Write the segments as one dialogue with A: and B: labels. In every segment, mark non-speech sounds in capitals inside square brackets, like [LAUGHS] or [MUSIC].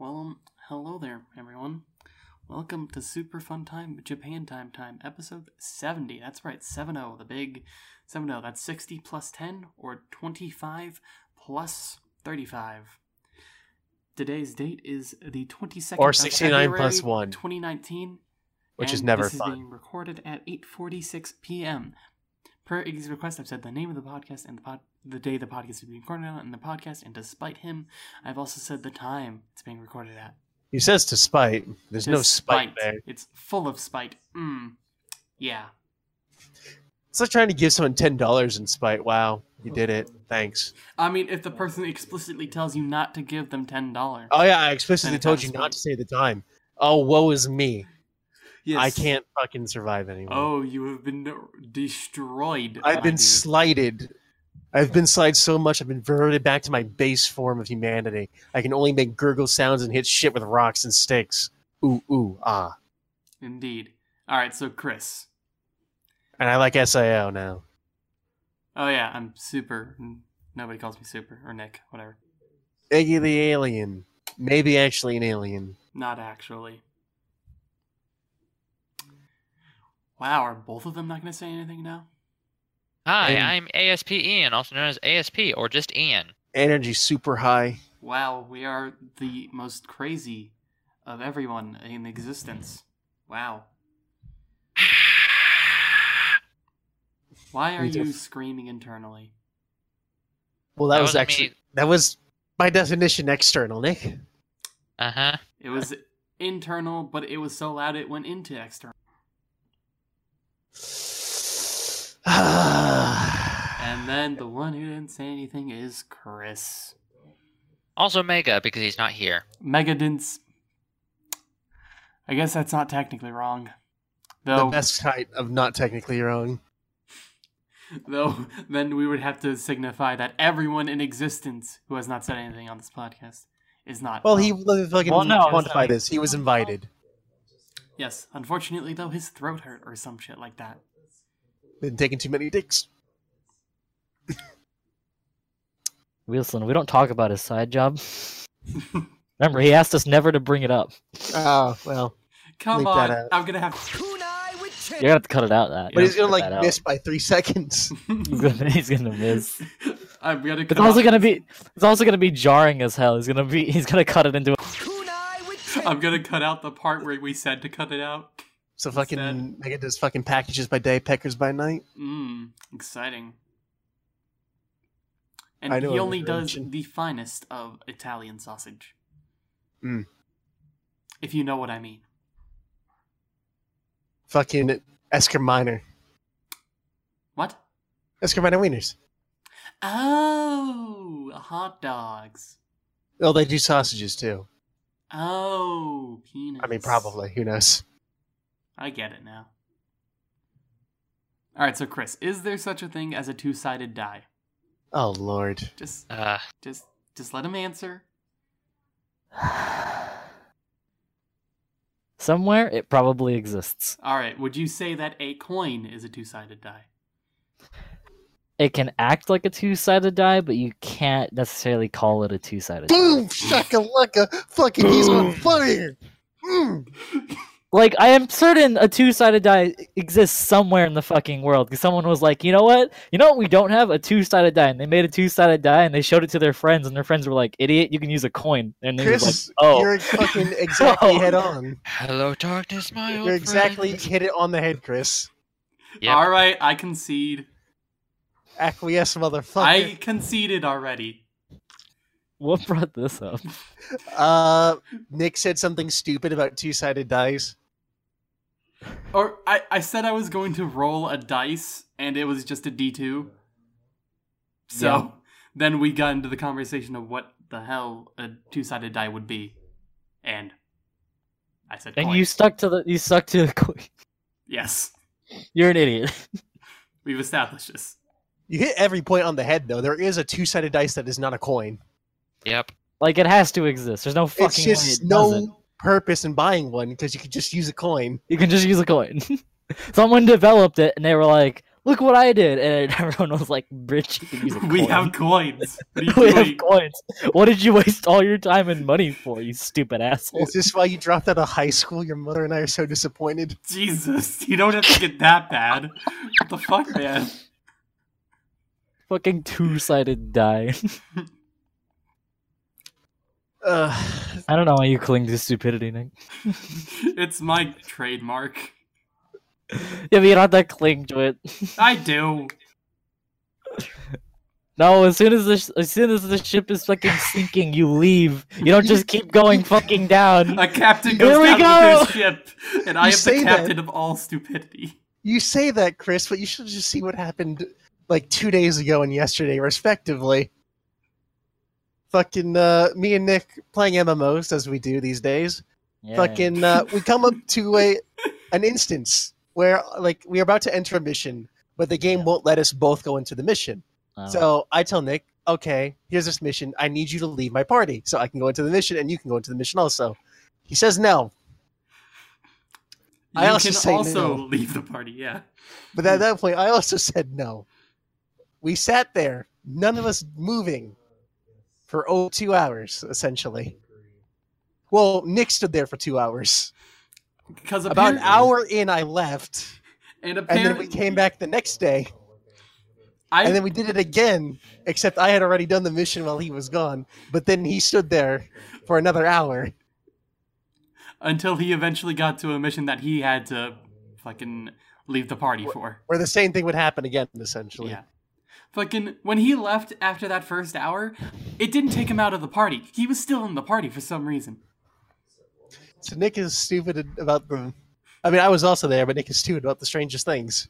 A: Well, um, hello there, everyone. Welcome to Super Fun Time Japan Time Time, episode 70. That's right, 70, the big 70. That's 60 plus 10 or 25 plus 35. Today's date is the 22nd
B: Or
A: of
B: 69 plus
A: February,
B: 1.
A: 2019.
B: Which is never
A: this
B: fun.
A: is being recorded at 8:46 p.m. Per Iggy's request, I've said the name of the podcast and the pod, the day the podcast is being recorded on, and the podcast. And despite him, I've also said the time it's being recorded at.
B: He says to spite. There's no spite there.
A: It's full of spite. Mm. Yeah.
B: It's like trying to give someone ten dollars in spite. Wow, you did it. Thanks.
A: I mean, if the person explicitly tells you not to give them ten dollars,
B: Oh yeah, I explicitly told you
A: spite.
B: not to say the time. Oh, woe is me.
A: Yes.
B: I can't fucking survive anymore.
A: Oh, you have been destroyed.
B: I've been slighted. I've been slighted so much. I've been reverted back to my base form of humanity. I can only make gurgle sounds and hit shit with rocks and sticks. Ooh ooh ah.
A: Indeed. All right, so Chris.
B: And I like SIO now.
A: Oh yeah, I'm super. Nobody calls me super or Nick, whatever.
B: Iggy the alien. Maybe actually an alien.
A: Not actually. Wow, are both of them not going to say anything now?
C: Hi,
B: Hey.
C: I'm ASP Ian, also known as ASP or just Ian.
B: Energy super high.
A: Wow, we are the most crazy of everyone in existence. Wow. Why are you screaming internally?
B: Well, that,
C: That
B: was actually
C: me.
B: that was by definition external, Nick.
C: Uh huh.
A: It was internal, but it was so loud it went into external. [SIGHS] And then the one who didn't say anything is Chris.
C: Also Mega because he's not here.
A: Megadins. I guess that's not technically wrong.
B: the best height of not technically wrong. [LAUGHS]
A: though, then we would have to signify that everyone in existence who has not said anything on this podcast is not.
B: Well, he
A: wrong.
B: fucking
D: Well, no, it's
B: quantify
D: like-
B: this. He was invited.
A: Yes, unfortunately, though, his throat hurt or some shit like that.
B: Been taking too many dicks. [LAUGHS]
D: Wilson, we don't talk about his side job. Remember, he asked us never to bring it up.
B: Oh well,
A: Come
B: Bleep that
A: on. I'm gonna have.
D: You're gonna have to cut it out. That
B: but he's gonna like
D: that
B: miss by three seconds. [LAUGHS] [LAUGHS]
D: He's gonna, he's gonna miss.
A: I'm gonna.
D: It's
A: cut
D: also
A: out-
D: gonna be. It's also gonna be jarring as hell. He's gonna be. He's gonna cut it into.
A: I'm gonna cut out the part where we said to cut it out.
B: So fucking
A: Instead.
B: Mega does fucking packages by day, peckers by night.
A: Mmm, exciting. And
B: I know
A: he only does the finest of Italian sausage.
B: Mm.
A: If you know what I mean.
B: Fucking Oscar Mayer.
A: What?
B: Oscar Mayer wieners.
A: Oh, hot dogs.
B: Oh, they do sausages too.
A: Oh, penis.
B: I mean, probably. Who knows?
A: I get it now. All right, so Chris, is there such a thing as a two-sided die?
B: Oh lord.
A: Just,
C: Uh,
A: just, just let him answer. [SIGHS]
D: Somewhere it probably exists.
A: All right, would you say that a coin is a two-sided die?
D: It can act like a two-sided die, but you can't necessarily call it a two-sided. die.
B: Boom! Shakalaka! Fucking he's on [LAUGHS] fire! Mm. [LAUGHS]
D: Like I am certain a two-sided die exists somewhere in the fucking world because someone was like, you know what, you know what, we don't have a two-sided die, and they made a two-sided die and they showed it to their friends, and their friends were like, idiot, you can use a coin, and they was
B: Chris,
D: like, oh,
B: you're fucking [LAUGHS] exactly
D: Oh.
B: head on.
C: hello darkness, my old
B: You're exactly
C: friend.
B: hit it on the head, Chris.
C: Yep.
A: All right, I concede.
B: Acquiesce, motherfucker.
A: I conceded already.
D: what brought this up?
B: Uh, Nick said something stupid about two-sided dice.
A: Or I, I said I was going to roll a dice, and it was just a d2. So
B: Yeah.
A: then we got into the conversation of what the hell a two-sided die would be, and I said,
D: And
A: coin.
D: you stuck to the you stuck to the coin.
A: yes,
D: You're an idiot. [LAUGHS]
A: we've established this.
B: You hit every point on the head, though. There is a two-sided dice that is not a coin.
C: Yep.
D: Like it has to exist. There's no fucking
B: it's
D: way
B: just
D: it
B: no
D: doesn't.
B: Purpose in buying one because you could just use a coin.
D: You can just use a coin. [LAUGHS] Someone developed it and they were like, look what I did, and [LAUGHS] everyone was like, "Bitch, you can use a [LAUGHS]
A: We have coins. What are you
D: we have coins. What did you waste all your time and money for, you stupid asshole?
B: Is this why you dropped out of high school? Your mother and I are so disappointed.
A: Jesus, you don't have to get that bad. What the fuck, man?
D: Fucking two-sided die.
B: Uh,
D: I don't know why you cling to stupidity, Nick. [LAUGHS]
A: It's my trademark.
D: Yeah, but you don't have to cling to it.
A: I do.
D: No, as soon as the sh- as soon as the ship is fucking sinking, you leave. You don't just keep going fucking down.
A: A captain
D: Here
A: goes
D: we
A: down
D: go!
A: with his ship, and I
B: You
A: am
B: say
A: the
B: that.
A: captain of all stupidity.
B: you say that, Chris, but you should just see what happened like two days ago and yesterday, respectively. Fucking uh, me and Nick playing MMOs as we do these days.
D: Yeah.
B: Fucking, uh, we come up to a an instance where like we are about to enter a mission, but the game won't let us both go into the mission.
D: Oh.
B: So I tell Nick, okay, here's this mission. I need you to leave my party so I can go into the mission and you can go into the mission also. He says no,
A: You
B: I also
A: can
B: say
A: also
B: no.
A: leave the party, yeah.
B: but at that point I also said no. We sat there, none of us moving for oh two hours, essentially. Well, Nick stood there for two hours.
A: Because
B: About an hour in, I left,
A: and
B: and then we came back the next day,
A: I,
B: and then we did it again. Except I had already done the mission while he was gone, but then he stood there for another hour.
A: until he eventually got to a mission that he had to fucking leave the party for.
B: where the same thing would happen again, essentially.
A: Yeah. Fucking when he left after that first hour, it didn't take him out of the party. He was still in the party for some reason.
B: So Nick is stupid about the. I mean, I was also there, but Nick is stupid about the strangest things.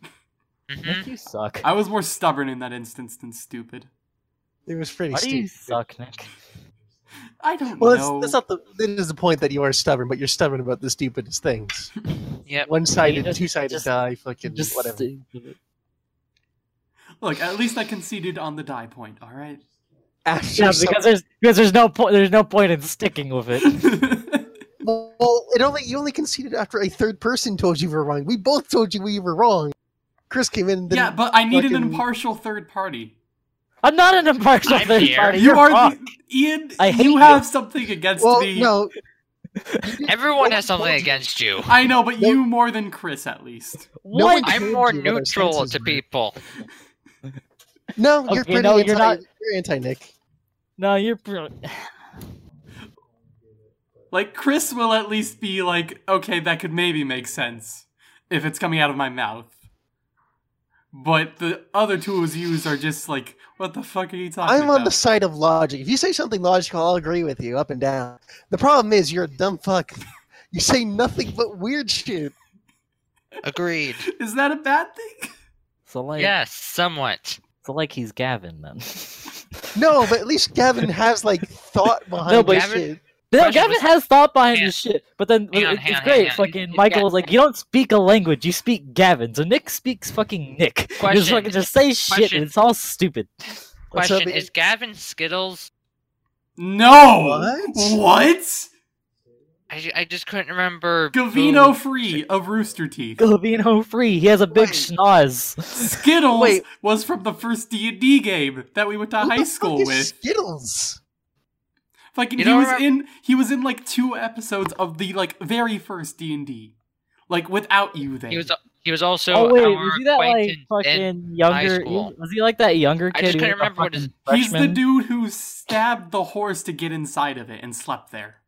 C: Mhm.
D: Nick, you suck.
A: I was more stubborn in that instance than stupid.
B: It was pretty
D: Why do you
B: stupid.
D: suck, Nick?
A: I don't
B: Well,
A: know.
B: that's, that's not the. That is the point that you are stubborn, but you're stubborn about the stupidest things. [LAUGHS]
C: yeah.
B: One-sided, two-sided
D: just-
B: die, fucking
D: Just
B: whatever.
D: stupid.
A: Look, at least I conceded on the die point. All right.
B: After
D: Yeah,
B: some-
D: because there's because there's no point there's no point in sticking with it. [LAUGHS]
B: well, it only you only conceded after a third person told you you were wrong. We both told you we were wrong. Chris came in.
A: Yeah, but I needed an impartial third party.
D: I'm not an impartial
C: I'm
D: third
C: here.
D: party.
A: You
D: You're
A: are the, Ian.
D: I hate
A: you
D: you.
A: have something against
B: well,
A: me.
B: no,
C: Everyone has something against you.
A: I know, but
B: No.
A: you more than Chris, at least.
B: No
D: What?
C: I'm more
B: you what our
C: neutral to
B: were.
C: people.
B: No, you're
D: Okay,
B: pretty
D: no,
B: anti.
D: you're not-
B: You're anti Nick.
D: No, you're. Br-
A: Like Chris will at least be like, okay, that could maybe make sense if it's coming out of my mouth. But the other two of yous are just like, what the fuck are you talking about?
B: I'm
A: about?
B: on the side of logic. If you say something logical, I'll agree with you up and down. The problem is you're a dumb fuck. [LAUGHS] You say nothing but weird shit.
C: Agreed.
A: Is that a bad thing?
D: so like,
C: Yes, somewhat.
D: So like he's Gavin then. [LAUGHS]
B: No, but at least Gavin has like thought behind
D: No, but
B: his
C: Gavin-
B: shit.
D: No, Gavin
C: was-
D: has thought behind
C: Hang
D: his shit, but then
C: Hang on,
D: it-
C: hang
D: it's
C: on,
D: great.
C: hang on.
D: Fucking Michael
C: Ga-
D: was like, "You don't speak a language, you speak Gavin." So Nick speaks fucking Nick. [LAUGHS] Just fucking just say shit,
C: Question.
D: and it's all stupid.
B: What's up,
C: Question: Is Gavin Skittles?
A: No!
B: What?
A: What?
C: I, I just couldn't remember.
A: Gavino
C: who-
A: Free of Rooster Teeth.
D: Gavino free. He has a big
B: Wait.
D: schnoz.
A: Skittles
B: Wait.
A: was from the first D&D game that we went to
B: Who
A: high
B: the
A: school
B: fuck is
A: with.
B: Skittles.
A: Fucking he was
C: remember-
A: in he was in like two episodes of the like very first D&D. Like without you Then
C: He was. He was also.
D: oh wait,
C: our
D: was he that like fucking younger? Was he like that younger kid?
C: I just
D: who
C: couldn't remember what his-
D: fucking
A: He's the dude who stabbed the horse to get inside of it and slept there.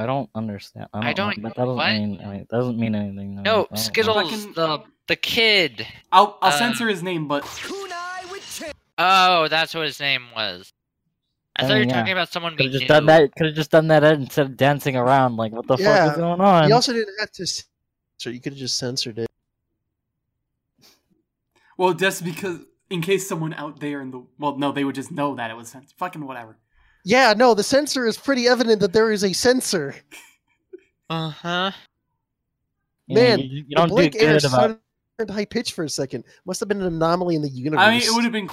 D: I don't understand. I don't.
C: I don't-
D: know, That doesn't
C: what?
D: mean. I mean, it doesn't mean anything. No, I
C: No, Skittles,
A: Fucking-
C: the the kid.
A: I'll I'll
C: Um,
A: censor his name, but
C: Oh, that's what his name was. I
D: I
C: thought you were
D: yeah.
C: talking about someone we
D: Could have just
C: knew.
D: done that. Could have just done that instead of dancing around. Like, what the fuck is going on?
B: You also didn't have to censor. You could have just censored it.
A: well, just because in case someone out there in the well, no, they would just know that it was censored. Fucking whatever.
B: Yeah, no, the censor is pretty evident that there is a censor.
C: Uh huh.
D: You know,
B: Man,
D: you, you
B: The
D: don't do
B: blank air
D: good about.
B: sounded high pitch for a second. Must have been an anomaly in the universe.
A: I mean, it would have been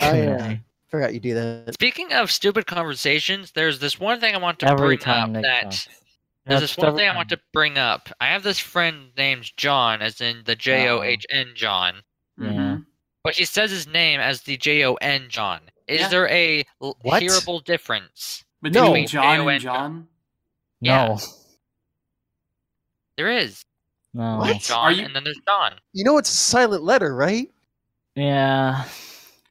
B: Oh, yeah. Forgot you do that.
C: Speaking of stupid conversations, there's this one thing I want to
D: Every
C: bring
D: time
C: up
D: Nick
C: that
D: talks.
C: There's
D: That's
C: this one
D: the-
C: thing I want to bring up. I have this friend named John, as in the J O H N John,
D: Yeah.
A: Mhm.
C: But he says his name as the J O N John. Is
A: Yeah.
C: there a l-
B: What?
C: hearable difference?
A: Between
B: No.
A: John
C: J-O-N
A: and John.
C: Yeah.
D: No.
C: There is
D: No.
B: What?
C: John,
A: Are you-
C: and then there's John.
B: You know it's a silent letter, right?
D: Yeah.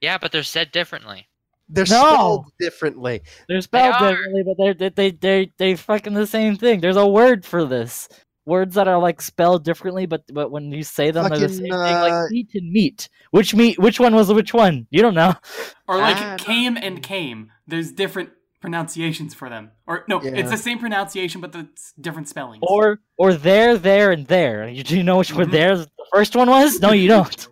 C: Yeah, but they're said differently.
B: They're
D: No.
B: spelled differently.
D: They're spelled
C: are.
D: differently, but they're they they they they fucking the same thing. There's a word for this. Words that are like spelled differently, but but when you say them, they're the
B: Fucking,
D: same thing.
B: uh,
D: Like meat and meat. Which meat? Which one was which one? You don't know. [LAUGHS]
A: Or like
B: Ah,
A: came and came. There's different pronunciations for them. Or no,
B: Yeah.
A: it's the same pronunciation but the different spellings.
D: Or or there, there, and there. You, do you know which one
A: Mhm.
D: there the first one was? No, you [LAUGHS] don't.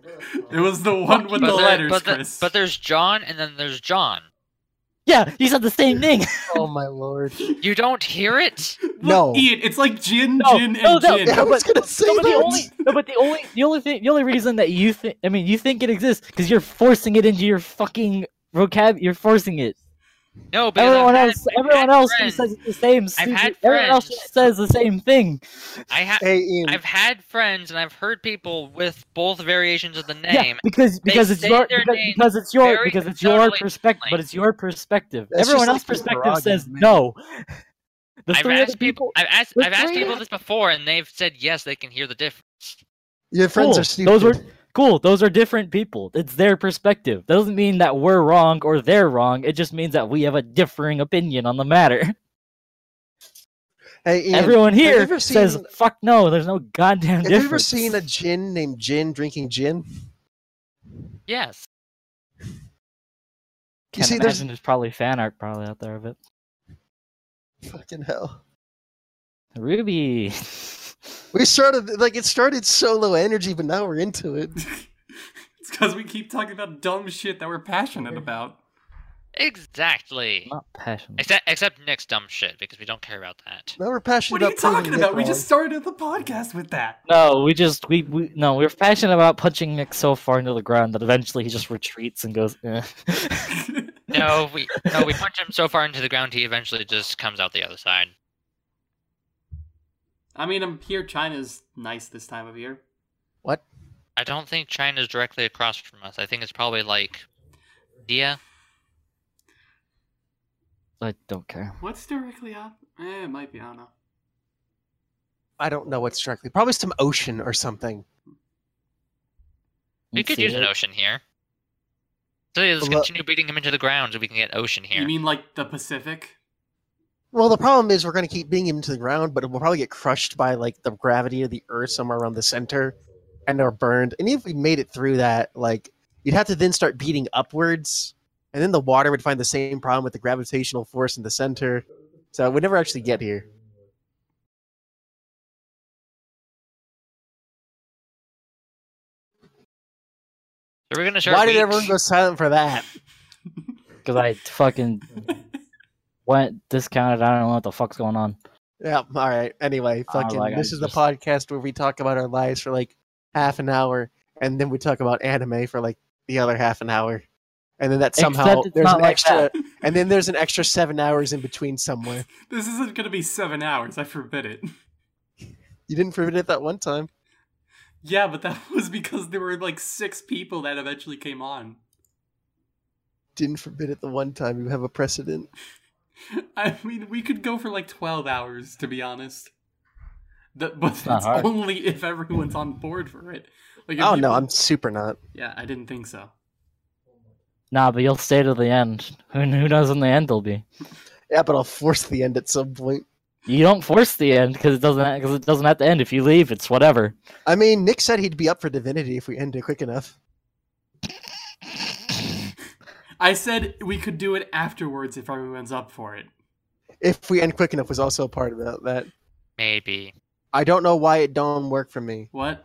A: it was the one with
C: but,
A: the
C: there-
A: letters,
C: but, the- but there's John, and then there's John.
D: Yeah, you said the same thing. [LAUGHS]
B: Oh my lord.
C: You don't hear it?
A: Look,
B: No.
A: Ian, it's like gin,
D: No,
A: gin,
D: no,
A: and
D: no,
A: gin.
B: Yeah, I was gonna say
D: No, but the only, no, but the only, the only thing, the only reason that you think, I mean, you think it exists because you're forcing it into your fucking vocab. You're forcing it.
C: No, because
D: Everyone
C: I've
D: else,
C: had- I've
D: everyone else
C: friends-
D: says the same.
C: I've
D: stupid-
C: had
D: everyone else
C: friends-
D: just says the same thing.
C: I ha-
B: Hey Ian.
C: I've had friends and I've heard people with both variations of the name.
D: Yeah,
C: name.
D: because because it's your because, because it's your
C: very
D: because it's your
C: thoroughly
D: perspective, but it's your perspective.
B: That's
D: Everyone
B: just
D: else's
B: like
D: perspective says
B: man.
D: no. [LAUGHS] The
C: I've asked people. I've asked. I've asked people this before, and they've said yes, they can hear the difference.
B: Your friends
D: cool.
B: are stupid.
D: Those were cool. Those are different people. It's their perspective. That doesn't mean that we're wrong or they're wrong. It just means that we have a differing opinion on the matter. [LAUGHS]
B: Hey Ian.
D: Everyone here
B: ever
D: says, "Fuck no." There's no goddamn
B: Have you ever seen a gin named Gin drinking gin?
C: Yes.
D: Can't
B: see, there's
D: imagine there's probably fan art probably out there of it.
B: fucking hell.
D: Ruby. [LAUGHS]
B: We started like it started so low energy, but now we're into it. [LAUGHS]
A: it's because we keep talking about dumb shit that we're passionate about.
C: Exactly.
D: Not passionate.
C: Except except Nick's dumb shit because we don't care about that.
B: Now we're passionate
A: What are you
B: about proving
A: talking
B: Nick
A: about? We
B: wrong.
A: just started the podcast with that.
D: No, we just we, we no, we're passionate about punching Nick so far into the ground that eventually he just retreats and goes. Eh. [LAUGHS]
C: No, we no we punch him so far into the ground he eventually just comes out the other side.
A: I mean, I'm here. China's nice this time of year.
B: What?
C: I don't think China's directly across from us. I think it's probably like India.
D: I don't care.
A: What's directly up? Eh, it might be. I don't know.
B: I don't know what's directly. Probably some ocean or something.
C: We
D: Let's
C: could
D: see
C: use an ocean here. So yeah, let's
B: Well,
C: continue beating him into the ground so we can get ocean here.
A: You mean like the Pacific?
B: Well, the problem is we're going to keep being him to the ground, but we'll probably get crushed by like the gravity of the Earth somewhere around the center, and are burned. And if we made it through that, like you'd have to then start beating upwards, and then the water would find the same problem with the gravitational force in the center. So we'd never actually get here.
C: so we're gonna start.
B: Why did everyone go silent for that? [LAUGHS]
D: because I fucking went discounted. I don't know what the fuck's going on.
B: Yeah. All right. Anyway, fucking.
D: like, I
B: this is the podcast where we talk about our lives for like half an hour, and then we talk about anime for like the other half an hour, and then that somehow there's an
D: like
B: extra, [LAUGHS] and then there's an extra seven hours in between somewhere. [LAUGHS]
A: This isn't going to be seven hours. I forbid it. [LAUGHS]
B: You didn't forbid it that one time.
A: Yeah, but that was because there were like six people that eventually came on.
B: Didn't forbid it the one time. You have a precedent. [LAUGHS]
A: I mean, we could go for like 12 hours, to be honest. That, but
D: not
A: that's
D: hard.
A: only if everyone's on board for it. Like,
B: Oh
A: people-
B: no, I'm super not.
A: Yeah, I didn't think so.
D: Nah, but you'll stay to the end. Who who knows when the end will be?
B: Yeah, but I'll force the end at some point.
D: You don't force the end because it doesn't because it doesn't have to end. If you leave, it's whatever.
B: I mean, Nick said he'd be up for divinity if we end it quick enough.
A: I said we could do it afterwards if everyone's up for it.
B: If we end quick enough was also a part of that.
C: Maybe.
B: I don't know why it don't work for me.
A: What?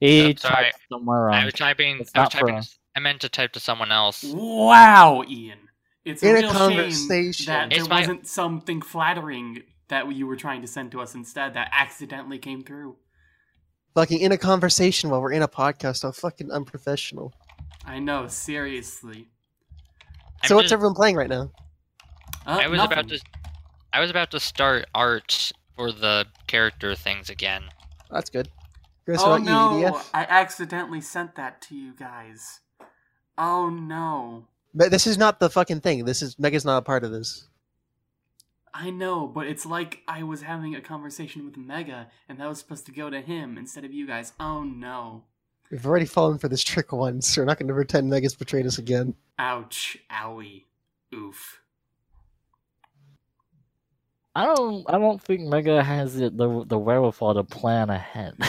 D: He
C: Oh, sorry.
D: typed somewhere
C: I was typing.
D: It's
C: I was typing. I meant to type to someone else.
A: Wow, Ian. It's a
B: In a
A: real
B: conversation.
A: shame that
C: It's
A: there
C: my-
A: wasn't something flattering that you were trying to send to us instead that accidentally came through.
B: Fucking in a conversation while we're in a podcast. How fucking unprofessional.
A: I know, seriously.
C: I'm
B: so what's
C: just-
B: everyone playing right now?
A: Uh,
C: I was
A: nothing.
C: about to. I was about to start art for the character things again.
B: That's good. Chris,
A: oh
B: what about you,
A: no!
B: EDF?
A: I accidentally sent that to you guys. Oh no!
B: But this is not the fucking thing. This is Mega's not a part of this.
A: I know, but it's like I was having a conversation with Mega, and that was supposed to go to him instead of you guys. Oh no!
B: We've already fallen for this trick once. We're not going to pretend Mega's betrayed us again.
A: Ouch! Owie! Oof!
D: I don't. I don't think Mega has the the, the wherewithal to plan ahead. [LAUGHS]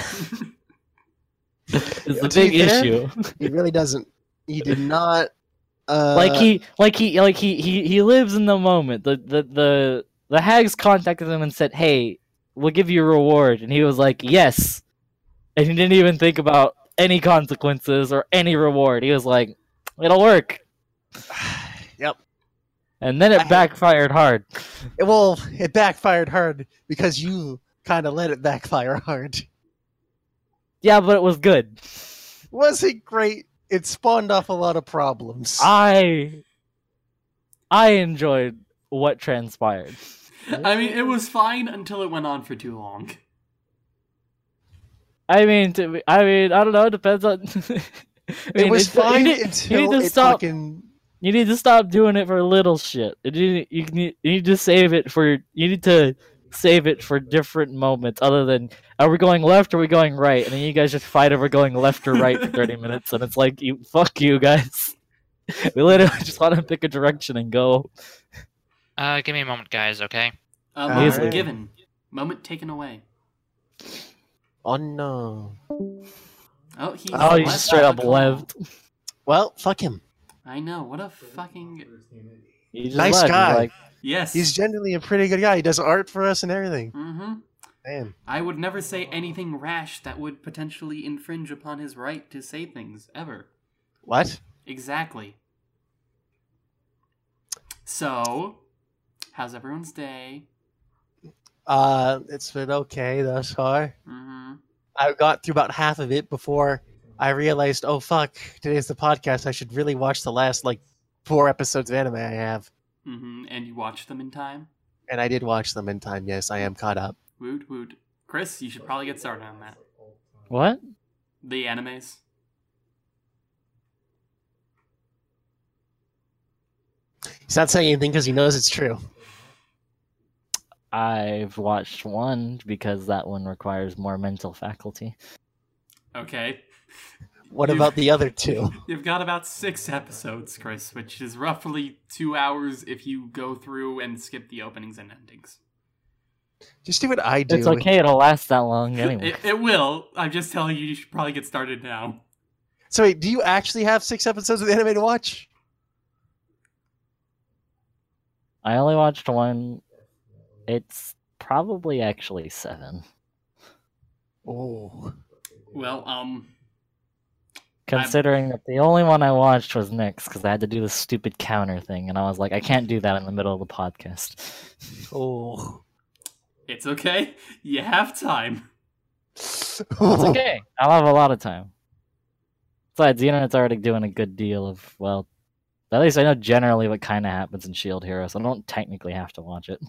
D: it's
B: To
D: a big
B: fair,
D: issue.
B: He really doesn't. He did [LAUGHS] not. Uh,
D: like he, like he, like he, he, he lives in the moment. The the the the hags contacted him and said, "Hey, we'll give you a reward," and he was like, "Yes," and he didn't even think about any consequences or any reward. He was like, "It'll work," [SIGHS]
B: Yep.
D: and then it
B: hate-
D: backfired hard.
B: It, [LAUGHS] Well, it backfired hard because you kind of let it backfire hard.
D: Yeah, but it was good.
B: Was it great? It spawned off a lot of problems.
D: I I enjoyed what transpired.
A: I mean, it was fine until it went on for too long.
D: I mean, to, I mean, I don't know. It depends on. [LAUGHS] I
B: it was
D: it's- you
B: fine
D: need- you
B: until
D: need to
B: it
D: stop.
B: fucking.
D: You need to stop doing it for little shit. You need, you need, you need to save it for. You need to save it for different moments, other than are we going left or are we going right, and then you guys just fight over going left or right for thirty [LAUGHS] minutes, and it's like you fuck you guys. [LAUGHS] We literally just want to pick a direction and go.
C: Uh, give me a moment, guys. Okay.
A: Uh, moment
B: Alright.
A: given, moment taken away.
B: Oh no.
A: Oh, he's
D: Oh, you
A: left
D: just straight up left.
B: Well, fuck him.
A: I know. What a fucking
D: You just
B: Nice
D: left. You're
B: guy.
D: Like,
A: yes.
B: He's generally a pretty good guy. He does art for us and everything.
A: Mm-hmm.
B: Man.
A: I would never say anything rash that would potentially infringe upon his right to say things ever.
B: What?
A: Exactly. So, how's everyone's day?
B: Uh, it's been okay thus far.
A: Mm-hmm.
B: I got through about half of it before I realized, oh fuck, today's the podcast. I should really watch the last like four episodes of anime I have.
A: Mm-hmm. And you watched them in time?
B: And I did watch them in time. Yes, I am caught up.
A: Woot woot. Chris, you should probably get started on that.
D: what?
A: The animes.
B: He's not saying anything because he knows it's true.
D: I've watched one because that one requires more mental faculty.
A: Okay.
B: What
A: You've-
B: about the other two? [LAUGHS]
A: You've got about six episodes, Chris, which is roughly two hours if you go through and skip the openings and endings.
B: Just do what I do.
D: It's okay. It'll last that long anyway.
A: It, it will. I'm just telling you, you should probably get started now.
B: So wait, do you actually have six episodes of the anime to watch?
D: I only watched one. It's probably actually seven.
B: Oh.
A: Well, um,
D: Considering that the only one I watched was Nick's because I had to do the stupid counter thing, and I was like, I can't do that in the middle of the podcast.
B: Oh.
A: it's okay. You have time.
D: It's okay. I'll have a lot of time. Besides, the internet's already doing a good deal of well, at least I know generally what kind of happens in Shield Hero, so I don't technically have to watch it.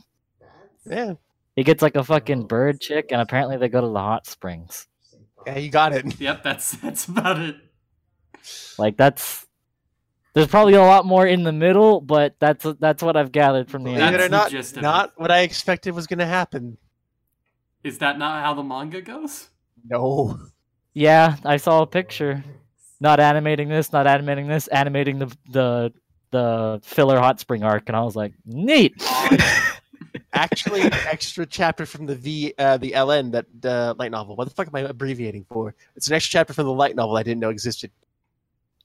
B: Yeah.
D: He gets like a fucking oh. bird chick, and apparently they go to the hot springs.
B: Yeah, you got it.
A: Yep, that's that's about it.
D: Like that's there's probably a lot more in the middle, but that's that's what I've gathered from the
B: Believe it
A: That's
B: or
A: the
B: not,
A: gist of
B: not what I expected was going to happen.
A: Is that not how the manga goes?
B: No.
D: Yeah, I saw a picture. Not animating this, not animating this, animating the the the filler hot spring arc, and I was like, neat. [LAUGHS]
B: Actually, an extra chapter from the V, uh, the LN that uh, light novel. What the fuck am I abbreviating for? It's an extra chapter from the light novel I didn't know existed.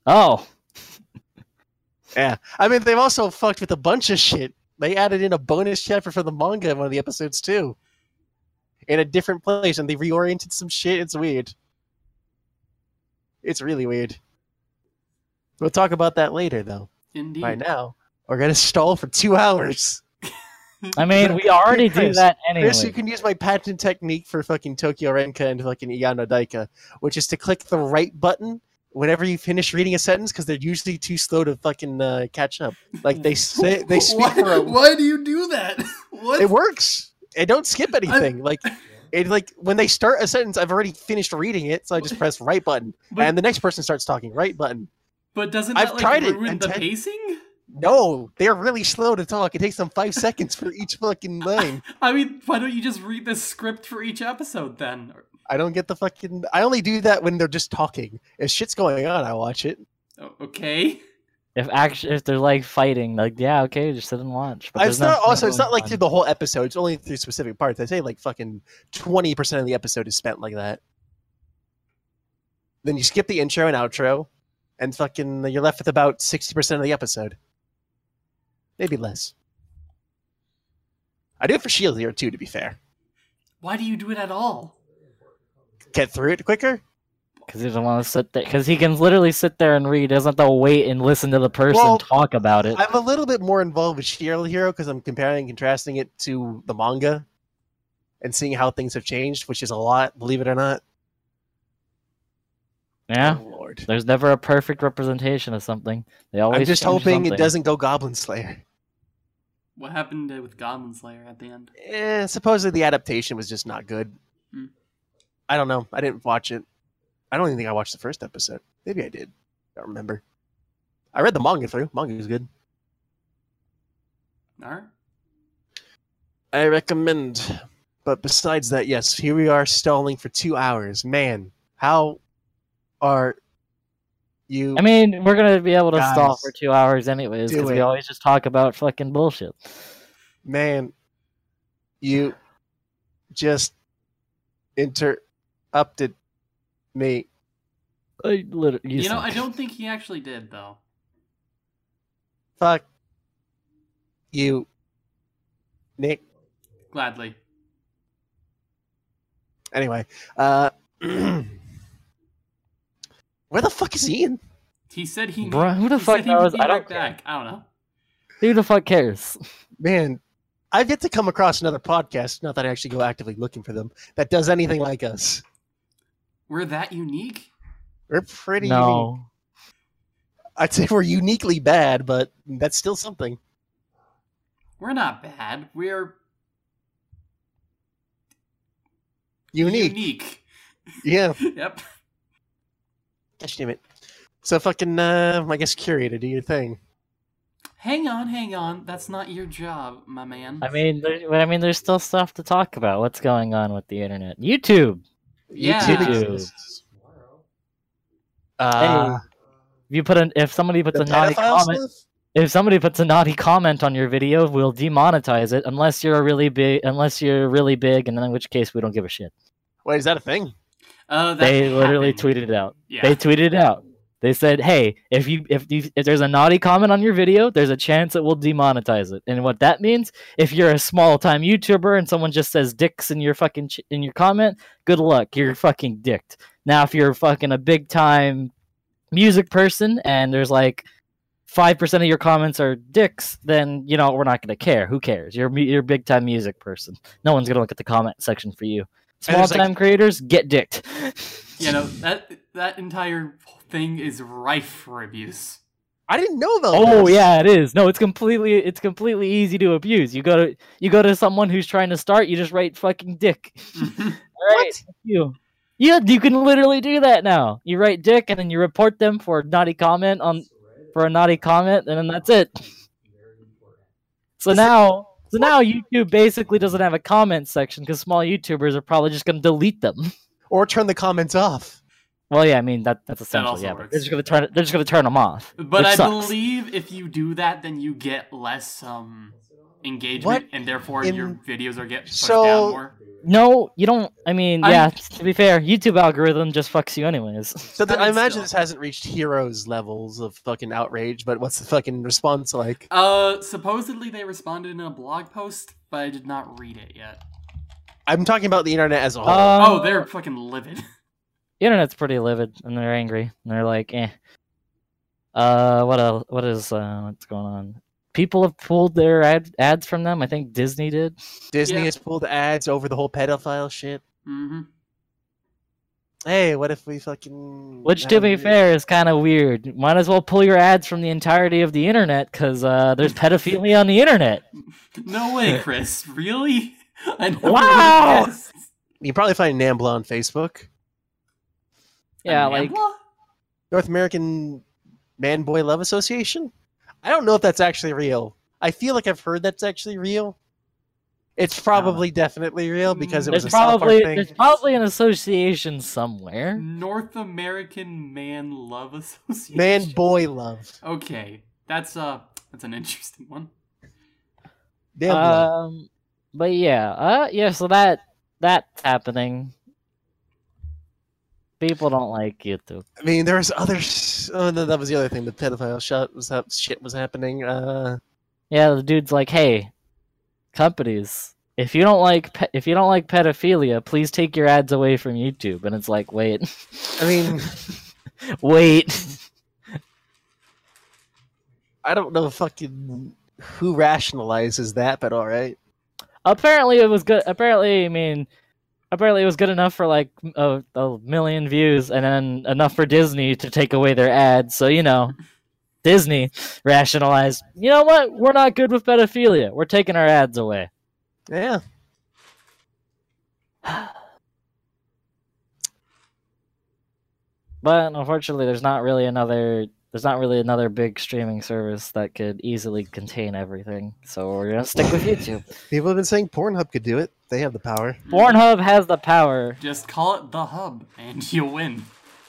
D: oh, [LAUGHS]
B: Yeah, I mean they've also fucked with a bunch of shit. They added in a bonus chapter for the manga in one of the episodes too, in a different place, and they reoriented some shit. It's weird. It's really weird. We'll talk about that later, though.
A: Indeed.
B: Right now, we're gonna stall for two hours.
D: I mean, we already do that anyway.
B: Chris, you can use my patent technique for fucking Tokyo Renka and fucking Iyano Daika, which is to click the right button whenever you finish reading a sentence because they're usually too slow to fucking uh, catch up. Like they [LAUGHS] say, they [LAUGHS] speak
A: why,
B: for a
A: why do you do that? [LAUGHS] What?
B: It works. It don't skip anything. like it like when they start a sentence, I've already finished reading it, so I just press right button,
A: But-
B: and the next person starts talking. Right button.
A: But doesn't
B: I've
A: that like
B: tried it,
A: ruin
B: and
A: the pacing?
B: No, they're really slow to talk. It takes them five [LAUGHS] seconds for each fucking line. [LAUGHS]
A: I mean, why don't you just read the script for each episode then?
B: I don't get the fucking. I only do that when they're just talking. If shit's going on, I watch it.
A: Oh, okay.
D: If action, if they're like fighting, like yeah, okay, just sit and watch. But
B: It's
D: there's
B: not
D: no-
B: also. It's not like
D: fun.
B: through the whole episode. It's only through specific parts. I say like fucking twenty percent of the episode is spent like that. Then you skip the intro and outro, and fucking you're left with about sixty percent of the episode, maybe less. I do it for Shield Hero too. To be fair,
A: Why do you do it at all?
B: get through it quicker.
D: Because he doesn't want to sit there. Because he can literally sit there and read. Doesn't have to wait and listen to the person
B: Well,
D: talk about it.
B: I'm a little bit more involved with Shield Hero because I'm comparing and contrasting it to the manga, and seeing how things have changed, which is a lot. Believe it or not.
D: yeah.
B: Oh, Lord.
D: There's never a perfect representation of something. They always.
B: I'm just
D: change
B: hoping it doesn't go Goblin Slayer.
A: What happened uh, with Goblin Slayer at the end?
B: Eh, supposedly the adaptation was just not good.
A: Hmm.
B: I don't know. I didn't watch it. I don't even think I watched the first episode. Maybe I did. I don't remember. I read the manga through. Manga was good.
A: Alright.
B: I recommend. But besides that, yes, here we are stalling for two hours. Man, how are you?
D: I mean, we're gonna be able to stall for two hours anyways because we always just talk about fucking bullshit.
B: man, you just interrupted me.
D: I literally,
A: You, know, I don't think he actually did, though.
B: Fuck you, Nick.
A: Gladly.
B: Anyway, uh, [CLEARS THROAT] where the fuck is Ian?
A: He said he.
D: Bruh, who the
A: he
D: fuck
A: said he
D: knows? I don't
A: right back. I don't know.
D: Who the fuck cares?
B: Man, I've yet to come across another podcast, not that I actually go actively looking for them, that does anything like us.
A: We're that unique.
B: We're pretty unique.
D: No.
B: I'd say we're uniquely bad, but that's still something.
A: We're not bad. We're
B: Unique.
A: Unique.
B: Yeah. [LAUGHS]
A: yep.
B: Gosh damn it. So fucking, uh, I guess curator, do your thing.
A: Hang on, hang on. That's not your job, my man.
D: I mean, there, I mean, there's still stuff to talk about. What's going on with the internet? YouTube.
A: Yeah.
B: YouTube exists. Uh,
D: If you put an, if somebody puts a naughty comment,
B: stuff?
D: if somebody puts a naughty comment on your video, we'll demonetize it unless you're a really big, unless you're really big, and in which case we don't give a shit.
B: Wait, is that a thing?
A: That
D: They literally tweeted it out.
A: Yeah.
D: They tweeted it out. They said, "Hey, if you if you, if there's a naughty comment on your video, there's a chance that we'll demonetize it." And what that means, if you're a small time YouTuber and someone just says dicks in your fucking ch- in your comment, good luck, you're fucking dicked. Now, if you're fucking a big time music person and there's like five percent of your comments are dicks, then you know we're not gonna care. Who cares? You're you're a big time music person. No one's gonna look at the comment section for you.
B: And
D: Small
B: there's, like-
D: time creators get dicked. [LAUGHS]
A: You know that that entire thing is rife for abuse.
B: I didn't know about
D: Oh
B: this.
D: yeah, it is. No, it's completely it's completely easy to abuse. You go to you go to someone who's trying to start, you just write fucking dick. All right, fuck you. Yeah, you can literally do that now. You write dick and then you report them for a naughty comment on for a naughty comment, and then that's it. So now, so now YouTube basically doesn't have a comment section because small YouTubers are probably just going to delete them.
B: Or turn the comments off.
D: Well, yeah, I mean that that's essential.
A: also
D: yeah,
A: works.
D: they're just going to turn they're just going to turn them off.
A: But I
D: sucks.
A: believe if you do that, then you get less um engagement,
B: What
A: and therefore
B: in-
A: your videos are get pushed
B: So-
A: down more.
D: No, you don't. I mean,
A: I-
D: yeah. To be fair, YouTube algorithm just fucks you anyways. [LAUGHS]
B: So th-
A: I
B: I, imagine
A: still.
B: this hasn't reached heroes levels of fucking outrage, but what's the fucking response like?
A: Uh, supposedly they responded in a blog post, but I did not read it yet.
B: I'm talking about the internet as a whole.
D: Uh,
A: oh, they're fucking livid. [LAUGHS]
D: the internet's pretty livid, and they're angry, and they're like, eh. Uh, what else? What is uh, what's going on? People have pulled their ad- ads from them. I think Disney did.
B: Disney
A: yeah.
B: has pulled ads over the whole pedophile shit.
A: hmm
B: hey, what if we fucking?
D: Which, to be fair, is kind of weird. Might as well pull your ads from the entirety of the internet, because uh, there's [LAUGHS] pedophilia on the internet.
A: No way, [LAUGHS] Chris. really? [LAUGHS] I never
D: Wow.
B: You probably find Nambla on Facebook.
D: Yeah, like
B: North American Man Boy Love Association. I don't know if that's actually real. I feel like I've heard that's actually real. It's probably definitely real because it was a South
D: probably
B: Park thing.
D: there's probably an association somewhere.
A: North American Man Love Association.
B: Man Boy Love.
A: Okay, that's uh, that's an interesting one.
B: Nambla.
D: Um, but yeah, uh, yeah. So that that's happening. People don't like YouTube.
B: I mean, there was other. Oh, no, that was the other thing. The pedophile shot was hap- shit was happening. Uh,
D: Yeah, the dude's like, "Hey, companies, if you don't like if you don't like pedophilia, please take your ads away from YouTube." And it's like, wait,
B: I mean, [LAUGHS]
D: wait.
B: I don't know fucking who rationalizes that, but all right.
D: apparently, it was good. Apparently, I mean, apparently, it was good enough for like a, a million views, and then enough for Disney to take away their ads. So you know. Disney rationalized, you know what? We're not good with pedophilia. We're taking our ads away.
B: Yeah.
D: But unfortunately, there's not really another. There's not really another big streaming service that could easily contain everything. So we're gonna stick with [LAUGHS] YouTube.
B: People have been saying Pornhub could do it. They have the power.
D: Pornhub has the power.
A: Just call it the hub, and [LAUGHS] you'll win.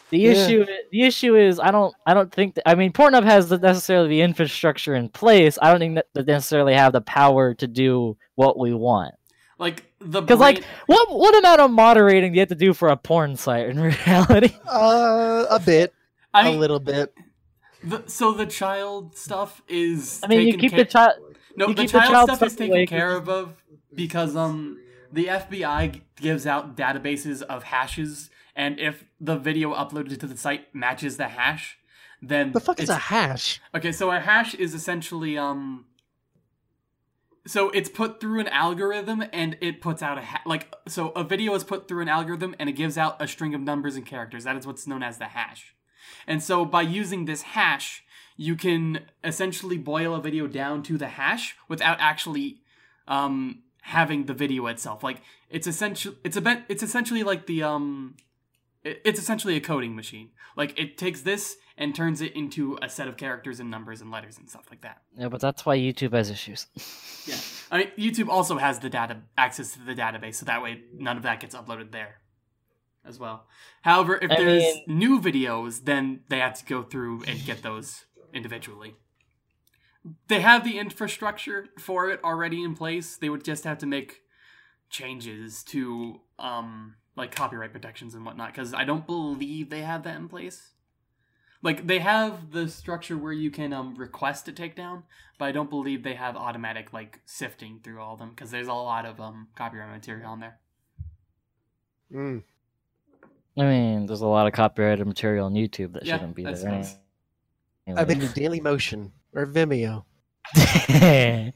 D: The
B: Yeah.
D: issue. The issue is, I don't. I don't think. That, I mean, Pornhub has the, necessarily the infrastructure in place. I don't think that they necessarily have the power to do what we want.
A: Like the
D: Because, like, what what amount of moderating do you have to do for a porn site in [LAUGHS] reality?
B: Uh, a bit,
A: I
B: a
A: mean,
B: little bit.
A: the, so the child stuff is.
D: I mean, you keep the child.
A: No, the
D: keep the
A: child,
D: child
A: stuff is taken
D: away
A: care of, of because um the FBI g- gives out databases of hashes, and if the video uploaded to the site matches the hash, then
B: The fuck is a hash?
A: Okay, so a hash is essentially um. So it's put through an algorithm, and it puts out a ha- like so a video is put through an algorithm, and it gives out a string of numbers and characters. That is what's known as the hash. And so by using this hash, you can essentially boil a video down to the hash without actually um having the video itself. Like it's essential. It's a bit. It's essentially like the um. it- It's essentially a coding machine. Like it takes this and turns it into a set of characters and numbers and letters and stuff like that.
D: Yeah, but that's why YouTube has issues.
A: Yeah. I mean, YouTube also has the data access to the database, so that way none of that gets uploaded there as well. However, if
D: I
A: there's
D: mean-
A: new videos, then they have to go through and get those individually. They have the infrastructure for it already in place. They would just have to make changes to um like copyright protections and whatnot because I don't believe they have that in place. Like they have the structure where you can um request a takedown, but I don't believe they have automatic like sifting through all of them because there's a lot of um copyright material on there.
B: Mm.
D: I mean, there's a lot of copyrighted material on YouTube that
A: Yeah,
D: shouldn't be
A: that's
D: there.
A: nice.
B: I mean, Daily Motion or Vimeo. [LAUGHS]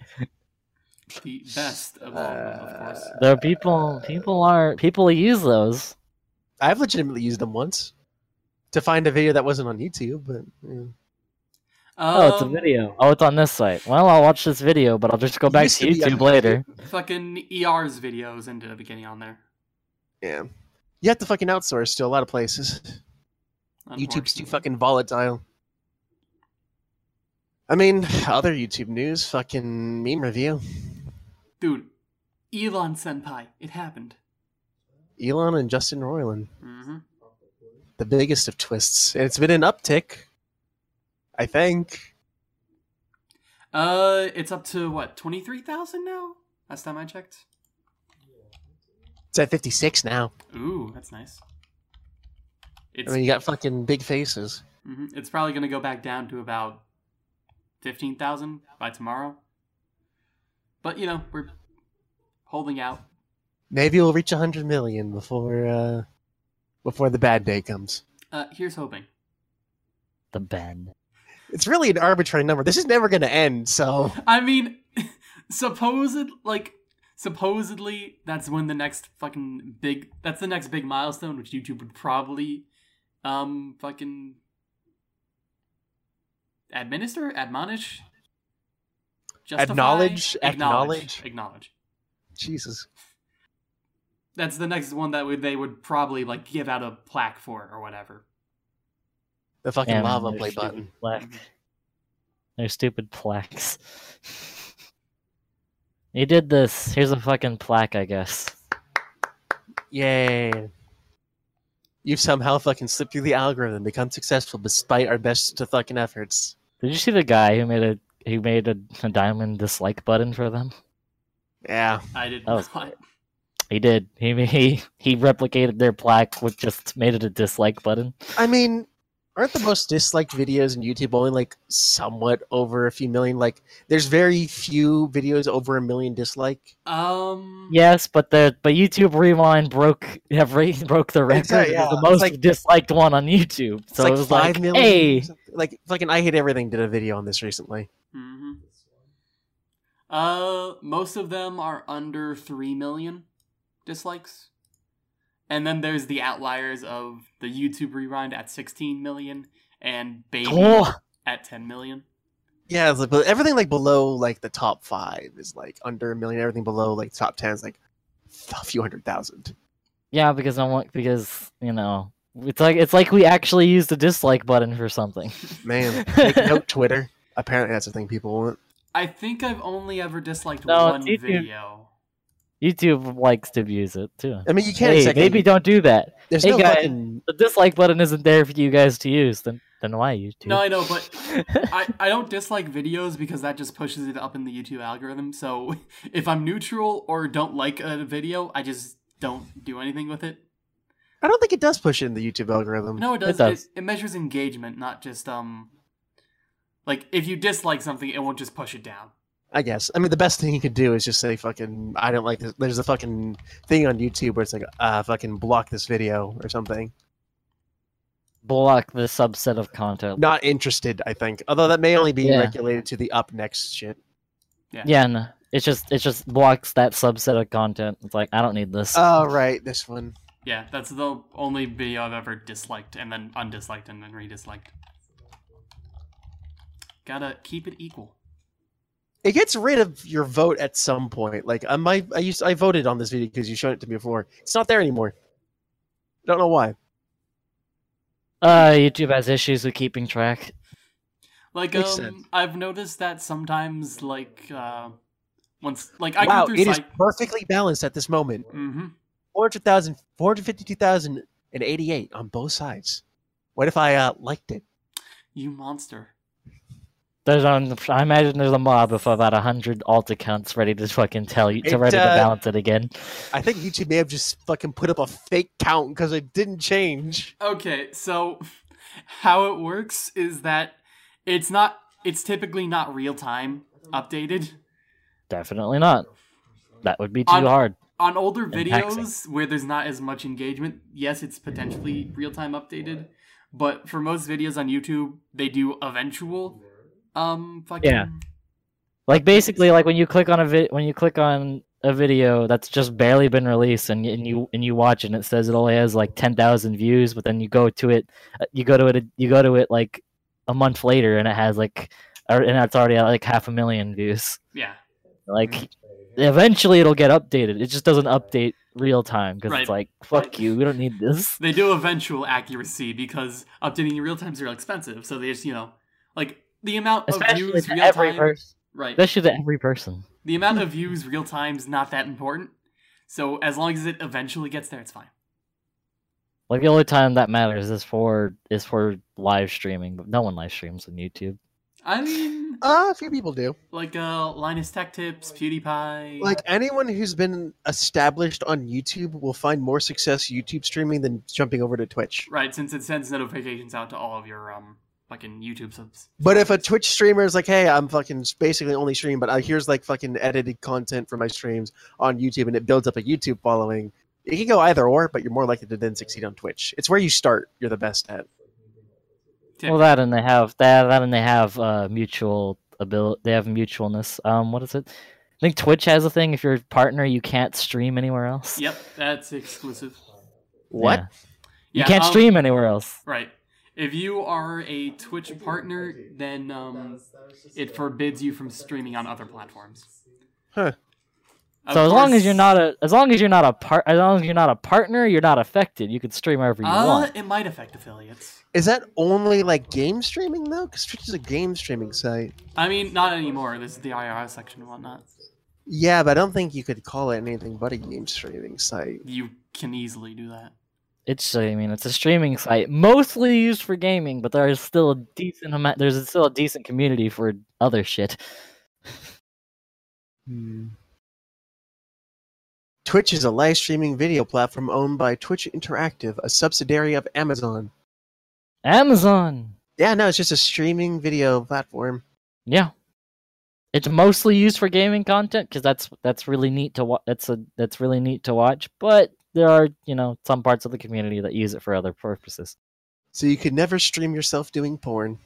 A: The best of all of them, of course.
D: there are people. People are people use those.
B: I've legitimately used them once to find a video that wasn't on YouTube, but yeah.
D: Oh, it's a
A: Um,
D: video. Oh, it's on this site. Well, I'll watch this video, but I'll just go back to
B: to
D: YouTube later.
A: Fucking ER's videos ended up getting on there.
B: yeah, you have to fucking outsource to a lot of places. YouTube's too fucking volatile. I mean, other YouTube news, fucking meme review.
A: Dude, Elon Senpai, it happened.
B: Elon and Justin Roiland,
A: hmm
B: the biggest of twists. And it's been an uptick, I think.
A: Uh, it's up to what twenty three thousand now. Last time I checked.
B: It's at 56 now.
A: Ooh, that's nice. It's
B: I mean, you got fucking big faces.
A: mhm, it's probably gonna go back down to about fifteen thousand by tomorrow. But you know we're holding out.
B: Maybe we'll reach 100 million before uh, before the bad day comes.
A: Uh, here's hoping.
D: The Ben.
B: It's really an arbitrary number. This is never going to end, so
A: I mean, [LAUGHS] supposed like supposedly that's when the next fucking big that's the next big milestone which youtube would probably um fucking administer admonish justify,
B: Acknowledge,
A: acknowledge
B: acknowledge.
A: acknowledge
B: Jesus.
A: that's the next one that would they would probably like give out a plaque for or whatever
B: The fucking
D: Damn,
B: lava play button.
D: Plaque. They're stupid plaques. [LAUGHS] You did this. Here's a fucking plaque, I guess.
B: Yay. You've somehow fucking slipped through the algorithm and become successful despite our best to fucking efforts.
D: Did you see the guy who made a who made a, a diamond dislike button for them?
B: Yeah.
A: i did
D: That was
A: not
D: great. He did. He he he replicated their plaque with just made it a dislike button.
B: I mean, aren't the most disliked videos on YouTube only like somewhat over a few million? Like, there's very few videos over a million dislike.
A: um
D: Yes, but the but YouTube Rewind broke have re- [LAUGHS] broke the record.
B: Exactly, yeah.
D: the most
B: like-
D: disliked one on YouTube.
B: It's
D: So
B: like
D: it was
B: five
D: like,
B: million.
D: hey.
B: Like, fucking I Hate Everything did a video on this recently.
A: Mm -hmm. Uh, most of them are under three million dislikes, and then there's the outliers of the YouTube rewind at sixteen million and Baby
D: oh,
A: at ten million.
B: Yeah, it's like, but everything like below like the top five is like under a million. Everything below like top ten is like a few hundred thousand.
D: yeah, because I want because you know it's like it's like we actually used the dislike button for something. [LAUGHS]
B: Man, take [LAUGHS] note, Twitter. Apparently, that's the thing people want.
A: I think I've only ever disliked
D: No,
A: one
D: it's YouTube.
A: video.
D: YouTube likes to abuse it too.
B: I mean, you can't
D: Hey,
B: exactly.
D: maybe don't do that.
B: There's
D: Hey,
B: no
D: guys.
B: fucking.
D: The dislike button isn't there for you guys to use. Then then why YouTube?
A: No, I know, but [LAUGHS] I, I don't dislike videos because that just pushes it up in the YouTube algorithm. So [LAUGHS] if I'm neutral or don't like a video, I just don't do anything with it.
B: I don't think it does push it in the YouTube algorithm.
A: No, it does. It,
D: does.
A: it, measures engagement, not just um. Like if you dislike something, it won't just push it down.
B: I guess. I mean, the best thing you could do is just say fucking. I don't like this. There's a fucking thing on YouTube where it's like, uh, fucking block this video or something.
D: block the subset of content.
B: Not interested. I think. Although that may only be
D: Yeah.
B: regulated to the up next shit.
D: Yeah, no, it's just it just blocks that subset of content. It's like I don't need this.
B: Oh right, this one.
A: Yeah, that's the only video I've ever disliked and then undisliked and then redisliked. Gotta keep it equal.
B: It gets rid of your vote at some point. Like I might, I used, I voted on this video because you showed it to me before. It's not there anymore. Don't know why.
D: Uh, YouTube has issues with keeping track.
A: Like
B: Makes
A: um,
B: sense.
A: I've noticed that sometimes like uh, once like I
B: wow,
A: go
B: it
A: through
B: is
A: cyc-
B: perfectly balanced at this moment.
A: hmm
B: 400,000, 452,088 on both sides. What if I uh, liked it?
A: You monster.
D: There's um, I imagine there's a mob of about a hundred alt accounts ready to fucking tell you to
B: It,
D: ready to
B: uh,
D: balance it again.
B: I think YouTube may have just fucking put up a fake count because it didn't change.
A: Okay, so how it works is that it's not it's typically not real time updated.
D: Definitely not. That would be too
A: On-
D: hard.
A: On older videos
D: taxing.
A: where there's not as much engagement, yes, it's potentially real time updated. But for most videos on YouTube, they do eventual um fucking
D: Yeah. Like basically, like when you click on a vi- when you click on a video that's just barely been released, and, and you and you watch it, and it says it only has like ten thousand views, but then you go to it, uh, you go to it, you go to it like a month later, and it has like, or, and it's already at like half a million views.
A: Yeah.
D: Like, eventually it'll get updated. It just doesn't update real time because
A: Right.
D: it's like, fuck you, we don't need this.
A: They do eventual accuracy because updating in real time is real expensive. So they just, you know, like the amount of views
D: to
A: real
D: every
A: time.
D: person.
A: Right.
D: Especially to every person.
A: The amount of views real time is not that important. So as long as it eventually gets there, it's fine.
D: Like the only time that matters is for is for live streaming, but no one live streams on YouTube.
A: I mean,
B: Uh, a few people do.
A: like uh, Linus Tech Tips, PewDiePie.
B: Like anyone who's been established on YouTube will find more success YouTube streaming than jumping over to Twitch.
A: right, since it sends notifications out to all of your um fucking YouTube subs.
B: But if a Twitch streamer is like, "Hey, I'm fucking basically only stream, but I, here's like fucking edited content for my streams on YouTube," and it builds up a YouTube following, it can go either or. But you're more likely to then succeed on Twitch. It's where you start. You're the best at.
D: Well, that and they have that, that and they have uh, mutual ability. They have mutualness. Um, what is it? I think Twitch has a thing. If you're a partner, you can't stream anywhere else.
A: Yep, that's exclusive.
B: What?
D: Yeah.
A: Yeah,
D: you can't
A: um,
D: stream anywhere else.
A: Right. If you are a Twitch partner, then um, it forbids you from streaming on other platforms.
B: Huh.
A: Of
D: So as long as you're not a, as long as you're not a part, as long as you're not a partner, you're not affected. You can stream wherever you
A: uh,
D: want.
A: it might affect affiliates.
B: Is that only like game streaming though? Because Twitch is a game streaming site.
A: I mean, not anymore. This is the IRL section and whatnot.
B: Yeah, but I don't think you could call it anything but a game streaming site.
A: You can easily do that.
D: It's, I mean, it's a streaming site, mostly used for gaming, but there is still a decent amount. There's still a decent community for other shit.
B: Hmm. Twitch is a live streaming video platform owned by Twitch Interactive, a subsidiary of Amazon.
D: Amazon,
B: Yeah, no, it's just a streaming video platform.
D: yeah, it's mostly used for gaming content because that's that's really neat to watch. That's a that's really neat to watch. But there are you know some parts of the community that use it for other purposes.
B: So you could never stream yourself doing porn.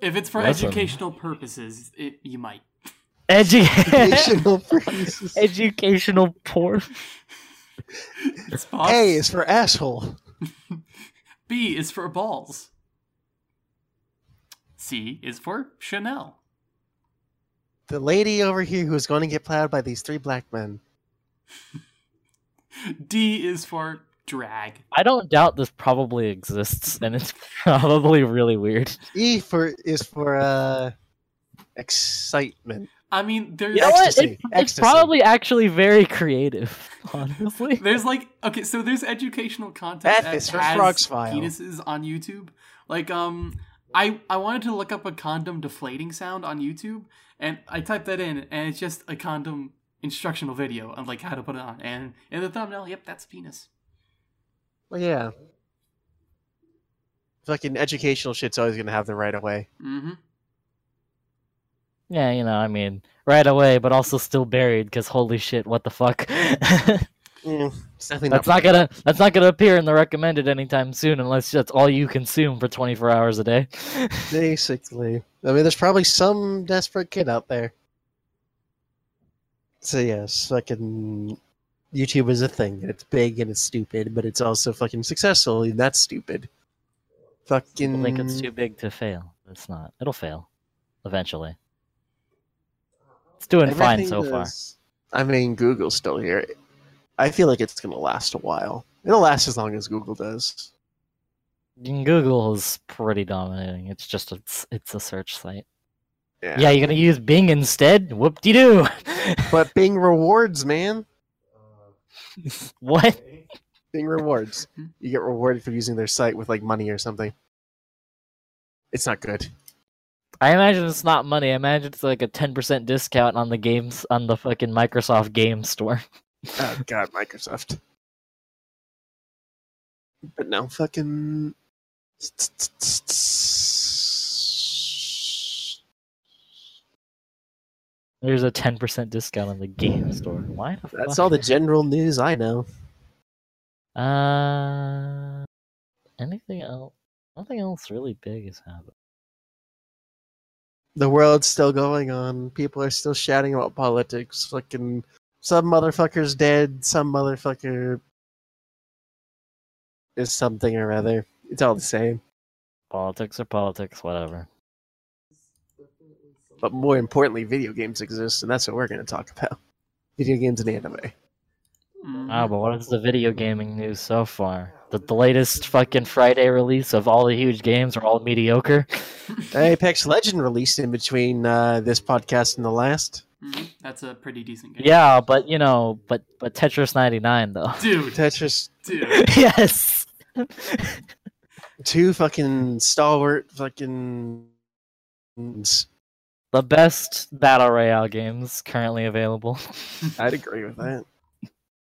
A: If it's for
D: Listen.
A: educational purposes, it you might.
D: Edu- [LAUGHS]
B: Educational purposes. [LAUGHS]
D: educational porn. [LAUGHS]
A: Spots.
B: A is for asshole.
A: B is for balls. C is for Chanel.
B: The lady over here who is going to get plowed by these three black men.
A: D is for drag.
D: I don't doubt this probably exists, and it's [LAUGHS] probably really weird.
B: E for is for uh excitement.
A: I mean, there's
D: You know?
B: Ecstasy.
D: It- it's
B: Ecstasy.
D: probably actually very creative, [LAUGHS] honestly.
A: there's like okay, so there's educational content
B: F
A: that
B: is for
A: has
B: Frog's File.
A: penises on YouTube. Like um, I I wanted to look up a condom deflating sound on YouTube, and I typed that in, and it's just a condom instructional video of like how to put it on, and in the thumbnail, yep, that's penis.
B: Well, yeah. Fucking educational shit's always gonna have the right away.
A: Mm-hmm.
D: Yeah, you know, I mean, right away, but also still buried because holy shit, what the fuck? [LAUGHS]
B: Mm, it's definitely
D: that's not gonna that's not gonna appear in the recommended anytime soon unless that's all you consume for 24 hours a day. [LAUGHS]
B: Basically, I mean, there's probably some desperate kid out there. So yes, fucking YouTube is a thing, and it's big and it's stupid, but it's also fucking successful, and that's stupid. Fucking.
D: People think it's too big to fail. It's not. It'll fail eventually. It's doing fine
B: everything
D: so far.
B: I mean, Google's still here. I feel like it's gonna last a while. It'll last as long as Google does.
D: Google is pretty dominating. It's just a, it's, it's a search site.
B: Yeah.
D: Yeah, you're gonna use Bing instead. Whoop de doo. [LAUGHS]
B: But Bing rewards, man. [LAUGHS]
D: what?
B: Bing rewards. You get rewarded for using their site with like money or something. It's not good.
D: I imagine it's not money. I imagine it's like a ten percent discount on the games on the fucking Microsoft Game Store. [LAUGHS]
B: Oh god, Microsoft. But now fucking.
D: There's a ten percent discount on the Game Store. Why the
B: That's
D: fuck?
B: all the general news I know.
D: Uh, anything else? Nothing else really big has happened.
B: The world's still going on. People are still shouting about politics. Fucking some motherfucker's dead. Some motherfucker is something or other. It's all the same.
D: Politics or politics, whatever.
B: But more importantly, video games exist, and that's what we're going to talk about. Video games and anime.
D: Ah, but what is the video gaming news so far? The, the latest fucking Friday release of all the huge games are all mediocre. [LAUGHS]
B: Apex Legend released in between uh, this podcast and the last.
A: Mhm. That's a pretty decent game.
D: Yeah, but you know, but but Tetris 99 though.
A: dude,
B: Tetris
A: dude. [LAUGHS] [LAUGHS]
D: yes.
B: two fucking stalwart fucking
D: The best battle royale games currently available. [LAUGHS]
B: I'd agree with that.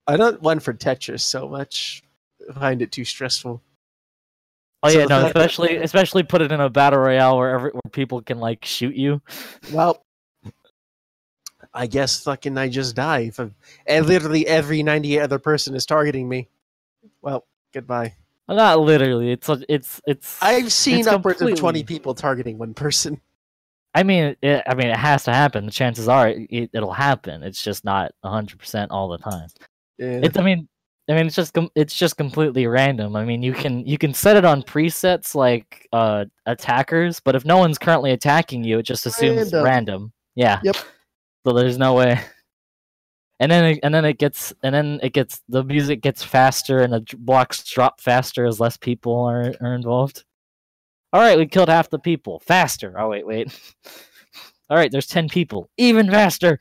B: I don't one for Tetris so much. I find it too stressful.
D: Oh yeah,
B: the
D: no,
B: fact that-
D: especially especially put it in a battle royale where every, where people can like shoot you.
B: Well, I guess fucking I just die. If I- and literally every 98 other person is targeting me. Well, goodbye.
D: Not literally. It's it's it's.
B: I've seen
D: It's
B: upwards of 20 people targeting one person.
D: I mean, it, I mean, it has to happen. The chances are it, it'll happen. It's just not hundred percent all the time.
B: Yeah.
D: It's, I mean, I mean, it's just com- it's just completely random. I mean, you can you can set it on presets like uh attackers, but if no one's currently attacking you, it just assumes
B: Random.
D: random. Yeah.
B: Yep.
D: So there's no way. And then it, and then it gets and then it gets the music gets faster and the blocks drop faster as less people are are involved. All right, we killed half the people. Faster. Oh wait, wait. All right, there's ten people. Even faster.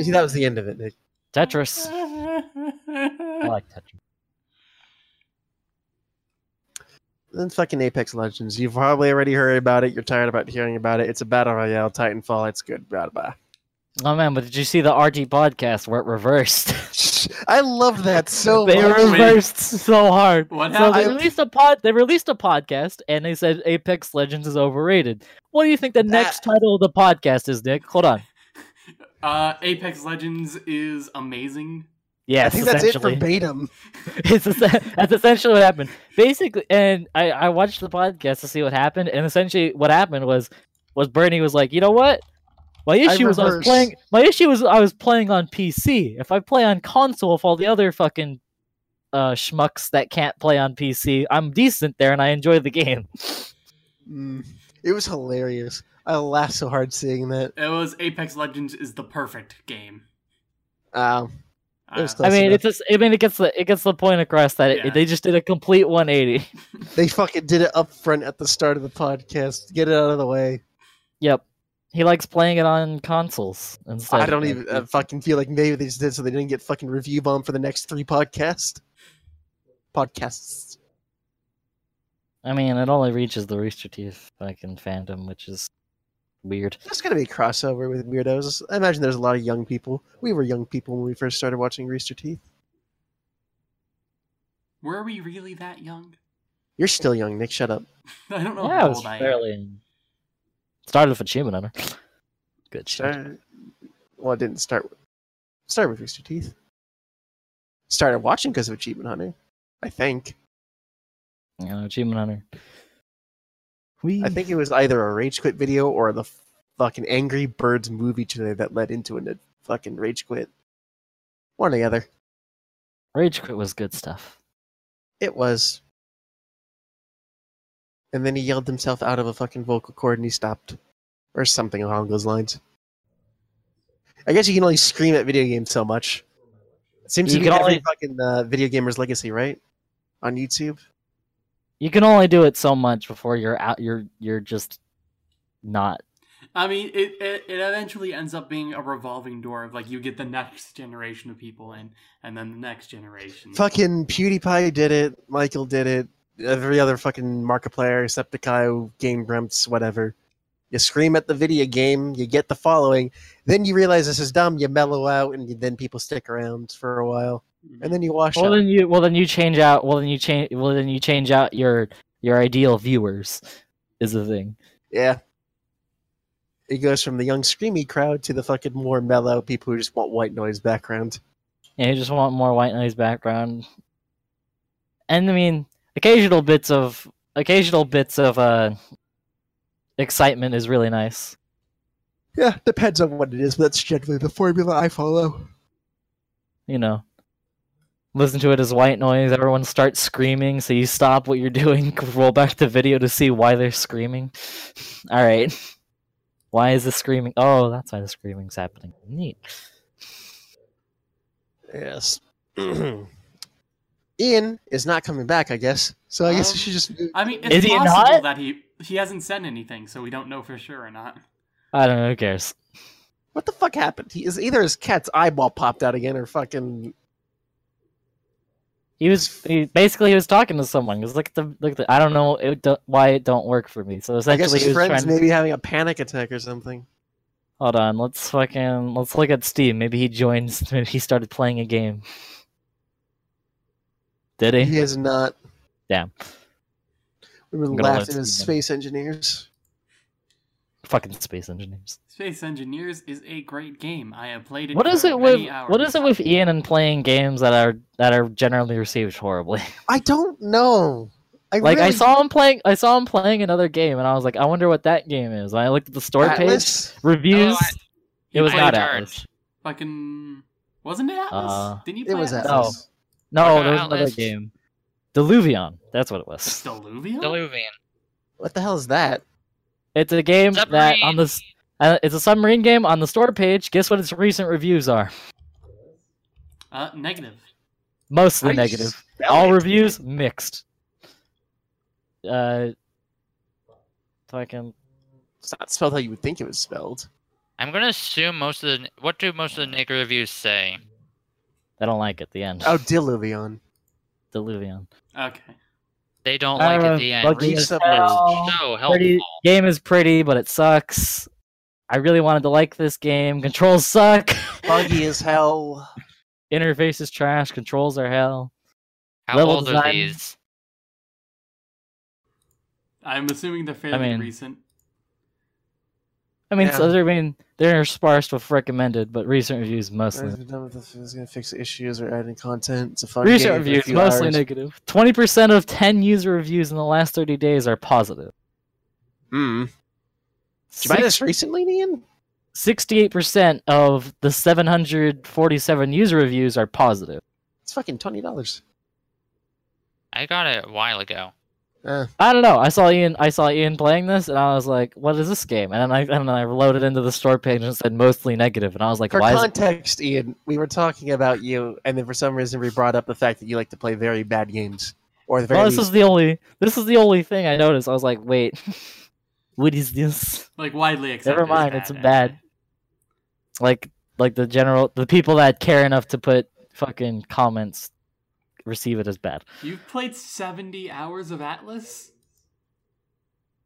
B: See, that was the end of it, Nick.
D: Tetris. I like Tetris.
B: Then fucking Apex Legends. You've probably already heard about it. You're tired about hearing about it. It's a battle royale, Titanfall. It's good. Bye bye.
D: Oh man, but did you see the RT podcast where it reversed? [LAUGHS] [LAUGHS]
B: I love that so
D: they
B: much.
D: reversed so hard.
A: What
D: So they released a pod. They released a podcast, and they said Apex Legends is overrated. What do you think the next title of the podcast is, Nick? Hold on. [LAUGHS]
A: Uh, Apex Legends is amazing.
D: Yes,
B: I think that's it verbatim.
D: it's that's essentially what happened. Basically, and I, I watched the podcast to see what happened, and essentially what happened was was Bernie was like, you know what? My issue was I was playing. My issue was I was playing on PC. If I play on console, if all the other fucking uh, schmucks that can't play on PC, I'm decent there, and I enjoy the game. [LAUGHS]
B: Mm. It was hilarious. I laughed so hard seeing that.
A: It was Apex Legends is the perfect game.
B: Um,
A: Uh,
D: I mean,
B: enough.
D: it's just, I mean, it gets the it gets the point across that it,
A: Yeah.
D: they just did a complete 180. [LAUGHS]
B: they fucking did it up front at the start of the podcast. Get it out of the way.
D: yep, he likes playing it on consoles instead.
B: I don't even uh, fucking feel like maybe they just did so they didn't get fucking review bomb for the next three podcasts. Podcasts.
D: I mean, it only reaches the Rooster Teeth fucking fandom, which is weird.
B: There's gonna be a crossover with weirdos. I imagine there's a lot of young people. We were young people when we first started watching Rooster Teeth.
A: were we really that young?
B: You're still young, Nick. Shut up. [LAUGHS]
A: I don't know
D: yeah,
A: how
D: it was
A: old I am.
D: fairly. Started with Achievement Hunter. Good shit.
B: Start... Well, it didn't start. With... Start with Rooster Teeth. Started watching because of Achievement Hunter. I think.
D: You know, Achievement Hunter. We.
B: I think it was either a Rage Quit video or the fucking Angry Birds movie today that led into a fucking Rage Quit. One or the other.
D: Rage Quit was good stuff.
B: It was. And then he yelled himself out of a fucking vocal cord and he stopped. Or something along those lines. I guess you can only scream at video games so much. It seems
D: You
B: to be
D: can
B: every
D: only-
B: fucking uh, video gamer's legacy, right? On YouTube.
D: You can only do it so much before you're out. You're you're just not.
A: I mean, it, it it eventually ends up being a revolving door of like you get the next generation of people in, and then the next generation.
B: Fucking PewDiePie did it. Michael did it. Every other fucking market Markiplier, Septiceye, Game Grumps, whatever. You scream at the video game, you get the following, then you realize this is dumb, you mellow out, and then people stick around for a while, mm-hmm. and then you wash
D: Well
B: up.
D: then you well then you change out. Well then you change. Well then you change out your your ideal viewers. Is the thing.
B: Yeah. It goes from the young screamy crowd to the fucking more mellow people who just want white noise background.
D: Yeah, you just want more white noise background. And I mean, occasional bits of occasional bits of uh excitement is really nice.
B: Yeah, depends on what it is, but that's generally the formula I follow.
D: You know. Listen to it as white noise, everyone starts screaming, so you stop what you're [LAUGHS] doing, roll back the video to see why they're screaming. [LAUGHS] Alright. Why is the screaming? Oh, that's why the screaming's happening. Neat.
B: Yes. [CLEARS THROAT] Ian is not coming back, I guess. So I guess
A: Um,
B: you should just.
A: I mean, it's
D: Is he
A: possible
D: not?
A: that he he hasn't said anything, so we don't know for sure or not.
D: I don't know, who cares?
B: What the fuck happened? He is either his cat's eyeball popped out again, or fucking.
D: He was he, basically he was talking to someone. He was like the like the I don't know it do, why it don't work for me. So
B: I
D: essentially
B: guess
D: he
B: his
D: was
B: friend's
D: trying.
B: maybe having a panic attack or something.
D: Hold on, let's fucking let's look at Steam. Maybe he joins. [LAUGHS] Maybe he started playing a game. Did he?
B: He is not.
D: Damn.
B: We were
D: I'm
B: laughing
D: let
B: as space engineers.
D: Fucking space engineers.
A: Space Engineers is a great game. I have played it.
D: What is it with
A: hours.
D: what is it with Ian and playing games that are that are generally received horribly? [LAUGHS]
B: I don't know. I
D: like I saw him playing I saw him playing another game and I was like, I wonder what that game is. And I looked at the store page reviews.
C: Oh, I-
D: it was
A: played
D: not
C: Atlas.
D: Atlas.
A: Fucking wasn't it Atlas?
D: Uh,
A: Didn't you play
B: It was
A: Atlas?
B: Atlas.
D: No,
C: What
D: there was
C: about
D: another
C: Atlas?
D: game. Diluvion. That's what it was.
A: Deluvian?
C: Diluvian.
B: What the hell is that?
D: It's a game that on
C: Submarine.
D: the s- uh, it's a submarine game on the store page. Guess what its recent reviews are?
A: Uh, negative.
D: Mostly
B: How you
D: negative.
B: spell
D: All
B: it?
D: reviews mixed. Uh, fucking
B: It's not spelled how you would think it was spelled.
C: I'm gonna assume most of the. What do most of the negative reviews say?
D: I don't like it. The end.
B: Oh, Diluvion.
D: Deluvion.
A: Okay.
C: They don't like
D: Uh,
C: at the end.
D: buggy
C: is so helpful.
D: Pretty game is pretty, but it sucks. I really wanted to like this game. Controls suck. [LAUGHS]
B: Buggy as hell.
D: Interface is trash. Controls are hell.
C: How
D: level
C: old are these?
A: I'm assuming they're fairly
D: mean-
A: recent.
D: I mean,
B: Yeah.
D: so they're, I mean, they're sparse with recommended, but recent reviews mostly.
B: I've been done with this. It's gonna fix issues or adding content. It's a fun
D: Recent
B: game for a
D: reviews mostly
B: hours.
D: negative. Twenty percent of ten user reviews in the last thirty days are positive.
B: Hmm. Did you buy this recently, Ian?
D: Sixty-eight percent of the seven hundred forty-seven user reviews are positive.
B: It's fucking twenty dollars.
C: I got it a while ago.
B: Uh,
D: I don't know. I saw Ian. I saw Ian playing this, and I was like, "What is this game?" And then I and then I loaded into the store page and it said mostly negative, and I was like,
B: for
D: "Why is it?"
B: context, Ian, we were talking about you, and then for some reason we brought up the fact that you like to play very bad games, or the very
D: Well, this
B: least,
D: is the only. This is the only thing I noticed. I was like, "Wait, [LAUGHS] what is this?"
A: Like widely accepted.
D: Never
A: as
D: mind, it's
A: bad.
D: bad. Like, like the general, the people that care enough to put fucking comments receive it as bad.
A: You've played 70 hours of Atlas?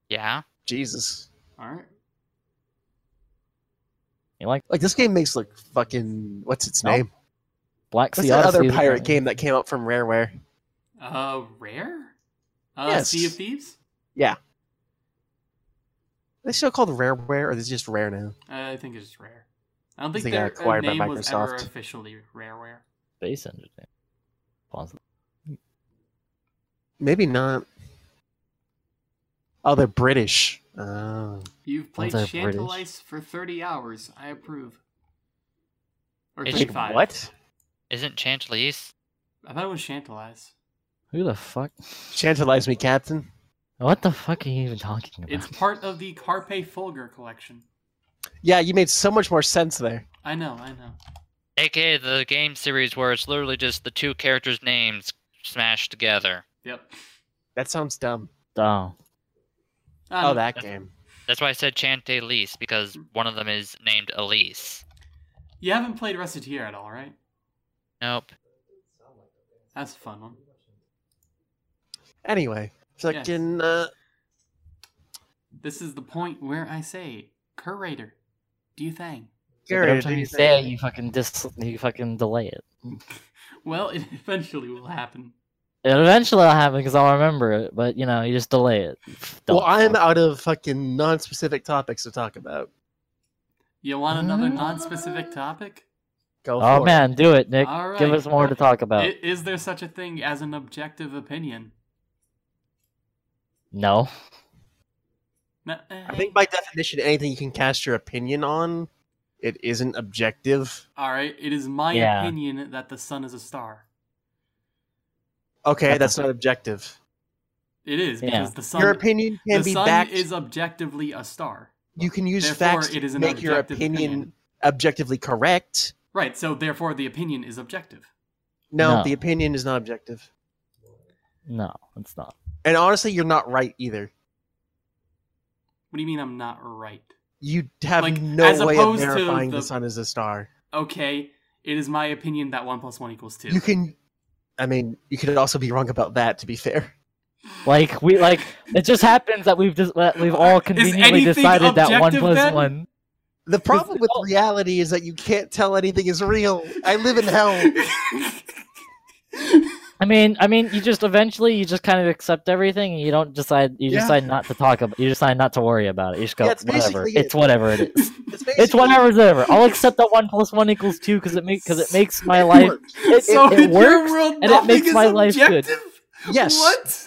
C: Yeah.
B: Jesus.
A: Alright.
D: You like
B: Like this game makes like fucking what's its
D: Nope.
B: name?
D: Black
B: What's
D: Sea
B: that
D: Odyssey?
B: other pirate game that came out from Rareware?
A: Uh, Rare? Uh,
B: Yes.
A: Sea of Thieves? Yeah.
B: Are they still called Rareware, or is it just Rare now?
A: Uh, I think it's just Rare. I don't think
B: They got
A: their
B: acquired by
A: name was ever officially Rareware.
D: Space Engineer. Pause.
B: Maybe not. Oh, they're British. Oh.
A: You've played
D: they're
A: Chantelise for 30 hours. I approve. Or
C: It's-
A: 35.
B: What?
C: Isn't Chantelise?
A: I thought it was Chantalize.
D: Who the fuck?
B: Chantalize me, Captain.
D: What the fuck are you even talking about?
A: It's part of the Carpe Fulgur collection.
B: Yeah, you made so much more sense there.
A: I know, I know.
C: AKA the game series where it's literally just the two characters' names smashed together.
A: Yep.
B: That sounds dumb.
D: Oh.
A: I
B: Oh,
A: know.
B: that game.
C: That's why I said Chantelise, because one of them is named Elise.
A: You haven't played Recettear at all, right?
C: Nope.
A: That's a fun one.
B: Anyway, fucking. Uh,
A: This is the point where I say, Curator, do you think?
B: Garrett,
D: Every time you
B: you
D: say it, you fucking dis, you fucking delay it. [LAUGHS]
A: Well, it eventually will happen.
D: It eventually will happen because I'll remember it, but you know, you just delay it.
B: Well,
D: Don't
B: I'm out of fucking non-specific topics to talk about.
A: You want another
D: Mm.
A: non-specific topic?
B: Go
D: Oh
B: for
D: man, do it, Nick.
A: All
D: Give us more to talk about.
A: Is there such a thing as an objective opinion?
D: no.
A: No.
B: I think by definition, anything you can cast your opinion on, it isn't objective.
A: All right. It is my
D: Yeah.
A: opinion that the sun is a star.
B: Okay,
D: That's
B: that's not objective.
A: It is
D: Yeah.
A: because the sun.
B: Your opinion can
A: the
B: be
A: sun
B: backed.
A: is objectively a star.
B: you can use
A: Therefore,
B: facts
A: it is
B: to
A: an
B: make your opinion,
A: opinion.
B: objectively correct.
A: Right. So therefore, the opinion is objective.
B: No,
D: No.
B: the opinion is not objective.
D: No, it's not.
B: And honestly, you're not right either.
A: What do you mean I'm not right?
B: You have
A: Like,
B: no
A: as
B: way of verifying the...
A: the-
B: sun is a star.
A: Okay. It is my opinion that one plus one equals two.
B: You can, I mean, you could also be wrong about that. To be fair,
D: Like we like it just happens that we've just that we've all conveniently decided that one plus
A: then?
D: one.
B: the problem with reality is that you can't tell anything is real. I live in hell. [LAUGHS]
D: I mean, I mean, you just eventually you just kind of accept everything, and you don't decide. You
B: Yeah.
D: decide not to talk about. You decide not to worry about it. You just go
B: Yeah, it's
D: whatever.
B: basically it.
D: It's whatever it is.
B: It's, [LAUGHS]
D: It's
B: basically-
D: whatever. Whatever. I'll accept that one plus one equals two because it makes because it makes my life. It,
A: so
D: it, it works.
A: world,
D: and it
A: nothing
D: makes
A: is
D: my life good.
A: objective?
B: Yes.
A: What?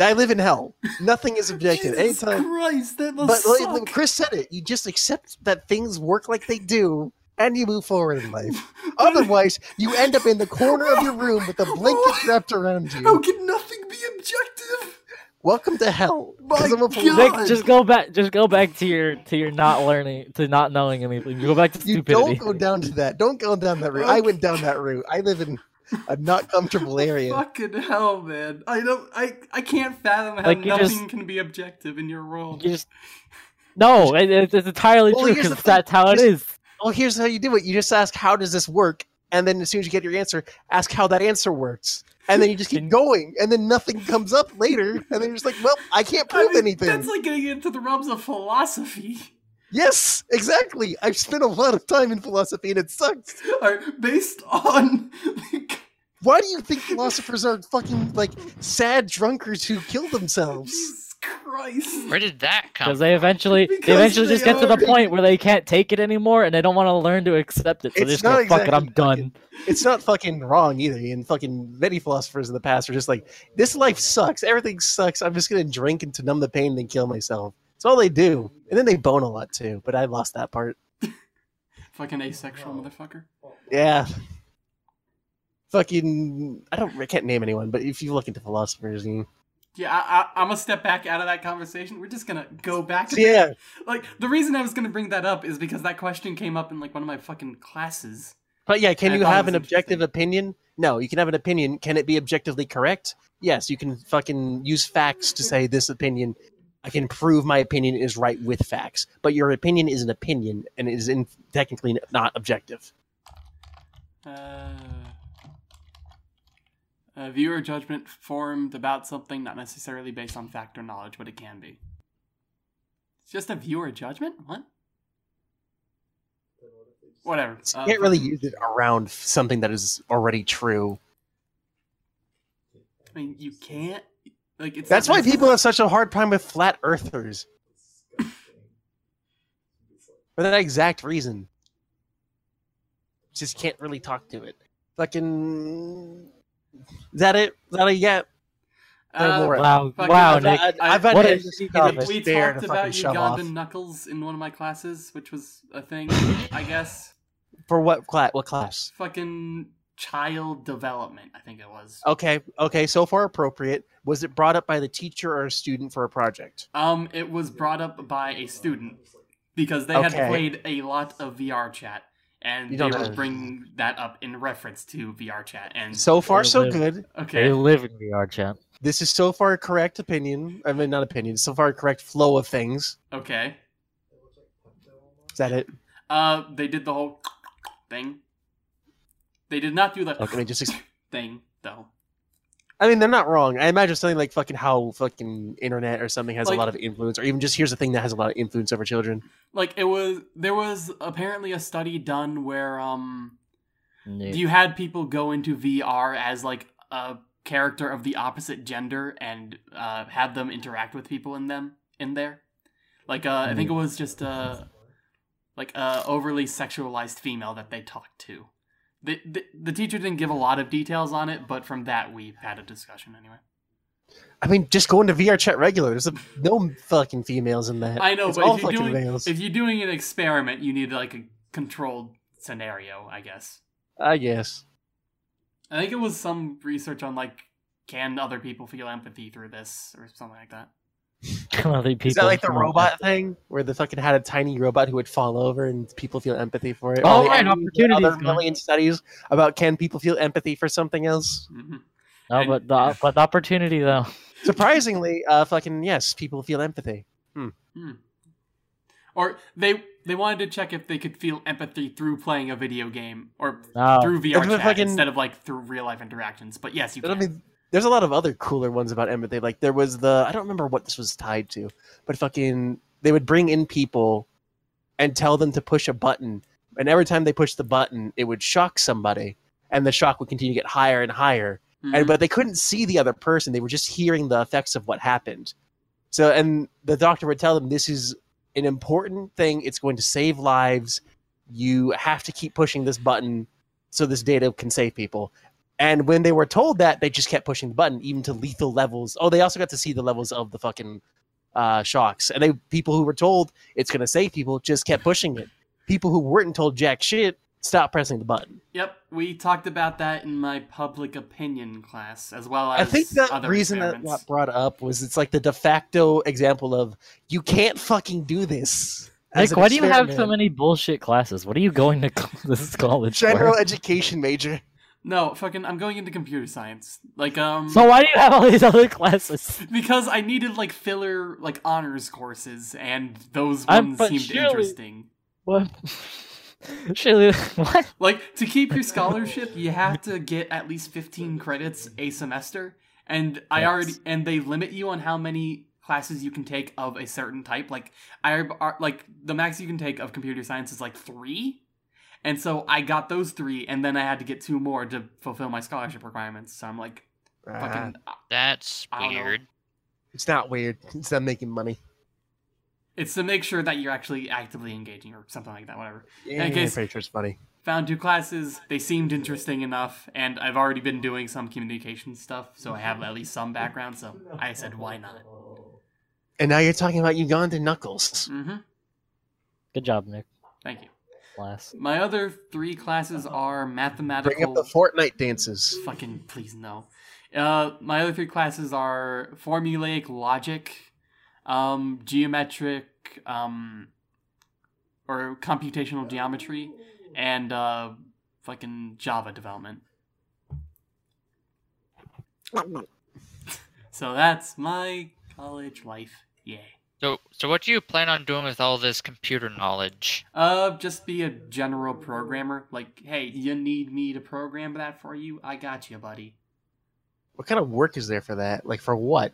B: I live in hell. Nothing is objective.
A: Jesus
B: Anytime.
A: Christ, that
B: But
A: must
B: like,
A: suck.
B: like Chris said it. You just accept that things work like they do, and you move forward in life. Otherwise, you end up in the corner of your room with a blanket wrapped around you.
A: How can nothing be objective?
B: Welcome to hell.
A: My
B: 'Cause I'm
A: God.
D: Nick, just go back. Just go back to your to your not learning to not knowing anything. You go back to
B: You
D: stupidity.
B: don't go down to that. Don't go down that route. I went down that route. I live in a not comfortable [LAUGHS] area.
A: Fucking hell, man! I don't. I. I can't fathom how
D: Like,
A: nothing
D: just-
A: can be objective in your world.
D: You just no. It, it's it's entirely
B: Well,
D: true because that's how it
B: Just-
D: is.
B: Well, here's how you do it. You just ask, "How does this work?" And then as soon as you get your answer, ask how that answer works. And then you just keep [LAUGHS] going, and then nothing comes up later, and then you're just like, "Well, I can't
A: I
B: prove
A: mean,
B: anything."
A: That's like getting into the realms of philosophy.
B: Yes, exactly. I've spent a lot of time in philosophy, and it sucks.
A: Are based on.
B: Why do you think philosophers are fucking like sad drunkards who kill themselves?
A: Jesus Christ!
C: Where did that come?
D: Because they eventually,
A: Because
D: they eventually
A: they
D: just get to the point where they can't take it anymore, and they don't want to learn to accept it. So they
B: It's
D: just go,
B: not
D: "Fuck it, I'm
B: exactly
D: done."
B: It's not fucking wrong either. And fucking many philosophers in the past are just like, "This life sucks. Everything sucks. I'm just gonna drink and to numb the pain and then kill myself." That's all they do. And then they bone a lot too. But I lost that part. [LAUGHS]
A: Fucking asexual motherfucker.
B: Yeah. Fucking, I don't, I can't name anyone, but if you look into philosophers, you,
A: Yeah, I, I, I'm gonna step back out of that conversation. We're just gonna go back. To
B: yeah,
A: Like the reason I was gonna bring that up is because that question came up in like one of my fucking classes.
B: But yeah, can you have an objective opinion? No, you can have an opinion. Can it be objectively correct? Yes, you can fucking use facts to say this opinion. I can prove my opinion is right with facts, but your opinion is an opinion and is in technically not objective.
A: Uh, a viewer judgment formed about something not necessarily based on fact or knowledge, but it can be. It's just a viewer judgment. What? Whatever.
B: So
A: Uh,
B: you can't really
A: fucking-
B: use it around something that is already true.
A: I mean, you can't. Like it's.
B: That's why people have such a hard time with flat earthers. [LAUGHS] For that exact reason. Just can't really talk to it. Fucking. Is that it? Is that a you got?
A: Uh.
D: Wow, wow,
A: I've-
D: Nick.
A: I-
B: I've had
D: what
B: to
D: a-
B: end this
D: we-
B: topic
A: we
B: there
A: talked
B: to
A: about
B: fucking shove off.
A: Ugandan knuckles in one of my classes, which was a thing, [LAUGHS] I guess.
B: For what class? What class?
A: Fucking child development, I think it was.
B: Okay, okay. So far, appropriate. Was it brought up by the teacher or a student for a project?
A: Um, it was brought up by a student because they had played a lot of VR chat, and
B: You
A: they
B: don't
A: were
B: have-
A: bringing that up in reference to VR chat. And
B: So far, so
D: live-
B: good.
A: okay,
D: They live in VR chat.
B: This is so far a correct opinion. I mean, not opinion. So far, a correct flow of things.
A: okay.
B: Is that it?
A: Uh, they did the whole thing. They did not do the
B: Okay, let me just. Ex- [LAUGHS]
A: thing though.
B: I mean, they're not wrong. I imagine something like fucking how fucking internet or something has
A: Like-
B: a lot of influence, or even just here's a thing that has a lot of influence over children.
A: Like it was, there was apparently a study done where um
D: Yeah.
A: you had people go into VR as like a character of the opposite gender and uh, have them interact with people in them in there. Like uh, I think it was just a like a overly sexualized female that they talked to. The, the the teacher didn't give a lot of details on it, but from that we had a discussion anyway.
B: I mean, just go into VR chat regular. There's a, no fucking females in that.
A: I know,
B: It's
A: but
B: all
A: if you're
B: fucking
A: doing
B: males.
A: if you're doing an experiment, you need like a controlled scenario, I guess.
B: I guess.
A: I think it was some research on like can other people feel empathy through this or something like that.
D: Other
B: Is that like the robot thing where the fucking had a tiny robot who would fall over and people feel empathy for it?
D: Oh,
B: Or the
D: right,
B: other
D: opportunities going.
B: million studies about can people feel empathy for something else?
A: hmm
D: No, but the but the opportunity though.
B: Surprisingly, uh, fucking yes, people feel empathy.
A: Or they they wanted to check if they could feel empathy through playing a video game or
D: No.
A: through VR chat
B: fucking-
A: instead of like through real life interactions. But yes, you
B: I
A: can.
B: mean, there's a lot of other cooler ones about empathy. Like there was the I don't remember what this was tied to, but fucking they would bring in people and tell them to push a button, and every time they pushed the button, it would shock somebody, and the shock would continue to get higher and higher
A: Mhm.
B: and but they couldn't see the other person. They were just hearing the effects of what happened. So, and the doctor would tell them this is an important thing. It's going to save lives. You have to keep pushing this button so this data can save people. And when they were told that, they just kept pushing the button, even to lethal levels. Oh, they also got to see the levels of the fucking uh, shocks. And they people who were told it's going to save people just kept pushing it. People who weren't told jack shit stopped pressing the button.
A: Yep, we talked about that in my public opinion class, as well as
B: I think the
A: other
B: reason that got brought up was it's like the de facto example of you can't fucking do this. as
D: Nick, why do you have so many bullshit classes? What are you going to co- [LAUGHS] this college
B: general
D: for?
B: education major?
A: No, fucking, I'm going into computer science. Like, um,
D: So why do you have all these other classes? [LAUGHS]
A: because I needed like filler, like honors courses, and those ones seemed
D: surely-
A: interesting.
D: What? [LAUGHS] Surely, what?
A: Like to keep your scholarship, you have to get at least 15 credits a semester, and I already and they limit you on how many classes you can take of a certain type. Like I are, like the max you can take of computer science is like 3. And so I got those 3 and then I had to get two more to fulfill my scholarship requirements. So I'm like
B: Ah,
A: fucking
C: That's
A: I don't know.
C: weird.
B: it's not weird. [LAUGHS] It's them making money.
A: it's to make sure that you're actually actively engaging or something like that, whatever.
B: Yeah,
A: In
B: I'm
A: case-
B: pretty sure it's funny.
A: found two classes. They seemed interesting enough, and I've already been doing some communication stuff, so I have at least some background. So I said, why not?
B: And now you're talking about Uganda Knuckles.
A: Mm -hmm.
D: Good job, Nick.
A: Thank you.
D: Class.
A: My other three classes are mathematical.
B: Bring up the Fortnite dances.
A: Fucking please no. Uh, my other three classes are formulaic logic, um, geometric, um, or computational geometry, and uh, fucking Java development. [LAUGHS] So that's my college life. Yay.
C: So, so what do you plan on doing with all this computer knowledge?
A: Uh, just be a general programmer. Like, hey, you need me to program that for you? I got you, buddy.
B: What kind of work is there for that? Like for what?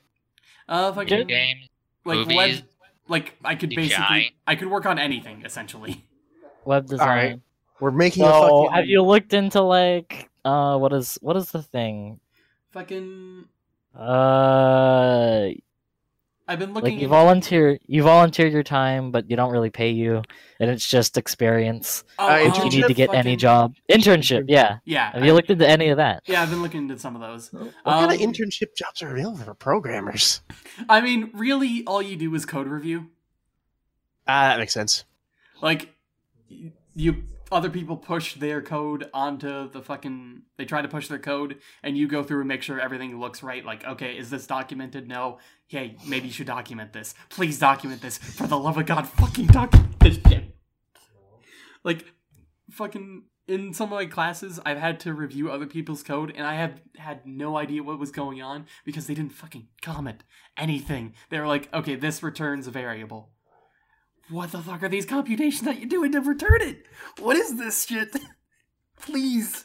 A: Uh, fucking
C: Games?
A: like
C: movies,
A: web, like I could
C: CGI.
A: basically, I could work on anything essentially. [LAUGHS]
D: Web design.
B: right. We're making a
D: So,
B: fucking.
D: have you looked into like uh what is what is the thing?
A: Fucking,
D: Uh
A: I've been
D: like
A: looking.
D: you volunteer you volunteer your time but you don't really pay you and it's just experience.
A: oh,
B: uh,
A: um,
D: If you need to get any job. Internship, yeah.
A: Yeah,
D: Have you looked into any of that?
A: Yeah, I've been looking into some of those.
B: what kind of
A: um,
B: internship jobs are available for programmers?
A: I mean, really, all you do is code review.
B: Ah, that makes sense.
A: Like, you other people push their code onto the fucking. They try to push their code, and you go through and make sure everything looks right. Like, okay, is this documented? No. Hey, maybe you should document this. Please document this. For the love of God, fucking document this shit. Like, fucking. In some of my classes, I've had to review other people's code, and I have had no idea what was going on because they didn't fucking comment anything. They were like, okay, this returns a variable what the fuck are these computations that you're doing to return it? What is this shit? [LAUGHS] Please,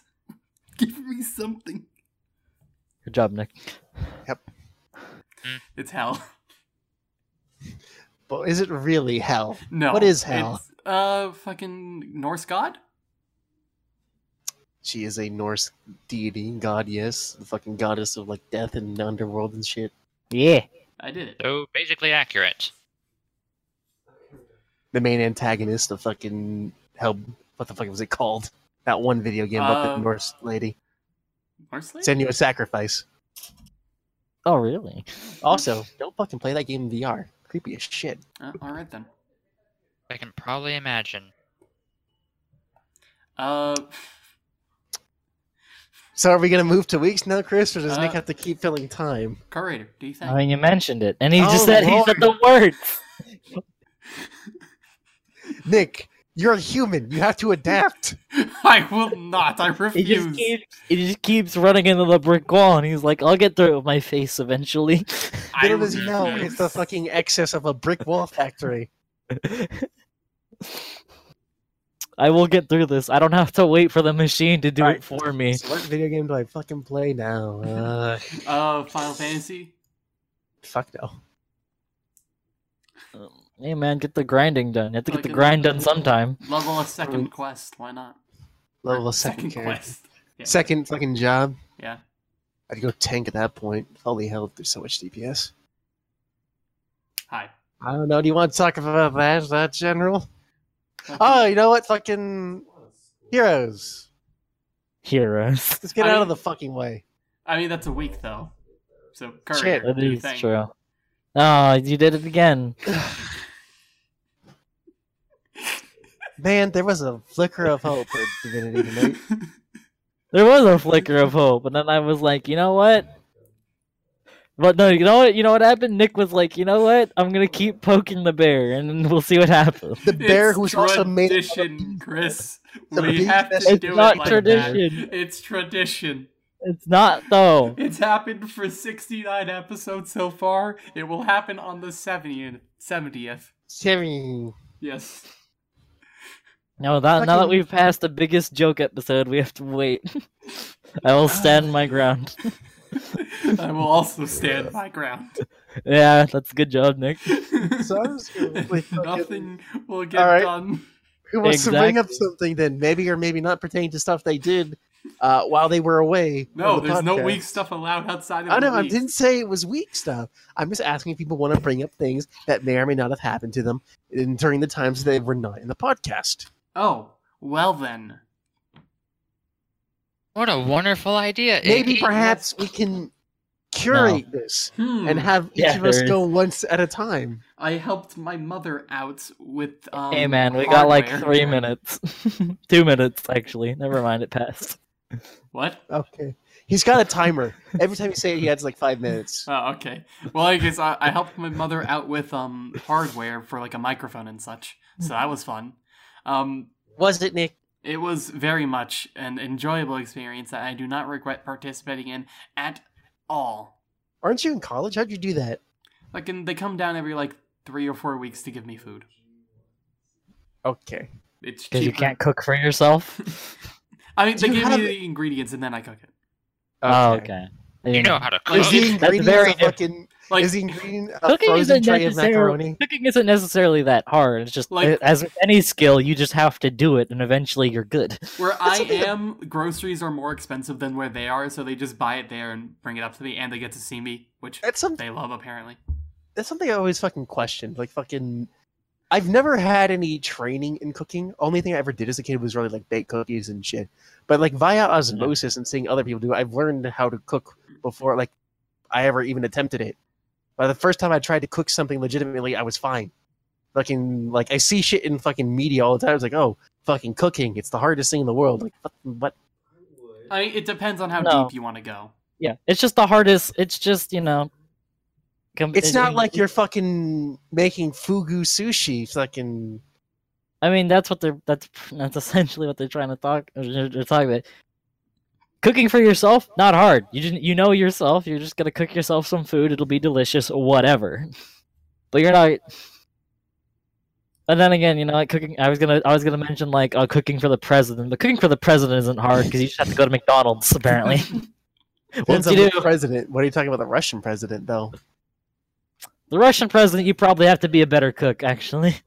A: give me something.
D: Good job, Nick. Yep. [LAUGHS]
A: It's hell.
B: But is it really hell?
A: No.
B: What is hell?
A: It's, uh, fucking Norse god?
B: She is a Norse deity, god, yes. The fucking goddess of like death and underworld and shit.
D: Yeah.
A: I did it.
C: So basically accurate.
B: The main antagonist of fucking hell. What the fuck was it called? That one video game about
A: Uh,
B: the Norse lady.
A: Norse lady?
B: Senua's Sacrifice.
D: Oh really?
B: Also, don't fucking play that game in VR. Creepy as shit.
A: Uh, Alright then.
C: I can probably imagine.
A: Uh, [SIGHS]
B: So are we gonna move to weeks now, Chris, or does Nick
A: Uh,
B: have to keep filling time?
A: curator, do you think?
D: I mean you mentioned it. And he
B: Oh,
D: just said he said the word. [LAUGHS]
B: Nick, you're a human. You have to [LAUGHS] adapt.
A: I will not. I
D: He
A: refuse.
D: just keeps he just keeps running into the brick wall and he's like, I'll get through it with my face eventually. [LAUGHS]
A: I
B: Little does he know, it's the fucking excess of a brick wall factory. [LAUGHS]
D: I will get through this. I don't have to wait for the machine to do
B: Alright.
D: it for me.
B: So what video game do I fucking play now? Uh,
A: Uh, Final Fantasy?
B: fuck no.
D: Hey man, get the grinding done. You have to get the
A: Fucking-
D: grind done sometime.
A: Level a second quest. Why not?
B: Level
A: Or
B: a [LAUGHS] second, character.
A: quest. [LAUGHS] Yeah.
B: Second fucking job.
A: Yeah.
B: I'd go tank at that point. Holy hell, there's so much DPS.
A: Hi.
B: I don't know. Do you want to talk about that? Is that general? Oh, you know what? Fucking heroes.
D: Heroes.
B: Let's get
A: I
B: out
A: mean-
B: of the fucking way.
A: I mean, that's a week though. So
B: Shit,
A: courier,
D: That
A: do your
D: is
A: thing.
D: true. Oh, you did it again. [SIGHS] [LAUGHS]
B: Man, there was a flicker of hope for Divinity tonight. [LAUGHS]
D: There was a flicker of hope, and then I was like, you know what? But no, you know what? You know what happened? Nick was like, you know what? I'm gonna keep poking the bear, and we'll see what happens.
B: The bear
A: It's
B: who's also made out
A: tradition, Chris. We have to
B: that's-
A: do
D: It's not
A: it like
D: tradition.
A: that. It's tradition.
D: It's not though.
A: It's happened for 69 episodes so far. It will happen on the 70th. 70th.
B: Terry.
A: Yes.
D: No, that now that we've passed the biggest joke episode, we have to wait. [LAUGHS] I will stand my ground. [LAUGHS]
A: I will also stand my ground.
D: Yeah, that's a good job, Nick. [LAUGHS]
B: So I was gonna play fucking-
A: Nothing will get
B: All right.
A: done.
B: Who wants to bring up something then? Maybe or maybe not pertaining to stuff they did uh, while they were away.
A: No,
B: the
A: there's no
B: podcast.
A: weak stuff allowed outside of
B: I
A: the
B: know. I didn't say it was weak stuff. I'm just asking if people want to bring up things that may or may not have happened to them in, during the times they were not in the podcast.
A: Oh, well then.
C: What a wonderful idea.
B: Maybe
C: Iggy.
B: perhaps we can curate this
A: Hmm.
B: and have each
D: Yeah,
B: of us go once at a time.
A: I helped my mother out with um
D: hey man, we got like three minutes. [LAUGHS] Two minutes, actually. Never mind, it passed.
A: What?
B: Okay. He's got a timer. Every time you say it, he adds like five minutes.
A: Oh, okay. Well, I guess I, I helped my mother out with um hardware for like a microphone and such, so that was fun. Um,
B: Was it, Nick?
A: it was very much an enjoyable experience that I do not regret participating in at all.
B: Aren't you in college? How'd you do that?
A: Like, and they come down every like three or four weeks to give me food.
B: Okay.
A: It's
D: Because you can't cook for yourself. [LAUGHS]
A: I mean,
B: Do
A: they
B: you
A: give me the ingredients and then I cook it.
D: Oh, okay.
C: You know how to cook.
B: Is the
A: That's
D: very
B: a fucking
A: Like,
B: is the ingredient a
D: Cooking
B: frozen
D: isn't
B: tray of
D: necessarily
B: macaroni?
D: cooking isn't necessarily that hard. It's just
A: Like-
D: as with any skill, you just have to do it, and eventually you're good. [LAUGHS]
A: where I am, groceries are more expensive than where they are, so they just buy it there and bring it up to me, and they get to see me, which
B: That's something.
A: they love apparently.
B: That's something I always fucking questioned. Like fucking, I've never had any training in cooking. Only thing I ever did as a kid was really like bake cookies and shit. But like via osmosis and seeing other people do, it, I've learned how to cook before like I ever even attempted it. By the first time I tried to cook something legitimately, I was fine. Fucking like I see shit in fucking media all the time. I was like, oh, fucking cooking, it's the hardest thing in the world. Like fucking what?
A: I mean, it depends on how
D: No.
A: deep you want to go.
D: Yeah, it's just the hardest. It's just you know.
B: It's not like you're fucking making fugu sushi. Fucking
D: I mean, that's what they're. That's that's [LAUGHS] essentially what they're trying to talk. They're, they're talking about. Cooking for yourself, not hard. You just you know yourself. You're just gonna cook yourself some food. It'll be delicious, whatever. But you're not. And then again, you know, like cooking. I was gonna, I was gonna mention like uh, cooking for the president, but cooking for the president isn't hard because you just have to go to McDonald's apparently.
B: Depends
D: Once you
B: the
D: do,
B: president. What are you talking about? The Russian president, though.
D: the Russian president, you probably have to be a better cook. Actually,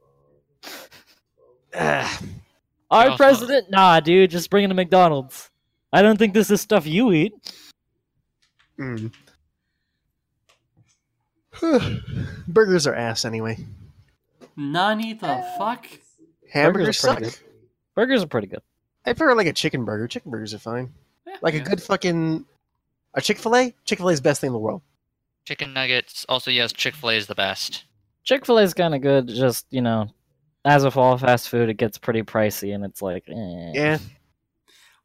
D: [SIGHS] our
C: also-
D: president, nah, dude, just bring it to McDonald's. I don't think this is stuff you eat.
B: mm. Burgers are ass anyway.
A: Nani the fuck?
B: Hamburgers
D: are pretty
B: suck.
D: Burgers are pretty good.
B: I prefer like a chicken burger. Chicken burgers are fine.
A: Yeah,
B: Like
A: yeah.
B: a good fucking a Chick Fil A. Chick Fil A is the best thing in the world.
C: Chicken nuggets. Also, yes, Chick Fil A is the best.
D: Chick Fil A is kind of good. Just you know, as with all fast food, it gets pretty pricey, and it's like, eh.
B: Yeah,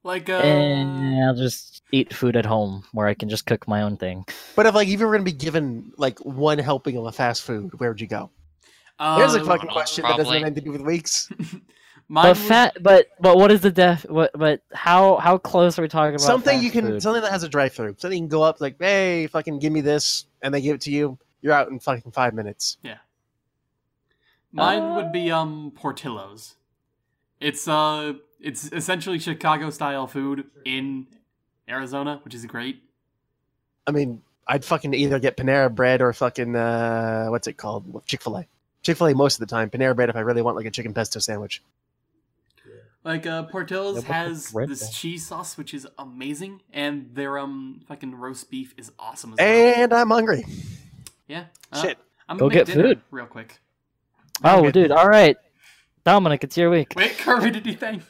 A: Like uh,
D: Eh, I'll just eat food at home where I can just cook my own thing.
B: but if like if you were gonna be given like one helping of a fast food, where would you go?
A: uh,
B: There's a fucking
C: Donald's,
B: question that doesn't
C: probably.
B: have anything to do with weeks. [LAUGHS]
A: mine
D: But
A: would-
D: fat, but but what is the def? What but how how close are we talking about?
B: something
D: fast
B: you can,
D: food?
B: something that has a drive-through. Something you can go up like, hey, fucking give me this, and they give it to you. You're out in fucking five minutes. Yeah.
A: Mine would be um Portillo's. It's uh it's essentially Chicago style food in Arizona, which is great.
B: I mean, I'd fucking either get Panera bread or fucking uh, what's it called? Chick Fil A. Chick Fil A most of the time. Panera bread if I really want like a chicken pesto sandwich.
A: Like uh, Portillo's
D: Yeah,
A: has this
D: Bull.
A: cheese sauce which is amazing, and their um fucking roast beef is awesome as well.
B: And I'm hungry.
A: yeah. Uh,
B: Shit.
A: I'm gonna make
D: get food.
A: real quick.
D: Oh, dude. All right, Dominic, it's your week.
A: Wait, [LAUGHS] Kirby, did you think?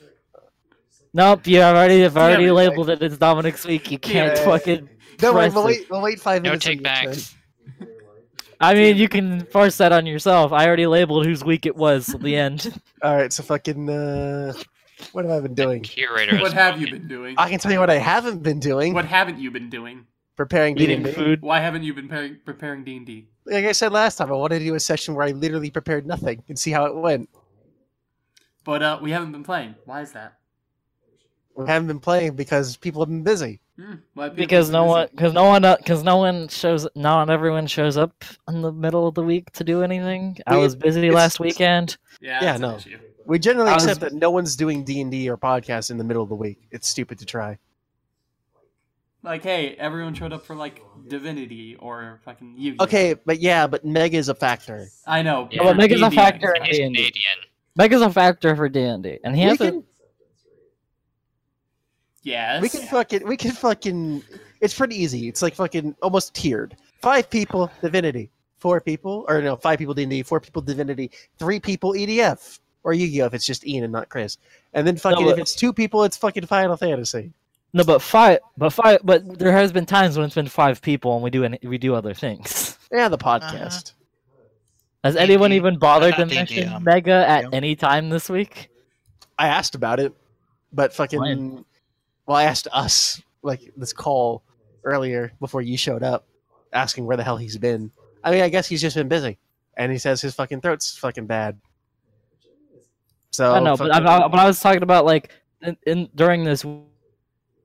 D: Nope, you have already have already
B: Damn it,
D: labeled it as Dominic's week. You can't
B: Yeah.
D: fucking.
B: No, wait,
D: press
B: we'll wait, we'll wait five
C: No
B: minutes.
C: take
B: and
C: backs.
D: I mean, you can force that on yourself. I already labeled whose week it was at the end. [LAUGHS]
B: All right, so fucking. Uh, what have I been doing?
C: Curator.
A: What have you been doing?
B: I can tell you what I haven't been doing.
A: What haven't you been doing?
B: Preparing
D: Eating
B: D&D.
D: food.
A: Why haven't you been preparing, preparing D and D?
B: Like I said last time, I wanted to do a session where I literally prepared nothing and see how it went.
A: But uh, we haven't been playing. Why is that?
B: We haven't been playing because people have been busy.
A: Hmm, why have people
D: Because
A: been
D: no
A: busy?
D: one, because no one, because no one shows, not everyone shows up in the middle of the week to do anything. I was busy last weekend.
A: Yeah,
B: Yeah, no. We generally
D: I was-
B: accept that no one's doing D and D or podcasts in the middle of the week. It's stupid to try.
A: Like, hey, everyone showed up for like Divinity or fucking Yu.
B: Okay, but yeah, but Meg is a factor.
A: I know.
C: Yeah,
A: for
D: but Mega's a factor
C: And he's
D: D&D.
C: Canadian.
D: Mega's a factor for D and D, and he
B: we
D: has a
B: can,
A: Yes.
B: we can fucking, we can fucking. It's pretty easy. It's like fucking almost tiered. Five people Divinity, four people, or no, five people D and D, four people Divinity, three people EDF or Yu-Gi-Oh if it's just Ian and not Chris, and then fucking
D: but-
B: if it's two people, it's fucking Final Fantasy.
D: no, but five, but five, but there has been times when it's been five people and we do any, we do other things. [LAUGHS]
B: Yeah, the podcast.
D: Has anyone even bothered to
C: Not
D: mention
C: um,
D: Mega at
C: yeah.
D: any time this week?
B: I asked about it, but fucking.
D: When?
B: Well, I asked us like this call earlier before you showed up, asking where the hell he's been. I mean, I guess he's just been busy, and he says his fucking throat's fucking bad. So
D: I know, but I,
B: fucking-
D: I, but I was talking about like in, in during this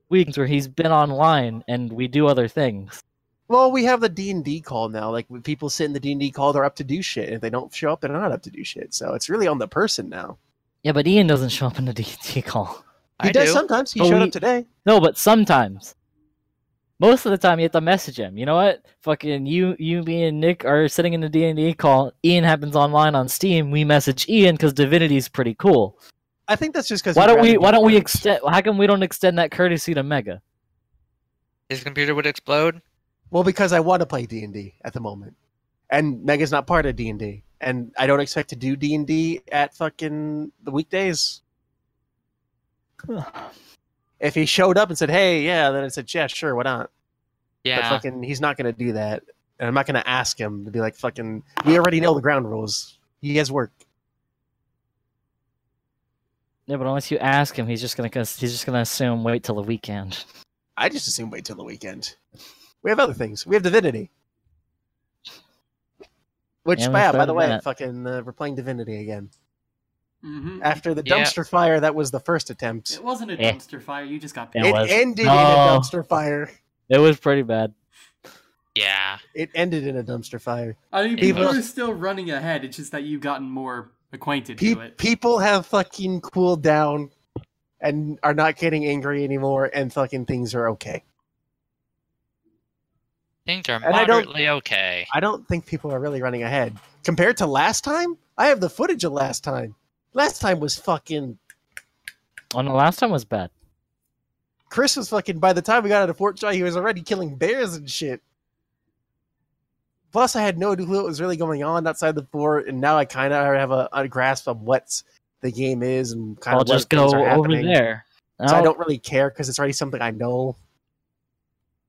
D: weeks where he's been online and we do other things.
B: well, we have the D and D call now. Like when people sit in the D and D call, they're up to do shit. And if they don't show up, they're not up to do shit. So it's really on the person now.
D: Yeah, but Ian doesn't show up in the D&D call.
B: He
C: I
B: does
C: do.
B: sometimes. He
D: But
B: showed
D: we-
B: up today.
D: No, but sometimes. Most of the time, you have to message him. You know what? Fucking you, you, me, and Nick are sitting in the D and D call. Ian happens online on Steam. We message Ian because Divinity's pretty cool.
B: I think that's just because.
D: Why don't we? Why don't we extend? How come we don't extend that courtesy to Mega?
C: His computer would explode.
B: Well, because I want to play D and D at the moment, and Mega's not part of D and D, and I don't expect to do D and D at fucking the weekdays. If he showed up and said, "Hey, yeah," then I said, "Yeah, sure, why not?" But
C: Yeah.
B: fucking, he's not gonna do that, and I'm not gonna ask him to be like, "Fucking, we already know the ground rules. He has work."
D: Yeah, but unless you ask him, he's just gonna he's just gonna assume wait till the weekend.
B: I just assume wait till the weekend. We have other things. We have Divinity. Which,
D: Yeah, we
B: yeah, by the way,
D: that.
B: fucking, uh, we're playing Divinity again.
A: Hmm
B: After the
C: Yeah.
B: dumpster fire, that was the first attempt.
A: It wasn't a
D: Eh.
A: dumpster fire. You just got
D: It
A: paid.
B: It
D: was.
B: ended in a dumpster fire.
D: It was pretty bad.
C: Yeah.
B: It ended in a dumpster fire.
A: I mean,
C: People-
A: people are still running ahead. It's just that you've gotten more acquainted
B: Pe-
A: to it.
B: people have fucking cooled down and are not getting angry anymore, and fucking things are okay.
C: Things are
B: And I
C: moderately okay.
B: I don't think people are really running ahead compared to last time. I have the footage of last time. Last time was fucking.
D: Oh, no, last time was bad.
B: Chris was fucking. By the time we got out of Fort Joy, he was already killing bears and shit. Plus, I had no clue what was really going on outside the fort, and now I kind of have a, a grasp of what the game is and kind
D: I'll
B: of where
D: just go over there.
B: So I
D: I'll-
B: don't really care because it's already something I know.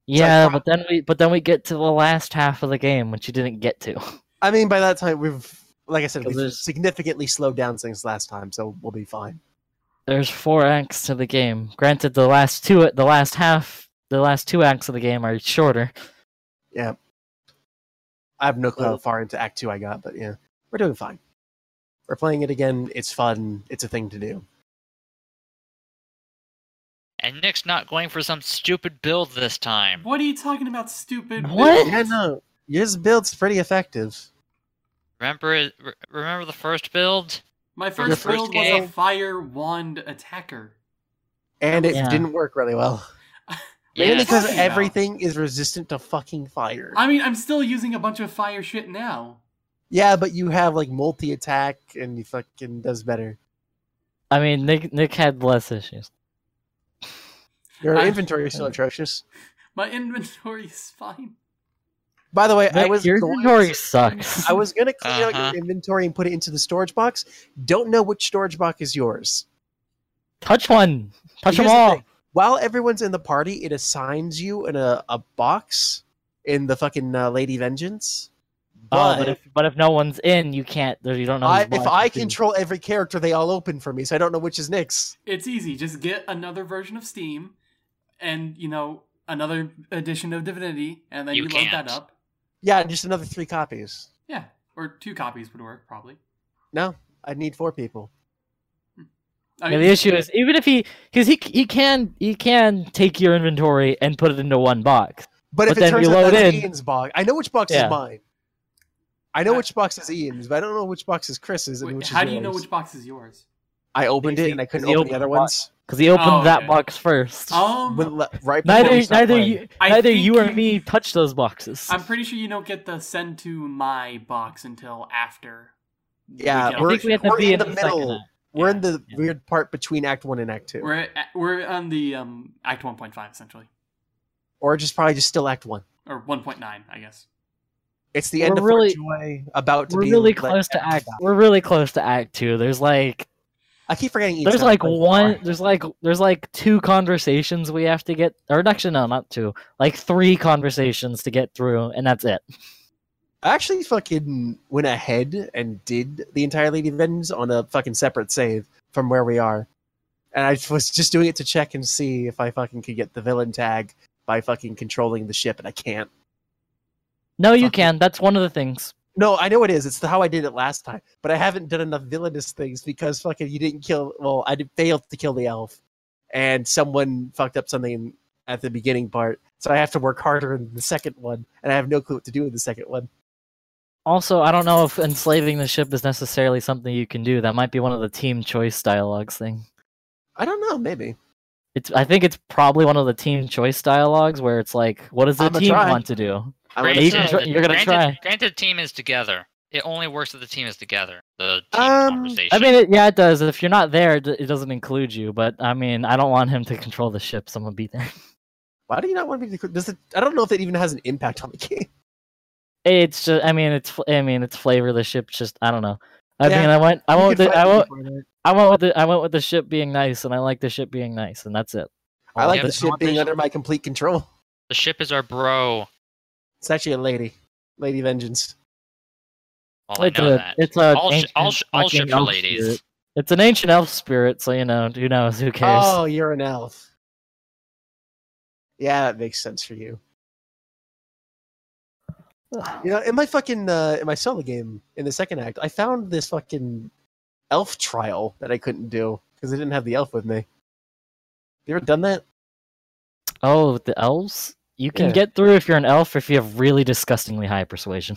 D: Yeah,
B: pro-
D: but then we but then we get to the last half of the game, which you didn't get to.
B: I mean, by that time, we've, like I said, we've significantly slowed down things last time, so we'll be fine.
D: There's four acts to the game. Granted, the last two, the last half, the last two acts of the game are shorter.
B: Yeah. I have no clue how far into Act 2 I got, but yeah, we're doing fine. We're playing it again. It's fun. It's a thing to do.
C: And Nick's not going for some stupid build this time.
A: What are you talking about, stupid?
D: What?
B: Yeah, no. His build's pretty effective.
C: Remember it- remember the first build?
A: My first
C: first
A: build was a fire wand attacker.
B: And it
D: Yeah.
B: didn't work really well. [LAUGHS] Mainly
C: Yes.
B: because
A: Talking about?
B: everything is resistant to fucking fire.
A: I mean, I'm still using a bunch of fire shit now.
B: Yeah, but you have like multi attack and you fucking does better.
D: I mean, Nick Nick had less issues.
B: Your
A: I-
B: inventory is still [LAUGHS] atrocious.
A: My inventory is fine.
B: By the way, I was
D: your
B: going
D: inventory
B: to-
D: sucks.
B: I was gonna clean out
C: Uh-huh.
B: your inventory and put it into the storage box. Don't know which storage box is yours.
D: Touch one. Touch
B: Here's
D: them all.
B: thing. While everyone's in the party, it assigns you in a, a box in the fucking uh, Lady Vengeance.
D: Oh, but if but if no one's in, you can't. You don't know.
B: I, if I
D: too.
B: control every character, they all open for me, so I don't know which is Nick's.
A: It's easy. Just get another version of Steam, and you know another edition of Divinity, and then
C: You
A: you, load that up.
B: Yeah, just another three copies.
A: Yeah, or two copies would work probably.
B: No, I need four people.
A: I
D: Yeah, the issue is even if he because he he can he can take your inventory and put it into one box.
B: But if
D: But
B: it
D: then
B: turns
D: you
B: out
D: load
B: that's
D: in-
B: Ian's box, I know which box
D: Yeah.
B: is mine. I know
A: Uh,
B: which box is Ian's, but I don't know which box is Chris's and
A: Wait,
B: which
A: how
B: is
A: do you know which box is yours?
B: I opened it and I couldn't
D: he
B: open the other
D: the box.
B: ones.
D: Because he opened
A: Oh,
D: that
A: okay.
D: box first.
A: Um,
B: When right
D: neither
B: we
D: neither you
A: I
D: neither you or
A: you-
D: me touch those boxes.
A: I'm pretty sure you don't get the send to my box until after.
B: Yeah,
A: get
B: we're-
D: think we have to
B: we're
D: be
B: in
D: in
B: the
D: the second
B: middle. We're in the
D: yeah.
B: weird part between Act One and Act Two,
A: We're at, we're on the um Act 1.5 essentially,
B: or just probably just still Act One.
A: or 1.9, I guess.
B: It's the
D: We're
B: end of
D: really-
B: Fort Joy, about to
D: We're
B: be
D: really close to act. We're really close to act two. There's like
B: I keep forgetting.
D: There's like one
B: far.
D: there's like there's like two conversations we have to get or actually no not two like three conversations to get through and that's it
B: I actually fucking went ahead and did the entire Lady Vengeance on a fucking separate save from where we are. And I was just doing it to check and see if I fucking could get the villain tag by fucking controlling the ship, and I can't.
D: no you
B: Fuck
D: can that's one of the things
B: No, I know it is. It's the, how I did it last time. But I haven't done enough villainous things because fucking you didn't kill. Well, I did, failed to kill the elf, and someone fucked up something at the beginning part. So I have to work harder in the second one, and I have no clue what to do in the second one.
D: also i don't know if enslaving the ship is necessarily something you can do that might be one of the team choice dialogues thing
B: I don't know. Maybe.
D: it's i think it's probably one of the team choice dialogues where it's like what does the
B: I'ma
D: team
B: try.
D: want to do
B: I
D: Right, you
B: try,
D: you're gonna
C: granted,
D: try.
C: Granted, team is together. It only works if the team is together. The team
B: Um,
C: conversation.
D: i mean it, yeah it does if you're not there it it doesn't include you but i mean i don't want him to control the ship so i'm gonna be there [LAUGHS]
B: Why do you not want me to? Does it? I don't know if it even has an impact on the game. [LAUGHS]
D: It's just, I mean, it's, I mean, it's flavor of the ship. Just, I don't know. I
B: Yeah,
D: mean, I went, I
B: You
D: went, with the, I went,
B: people for that.
D: I went with the, I went with the ship being nice, and I like the ship being nice, and that's it.
B: I like
C: Yeah,
B: the ship being under my complete control.
C: the ship is our bro.
B: It's actually a lady, Lady Vengeance.
C: Well, I
D: it's
C: know
D: a,
C: that.
D: it's a,
C: All sh- all
D: ancient
C: sh- all
D: fucking
C: ships are
D: elf
C: ladies.
D: spirit. It's an ancient elf spirit, so you know, who knows? Who cares?
B: Oh, you're an elf. Yeah, that makes sense for you. You know, in my fucking uh, in my solo game in the second act, I found this fucking elf trial that I couldn't do because I didn't have the elf with me. You ever done that?
D: Oh, the elves, you can
B: Yeah.
D: get through if you're an elf if you have really disgustingly high persuasion.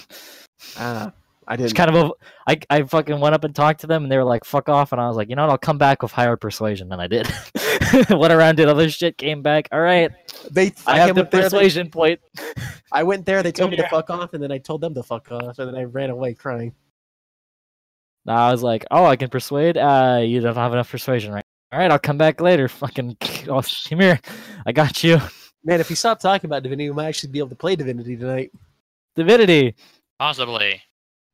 B: Ah, I didn't.
D: kind of a, I, I fucking went up and talked to them, and they were like, "Fuck off," and I was like, "You know what? I'll come back with higher persuasion," and I did. [LAUGHS] went around, did other shit, came back. All right,
B: They,
D: I,
B: I,
D: have
B: came
D: the
B: up there,
D: persuasion point. [LAUGHS]
B: I went there. They told me to fuck off, and then I told them to fuck off, and then I ran away crying.
D: No, I was like, "Oh, I can persuade." Uh, you don't have enough persuasion, right? All right, I'll come back later. Fucking, [LAUGHS] oh, come here. I got you.
B: Man, if we stop talking about Divinity, we might actually be able to play Divinity tonight.
D: Divinity.
C: Possibly.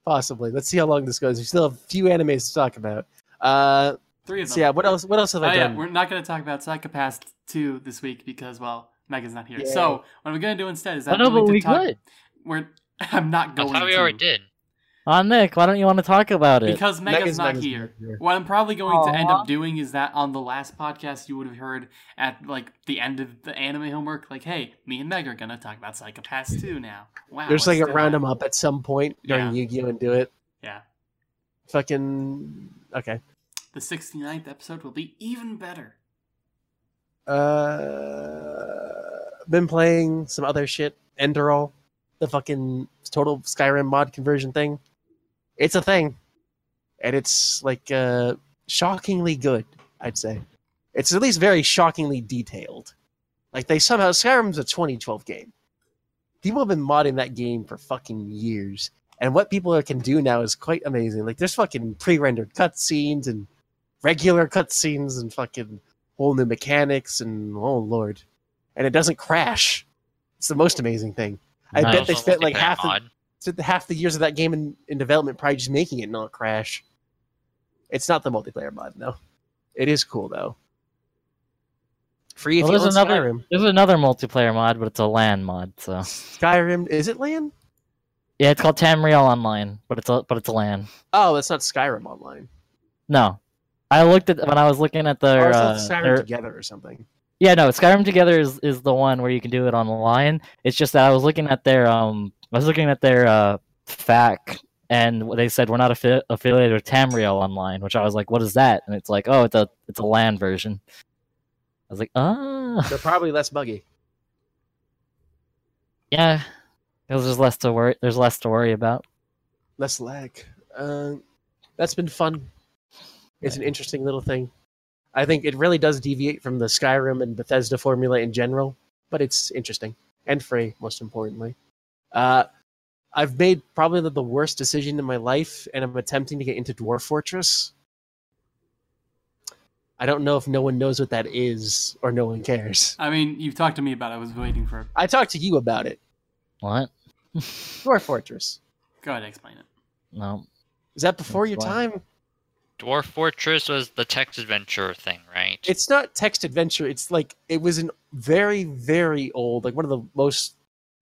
B: Possibly. Let's see how long this goes. We still have a few animes to talk about. Uh,
A: Three of them.
B: so yeah, what else? What else have
A: Oh
B: I
A: yeah,
B: done?
A: we're not going to talk about Psycho-Pass 2 this week because, well, Megan's not here.
B: Yeah.
A: So, what we're going to do instead is
D: Oh
A: I'm
D: no,
A: going
D: but we
A: talk...
D: could.
A: We're... [LAUGHS] I'm not going I
C: thought we
A: to.
C: already did.
D: Oh, Nick, why don't you want to talk about it?
A: Because Megan's,
B: Megan's-
A: not
B: Megan's
A: here.
B: here.
A: What I'm probably going to end up doing is that on the last podcast you would have heard at like the end of the anime homework, like, hey, me and Meg are gonna talk about Psycho-Pass 2 now. Wow.
B: There's like a
A: do
B: round them up at some point during
A: Yeah.
B: Yu-Gi-Oh and do it.
A: Yeah.
B: Fucking okay.
A: The 69th episode will be even better.
B: Uh, been playing some other shit. Enderal, the fucking total Skyrim mod conversion thing. It's a thing, and it's like uh, shockingly good. I'd say it's at least very shockingly detailed. Like they somehow Skyrim's a 2012 game. People have been modding that game for fucking years, and what people can do now is quite amazing. Like there's fucking pre-rendered cutscenes and regular cutscenes and fucking whole new mechanics and oh lord, and it doesn't crash. It's the most amazing thing. I
D: Nice.
B: bet they spent like half the,
C: mod.
B: Spent half the years of that game in, in development probably just making it not crash. It's not the multiplayer mod, no. It is cool though. Free if
D: Well, there's another
B: Skyrim.
D: there's another multiplayer mod, but it's a LAN mod. So
B: Skyrim is it LAN?
D: yeah, it's called Tamriel Online, but it's a but it's a LAN.
B: Oh, that's not Skyrim online.
D: No, I looked at when I was looking at their,
B: is
D: uh,
B: Skyrim
D: their-
B: together or something?
D: yeah no Skyrim Together is, is the one where you can do it online. It's just that I was looking at their um I was looking at their uh FAQ and they said we're not affi- affiliated with Tamriel Online, which I was like, what is that? And it's like, oh, it's a it's a LAN version. I was like, ah,
B: They're probably less buggy.
D: yeah, because there's less to worry. There's less to worry about.
B: less lag. Uh, that's been fun. It's an interesting little thing. I think it really does deviate from the Skyrim and Bethesda formula in general, but it's interesting and free, most importantly. Uh, I've made probably the- the worst decision in my life, and I'm attempting to get into Dwarf Fortress. I don't know if no one knows what that is or no one cares.
A: I mean, you've talked to me about it. I was waiting for.
B: I talked to you about it.
D: What?
B: Dwarf Fortress.
A: Go ahead, explain it.
D: No.
B: Is that before your
D: Why?
B: time?
C: Dwarf Fortress was the text adventure thing, right?
B: it's not text adventure. It's like it was an very, very old, like one of the most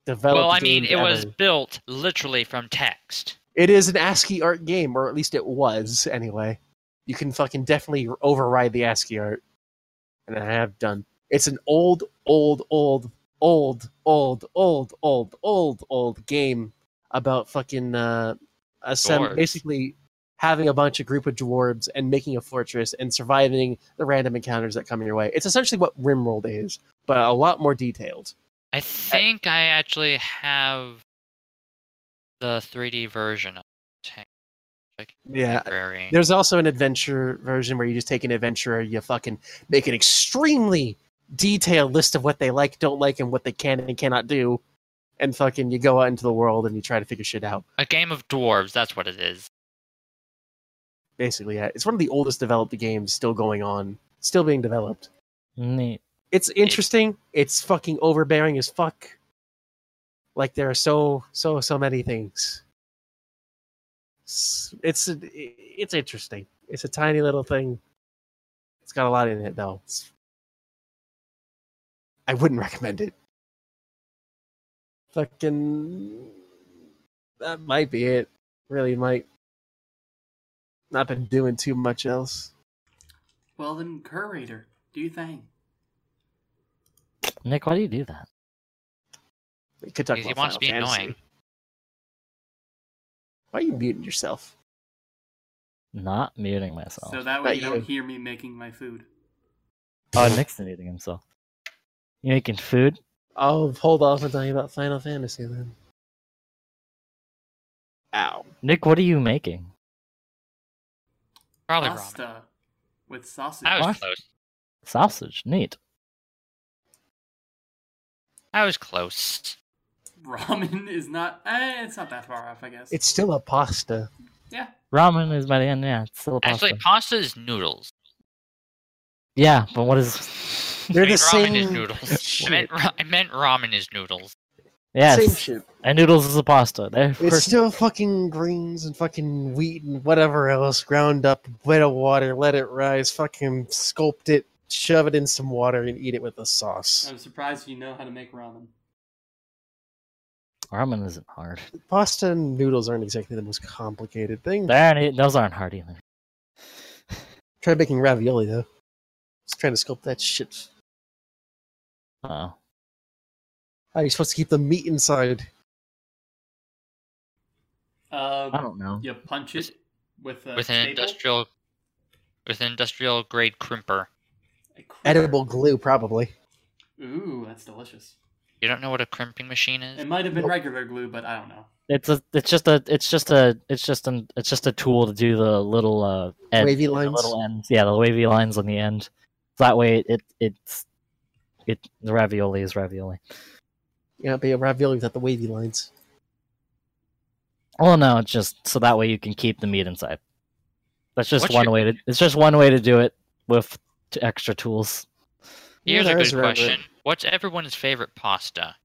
B: developed.
C: well, I mean, it was built literally from text.
B: It is an ASCII art game, or at least it was anyway. You can fucking definitely override the ASCII art, and I have done. It's an old, old, old, old, old, old, old, old, old game about fucking uh, assemb- basically having a bunch of group of dwarves and making a fortress and surviving the random encounters that come your way. It's essentially what Rimworld is, but a lot more detailed.
C: I think I actually have the 3D version of text. Like,
B: Yeah,
C: library.
B: There's also an adventure version where you just take an adventurer, you fucking make an extremely detailed list of what they like, don't like, and what they can and cannot do, and fucking you go out into the world and you try to figure shit out.
C: A game of dwarves, that's what it is.
B: Basically, yeah. It's one of the oldest developed games still going on, still being developed.
D: Neat.
B: It's interesting. It's fucking overbearing as fuck. Like there are so so so many things. It's it's, it's interesting. It's a tiny little thing. It's got a lot in it though. It's- I wouldn't recommend it. Fucking that might be it. Really might. Not been doing too much else.
A: Well, then, curator, do you think?
D: Nick, why do you do that?
B: We could talk
C: Because he
B: about
C: wants to
B: Final
C: be
B: Fantasy.
C: annoying.
B: Why are you muting yourself?
D: Not muting myself.
A: So that way
B: Not
A: you don't
B: you.
A: hear me making my food.
D: Oh, Nick's muting himself. You making food?
B: I'll hold off and tell you about Final Fantasy then. Ow.
D: Nick, what are you making?
C: Probably ramen.
A: Pasta with sausage.
C: I was
D: What?
C: close.
D: Sausage. Neat.
C: I was close.
A: Ramen is not. Eh, it's not that far off, I guess.
B: It's still a pasta.
A: yeah.
D: Ramen is by the end. Yeah, it's still a pasta.
C: Actually, pasta is noodles.
D: yeah, but what is? [LAUGHS]
B: They're
C: I mean,
B: the
C: ramen
B: same
C: is noodles. [LAUGHS] I meant, ra- I meant ramen is noodles.
D: yes,
B: Same shit.
D: and noodles is a pasta. They're
B: It's still fucking greens and fucking wheat and whatever else ground up, wet of water, let it rise, fucking sculpt it, shove it in some water, and eat it with a sauce.
A: I'm surprised you know how to make ramen.
D: ramen isn't hard.
B: Pasta and noodles aren't exactly the most complicated thing.
D: They aren't, those aren't hard either.
B: Try making ravioli though. Just trying to sculpt that shit.
D: Oh,
B: How are you supposed to keep the meat inside?
A: Uh,
D: I don't know.
A: you punch it with a
C: with an
A: staple?
C: industrial, with an industrial grade crimper.
A: A.
B: Edible glue, probably.
A: Ooh, that's delicious.
C: You don't know what a crimping machine is?
A: It might have been
B: Nope.
A: regular glue, but I don't know.
D: It's a, it's just a, it's just a, it's just an, it's just a tool to do the little uh, ed-
B: Wavy
D: the
B: lines.
D: little ends. Yeah, the wavy lines on the end. That way, it, it's, it, the ravioli is ravioli.
B: Yeah, be a ravioli without the wavy lines.
D: Well, no, it's just so that way you can keep the meat inside. That's just
C: What's
D: one
C: your-
D: way to. It's just one way to do it with t- extra tools.
B: Yeah,
C: Here's a good
B: is a
C: question. What's everyone's favorite pasta?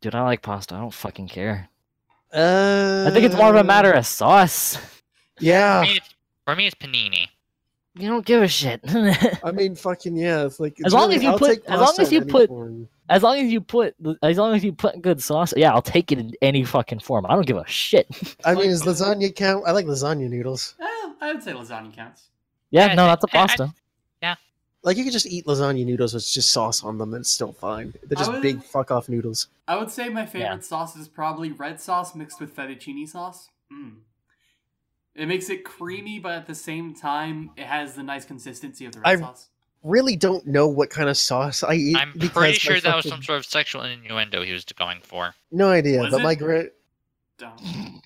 D: Dude, I like pasta. I don't fucking care.
B: Uh,
D: I think it's more of a matter of sauce. [LAUGHS]
B: Yeah,
C: For me, it's, for me, it's panini.
D: You don't give a shit. [LAUGHS]
B: I mean, fucking yeah. It's like
D: As long
B: really-
D: as you
B: I'll
D: put- as long as you put-
B: form.
D: as long as you put, as long as you put good sauce, yeah, I'll take it in any fucking form. I don't give a shit. [LAUGHS]
B: I mean, is lasagna count? I like lasagna noodles.
A: Eh, I would say lasagna counts.
D: Yeah,
C: Yeah,
D: no, that's a
C: think- I- I-
D: pasta.
B: Like you could just eat lasagna noodles with just sauce on them, and it's still fine. They're just
A: would-
B: big fuck off noodles.
A: I would say my favorite
D: Yeah.
A: sauce is probably red sauce mixed with fettuccine sauce. Mm. It makes it creamy, but at the same time, it has the nice consistency of the red
B: I-
A: sauce.
B: Really don't know what kind of sauce I eat.
C: I'm pretty
B: my
C: sure that was some sort of sexual innuendo he was going for.
B: No idea,
A: Was
B: but
A: it?
B: my gra-
A: Don't. [LAUGHS]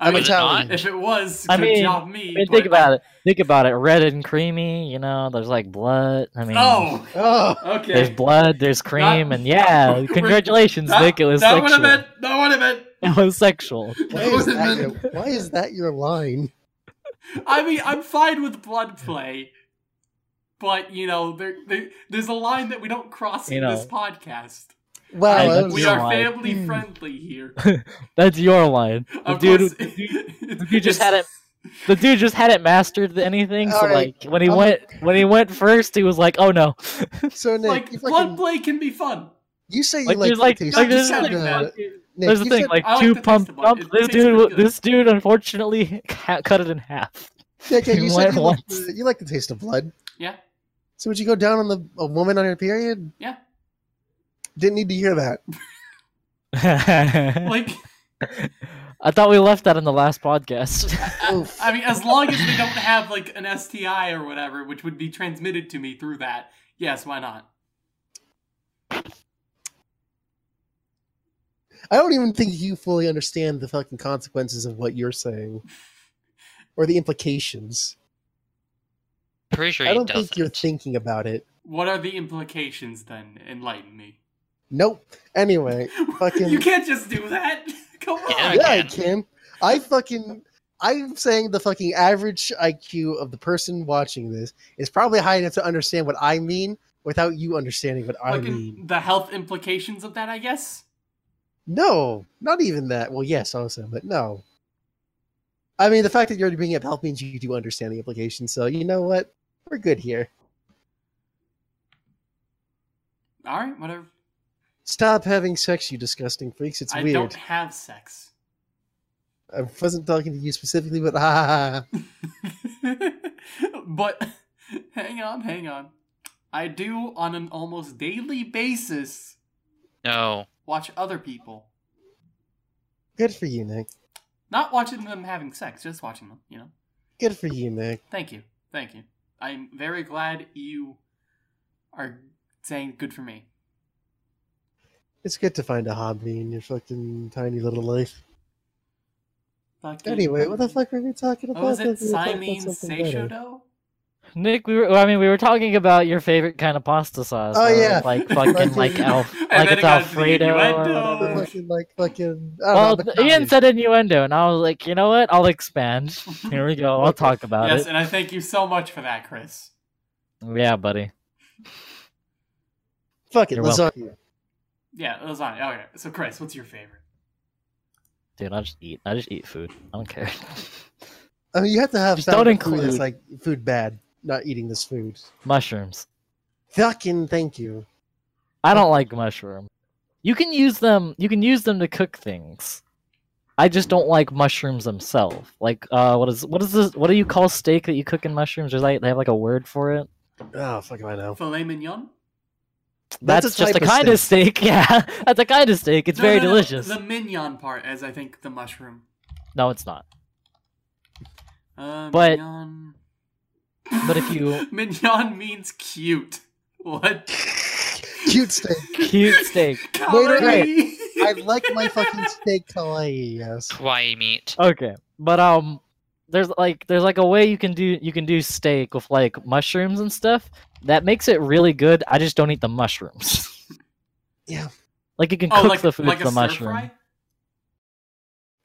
A: I
B: I'm
A: mean,
C: Was it
B: Italian.
A: if it was,
D: I mean,
A: job me.
D: I mean,
A: but
D: think about it. Think about it. Red and creamy. You know, there's like blood. I mean,
A: Oh,
B: Oh,
A: okay.
D: there's blood. There's cream, and yeah, [LAUGHS]
A: We're-
D: congratulations,
A: that,
D: Nick. It was
A: that would
D: sexual.
A: have been. That would have been. [LAUGHS]
D: It was sexual.
B: why is that your, why is that your line?
A: I mean, I'm fine with blood play, but you know, there, there there's a line that we don't cross
D: You
A: in
D: know.
A: this podcast.
B: Wow,
D: Hey,
B: that
D: that's
B: was-
A: We are
D: line.
A: family
B: Hmm.
A: friendly here. [LAUGHS]
D: That's your line. The dude,
A: course,
D: the dude, [LAUGHS]
A: the
D: dude just had it- the dude just hadn't mastered anything. So
B: Alright,
D: like when he
B: I'm-
D: went when he went first, he was like, "Oh no!"
B: so Nick,
A: Like
B: you,
A: blood
B: fucking,
A: play can be fun.
B: you say you
D: Like
B: like,
D: there's like,
B: the
D: like there's, like,
B: uh,
A: that.
B: Nick,
D: there's the thing
B: said-
D: like
A: I like
D: two
A: the
D: pump
A: taste of blood.
D: pump. This dude,
A: good.
D: this dude, unfortunately ca- cut it in half.
B: Nick, yeah, [LAUGHS] you said you like, the, you like the taste of blood.
A: Yeah,
B: So would you go down on the a woman on her period?
A: yeah.
B: Didn't need to hear that. [LAUGHS] [LAUGHS]
A: Like,
D: I thought we left that in the last podcast.
B: Oof. [LAUGHS]
A: I mean, as long as we don't have like an STI or whatever, which would be transmitted to me through that. Yes, why not?
B: I don't even think you fully understand the fucking consequences of what you're saying, or the implications.
C: Pretty sure
B: I don't
C: doesn't.
B: think you're thinking about it.
A: What are the implications then? Enlighten me.
B: Nope. Anyway, [LAUGHS] fucking
A: you can't just do that. [LAUGHS] Come on.
C: Yeah,
B: yeah, I
C: can.
B: can. I fucking. I'm saying the fucking average IQ of the person watching this is probably high enough to understand what I mean without you understanding what I
A: Like
B: mean.
A: the health implications of that, I guess.
B: No, not even that. Well, yes, also, but no. I mean, the fact that you're bringing up health means you do understand the implications. So you know what? We're good here.
A: All right, whatever.
B: Stop having sex, you disgusting freaks. It's
A: I
B: weird.
A: I don't have sex.
B: I wasn't talking to you specifically, but [LAUGHS] ah, [LAUGHS]
A: but hang on, hang on. I do on an almost daily basis
C: No.
A: watch other people.
B: good for you, Nick.
A: Not watching them having sex, just watching them, you know.
B: Good for you, Nick.
A: Thank you. Thank you. I'm very glad you are saying good for me.
B: It's good to find a hobby in your fucking tiny little life.
A: Fucking-
B: Anyway, what the fuck were we talking about?
A: What was it?
B: thought we were talking about
A: Simon
B: something better.
A: Seishodo?
D: Nick, we were. I mean, we were talking about your favorite kind of pasta sauce.
B: Oh,
D: uh,
B: yeah. [LAUGHS]
D: like fucking like
B: Fucking-
D: Alf, like it's
A: it got to the
D: Alfredo. Or whatever.
B: Fucking like fucking. I don't
D: Well,
B: know,
D: Ian said innuendo, and I was like, you know what? I'll expand. [LAUGHS] Here we go. I'll talk about
A: Yes,
D: it.
A: Yes, and I thank you so much for that, Chris.
D: Yeah, buddy.
B: Fuck it,
D: You're
B: lasagna.
A: Yeah, lasagna. Okay, so Chris, what's your favorite?
D: Dude, I just eat. I just eat food. I don't care.
B: I mean, you have to have
D: Just
B: found
D: don't
B: a food that's
D: include-
B: like food bad. Not eating this food.
D: Mushrooms.
B: Fucking thank you.
D: I don't like mushroom. You can use them. You can use them to cook things. I just don't like mushrooms themselves. Like, uh, what is what is this? What do you call steak that you cook in mushrooms? There's like they have like a word for it.
B: Oh fuck I know.
A: Filet mignon?
B: That's
D: That's,
B: a
D: just a
B: of
D: kind of steak. [LAUGHS] Yeah, that's a kind of steak. It's
A: No,
D: very
A: no, no,
D: delicious.
A: The mignon part, as I think the mushroom.
D: No, it's not.
A: Uh,
D: But-
A: mignon.
D: But if you [LAUGHS]
A: mignon means cute. What?
B: Cute steak.
D: cute steak. [LAUGHS]
B: Wait, wait,
A: Kawaii.
B: I like my fucking steak kawaii. Yes.
C: Kawaii meat.
D: Okay, but um, there's like there's like a way you can do you can do steak with like mushrooms and stuff that makes it really good. I just don't eat the mushrooms. [LAUGHS]
B: Yeah.
D: like you can
A: oh,
D: cook
A: like,
D: the food
A: like
D: with
A: a
D: the
A: stir
D: mushroom.
A: fry?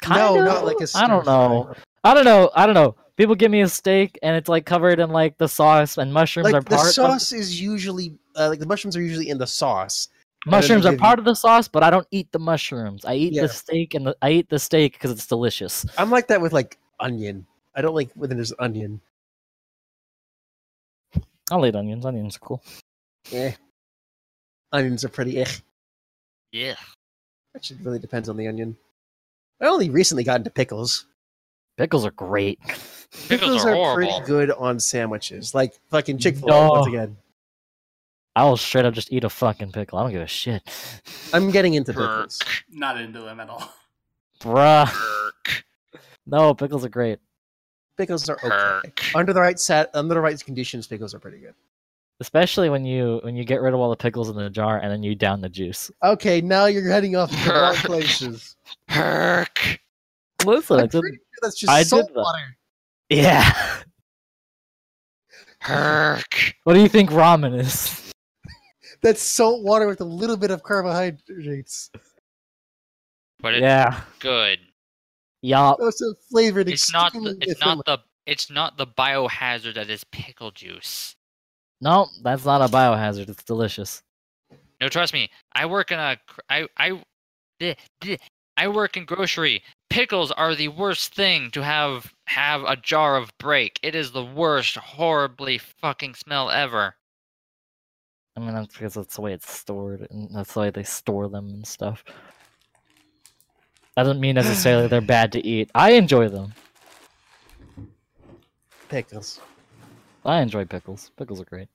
B: No,
D: Kinda?
B: not like a
D: I don't know.
B: fry.
D: I don't know. I don't know. people give me a steak and it's like covered in like the sauce and mushrooms are
B: Like the
D: part.
B: sauce is usually uh, like the mushrooms are usually in the sauce.
D: Mushrooms are part
B: you-
D: of the sauce, but I don't eat the mushrooms. I eat
B: Yeah.
D: the steak and the, I eat the steak because it's delicious.
B: I'm like that with like onion. I don't like when there's onion.
D: I'll eat onions. Onions are cool.
B: Eh. Onions are pretty eh.
C: Yeah.
B: Actually, it really depends on the onion. I only recently got into pickles.
D: Pickles are great.
C: Pickles are
B: pretty good on sandwiches, like fucking Chick Fil A. Once again,
D: I will straight up just eat a fucking pickle. I don't give a shit,
B: I'm getting into
C: Perk.
B: pickles.
A: Not into them at all.
D: bruh.
C: Perk.
D: No, pickles are great.
B: Pickles are okay
C: Perk.
B: under the right set, under the right conditions. Pickles are pretty good.
D: Especially when you when you get rid of all the pickles in the jar and then you down the juice.
B: Okay, now you're heading off to the wrong places.
C: Perk.
D: Listen, I
B: I'm
D: did,
B: pretty sure that's just
D: I did
B: salt
D: that.
B: water.
D: yeah.
C: Perk.
D: What do you think ramen is? [LAUGHS]
B: That's salt water with a little bit of carbohydrates.
C: But it's
D: Yeah.
C: good.
D: Yup.
B: Also flavored.
C: It's not the
B: extremely
C: it's not the it's not the biohazard that is pickle juice.
D: No, that's not a biohazard. It's delicious.
C: No, trust me. I work in a cr- I I bleh, bleh. I work in grocery. Pickles are the worst thing to have have a jar of break. It is the worst, horribly fucking smell ever.
D: I mean, that's because that's the way it's stored, and that's the way they store them and stuff. That doesn't mean necessarily they're bad to eat. I enjoy them.
B: pickles.
D: I enjoy pickles. Pickles are great,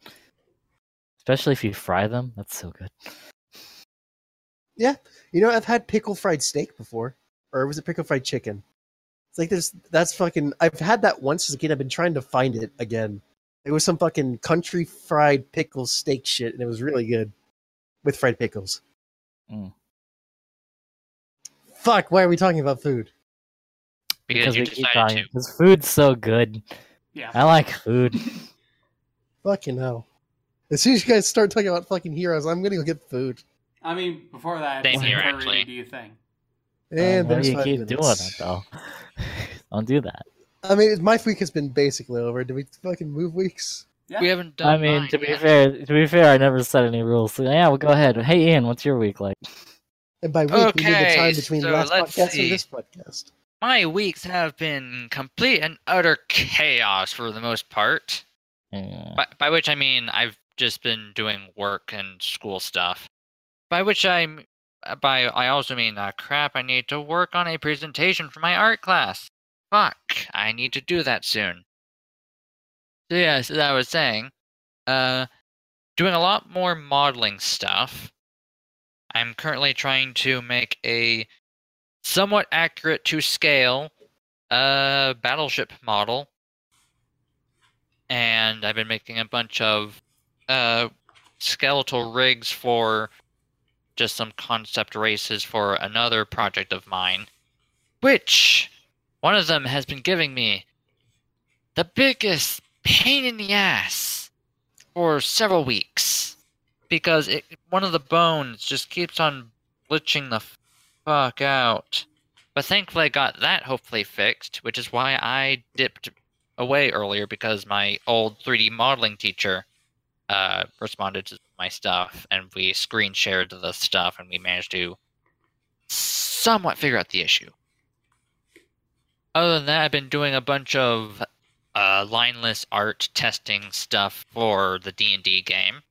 D: especially if you fry them. That's so good. Yeah.
B: You know, I've had pickle fried steak before, or was it pickle fried chicken? It's like there's that's fucking. I've had that once as a kid. I've been trying to find it again. It was some fucking country fried pickle steak shit, and it was really good with fried pickles.
D: Mm.
B: Fuck! Why are we talking about food?
C: Because, you
D: we keep
C: decided
D: talking.
C: to.
D: Because food's so good.
A: Yeah.
D: I like food. [LAUGHS]
B: Fucking hell! As soon as you guys start talking about fucking heroes, I'm gonna go get food.
A: I mean, before that,
C: Same
A: what
C: here,
A: furry
C: actually.
A: do you think?
B: And
D: Um,
B: there's
D: do you keep
B: minutes.
D: doing it though? [LAUGHS] Don't do that.
B: I mean, my week has been basically over. Do we fucking move weeks?
A: Yeah.
C: We haven't done
D: I mean,
C: mine
D: to be
C: yet.
D: fair, to be fair, I never set any rules. So yeah, well, go ahead. Hey, Ian, what's your week like?
B: And by week, we mean the
C: Okay,
B: time between
C: so
B: last
C: let's
B: podcast
C: see.
B: and this podcast.
C: My weeks have been complete and utter chaos for the most part.
D: Yeah.
C: By, by which I mean I've just been doing work and school stuff. By which I'm by I also mean uh, crap. I need to work on a presentation for my art class. Fuck, I need to do that soon. So yeah, as I was saying, uh, doing a lot more modeling stuff. I'm currently trying to make a somewhat accurate to scale uh battleship model. And I've been making a bunch of uh, skeletal rigs for just some concept races for another project of mine, which one of them has been giving me the biggest pain in the ass for several weeks because it, one of the bones just keeps on glitching the fuck out. But thankfully, I got that hopefully fixed, which is why I dipped away earlier because my old 3D modeling teacher uh, responded to my stuff, and we screen shared the stuff, and we managed to somewhat figure out the issue. Other than that, I've been doing a bunch of uh, lineless art testing stuff for the D and D game.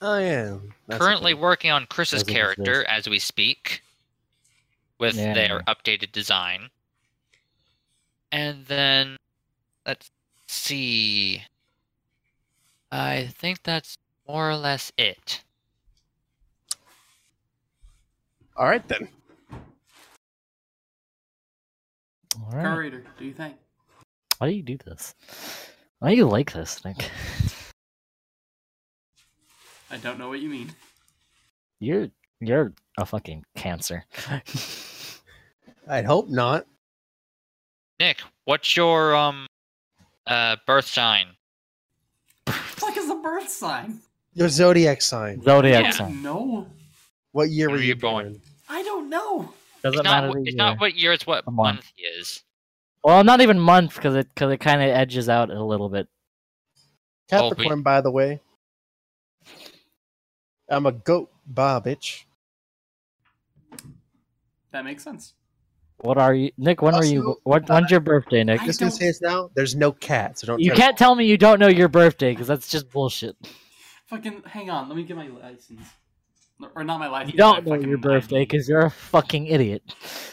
B: Oh yeah. That's
C: Currently
B: okay.
C: working on Chris's
D: Doesn't
C: character as we speak, with
D: Yeah.
C: their updated design. And then let's see. I think that's more or less it.
B: All right then.
D: All right.
A: Curator, do you think?
D: Why do you do this? Why do you like this, Nick? [LAUGHS]
A: I don't know what you mean.
D: You're you're a fucking cancer. [LAUGHS]
B: I'd hope not.
C: Nick, what's your um uh birth sign?
A: What is a birth sign?
B: Your zodiac sign.
D: Zodiac
C: Yeah.
D: sign.
A: No,
B: What year
C: Where
B: were you
C: you born?
B: born?
A: I don't know.
D: Doesn't
C: it's not,
D: matter
C: it's
D: year.
C: not what year, it's what
D: month.
C: month is.
D: Well, not even month because it because it kind of edges out a little bit.
C: Oh,
B: Capricorn, by the way. I'm a goat, bah, bitch.
A: That makes sense.
D: What are you, Nick? When are you? What, uh, when's your birthday, Nick?
A: I
B: Just gonna say this now. There's no cat, so don't.
D: You
B: try
D: can't tell me you don't know your birthday because that's just bullshit.
A: Fucking hang on, let me get my license. Or not my license.
D: You don't know your birthday because you're a fucking idiot.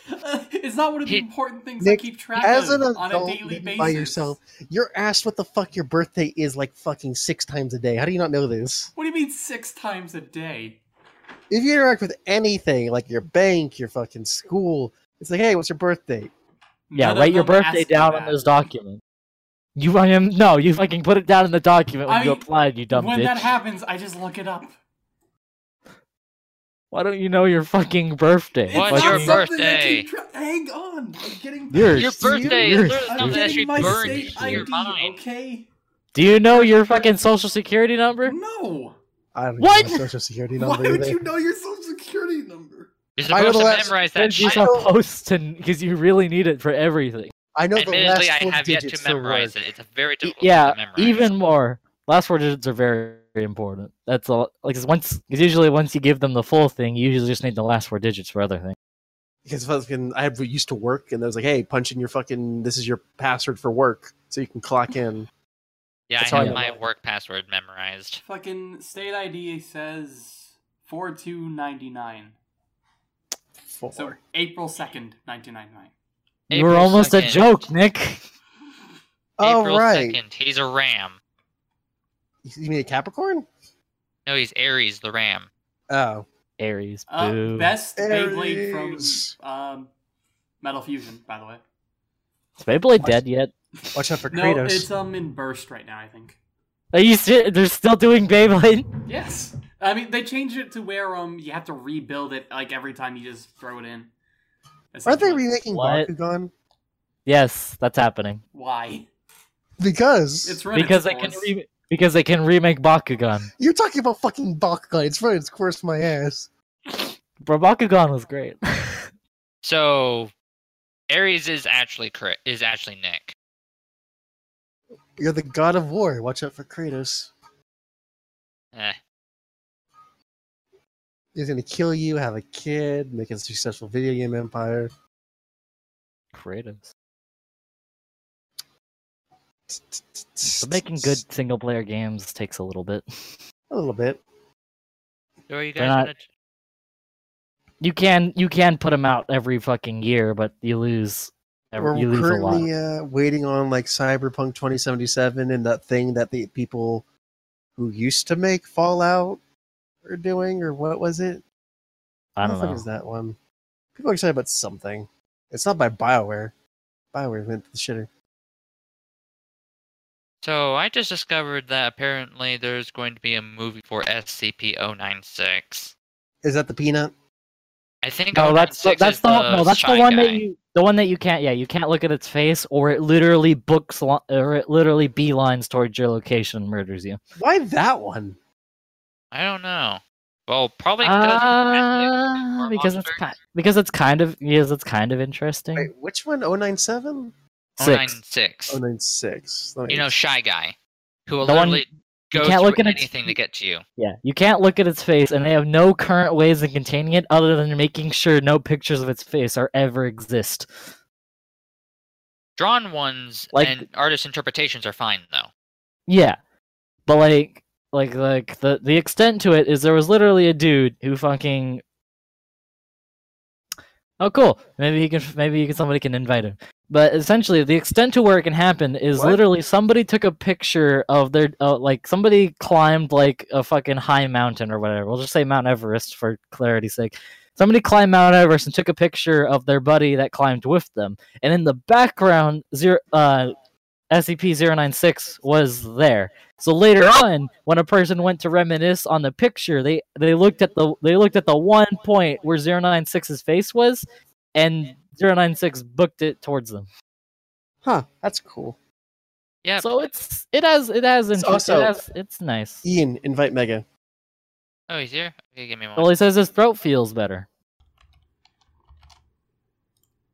D: [LAUGHS]
A: it's not one of the
C: He-
A: important things
B: Nick,
A: I keep track
B: As
A: of
B: an
A: on
B: adult
A: a daily basis.
B: by yourself, you're asked what the fuck your birthday is like fucking six times a day. How do you not know this?
A: What do you mean six times a day?
B: If you interact with anything, like your bank, your fucking school, it's like, hey, what's your birthday?
D: Yeah,
A: None
D: write your birthday
A: ask you
D: down on
A: that.
D: this document. You I am no, you fucking put it down in the document when you
A: I-
D: applied, you dumb it.
A: when
D: bitch.
A: that happens, I just look it up.
D: Why don't you know your fucking birthday?
C: What's
A: not
C: your
D: Fucking-
A: something I
C: birthday?
A: tra- Hang on, I'm getting.
D: You're
C: Your birthday
D: You're
C: is literally
A: I'm
C: something that
A: getting
C: should
A: my
C: burn
A: state
C: in your
A: ID,
C: mind.
A: okay?
D: Do you know your fucking social security number?
A: No.
B: I don't
D: What?
B: know my social security [LAUGHS]
A: Why
B: number.
A: would
B: either.
A: you know your social security number?
C: You're
B: I know
C: supposed to
B: last-
C: memorize that
D: Because you're supposed to, because you really need it for everything.
B: I know the
C: Admittedly,
B: last
C: I have yet to memorize
B: work.
C: it. It's a very difficult
D: yeah,
C: to memorize.
D: even more. Last four digits are very, very important. That's all. Like, 'cause once, because usually once you give them the full thing, you usually just need the last four digits for other things.
B: Because fucking, I used to work, and I was like, hey, punch in your fucking, this is your password for work, so you can clock in. [LAUGHS]
C: yeah,
B: that's
C: I have
B: I
C: my
B: know.
C: work password memorized.
A: Fucking state ID says four two ninety nine.
B: Four.
A: So April second, nineteen ninety nine.
D: you were
C: April
D: almost a joke, Nick. [LAUGHS]
B: oh,
C: April
B: right.
C: 2nd. He's a ram.
B: You mean a Capricorn?
C: No, he's Aries, the ram.
B: Oh.
D: Aries,
A: Uh, best Beyblade from um, Metal Fusion, by the way.
D: Is Beyblade dead yet?
B: Watch out for Kratos.
A: No, it's um in burst right now. I think.
D: Are you still? They're still doing Beyblade?
A: Yes. I mean, they changed it to where um you have to rebuild it like every time you just throw it in.
B: Aren't they remaking
D: What?
B: Bakugan?
D: Yes, that's happening.
A: Why?
B: Because
A: It's run
D: Because they can
A: course.
D: re- because they can remake Bakugan.
B: you're talking about fucking Bakugan. It's run its cursed my ass.
D: Bro, Bakugan was great. [LAUGHS]
C: So, Ares is actually Cra- is actually Nick.
B: You're the god of war. Watch out for Kratos.
C: Eh.
B: He's gonna kill you, have a kid, make a successful video game empire.
D: Kratos. But making good single player games takes a little bit.
B: a little bit.
C: So are you guys
D: not-
C: gonna?
D: You can you can put them out every fucking year, but you lose.
B: We're
D: you lose a lot.
B: currently uh, waiting on like Cyberpunk 2077 and that thing that the people who used to make Fallout are doing, or what was it?
D: I
B: What
D: don't
B: the fuck
D: know.
B: is that one? People are excited about something. It's not by Bioware. Bioware went to the shitter.
C: So I just discovered that apparently there's going to be a movie for SCP-096.
B: Is that the peanut?
C: I think
D: No, that's the, that's
C: is
D: the, no, that's the
C: shy
D: one that you the one that you can't yeah you can't look at its face or it literally books or it literally beelines towards your location and murders you.
B: Why that one?
C: I don't know. Well, probably because
D: Uh,
C: or
D: because it's kind because it's kind of yes it's kind of interesting.
B: Wait, which one? 097?
D: Six.
C: 096.
B: 096.
C: You know, shy guy, who will
D: The one-
C: literally go
D: can't
C: through
D: look at its-
C: anything to get to you.
D: Yeah, you can't look at its face, and they have no current ways of containing it other than making sure no pictures of its face are ever exist.
C: Drawn ones
D: Like-
C: and artist interpretations are fine though.
D: Yeah, but like, like, like the the extent to it is there was literally a dude who fucking. Oh, cool. Maybe he can. Maybe he can, somebody can invite him. But essentially, the extent to where it can happen is
B: What?
D: literally somebody took a picture of their, uh, like somebody climbed like a fucking high mountain or whatever. We'll just say Mount Everest for clarity's sake. Somebody climbed Mount Everest and took a picture of their buddy that climbed with them, and in the background, zero, uh, SCP-096 was there. So later on, when a person went to reminisce on the picture, they they looked at the they looked at the one point where 096's face was, and 096 booked it towards them.
B: Huh, that's cool.
C: Yeah.
D: So it's it has it has
B: It's
D: interest.
B: also-
D: it has, it's nice.
B: Ian, invite Mega.
C: Oh, he's here. Okay, give me one.
D: Well, he says his throat feels better.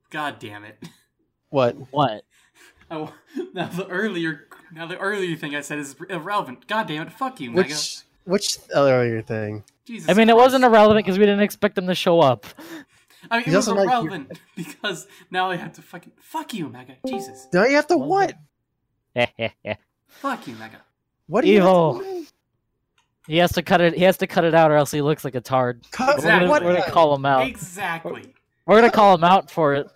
A: God damn it.
B: What?
D: What? [LAUGHS]
A: Oh, now the earlier, now the earlier thing I said is irrelevant. God damn it! Fuck you, Mega.
B: Which which earlier thing?
A: Jesus.
D: I mean, it wasn't irrelevant because we didn't expect them to show up.
A: I mean,
B: He
A: it was
B: doesn't like your-
A: irrelevant [LAUGHS] because now I have to fucking fuck you, Mega. Jesus.
B: Now you have to
D: Was
B: what? [LAUGHS]
A: Fuck you, Mega.
B: What do you have to
D: Evil.
B: do?
D: he has to cut it. He has to cut it out, or else he looks like a tard.
B: Cut
A: Exactly.
D: We're gonna,
B: what?
D: we're gonna call him out.
A: Exactly.
D: We're gonna call him out for it.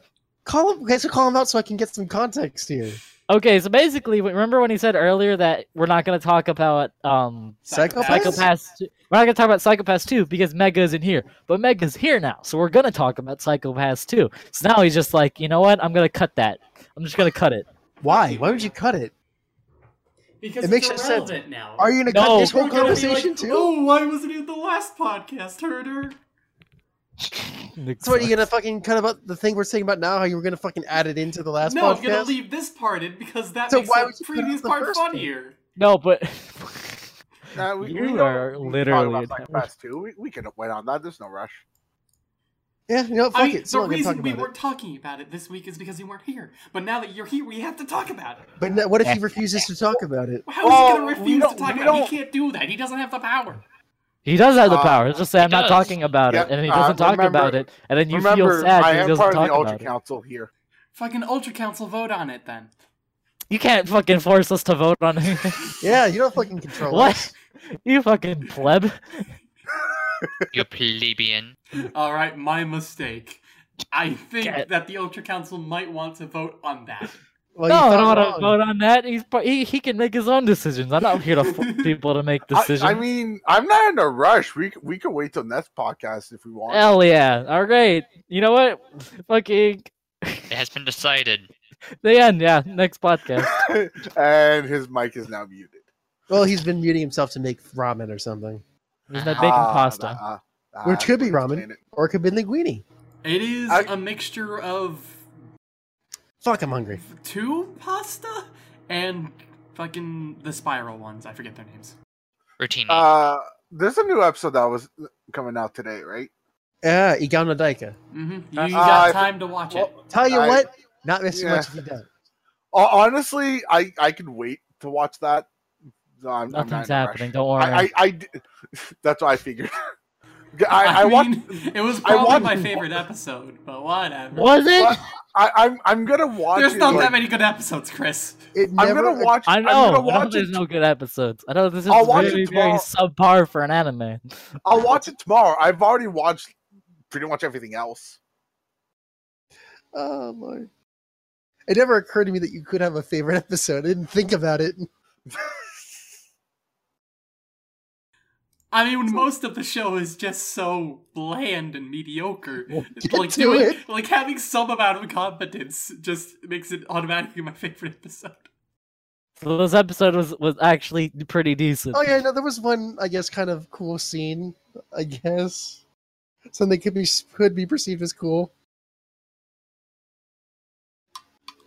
B: Call him. Okay, so call him out so I can get some context here.
D: Okay, so basically, remember when he said earlier that we're not gonna talk about um
B: Psycho-Pass?
D: Psycho-Pass? We're not gonna talk about Psycho-Pass 2 because Mega isn't here, but Mega's here now, so we're gonna talk about Psycho-Pass 2. So now he's just like, you know what? I'm gonna cut that. I'm just gonna cut it.
B: Why? Why would you cut it?
A: Because
B: It makes
A: it's
B: sense.
A: now.
B: Are you gonna
D: No.
B: cut this whole conversation
A: like,
B: too?
A: Oh, why wasn't he in the last podcast, Herder?
B: So what are you gonna fucking cut about the thing we're saying about now? How you were gonna fucking add it into the last
A: no, I'm gonna leave this part in because that
B: So
A: makes
B: why
A: the
B: would
A: previous
B: the
A: part
B: first one?
A: funnier.
D: No, but [LAUGHS]
E: Nah, we,
D: You
E: we
D: are
E: need
D: literally
E: about Psycho-Pass [LAUGHS] too. We, we can wait on that. There's no rush.
B: Yeah, you know, fuck
A: I mean,
B: it. So
A: the
B: I'm gonna talk
A: reason we weren't talking about it this week is because you weren't here. But now that you're here, we have to talk about it.
B: it. But no- what if he refuses to talk about it?
A: How is
E: Well,
A: he gonna
E: oh,
A: refuse
E: don't-
A: to talk about it? He can't do that. He doesn't have the power.
D: He does have the
E: Uh,
D: power. It's just say I'm not talking about it, and then he
E: uh,
D: doesn't talk
E: remember-
D: about it, and then you
E: Remember,
D: feel sad
E: I
D: because he
E: am
D: doesn't
E: part of the Ultra
D: about it.
E: Council here.
A: Fucking Ultra Council vote on it then.
D: You can't fucking force us to vote on anything. [LAUGHS]
B: Yeah, you don't fucking control
D: What?
B: us. [LAUGHS]
D: you fucking pleb. [LAUGHS]
C: You plebeian.
A: All right, my mistake. I think
D: Get-
A: that the Ultra Council might want to vote on that.
B: Well,
D: no, I don't
B: thought
D: want to vote on that. He's he he can make his own decisions. I'm not here to force [LAUGHS] people to make decisions.
E: I mean, I'm not in a rush. We we can wait till next podcast if we want.
D: hell yeah! All right, you know what? [LAUGHS] Fucking
C: It has been decided. [LAUGHS]
D: the end. Yeah, next podcast.
E: and his mic is now muted.
B: Well, he's been muting himself to make ramen or something,
D: There's no bacon
E: Ah,
D: pasta.
E: ah, ah,
B: Which could be ramen. or it could be linguine.
A: It is
E: I-
A: a mixture of
B: Fuck, I'm hungry.
A: two pasta and fucking the spiral ones. I forget their names.
C: Routine.
E: Uh, there's a new episode that was coming out today, right?
B: Yeah, Egao no Daika.
A: hmm You
B: Uh,
A: got
E: I-
A: time to watch it.
B: Tell you
E: I-
B: what, not missing
E: Yeah.
B: much if you don't.
E: Honestly, I I can wait to watch that. No, I'm, I'm not
D: Nothing's
E: in a rush.
D: happening. Don't worry.
E: I I [LAUGHS] that's what I figured. [LAUGHS] [LAUGHS] I, I, watched.
A: mean, it was probably
E: watched-
A: my [LAUGHS] favorite episode, but whatever.
D: Was it?
E: But I, I'm I'm gonna watch.
A: There's
E: it,
A: not
E: like-
A: that many good episodes, Chris.
B: It
E: I'm gonna watch.
D: I
E: I'm
D: know.
E: gonna
D: I know there's
E: it.
D: no good episodes. I know this is
E: I'll watch it
D: very, very
E: tomorrow.
D: subpar for an anime.
E: I'll watch it tomorrow. I've already watched pretty much everything else.
B: Oh my! It never occurred to me that you could have a favorite episode. I didn't think about it. [LAUGHS]
A: I mean, most of the show is just so bland and mediocre.
B: Well,
A: It's like doing,
B: it.
A: like having some amount of competence just makes it automatically my [LAUGHS] favorite episode.
D: So this episode was was actually pretty decent.
B: Oh yeah, no, there was one, I guess, kind of cool scene. I guess something could be could be perceived as cool.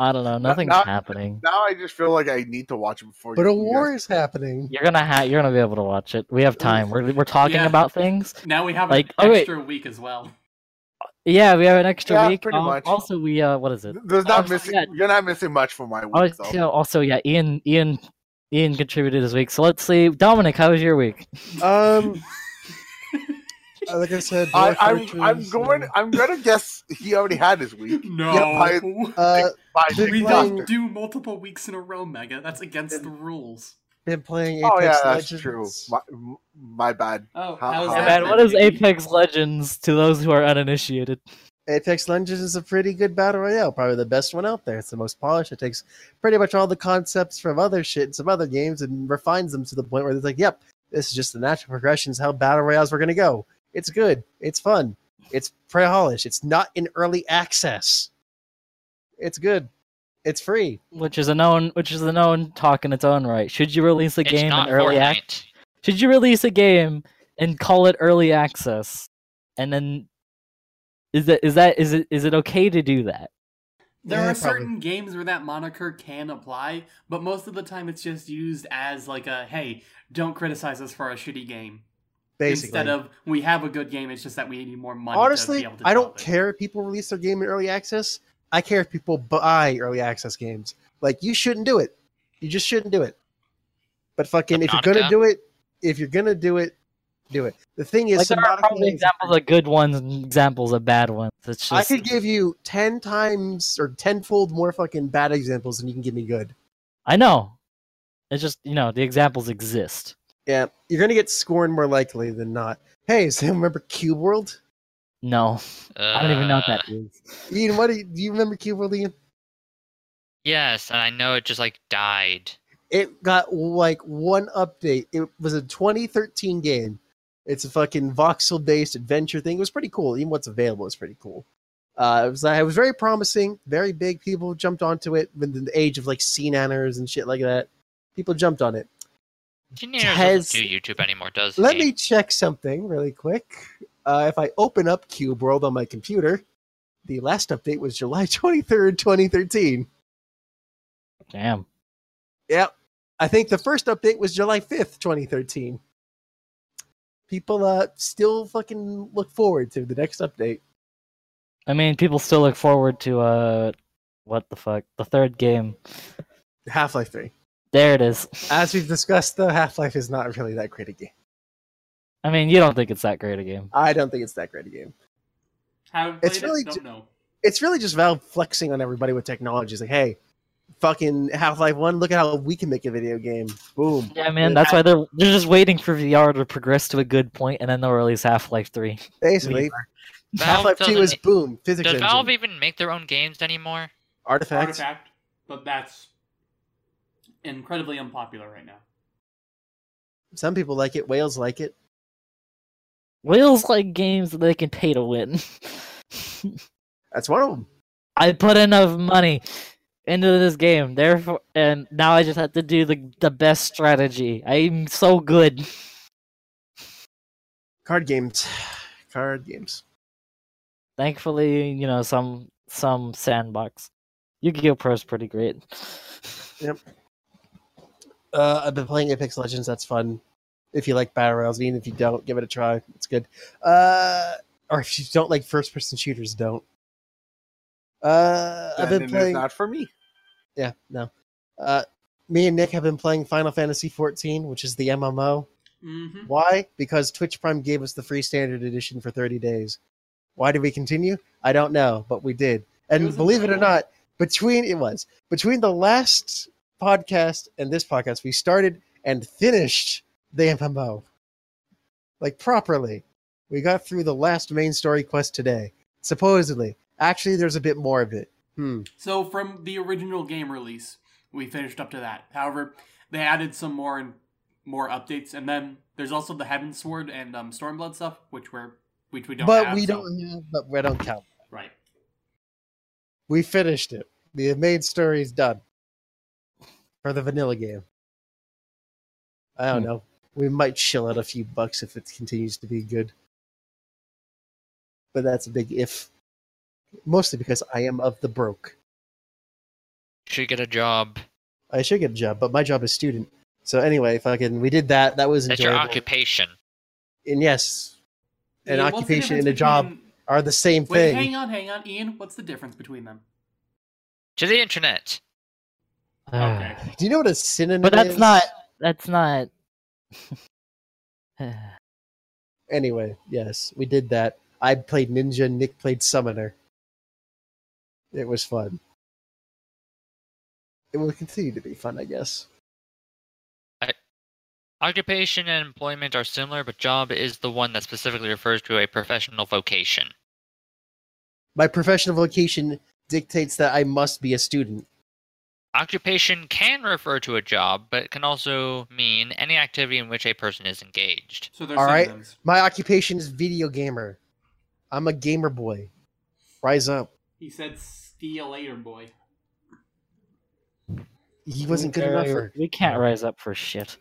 D: I don't know. Nothing's
E: not-
D: happening.
E: Now I just feel like I need to watch it before.
B: But
E: you,
B: a
E: you
B: war
E: guys-
B: is happening.
D: You're gonna ha- You're gonna be able to watch it. We have time. We're we're talking
A: Yeah.
D: about things. [LAUGHS]
A: Now we have
D: Like,
A: an
D: oh,
A: extra week as well.
D: Yeah, we have an extra
E: Yeah,
D: week.
E: pretty
D: Um,
E: much.
D: Also, we uh, what is it?
E: There's not
D: Oh,
E: missing.
D: yeah.
E: You're not missing much from my
D: Oh,
E: week, though.
D: yeah, also, yeah, Ian, Ian, Ian contributed this week. So let's see, Dominic, how was your week?
B: Um, [LAUGHS] uh, like I said,
E: I,
B: Dwarf
E: I'm I'm going.
B: uh,
E: I'm gonna guess he already had his week. [LAUGHS]
A: No.
E: Yeah,
B: Uh,
E: By
B: Big
A: we don't
E: Doctor.
A: do multiple weeks in a row, Mega. That's against the rules.
B: been playing oh, Apex
E: Oh yeah, that's
B: Legends.
E: true. My, my bad.
A: Oh,
E: How-
A: how's
E: how-
D: Yeah,
A: that?
D: man, what is? Apex Legends to those who are uninitiated?
B: Apex Legends is a pretty good battle royale, probably the best one out there. It's the most polished. It takes pretty much all the concepts from other shit and some other games and refines them to the point where it's like, yep, this is just the natural progressions how battle royales were going to go. It's good. It's fun. It's polished. It's not in early access. It's good. It's free.
D: Which is a known, which is a known talk in its own right. Should you release a
C: it's
D: game in early
C: Fortnite.
D: access? Should you release a game and call it early access, and then is that is that is it is it okay to do that?
A: There
B: Yeah,
A: are
B: probably.
A: certain games where that moniker can apply, but most of the time it's just used as like a hey, don't criticize us for a shitty game.
B: Basically.
A: Instead of we have a good game, it's just that we need more money. to
B: Honestly,
A: be able to
B: I don't
A: it.
B: care if people release their game in early access. I care if people buy early access games. Like you shouldn't do it. You just shouldn't do it. But fucking, if you're gonna do it, if you're gonna do it, do it. The thing is,
D: Like there are
B: Subnautica
D: probably examples of good ones and examples of bad ones. It's
B: I could give you ten times or tenfold more fucking bad examples than you can give me good.
D: I know. It's just you know the examples exist.
B: Yeah, you're gonna get scorned more likely than not. Hey, so remember Cube World?
D: No, I don't even know what
C: Uh,
D: that is.
B: Ian, what do you, do you remember Cube World, Ian?
C: Yes, and I know it just like died.
B: It got like one update. It was a 2013 game. It's a fucking voxel-based adventure thing. It was pretty cool. Even what's available is pretty cool. Uh, it was it was very promising, very big. People jumped onto it in the age of like Seananners and shit like that. People jumped on it.
C: Teenagers
B: Has-
C: doesn't do YouTube anymore, does
B: Let
C: he?
B: me check something really quick. Uh, if I open up Cube World on my computer, the last update was July [LAUGHS] 23rd, 2013.
D: Damn.
B: Yep. I think the first update was July 5th, 2013. People uh still fucking look forward to the next update.
D: I mean, people still look forward to uh, what the fuck, the third game.
B: Half-Life 3.
D: There it is.
B: As we've discussed, though, Half-Life is not really that great a game.
D: I mean, you don't think it's that great a game.
B: I don't think it's that great a game.
A: Haven't
B: It's really
A: it, don't know.
B: It's really just Valve flexing on everybody with technology. It's like, hey, fucking Half-Life 1, look at how we can make a video game. Boom.
D: Yeah, man. That's why they're they're just waiting for VR to progress to a good point, and then they'll release Half Life Three.
B: Basically, Half-Life 2 is boom, physics
C: Does
B: engine.
C: Valve even make their own games anymore?
B: Artifact.
A: Artifact, but that's incredibly unpopular right now.
B: Some people like it. Whales like it.
D: Whales like games that they can pay to win. [LAUGHS]
B: That's one of them.
D: I put enough money into this game, therefore, and now I just have to do the the best strategy. I'm so good.
B: Card games. Card games.
D: Thankfully, you know some some sandbox. Yu-Gi-Oh! Pro is pretty great.
B: Uh, I've been playing Apex Legends. That's fun. If you like battle royals. even if you don't, give it a try. It's good. Uh, or if you don't like first-person shooters, don't. Uh, I've been playing.
E: not for me.
B: Yeah, no. Uh, me and Nick have been playing Final Fantasy XIV, which is the MMO.
A: Mm-hmm.
B: Why? Because Twitch Prime gave us the free standard edition for 30 days. Why did we continue? I don't know, but we did. And
A: was
B: believe it or not, between it was between the last podcast and this podcast, we started and finished the MMO. Like properly. We got through the last main story quest today. Supposedly. Actually, there's a bit more of it. Hmm.
A: So from the original game release, we finished up to that. However, they added some more and more updates, and then there's also the Heavensward and um, Stormblood stuff, which we're which we don't.
B: but
A: have,
B: we
A: so-
B: don't have, but we don't count.
A: Right.
B: We finished it. The main story is done for the vanilla game. I don't
D: Hmm.
B: know. We might chill out a few bucks if it continues to be good, but that's a big if. Mostly because I am of the broke.
C: Should get a job.
B: I should get a job, but my job is student. So anyway, fucking, we did that. That was
C: That's your occupation.
B: and yes, an
A: Ian,
B: occupation and a job
A: between-
B: are the same
A: Wait,
B: thing.
A: hang on, hang on, Ian. What's the difference between them?
C: To the internet.
A: Uh, okay.
B: Do you know what a synonym
D: but that's
B: is?
D: not. That's not. [SIGHS]
B: Anyway, yes, we did that. I played Ninja, Nick played Summoner. It was fun. It will continue to be fun, I guess.
C: Occupation and employment are similar, but job is the one that specifically refers to a professional vocation.
B: My professional vocation dictates that I must be a student.
C: Occupation can refer to a job, but it can also mean any activity in which a person is engaged.
A: So they're
B: All right.
A: synonyms.
B: My occupation is video gamer. I'm a gamer boy. Rise up.
A: He said, "See you later, boy."
B: He wasn't good enough for.
D: We can't rise up for shit.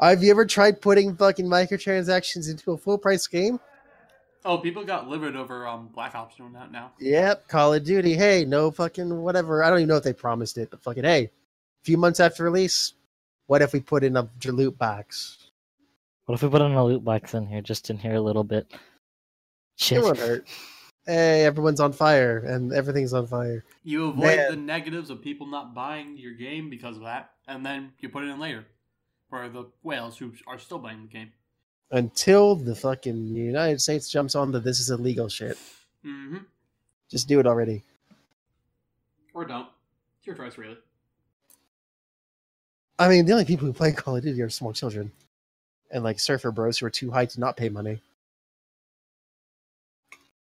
B: Have you ever tried putting fucking microtransactions into a full price game?
A: Oh, people got livid over um Black Ops doing that now.
B: Yep, Call of Duty. Hey, no fucking whatever. I don't even know if they promised it, but fucking hey, a few months after release, what if we put in a loot box?
D: What if we put in a loot box in here, just in here a little bit?
B: It won't hurt. hey, everyone's on fire and everything's on fire.
A: You avoid
B: Man.
A: the negatives of people not buying your game because of that, and then you put it in later for the whales who are still buying the game.
B: Until the fucking United States jumps on the this is illegal shit.
A: Mm-hmm.
B: Just do it already.
A: Or don't. It's your choice, really.
B: I mean, the only people who play Call of Duty are small children. And like surfer bros who are too high to not pay money.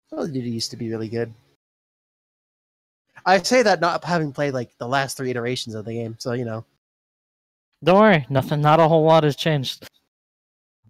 B: Call of Duty used to be really good. I say that not having played like the last three iterations of the game, so you know.
D: Don't worry, nothing. Not a whole lot has changed.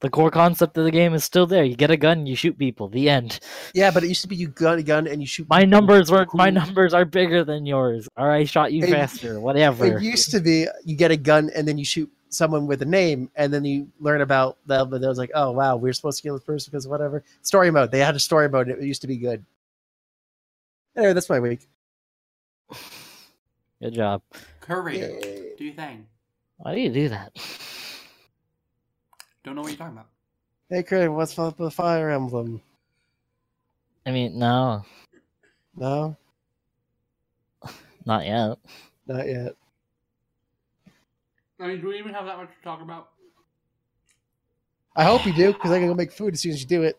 D: The core concept of the game is still there. You get a gun, you shoot people. The end.
B: Yeah, but it used to be you gun a gun and you shoot.
D: My
B: people.
D: numbers were my numbers are bigger than yours. Or I shot you
B: It-
D: faster. Whatever.
B: It used to be you get a gun and then you shoot someone with a name and then you learn about them. But it was like, oh wow, we're supposed to kill this person because whatever. Story mode. They had a story mode. and It used to be good. Anyway, that's my week.
D: Good job.
A: Curry,
B: Yay.
A: do your thing.
D: Why do you do that? [LAUGHS]
A: Don't know what you're talking about.
B: Hey, Craig, what's up with the Fire Emblem?
D: I mean, no,
B: No, [LAUGHS]
D: not yet.
B: not yet.
A: I mean, do we even have that much to talk about?
B: I hope you do because I can go make food as soon as you do it.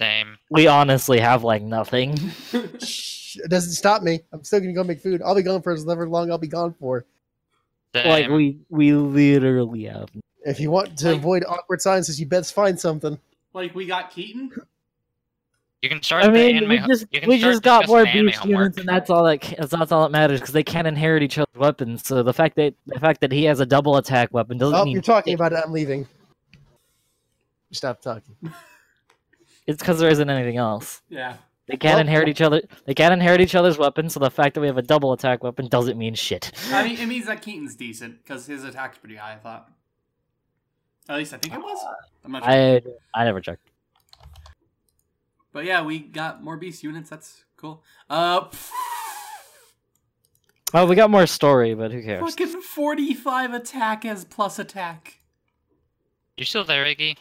C: Same.
D: We honestly have like nothing. [LAUGHS]
B: It doesn't stop me. I'm still gonna go make food. I'll be gone for as long as I'll be gone for.
C: Same.
D: like we we literally have.
B: If you want to
A: Like-
B: avoid awkward silences, you best find something.
A: like, we got Keaton.
C: you can start
D: I
C: the
D: mean,
C: anime.
D: we just
C: you can
D: we
C: start
D: just got more
C: discussing anime
D: beast
C: homework.
D: units, and that's all that that's, that's all that matters because they can't inherit each other's weapons. So the fact that the fact that he has a double attack weapon doesn't
B: Oh,
D: mean
B: you're talking
D: shit.
B: about it. I'm leaving. Stop talking. [LAUGHS]
D: It's because there isn't anything else.
A: Yeah.
D: They can't
B: Well-
D: inherit each other. They can't inherit each other's weapons. So the fact that we have a double attack weapon doesn't mean shit.
A: I mean, it means that Keaton's decent because his attack's pretty high. I thought. At least I think it was. I'm not sure.
D: I I never checked.
A: But yeah, we got more beast units. That's cool. Uh,
D: Oh, we got more story, but who cares?
A: fucking 45 attack as plus attack.
C: You still there, Iggy?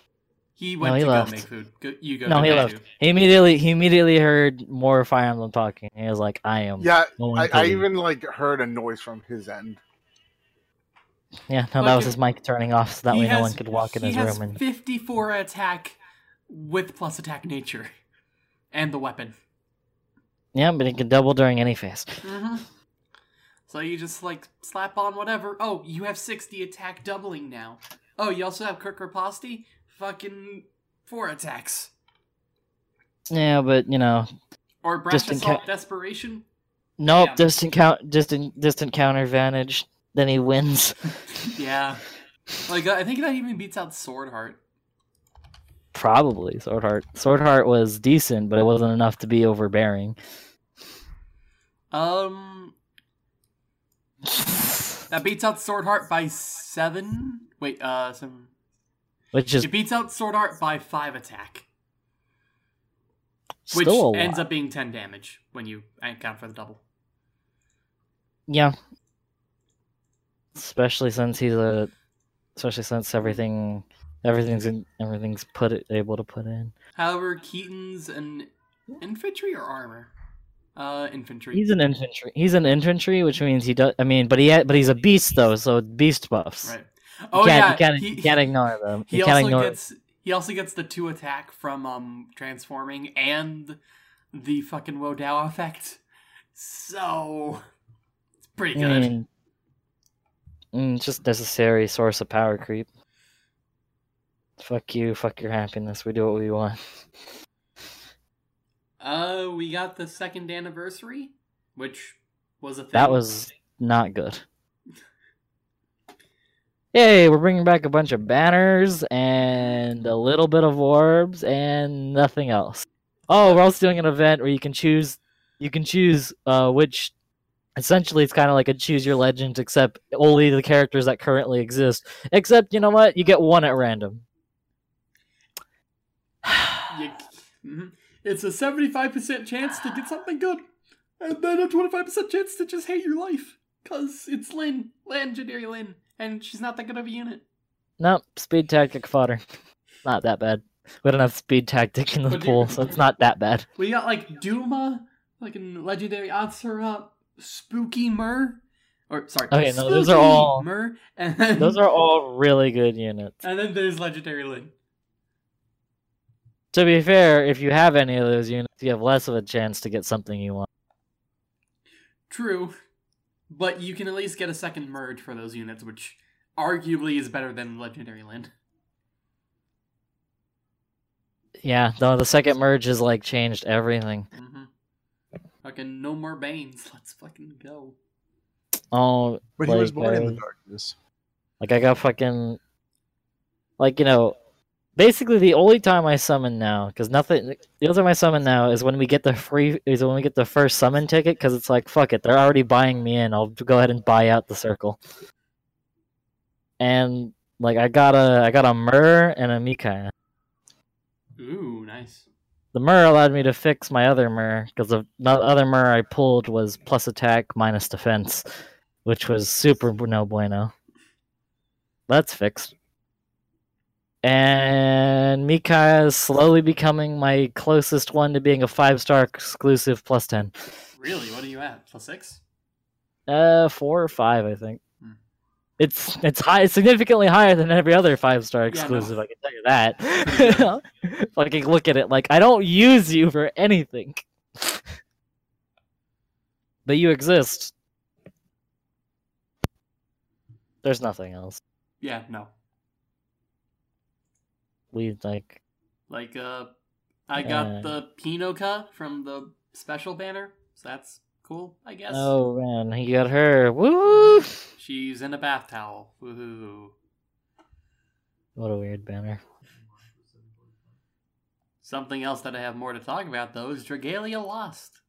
A: He went
D: he
A: to
D: left.
A: go make food. Go, you go.
D: No, he left.
A: too.
D: He immediately he immediately heard more Fire Emblem talking. He was like, "I am."
E: Yeah,
D: going
E: I,
D: to
E: I even like heard a noise from his end.
D: Yeah, no, that was his mic turning off, so that way no one could walk in his
A: has
D: room. And
A: 54 attack with plus attack nature, and the weapon.
D: yeah, but he can double during any phase.
A: hmm So you just like slap on whatever. Oh, you have 60 attack doubling now. Oh, you also have Quick Riposte? Fucking four attacks.
D: Yeah, but you know,
A: Or Brash Assault
D: ca-
A: Desperation?
D: nope, distant count, distant, distant counter advantage. Then he wins.
A: Yeah. Like, I think that even beats out Sword Heart.
D: Probably Sword Heart. Sword Heart was decent, but it wasn't enough to be overbearing.
A: Um, that beats out Sword Heart by seven. Wait, uh, some
D: Which is
A: It beats out Sword Heart by five attack, which ends up being ten damage when you account for the double.
D: Yeah. Especially since he's a, especially since everything, everything's in, everything's put it able to put in.
A: However, Keaton's an infantry or armor? Uh, infantry.
D: He's an infantry. He's an infantry, which means he does. I mean, but he ha- but he's a beast though, so beast buffs.
A: right.
D: You
A: Oh
D: can't,
A: yeah,
D: you can't,
A: he,
D: you can't ignore them.
A: he
D: You can't
A: also
D: ignore.
A: gets he also gets the two attack from um transforming and the fucking Wodao effect. So it's pretty
D: I
A: good.
D: mean, mm, just necessary source of power creep. Fuck you, fuck your happiness. We do what we want.
A: Uh, we got the second anniversary, which was a thing.
D: That was not good. Yay, we're bringing back a bunch of banners and a little bit of orbs and nothing else. Oh, we're also doing an event where you can choose you can choose uh which essentially it's kind of like a choose your legend except only the characters that currently exist. Except, you know what? You get one at random. [SIGHS]
A: Mhm. It's a seventy-five percent chance to get something good, and then a twenty-five percent chance to just hate your life, cause it's Lyn, legendary Lyn, and she's not that good of a unit.
D: Nope, speed tactic fodder. Not that bad. We don't have speed tactic in the pool, so it's not that bad.
A: We got like Duma, like in legendary Azura, Spooky Mur, or sorry,
D: Okay, no, those are all-
A: Mur, and then
D: Those are [LAUGHS] all really good units.
A: and then there's legendary Lyn.
D: To be fair, if you have any of those units, you have less of a chance to get something you want.
A: True, but you can at least get a second merge for those units, which arguably is better than legendary Lyn.
D: Yeah, though the second merge has like changed everything.
A: Mm-hmm. Fucking no more Banes. [LAUGHS] Let's fucking go.
D: Oh,
B: But he was
D: like,
B: born in the
D: uh,
B: darkness.
D: Like I got fucking, like you know, basically the only time I summon now, because nothing. The only time I summon now is when we get the free, is when we get the first summon ticket, because it's like fuck it, they're already buying me in. I'll go ahead and buy out the circle. And like I got a, I got a Mur and a Mika.
A: Ooh, nice.
D: The Mur allowed me to fix my other Mur because the the other Mur I pulled was plus attack minus defense, which was super no bueno. That's fixed. And Mika is slowly becoming my closest one to being a five star exclusive plus ten.
A: Really? What are you at? Plus six?
D: Uh, four or five, I think. It's it's high, it's significantly higher than every other five star
A: no.
D: exclusive. I can tell you that. Fucking [LAUGHS] look at it like I don't use you for anything, [LAUGHS] but you exist. There's nothing else.
A: Yeah, no.
D: We like
A: Like, uh, I got
D: Uh.
A: the Pinoca from the special banner, so that's cool, I guess.
D: oh man, he got her. Woo!
A: She's in a bath towel. Woohoo.
D: What a weird banner.
A: Something else that I have more to talk about, though, is Dragalia Lost.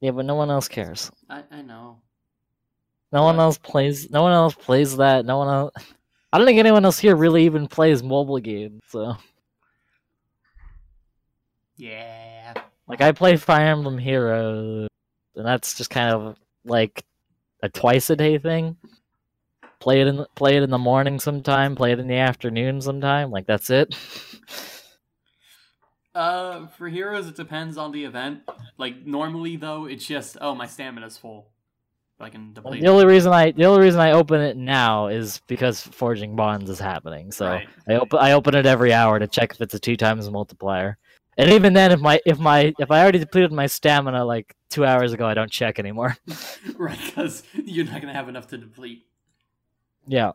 D: Yeah, but no one else cares.
A: I, I know.
D: No one else plays. No one else plays that. No one else. [LAUGHS] I don't think anyone else here really even plays mobile games. So,
A: Yeah.
D: like, I play Fire Emblem Heroes, and that's just kind of like a twice a day thing. Play it in the, play it in the morning sometime. Play it in the afternoon sometime. Like that's it. [LAUGHS]
A: Uh, for heroes, it depends on the event. Like, normally, though, it's just, oh, my stamina's full. I can deplete
D: the only reason I the only reason I open it now is because Forging Bonds is happening. So
A: Right.
D: I open I open it every hour to check if it's a two times multiplier. And even then, if my if my if I already depleted my stamina like two hours ago, I don't check anymore. [LAUGHS]
A: right, because you're not gonna have enough to deplete.
D: Yeah.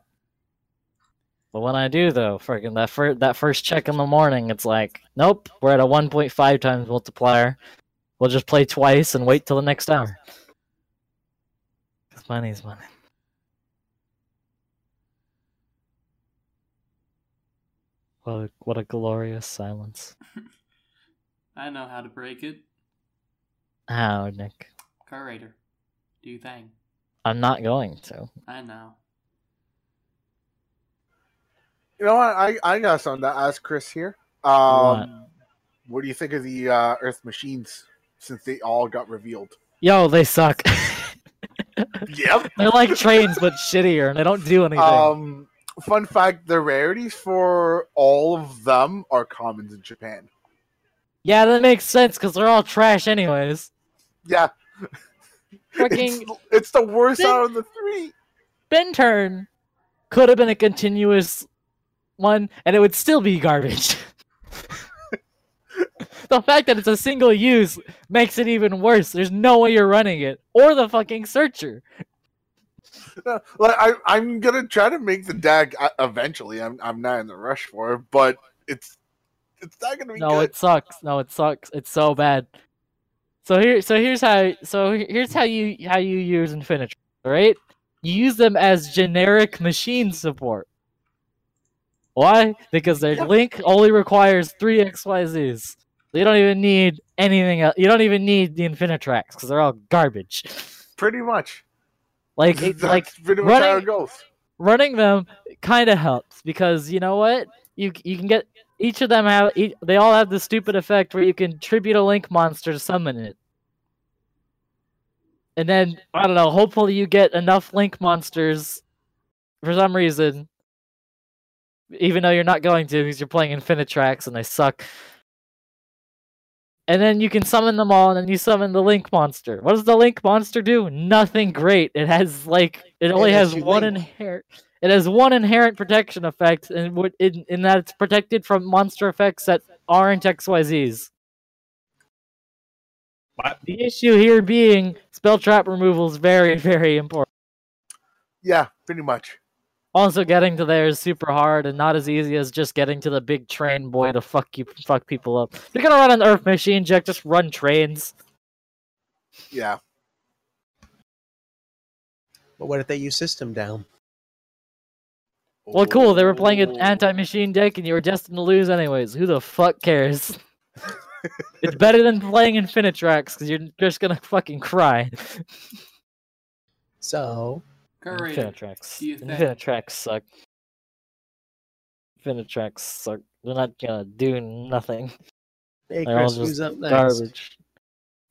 D: But when I do though, freaking that first that first check in the morning, it's like, nope, we're at a 1.5 times multiplier. We'll just play twice and wait till the next hour. Cause money's money. What a, what a glorious silence. [LAUGHS]
A: I know how to break it.
D: How, Nick?
A: Car Raider. Do you thing.
D: I'm not going to.
A: I know.
E: You know what? I, I got something to ask Chris here. Um, what? do you think of the uh, Earth machines since they all got revealed?
D: Yo, they suck. [LAUGHS]
E: Yep.
D: They're like trains but shittier, and they don't do anything.
E: Um, fun fact: the rarities for all of them are commons in Japan.
D: Yeah, that makes sense because they're all trash anyways.
E: Yeah,
D: Fucking
E: it's, it's the worst out of the three.
D: Ben Turn could have been a continuous one, and it would still be garbage. [LAUGHS] the fact that it's a single use makes it even worse. There's no way you're running it, or the fucking searcher. [LAUGHS]
E: No, like I, I'm gonna try to make the deck uh, eventually. I'm, I'm not in the rush for it, but it's, it's not gonna be
D: No,
E: good.
D: it sucks. No, it sucks. It's so bad. So here, so here's how. So here's how you how you use Infinitracks. Right? You use them as generic machine support. Why? Because their
E: Yeah.
D: link only requires three XYZs. You don't even need anything else. You don't even need the Infinitracks because they're all garbage.
E: Pretty much.
D: Like, it, like [LAUGHS]
E: pretty much how
D: running-
E: it goes.
D: running them kind of helps because you know what you you can get each of them have each, they all have the stupid effect where you can tribute a link monster to summon it and then i don't know hopefully you get enough link monsters for some reason even though you're not going to because you're playing Infinitracks and they suck. And then you can summon them all, and then you summon the Link monster. What does the Link monster do? Nothing great. It has like it only
B: lets
D: has one
B: link.
D: inherent. It has one inherent protection effect, and would in, in that it's protected from monster effects that aren't XYZs.
B: What?
D: The issue here being spell trap removal is very, very important.
E: Yeah, pretty much.
D: Also, getting to there is super hard and not as easy as just getting to the big train boy to fuck you, fuck people up. If you're gonna run an Earth machine, Jack, just run trains.
E: Yeah.
B: But what if they use system down?
D: Well, cool. They were playing an anti-machine deck, and you were destined to lose anyways. Who the fuck cares? it's better than playing Infinitracks because you're just gonna fucking cry.
B: So
A: Great.
D: Infinitracks.
A: do you think-
D: Infinitracks suck. Infinitracks suck. They're not gonna do nothing.
B: hey
D: They're all just
B: who's up next?
D: Garbage.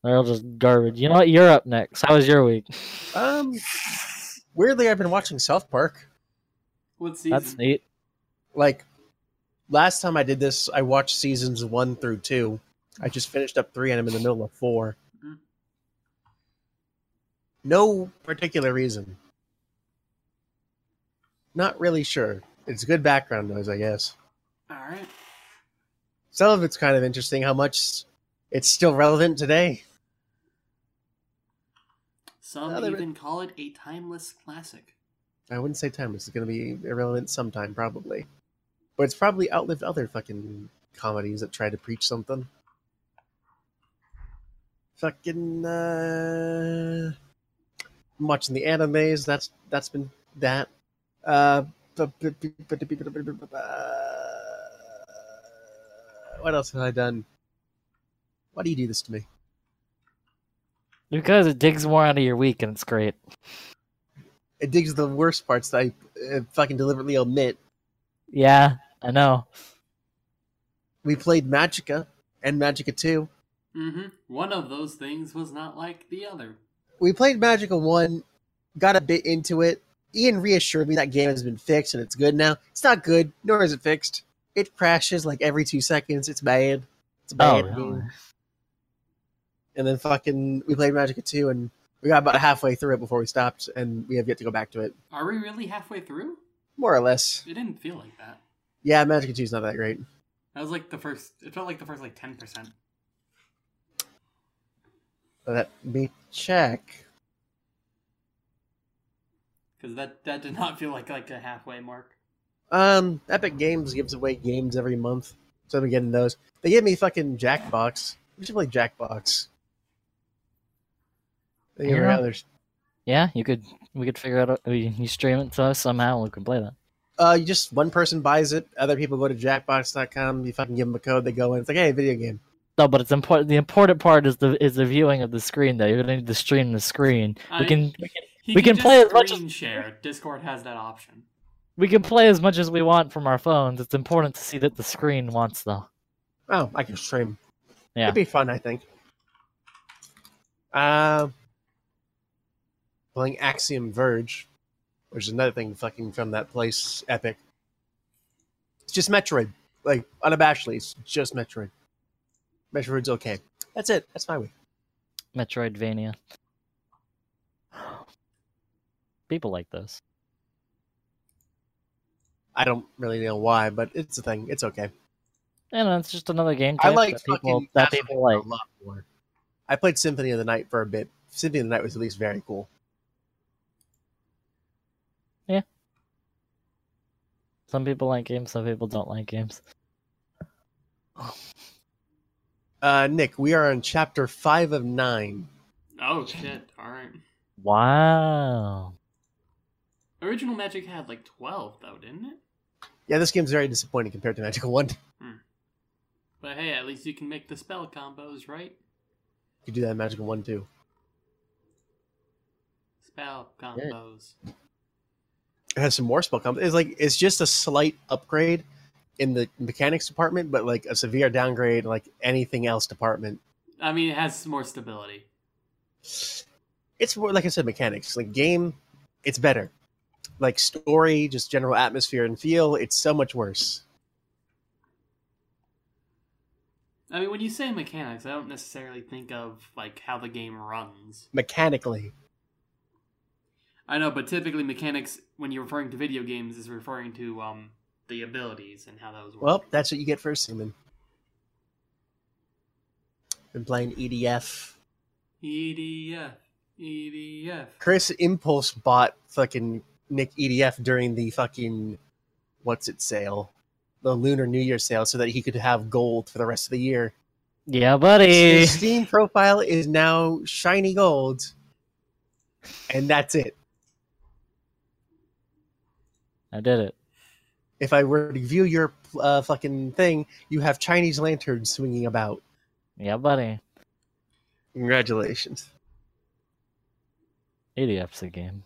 D: They're all just garbage. You know what? You're up next. How was your week?
B: Um, weirdly, I've been watching South Park.
A: What season?
D: That's neat.
B: Like last time I did this, I watched seasons one through two. I just finished up three, and I'm in the middle of four.
A: Mhm.
B: No particular reason. Not really sure. It's good background noise, I guess.
A: All right.
B: Some of it's kind of interesting how much it's still relevant today.
A: Some
B: Other-
A: even call it a timeless classic.
B: I wouldn't say timeless. It's going to be irrelevant sometime, probably. But it's probably outlived other fucking comedies that try to preach something. Fucking, uh. I'm watching the animes. That's That's been that. Uh. What else have I done? Why do you do this to me?
D: Because it digs more out of your week, and it's great.
B: It digs the worst parts that I uh, fucking deliberately omit.
D: Yeah, I know.
B: We played Magicka and Magicka 2.
A: Mm-hmm. One of those things was not like the other.
B: We played Magicka 1, got a bit into it. Ian reassured me that game has been fixed and it's good now. It's not good, nor is it fixed. It crashes like every two seconds. It's bad. It's a
D: Oh,
B: bad.
D: really?
B: game. And then fucking, we played Magicka 2 and we got about halfway through it before we stopped, and we have yet to go back to it.
A: Are we really halfway through?
B: More or less.
A: It didn't feel like that.
B: Yeah, Magicka 2 is not that great.
A: That was like the first. It felt like the first like ten percent.
B: Let me check.
A: Because that that did not feel like like a halfway mark.
B: Um, Epic Games gives away games every month, so I'm getting those. They gave me fucking Jackbox. We should play Jackbox. They give away
D: Yeah.
B: others.
D: Yeah, you could. We could figure out. a- You you stream it to us somehow, and we can play that.
B: Uh, you just one person buys it. Other people go to Jackbox.com. You fucking give them a code. They go in. It's like, hey, video game.
D: No, but it's important. The important part is the is the viewing of the screen. Though you're gonna need to stream the screen.
A: I-
D: We can we can We
A: could
D: can play
A: just
D: as much as-
A: share. Discord has that option.
D: we can play as much as we want from our phones. It's important to see that the screen wants though.
B: Oh, I can stream.
D: Yeah.
B: It'd be fun, I think. Um, playing Axiom Verge, which is another thing fucking from that place, Epic. It's just Metroid. Like, unabashedly, it's just Metroid. Metroid's okay. That's it. That's my week.
D: Metroidvania. [GASPS] People like this.
B: I don't really know why, but it's a thing. It's okay.
D: Know, it's just another game
B: I like
D: that people that people like.
B: a lot more. I played Symphony of the Night for a bit. Symphony of the Night was at least very cool.
D: Some people like games, some people don't like games. [LAUGHS]
B: Uh, Nick, we are on chapter five of nine.
A: Oh shit! All right.
D: Wow.
A: Original Magic had like twelve though, didn't it?
B: Yeah, this game's very disappointing compared to Magical [LAUGHS] One. Hmm.
A: But hey, at least you can make the spell combos, right?
B: You could do that in Magical One too.
A: Spell combos.
B: It has some more spell combos. It's like it's just a slight upgrade in the mechanics department, but like a severe downgrade like anything else department.
A: I mean, it has more stability.
B: It's more like I said, mechanics. Like game, it's better. like story, just general atmosphere and feel, it's so much worse.
A: I mean, when you say mechanics, I don't necessarily think of like how the game runs.
B: Mechanically,
A: I know, but typically mechanics, when you're referring to video games, is referring to um the abilities and how those work.
B: well, that's what you get for Seaman. Been playing EDF.
A: EDF, EDF.
B: Chris Impulse bought fucking Nick EDF during the fucking what's it sale, the Lunar New Year sale, so that he could have gold for the rest of the year.
D: Yeah, buddy.
B: His Steam profile is now shiny gold, and that's it.
D: I did it.
B: If I were to view your uh, fucking thing, you have Chinese lanterns swinging about.
D: Yeah, buddy.
B: Congratulations.
D: EDF's a game.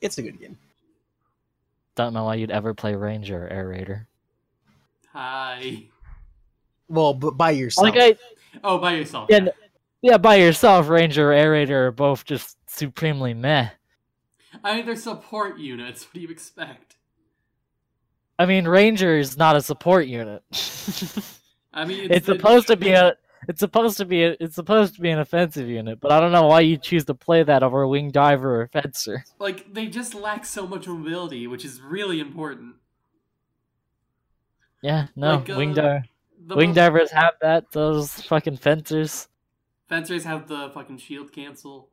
B: It's a good game.
D: Don't know why you'd ever play Ranger or Air Raider.
A: Hi.
B: Well, but by yourself.
D: Like I,
A: Oh, by yourself.
D: yeah, n- yeah, by yourself, Ranger or Air Raider are both just supremely meh.
A: I mean, they're support units. What do you expect?
D: I mean, Ranger is not a support unit. [LAUGHS]
A: I mean,
D: it's supposed to be a. It's supposed to be a, It's supposed to be an offensive unit, but I don't know why you choose to play that over a wing diver or fencer.
A: like they just lack so much mobility, which is really important.
D: Yeah, no,
A: Like, uh,
D: wing diver. Wing divers have that. Those fucking fencers.
A: Fencers have the fucking shield cancel,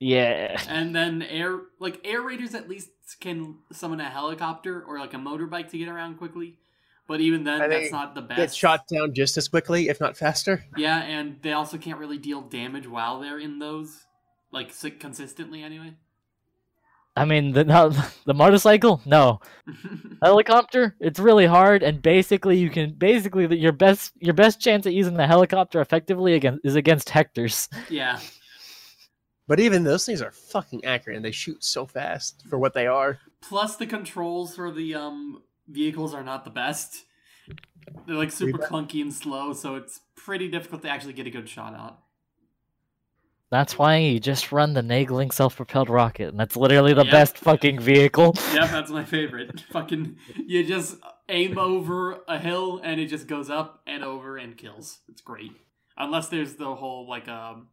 D: Yeah.
A: and then air like air raiders at least can summon a helicopter or like a motorbike to get around quickly. But even then,
B: And
A: that's not the best.
B: Get shot down just as quickly, if not faster.
A: Yeah, and they also can't really deal damage while they're in those, like consistently anyway.
D: I mean, the no, [LAUGHS] the motorcycle? No. [LAUGHS] Helicopter? It's really hard, and basically, you can basically the- your best your best chance at using the helicopter effectively against is against Hector's.
A: yeah,
B: But even those things are fucking accurate, and they shoot so fast for what they are.
A: Plus, the controls for the um vehicles are not the best. They're like super clunky and slow, so it's pretty difficult to actually get a good shot out.
D: That's why you just run the Naegling self-propelled rocket, and that's literally the
A: Yep.
D: best fucking vehicle.
A: Yeah, that's my [LAUGHS] favorite. [LAUGHS] Fucking, you just aim over a hill and it just goes up and over and kills. It's great. Unless there's the whole like um.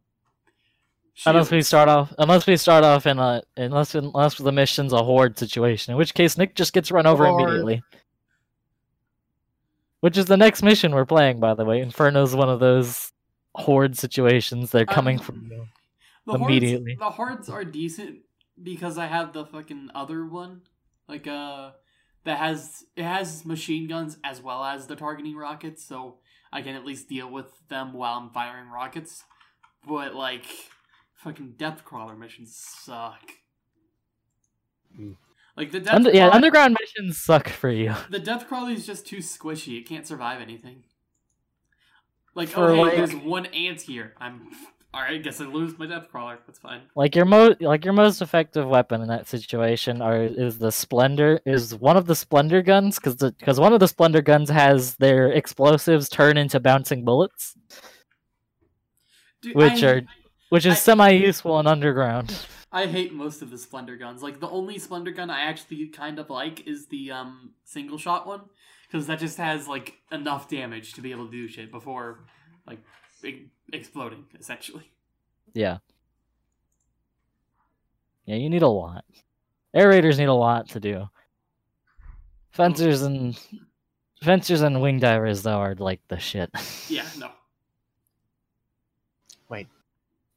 D: Unless we start off, unless we start off in a, unless unless the mission's a horde situation, in which case Nick just gets run over
B: Horde.
D: immediately. Which is the next mission we're playing, by the way. Inferno's one of those horde situations. They're coming
A: Um,
D: from you.
A: The hordes-
D: immediately.
A: the hordes are decent because I have the fucking other one, like uh, that has it has machine guns as well as the targeting rockets, so I can at least deal with them while I'm firing rockets. But like, fucking depth crawler missions suck.
B: Mm.
A: Like the depth
D: Under, yeah, underground missions suck for you. [LAUGHS]
A: the depth crawler is just too squishy. It can't survive anything. Like,
D: For,
A: oh hey,
D: like-
A: there's one ant here. I'm all right. I guess I lose my depth crawler. That's fine.
D: Like your most, like your most effective weapon in that situation are is the splendor is one of the splendor guns because because one of the splendor guns has their explosives turn into bouncing bullets,
A: Dude,
D: which
A: I-
D: are which is
A: I-
D: semi useful in underground. [LAUGHS]
A: I hate most of the splendor guns. Like the only splendor gun I actually kind of like is the um single shot one because that just has like enough damage to be able to do shit before like exploding essentially.
D: Yeah. Yeah, you need a lot. Air raiders need a lot to do. Fencers and fencers and wing divers though are like the shit.
A: Yeah, no.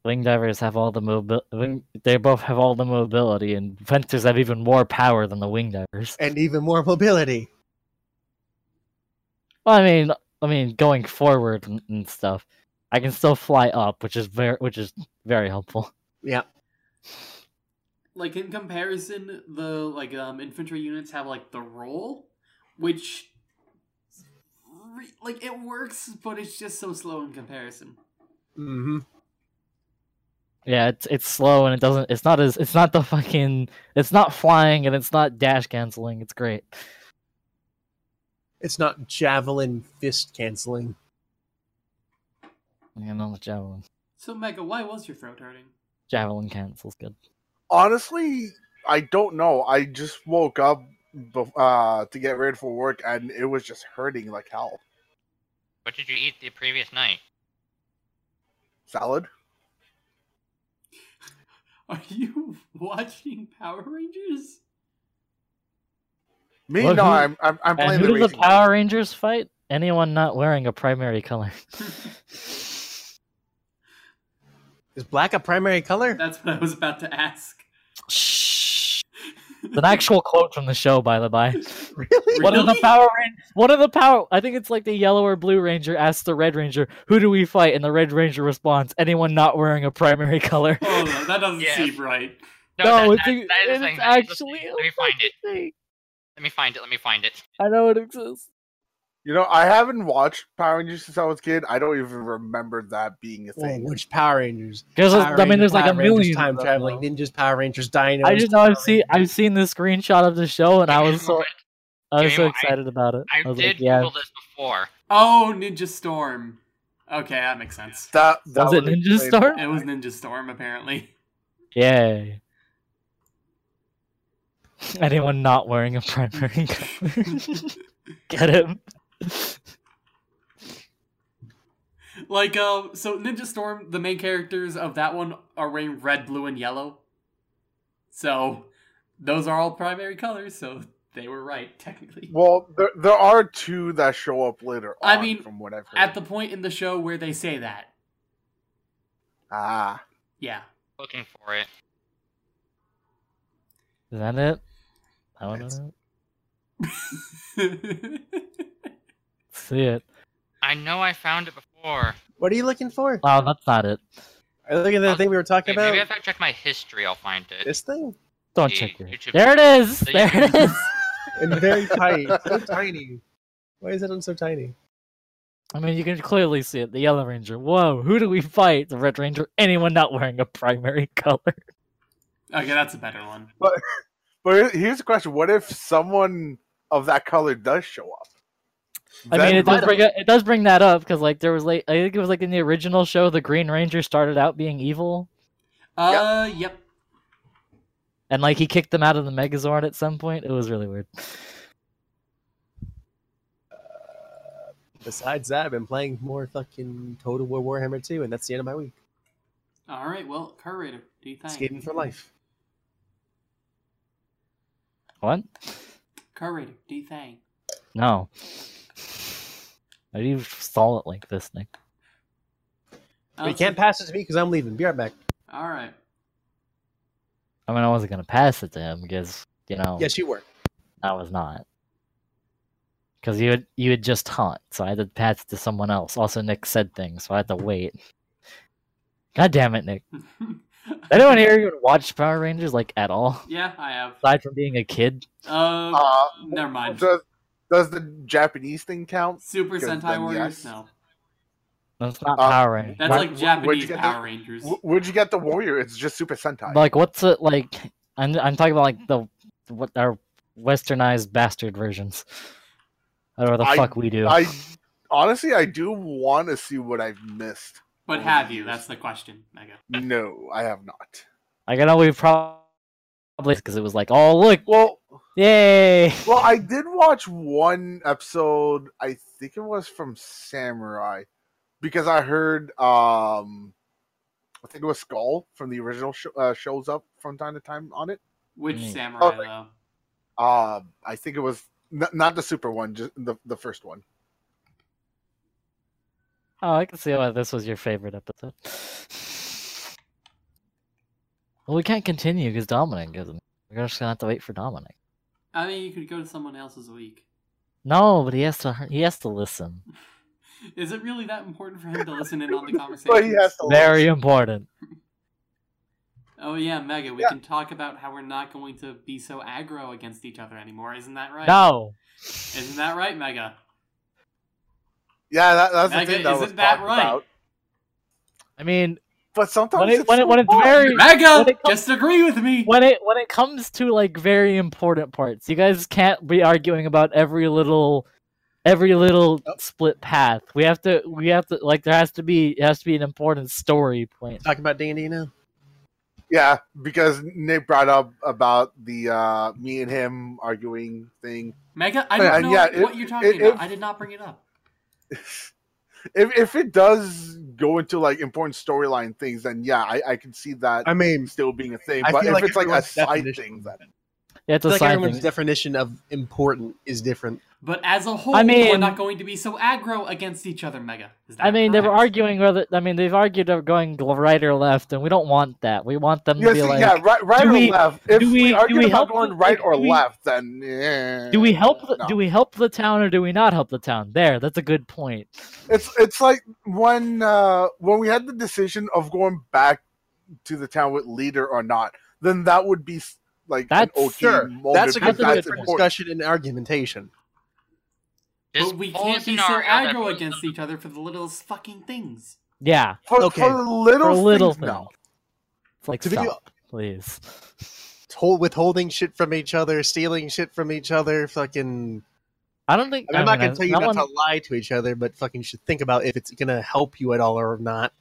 D: Wing divers have all the mobility. They both have all the mobility, and fencers have even more power than the wing divers.
B: And even more mobility.
D: Well, I mean, I mean, going forward and, and stuff, I can still fly up, which is very, which is very helpful.
B: Yeah.
A: Like in comparison, the like um infantry units have like the roll, which re- like it works, but it's just so slow in comparison.
B: hmm
D: Yeah, it's it's slow and it doesn't. It's not as. It's not the fucking. It's not flying and it's not dash canceling. It's great.
B: It's not javelin fist canceling.
D: You know, the javelin.
A: So Mega, why was your throat hurting?
D: Javelin cancels good.
E: Honestly, I don't know. I just woke up uh, to get ready for work, and it was just hurting like hell.
C: What did you eat the previous night?
E: Salad. [LAUGHS]
A: Are you watching Power Rangers?
E: Me?
D: Well,
E: no,
D: who-
E: I'm I'm, I'm playing
D: who
E: the
D: do the
E: racing.
D: Power Rangers fight? Anyone not wearing a primary color. [LAUGHS] [LAUGHS]
B: Is black a primary color?
A: That's what I was about to ask.
D: Shh. It's an actual quote from the show, by the by. [LAUGHS]
B: Really?
D: One of the Power Rangers. One of the Power. I think it's like the Yellow or Blue Ranger asks the Red Ranger, "Who do we fight?" And the Red Ranger responds, "Anyone not wearing a primary color." [LAUGHS]
A: Oh, no, that doesn't
C: Yes.
A: seem right.
D: No,
C: that-
D: it's,
C: that-
D: a-
C: that is
D: it's
C: a thing, that is a
D: actually.
C: Let me find it.
D: thing.
C: Let me find it. Let me find it.
D: I know it exists.
E: You know, I haven't watched Power Rangers since I was a kid. I don't even remember that being a
B: Whoa,
E: thing.
B: which Power Rangers?
D: Because I mean,
B: Rangers,
D: there's like a
B: Power Rangers,
D: million
B: time traveling
D: though.
B: ninjas, Power Rangers, dinos.
D: I just know I've seen I've seen the screenshot of the show and I was so. I was
C: Give
D: so
C: a moment.
D: excited about it.
C: I,
D: was
C: did
D: like, yeah.
C: Google this before.
A: Oh, Ninja Storm. Okay, that makes sense.
E: That, that
D: Was it Ninja
E: explain
D: Storm?
A: It was Ninja Storm, apparently.
D: Yay. [LAUGHS] Anyone not wearing a primary color? [LAUGHS] Get him.
A: Like, um, so Ninja Storm, the main characters of that one are wearing red, blue, and yellow. So, those are all primary colors, so they were right, technically.
E: Well, there, there are two that show up later on,
A: I mean,
E: from what I've heard.
A: At the point in the show where they say that.
E: ah,
A: Yeah.
C: Looking for it.
D: Is that it? I want
B: That's-
D: to [LAUGHS] see it.
C: I know I found it before.
B: What are you looking for?
D: Wow, that's not it.
B: Are you looking at the
C: I'll-
B: thing we were talking
C: Wait, maybe
B: about?
C: if I check my history, I'll find it.
B: This thing?
D: Don't
C: The
D: check your.
C: YouTube-
D: There it is.
C: the
D: There it
C: YouTube-
D: is. [LAUGHS]
B: And very tiny. [LAUGHS] so tiny. Why is it so tiny?
D: I mean, you can clearly see it. The Yellow Ranger. Whoa, who do we fight? The Red Ranger. Anyone not wearing a primary [LAUGHS] color?
A: okay, that's a better one.
E: but here- here's the question: What if someone of that color does show up?
D: I mean, it does bring it, it does bring that up because like there was like I think it was like in the original show, the Green Ranger started out being evil,
A: Uh, yep.
D: and like he kicked them out of the Megazord at some point. It was really weird.
B: Besides that, I've been playing more fucking Total War Warhammer 2, and that's the end of my week.
A: Alright, well, Car Raider, do you think?
B: Skating for life.
D: What?
A: Car Raider, do you think?
D: No. Why do you stall it like this, Nick?
B: But you can't pass it to me because I'm leaving. Be right back.
A: Alright.
D: I mean, I wasn't gonna pass it to him because you know
B: Yes, you were.
D: I was not. Because you had you had just taunt, so I had to pass it to someone else. Also, Nick said things, so I had to wait. God damn it, Nick! [LAUGHS] Anyone here even watch Power Rangers like at all,
A: yeah, I have.
D: aside from being a kid?
A: Uh,
E: Uh,
A: never mind.
E: Does, does the Japanese thing count?
A: Super
E: Good,
A: Sentai Warriors?
E: yes.
A: No.
D: That's not
E: Uh,
D: Power Rangers.
A: That's
E: Where-
A: like Japanese Power
E: the-
A: Rangers.
E: Where'd you get the warrior? It's just Super Sentai.
D: Like, what's it like? I'm I'm talking about like the what our westernized bastard versions. Whatever the
E: I-
D: fuck we do.
E: I honestly, I do want to see what I've missed.
A: But have you? That's the question, Mega.
E: No, I have not.
D: Like, I know we probably because it was like, oh look,
E: Well,
D: yay!
E: well, I did watch one episode. I think it was from Samurai, because I heard. um I think it was Skull from the original sh- uh, shows up from time to time on it.
A: Which
D: Mm.
A: samurai,
E: Oh,
A: though?
E: Uh, I think it was n- not the super one, just the the first one.
D: Oh, I can see why this was your favorite episode. [LAUGHS] Well, we can't continue because Dominic isn't. We're just gonna have to wait for Dominic.
A: I mean, you could go to someone else's week.
D: No, but he has to. He has to listen. [LAUGHS]
A: Is it really that important for him to listen in on the [LAUGHS] conversation?
E: But he has to
D: Very important. [LAUGHS]
A: Oh yeah, Mega. We
E: Yeah.
A: can talk about how we're not going to be so aggro against each other anymore. Isn't that right?
D: No.
A: Isn't that right, Mega?
E: Yeah, that, that's the
A: Mega,
E: thing that
A: isn't
E: was
A: that
E: talked
A: right?
E: about.
D: I mean,
E: But sometimes
D: when it
E: it's
D: when it when it's very
A: Mega,
D: When it comes-
A: just agree with me.
D: when it when it comes to like very important parts, you guys can't be arguing about every little every little
B: Nope.
D: split path. We have to we have to like there has to be it has to be an important story point.
B: Talking about D&D now?
E: Yeah, because Nick brought up about the uh me and him arguing thing.
A: Mega, I don't
E: and
A: know
E: yeah,
A: what
E: if-
A: you're talking
E: if-
A: about.
E: if-
A: I did not bring it up. [LAUGHS]
E: If if it does go into like important storyline things, then yeah, I, I can see that
B: I mean,
E: still being a thing.
B: I
E: But if
B: like
E: it's like a side
B: definition-
E: thing, then
D: Yeah, it's
B: I
D: a
B: feel like
D: side
B: everyone's
D: thing.
B: definition of important is different.
A: But as a whole,
D: I mean, we're
A: not going to be so aggro against each other, Mega. Is that
D: I mean, they were
A: correct?
D: arguing whether. I mean, they've argued of going right or left, and we don't want that. We want them to
E: yes,
D: be like,
E: yeah, right, right or
D: we-
E: left. If
D: do
E: we,
D: we-
E: argue
D: we
E: about
D: help
E: going right
D: like,
E: or
D: do we-
E: left, then yeah,
D: do we help? The,
E: no.
D: Do we help the town or do we not help the town? There, that's a good point.
E: It's it's like when uh when we had the decision of going back to the town with leader or not, then that would be like
D: That's-
E: an okay
B: Sure,
E: moment
B: that's a good
E: because
D: that's
B: point for discussion and argumentation.
C: This
A: But we can't be so
C: scenario that
A: aggro against each other for the littlest fucking things.
D: Yeah,
E: For,
B: Okay.
E: for little,
D: for little
E: things,
D: things.
E: no.
D: It's like
B: To be-
D: stop, please. [LAUGHS]
B: Hold, withholding shit from each other, stealing shit from each other, fucking.
D: I don't think.
B: I mean, I'm not gonna tell you
D: that
B: not
D: one-
B: to lie to each other, but fucking should think about if it's gonna help you at all or not.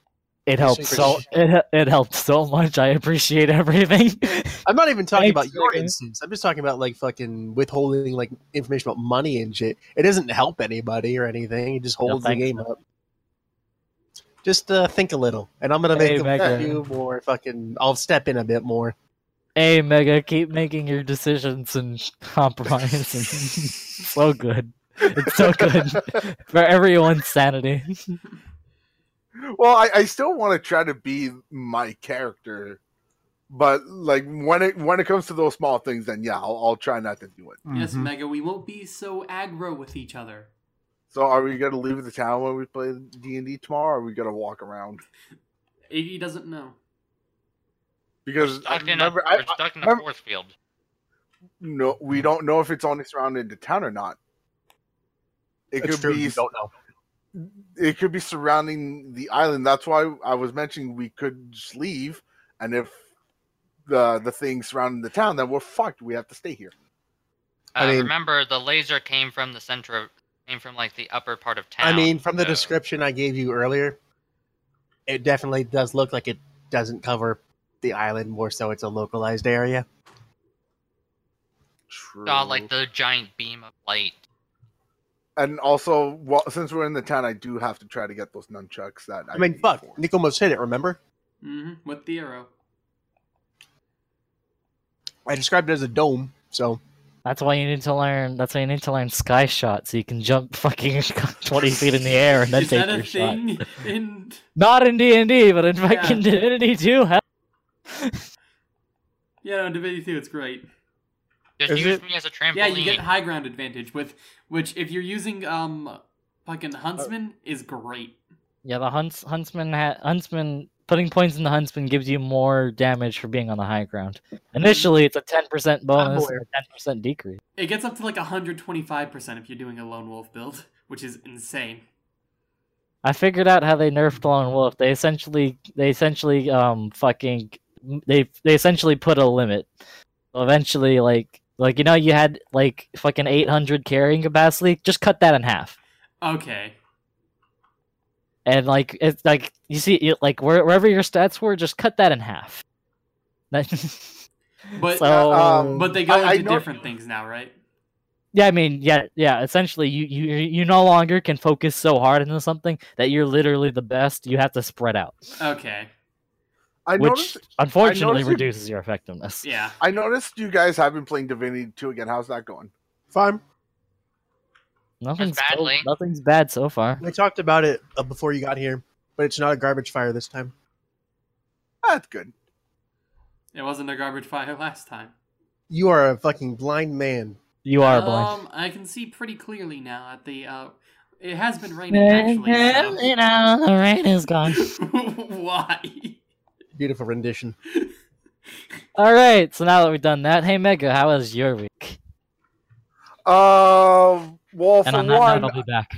D: It helped so. It it helped so much. I appreciate everything.
B: I'm not even talking about your instance. I'm just talking about like fucking withholding like information about money and shit. It doesn't help anybody or anything. It just
D: No,
B: holds the game
D: man.
B: up. Just uh, think a little, and I'm gonna
D: Hey,
B: make a few more fucking. I'll step in a bit more.
D: hey, Mega, keep making your decisions and compromise. and [LAUGHS] so good. It's so good [LAUGHS] for everyone's sanity.
E: Well, I, I still want to try to be my character, but like when it when it comes to those small things, then yeah, I'll, I'll try not to do it.
A: Yes,
B: Mhm.
A: Mega, we won't be so aggro with each other.
E: So, are we gonna leave the town when we play D and D tomorrow? Or are we gonna walk around?
A: Iggy doesn't know.
E: Because I
C: Stuck in
E: remember,
C: we're
E: I, I,
C: stuck in a
E: remember-
C: force field.
E: no, we don't know if it's only surrounded the town or not. It
B: That's
E: could
B: true.
E: be
B: You don't know.
E: It could be surrounding the island. That's why I was mentioning we could just leave, and if the the thing surrounding the town, then we're fucked. We have to stay here.
C: Uh,
B: I mean-
C: remember, the laser came from the center of, came from like the upper part of town.
B: I mean, from the description I gave you earlier, it definitely does look like it doesn't cover the island. More so, it's a localized area.
E: True.
C: Saw like the giant beam of light.
E: And also, well, since we're in the town, I do have to try to get those nunchucks. That
B: I mean, fuck.
E: for-
B: Nick almost hit it. Remember?
A: hmm With the arrow.
B: I described it as a dome. So
D: That's why you need to learn. That's why you need to learn sky shot, so you can jump [LAUGHS] fucking [LAUGHS] twenty feet in the air and then
A: Is
D: take
A: that
D: your
A: a
D: shot. [LAUGHS]
A: in
D: Not in D and D, but in
A: Yeah.
D: fucking Divinity too. Hell,
A: Yeah, no, Divinity 2, it's great.
C: Just
B: Is
C: use
B: it-
C: me as a trampoline.
A: Yeah, you get high ground advantage with which if you're using um fucking huntsman is great.
D: yeah, the hunts huntsman ha- huntsman putting points in the huntsman gives you more damage for being on the high ground. Initially, it's a ten percent bonus
B: aware.
D: and a ten percent decrease.
A: It gets up to like 125% if you're doing a lone wolf build, [LAUGHS] which is insane.
D: I figured out how they nerfed Lone Wolf. They essentially they essentially um fucking they they essentially put a limit. Eventually, like like you know you had like fucking eight hundred carrying capacity. Just cut that in half.
A: Okay.
D: And like it's like you see it, like where, wherever your stats were, just cut that in half. [LAUGHS]
A: But
D: so
E: um,
A: but they go
E: I- I
A: into
E: know-
A: different things now, right?
D: yeah, I mean yeah yeah. Essentially, you you you no longer can focus so hard into something that you're literally the best. You have to spread out,
A: Okay.
E: I
D: which
E: noticed.
D: unfortunately
E: noticed you-
D: reduces your effectiveness.
A: Yeah.
E: I noticed you guys have been playing Divinity 2 again. How's that going?
B: fine.
D: Nothing's so-
C: badly.
D: nothing's bad so far.
B: We talked about it uh, before you got here, but it's not a garbage fire this time.
E: That's good.
A: It wasn't a garbage fire [LAUGHS] last time.
B: You are a fucking blind man.
D: You are blind.
A: Um, I can see pretty clearly now at the uh it has been raining actually. [LAUGHS]
D: You know, the rain is gone. [LAUGHS]
A: Why?
B: Beautiful rendition. [LAUGHS]
D: All right, so now that we've done that, hey Mega, how was your week?
E: Uh, well,
D: And
E: for
D: on that
E: one,
D: note, I'll be back.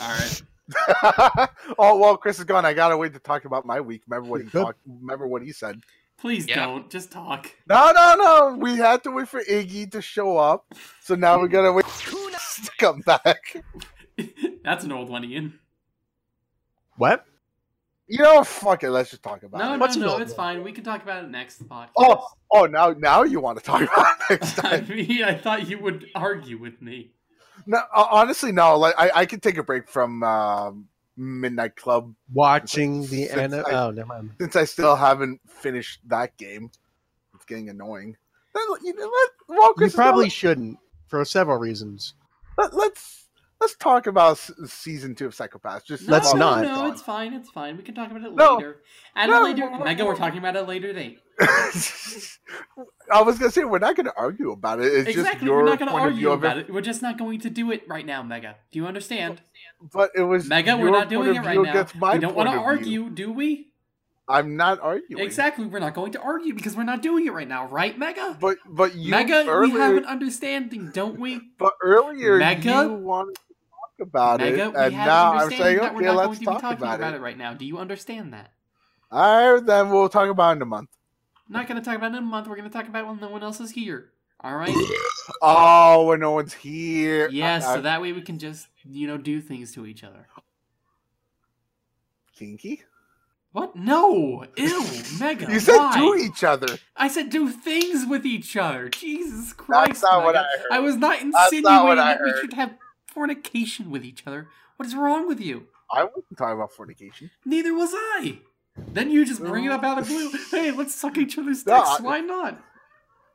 A: All right. [LAUGHS]
E: oh well, Chris is gone. I gotta wait to talk about my week. Remember what he talked. Remember what he said.
A: Please
C: Yeah.
A: don't. Just talk.
E: No, no, no. We had to wait for Iggy to show up, so now we gotta wait to come back. [LAUGHS]
A: That's an old one, Ian.
B: What?
E: You know, fuck it. Let's just talk about
A: No,
E: it.
A: no,
B: What's
A: no,
B: going
A: it's fine. We can talk about it next podcast.
E: Oh, oh, now, now you want to talk about it next [LAUGHS]
A: I
E: time?
A: mean, I thought you would argue with me.
E: no, uh, honestly, no. Like, I, I could take a break from um, Midnight Club
B: Watching the
E: Since
B: anime.
E: I-
B: Oh, never mind.
E: since I still haven't finished that game. It's getting annoying. Then, you know, let, well,
B: You
E: Chris,
B: probably shouldn't for several reasons.
E: let, let's let's talk about season two of Psycho-Pass. Just
A: No,
B: Let's not.
A: No, it's fine. It's fine. We can talk about it
E: No.
A: later. At
E: No,
A: a later,
E: no, no,
A: Mega, we're talking about it later date. [LAUGHS]
E: I was gonna say we're not gonna argue about it. It's just
A: exactly.
E: your
A: We're not going to
E: point of view
A: argue about
E: it.
A: We're just not going to do it right now, Mega. Do you understand?
E: But it was
A: Mega, we're not doing it right now. We don't want to argue, do we?
E: I'm not arguing.
A: Exactly. We're not going to argue because we're not doing it right now, right, Mega?
E: But but you
A: Mega,
E: earlier,
A: we have an understanding, don't we? [LAUGHS]
E: but earlier
A: Mega?
E: you wanted about
A: Mega,
E: it, and now I'm saying
A: that we're
E: okay,
A: not
E: let's
A: going to be
E: talk
A: talking
E: about,
A: about
E: it.
A: it right now. Do you understand that?
E: All right, then we'll talk about it in a month.
A: not going to talk about it in a month. We're going to talk about it when no one else is here. All right? [COUGHS]
E: Oh, when no one's here.
A: yes,
E: I-
A: so that way we can just, you know, do things to each other.
E: kinky.
A: What? No! Ew! [LAUGHS] Mega!
E: You said
A: why?
E: do each other.
A: I said do things with each other. Jesus Christ!
E: not what
A: Mega.
E: I heard.
A: I was not insinuating
E: not what
A: that we should have fornication with each other. What is wrong with you?
E: I wasn't talking about fornication.
A: Neither was I. Then you just bring it up out of blue. Hey, let's suck each other's dicks.
E: No, I-
A: Why not?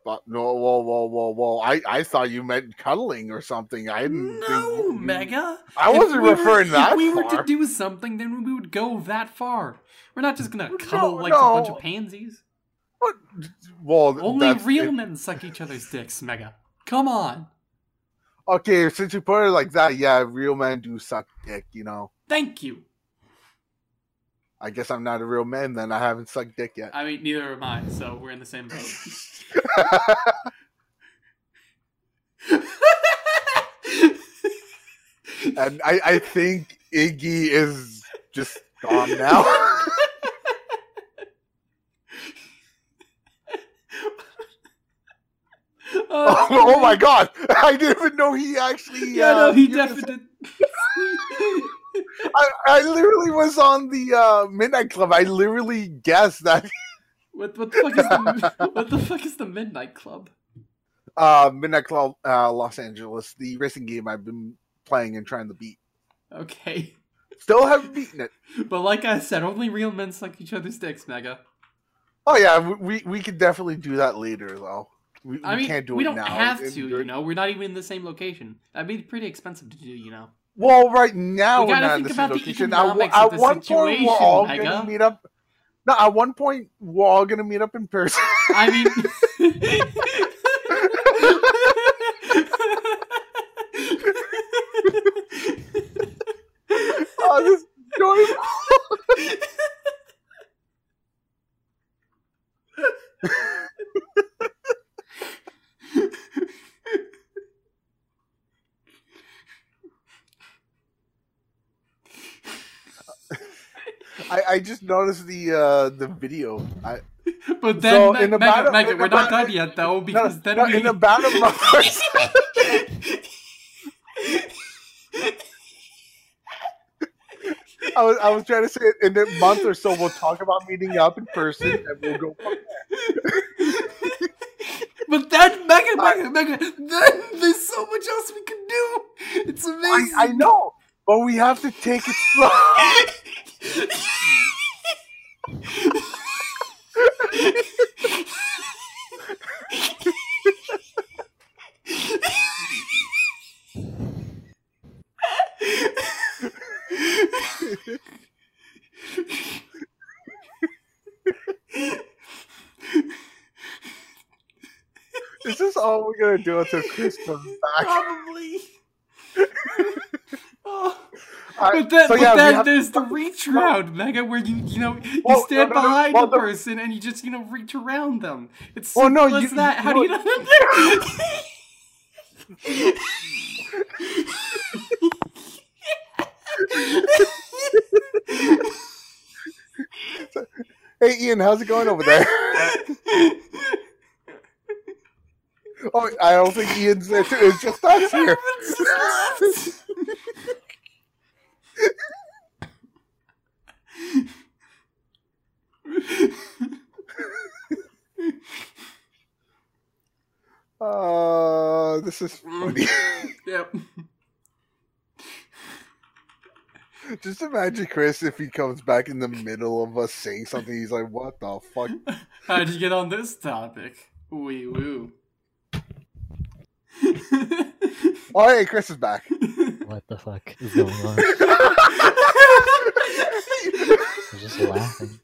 E: But no, whoa, whoa, whoa, whoa! I, I thought you meant cuddling or something. I didn't.
A: No,
E: think
A: Mega.
E: I
A: If
E: wasn't
A: we were-
E: referring that
A: If we were to do something, then we would go that far. We're not just gonna
E: No,
A: cuddle like a bunch of pansies.
E: What? Well,
A: Only real
E: it-
A: men suck each other's dicks, Mega. Come on.
E: Okay, since you put it like that, yeah, real men do suck dick. You know,
A: Thank you.
E: I guess I'm not a real man then. I haven't sucked dick yet.
A: I mean, neither am I, so we're in the same boat. [LAUGHS]
E: and I, I think Iggy is just gone now. [LAUGHS] oh, [LAUGHS] oh my god! [LAUGHS] I didn't even know he actually.
A: Yeah,
E: uh,
A: no, he definitely. [LAUGHS]
E: I, I literally was on the uh, Midnight Club. I literally guessed that
A: what, what the fuck is the what the fuck is the Midnight Club?
E: uh, Midnight Club uh, Los Angeles, the racing game I've been playing and trying to beat.
A: Okay,
E: Still haven't beaten it.
A: but like I said, only real men suck each other's dicks, Mega.
E: Oh yeah, we we, we could definitely do that later though. We,
A: I mean,
E: can't do
A: we
E: it
A: don't
E: now.
A: have
E: And
A: to, you know. We're not even in the same location. That'd be pretty expensive to do, you know.
E: Well, right now
A: We
E: we're
A: gotta
E: not in
A: think
E: the same
A: about the
E: location. At, at
A: the
E: one point, we're all
A: Mega.
E: gonna meet up. No, at one point, we're all gonna meet up in person.
A: I mean.
E: oh, this is enjoyable. I, I just noticed the uh, the video. I,
A: but then,
E: So, in about a-
A: Mega,
E: in
A: we're not done yet, though,
E: no,
A: because then
E: no,
A: we.
E: in about a month. I was I was trying to say in a month or so we'll talk about meeting up in person and we'll go.
A: But then, Mega, Mega, Mega, then there's so much else we can do. It's
E: I,
A: amazing.
E: I know, but we have to take it slow. [LAUGHS] Is this all we're gonna do until Chris comes back?
A: Probably. [LAUGHS] oh. But then,
E: so
A: but
E: yeah,
A: then there's the reach round, Mega, where you you know you
E: Well,
A: stand
E: no, no, no,
A: behind
E: well,
A: the
E: no.
A: person and you just you know reach around them. It's
E: Well, no, you-
A: that.
E: you
A: How
E: know-
A: do you not? [LAUGHS]
E: Hey Ian, how's it going over there? [LAUGHS] Oh, I don't think Ian's there too. It's just us here. Oh, this is funny. [LAUGHS]
A: yep.
E: Just imagine Chris if he comes back in the middle of us saying something. He's like, "What the fuck?
A: How'd you get on this topic?" Wee woo. [LAUGHS]
E: Oh, hey, Chris is back.
D: What the fuck is going on? [LAUGHS] I'm just laughing.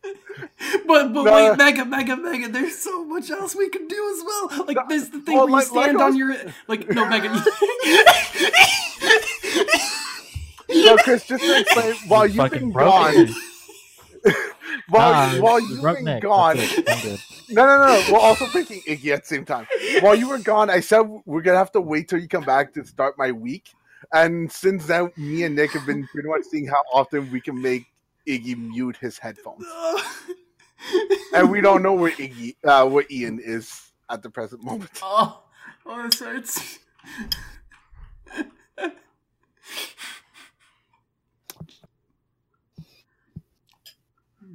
A: But but
E: No.
A: wait, Mega, Mega, Mega. There's so much else we can do as well. Like
E: No,
A: there's the thing
E: well,
A: where you
E: like- like
A: stand
E: I
A: on
E: was-
A: your like no Mega. [LAUGHS]
E: No, Chris, just to explain, while
D: You
E: you've
D: fucking
E: been
D: broke
E: gone,
D: it. [LAUGHS]
E: while
D: Nah,
E: while
D: you
E: you've
D: broke
E: been
D: neck.
E: gone,
D: That's it. I'm good. [LAUGHS]
E: no, no, no, we're also thinking Iggy at the same time. While you were gone, I said we're gonna have to wait till you come back to start my week. And since then, me and Nick have been pretty much seeing how often we can make Iggy mute his headphones, and we don't know where Iggy, uh, where Ian is at the present moment.
A: oh, oh, this hurts. [LAUGHS]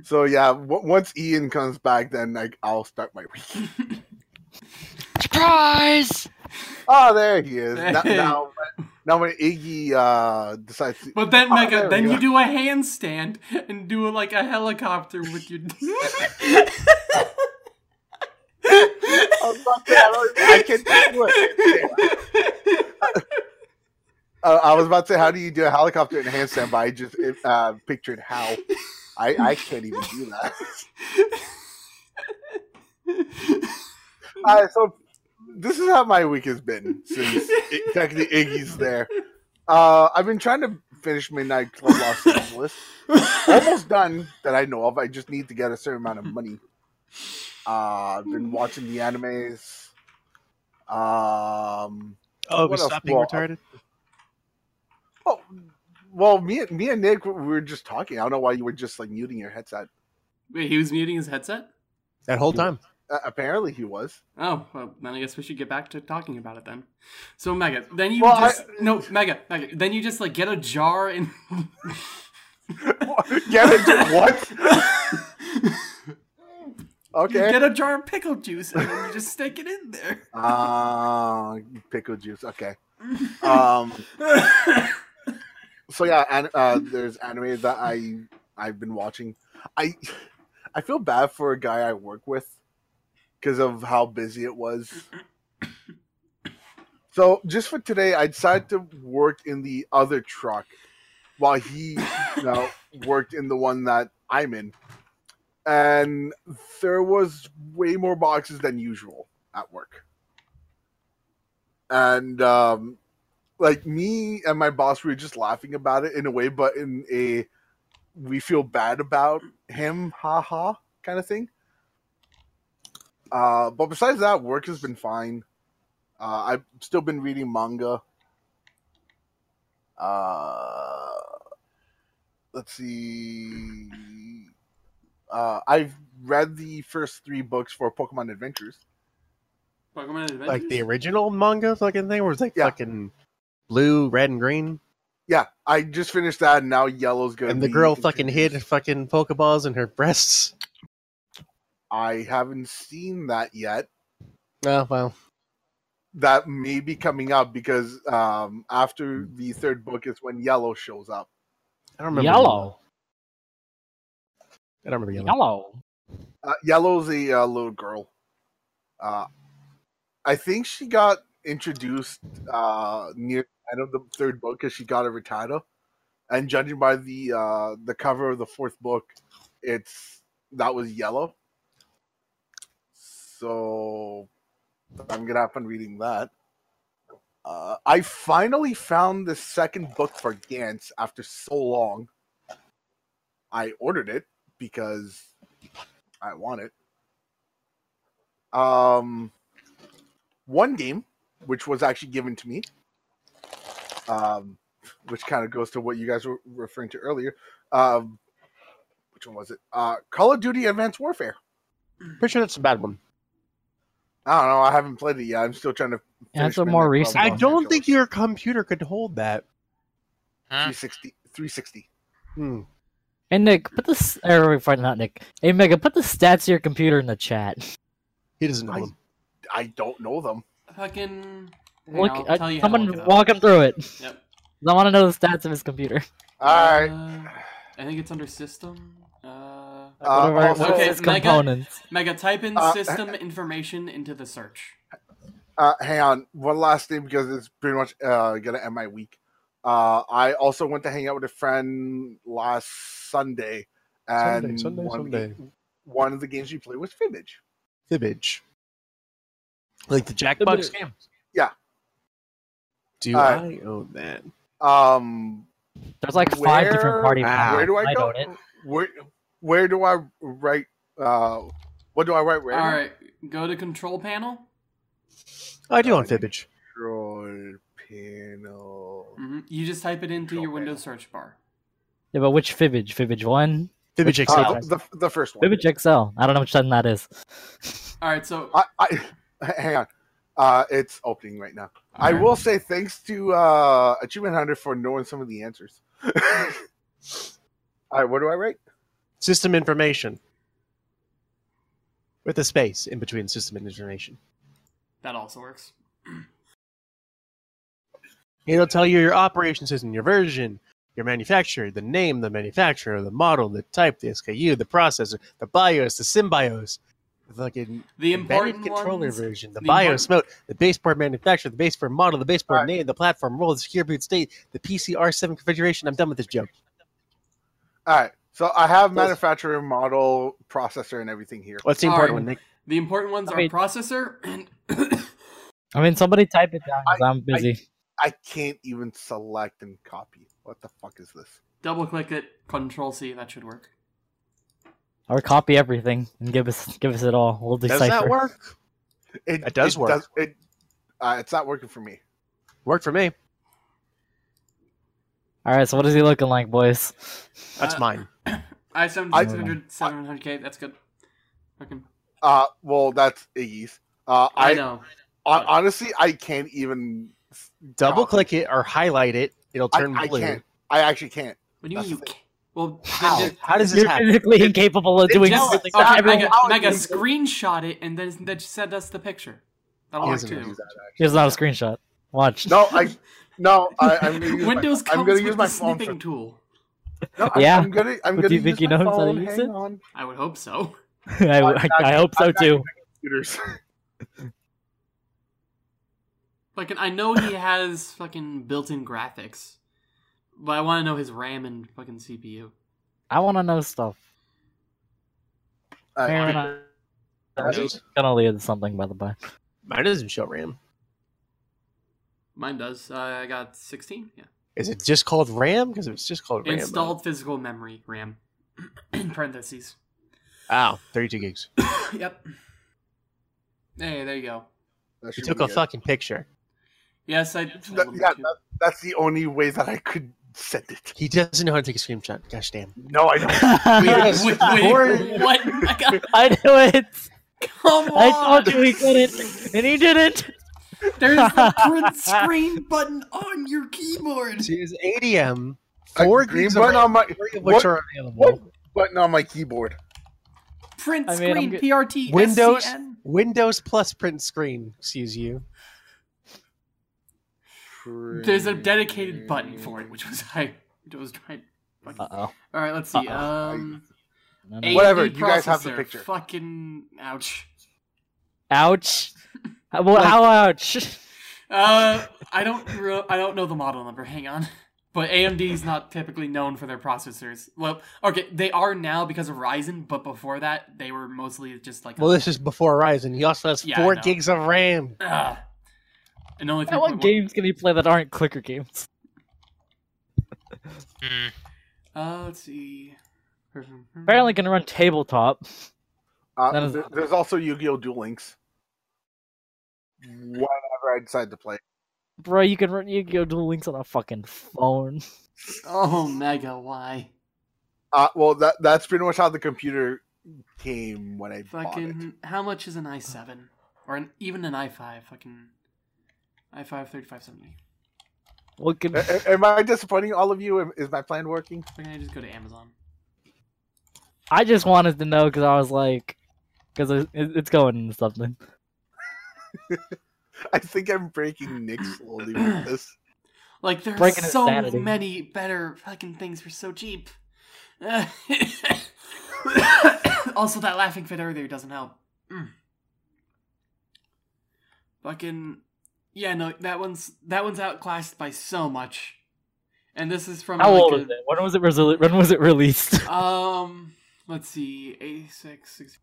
E: So yeah, w- once Ian comes back, then like I'll start my week. [LAUGHS]
C: Surprise!
E: Oh, there he is. Now,
A: Hey.
E: now, now when Iggy uh, decides to,
A: But then
E: Oh,
A: Mega,
E: there we
A: then you do a handstand and do like a helicopter with your. [LAUGHS] [LAUGHS]
E: I was about to say, I don't- I can't do it. Uh, I was about to say, how do you do a helicopter in a handstand? But I just uh, pictured how. I, I can't even do that. [LAUGHS] Alright, so this is how my week has been since it, technically Iggy's there. Uh, I've been trying to finish Midnight Club Los Angeles. Almost done that I know of. I just need to get a certain amount of money. Uh, I've been watching the animes. Um,
B: Oh, we
E: else?
B: stopped being
E: Well,
B: retarded.
E: oh, well, me, and- me and Nick, we were just talking. I don't know why you were just like muting your headset.
A: Wait, he was muting his headset.
B: That whole time.
E: Uh, apparently, he was.
A: Oh, well, then I guess we should get back to talking about it then. So, Mega, then you
E: Well, I-
A: just no, Mega, Mega. Then you just like get a jar and [LAUGHS]
E: Get it? What? Okay.
A: get a jar of pickle juice and then you just stick it in there.
E: Uh, pickle juice. Okay. Um. [LAUGHS] So yeah, and uh, there's anime that I I've been watching. I I feel bad for a guy I work with because of how busy it was. So just for today, I decided to work in the other truck while he you know, worked in the one that I'm in, and there was way more boxes than usual at work. And um, like me and my boss, we were just laughing about it in a way, but in a we feel bad about him, haha, kind of thing. Uh, but besides that, work has been fine. Uh, I've still been reading manga. Uh, let's see. Uh, I've read the first three books for Pokemon Adventures.
A: Pokemon Adventures.
B: Like the original manga fucking thing where it's like
E: Yeah.
B: fucking blue, red, and green.
E: Yeah, I just finished that, and now Yellow's gonna.
B: And the
E: be
B: girl fucking hid fucking Pokeballs in her breasts.
E: I haven't seen that yet.
B: Oh, well.
E: That may be coming up because um, after the third book is when Yellow shows up.
B: I don't remember.
D: Yellow.
B: I don't remember yellow.
D: Yellow.
E: Uh, Yellow's a uh, little girl. Uh, I think she got introduced uh, near the end of the third book because she got a Rattata, and judging by the uh, the cover of the fourth book, it's that was Yellow. So I'm gonna have fun reading that. Uh, I finally found the second book for Gantz after so long. I ordered it because I want it. Um, one game, which was actually given to me, um, which kind of goes to what you guys were referring to earlier. Um, which one was it? Uh, Call of Duty Advanced Warfare.
B: Pretty sure that's a bad one.
E: I don't know. I haven't played it yet. I'm still trying to.
D: Yeah, that's a more recent
B: I don't think your computer could hold that.
C: Huh?
E: 360. 360.
B: Hmm.
D: Hey Nick, put this. Or wait, not Nick. Hey Mega, put the stats of your computer in the chat.
B: He doesn't know
E: I-
B: them.
E: I don't know them.
A: Fucking.
D: Look,
A: on, I'll tell you
D: someone
A: look it up.
D: walk him through it.
A: Yep.
D: I want to know the stats of his computer.
E: All right.
A: Uh, I think it's under system. Uh,
E: Uh, also-
A: Okay,
D: his
A: Mega-
D: components.
A: Mega, type in
E: Uh,
A: system information into the search.
E: Uh, hang on, one last thing because it's pretty much uh, gonna end my week. Uh, I also went to hang out with a friend last Sunday, and
B: Sunday, Sunday,
E: one, Of
B: Sunday.
E: the, one of the games we played was Fibbage.
B: Fibbage. Like the Jackbox
D: Fibbage.
B: game.
E: Yeah.
B: Do
E: Uh,
B: I own that?
E: Um,
D: There's like five
E: Where-
D: different party
B: Ah,
E: where do I, go?
D: own it.
E: Where where do I write? Uh, what do I write? Right
A: All
E: now?
A: right, go to control panel.
B: I do own Fibbage.
E: Control panel.
A: hmm You just type it into
E: Control
A: your
E: panel.
A: Windows search bar.
D: Yeah, but which Fibbage? Fibbage 1?
B: Fibbage
E: Uh,
B: XL.
E: the, the the first one.
D: Fibbage XL. I don't know which one that is.
A: All right, so
E: I, I [LAUGHS] hang on. Uh, it's opening right now. I
A: Alright.
E: will say thanks to uh, Achievement Hunter for knowing some of the answers. [LAUGHS] All right, what do I write?
B: System information. With a space in between system and information.
A: that also works. [CLEARS THROAT]
B: It'll tell you your operation system, your version, your manufacturer, the name, the manufacturer, the model, the type, the SKU, the processor, the BIOS, the SymBIOS, the fucking
A: The
B: embedded
A: important
B: controller
A: ones.
B: version, the,
A: the
B: BIOS
A: important-
B: mode, the baseboard manufacturer, the baseboard model, the baseboard
E: Alright.
B: name, the platform role, the secure boot state, the PC R7 configuration. I'm done with this joke.
E: All right, so I have
B: Yes.
E: manufacturer, model, processor, and everything here.
B: What's the
A: Alright.
B: important one, Nick?
A: The important ones
D: I
A: are processor and [COUGHS]
D: I mean, somebody type it down because I'm busy.
E: I can't even select and copy. What the fuck is this?
A: double click it. Control C. That should work.
D: Or copy everything and give us give us it all. We'll
B: Does that work?
E: It,
B: It does work.
E: it, uh, it's not working for me.
B: Worked for me.
D: All right, so what is he looking like, boys?
B: That's
A: Uh,
B: mine. [COUGHS]
A: I 7600 700K. That's good. Fucking,
E: Uh, well, that's Iggy's. Uh,
A: I,
E: I,
A: know.
E: hon- honestly, I can't even.
B: Double click it or highlight it. It'll
E: I,
B: turn
E: I
B: blue.
E: can't. I actually can't.
A: What do you
E: That's
A: mean you can't? Well,
B: How?
A: just-
B: How does this
D: You're
B: happen?
D: physically incapable of
E: it
D: doing
E: just-
D: something.
A: Okay,
E: I
A: Mega, Mega, screenshot it and then then just send us the picture. That'll work too.
B: who's
D: Here's not a screenshot. Watch.
E: No, I. No, I, I'm gonna use
A: Windows
E: my, I'm
A: comes
E: gonna
A: with
E: use my phone.
A: snipping
E: For,
A: tool.
E: no, I'm,
D: Yeah.
E: I'm gonna. I'm
D: But
E: gonna
D: do you think
E: use
D: he knows how to use it?
E: on.
A: I would hope so. [LAUGHS]
D: I, I, I hope so
E: I'm
D: too.
E: Computers.
A: Fucking, I know he has fucking built-in graphics, but I want to know his RAM and fucking CPU.
D: I want to know stuff.
E: Uh,
D: Aaron, I-
B: Does it?
D: gonna lead something by the by.
B: Mine doesn't show RAM.
A: Mine does. Uh, I got 16. Yeah.
B: Is it just called RAM? Because it's just called RAM.
A: Installed physical memory RAM. [CLEARS THROAT] In parentheses.
B: Wow, 32 gigs. [COUGHS]
A: yep. Hey, there you go.
E: that
B: You took a
E: it.
B: fucking picture.
A: Yes, I.
E: That- yeah, that, that's the only way that I could send it.
B: He doesn't know how to take a screenshot. Gosh damn.
E: No, I don't. [LAUGHS]
B: Yes.
A: wait,
B: Or-
A: wait, what? Mega?
D: I [LAUGHS] knew it.
A: Come on!
D: I told you he couldn't, and he didn't.
A: There's [LAUGHS] the print screen button on your keyboard.
B: See, his ADM,
E: A
B: four
E: green button on my
B: three which
E: what-
B: are available.
E: what button on my keyboard.
A: Print
D: I mean,
A: screen, PRT,
B: Windows-
A: SCN.
B: Windows plus print screen. Excuse you.
A: There's a dedicated button for it, which was [LAUGHS] I which was trying.
D: Uh oh.
A: right, let's see.
D: Uh-oh.
A: Um,
D: No, no.
E: Whatever, you guys have the picture.
A: Fucking ouch.
D: Ouch. [LAUGHS] How, well, how ouch?
A: Uh, I don't re- I don't know the model number. Hang on. But AMD is not typically known for their processors. Well, okay, they are now because of Ryzen, but before that, they were mostly just like.
B: Well, this is before Ryzen. He also has
A: Yeah,
B: four gigs of RAM.
A: Ugh. And only
D: What
A: 3.1.
D: games can he play that aren't clicker games?
C: Hmm.
A: Uh, let's see.
D: Apparently, can run tabletop.
E: Uh,
D: That is-
E: there- there's also Yu-Gi-Oh! Duel Links. Whenever I decide to play.
D: Bro, you can run Yu-Gi-Oh! Duel Links on a fucking phone.
A: Oh, Mega, why?
E: Uh, well, that that's pretty much how the computer came when I bought it.
A: Fucking, how much is an i7? Or an, even an i5? Fucking, i5 3570.
D: What could...
E: A- a- Am I disappointing all of you? Is my plan working?
A: Why can't I just go to Amazon?
D: I just wanted to know because I was like, because it's going into something. [LAUGHS]
E: I think I'm breaking Nick slowly with [CLEARS THROAT] this.
A: Like there are
D: Breaking his
A: so
D: sanity.
A: many better fucking things for so cheap. [COUGHS] also, that laughing fit earlier doesn't help. Mm. Fucking yeah, no, that one's that one's outclassed by so much. And this is from
D: How
A: like
D: old
A: a-
D: is it? When was it? Resol- when was it released? [LAUGHS]
A: Um, let's see, eighty six. 60.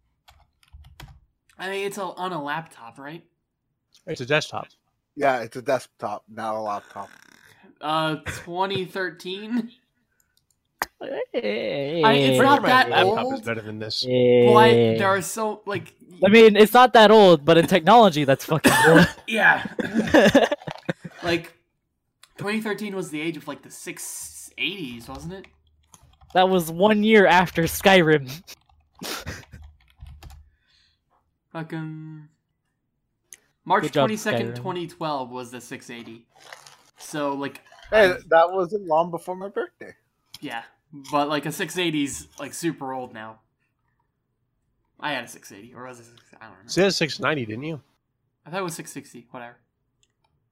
A: I mean, it's a, on a laptop, right?
B: It's a desktop.
E: Yeah, it's a desktop, not a laptop.
A: Uh, 2013.
D: Hey.
A: I- it's
B: Pretty
A: not
B: sure my
A: that
B: laptop
A: old.
B: is better than this.
A: Well, there are so like.
D: I mean, it's not that old, but in technology, that's fucking [LAUGHS] old.
A: Yeah. [LAUGHS] like, 2013 was the age of like the 680s, wasn't it?
D: that was one year after Skyrim. [LAUGHS]
A: Fucking. March
D: job,
A: 22nd,
D: Skyrim.
A: 2012 was the 680. So, like,
E: Hey, that wasn't long before my birthday.
A: Yeah. But, like, a 680's, like, super old now. I had a 680, or was it? 6, I don't know.
B: So you had a 690, didn't you?
A: I thought it was 660. Whatever.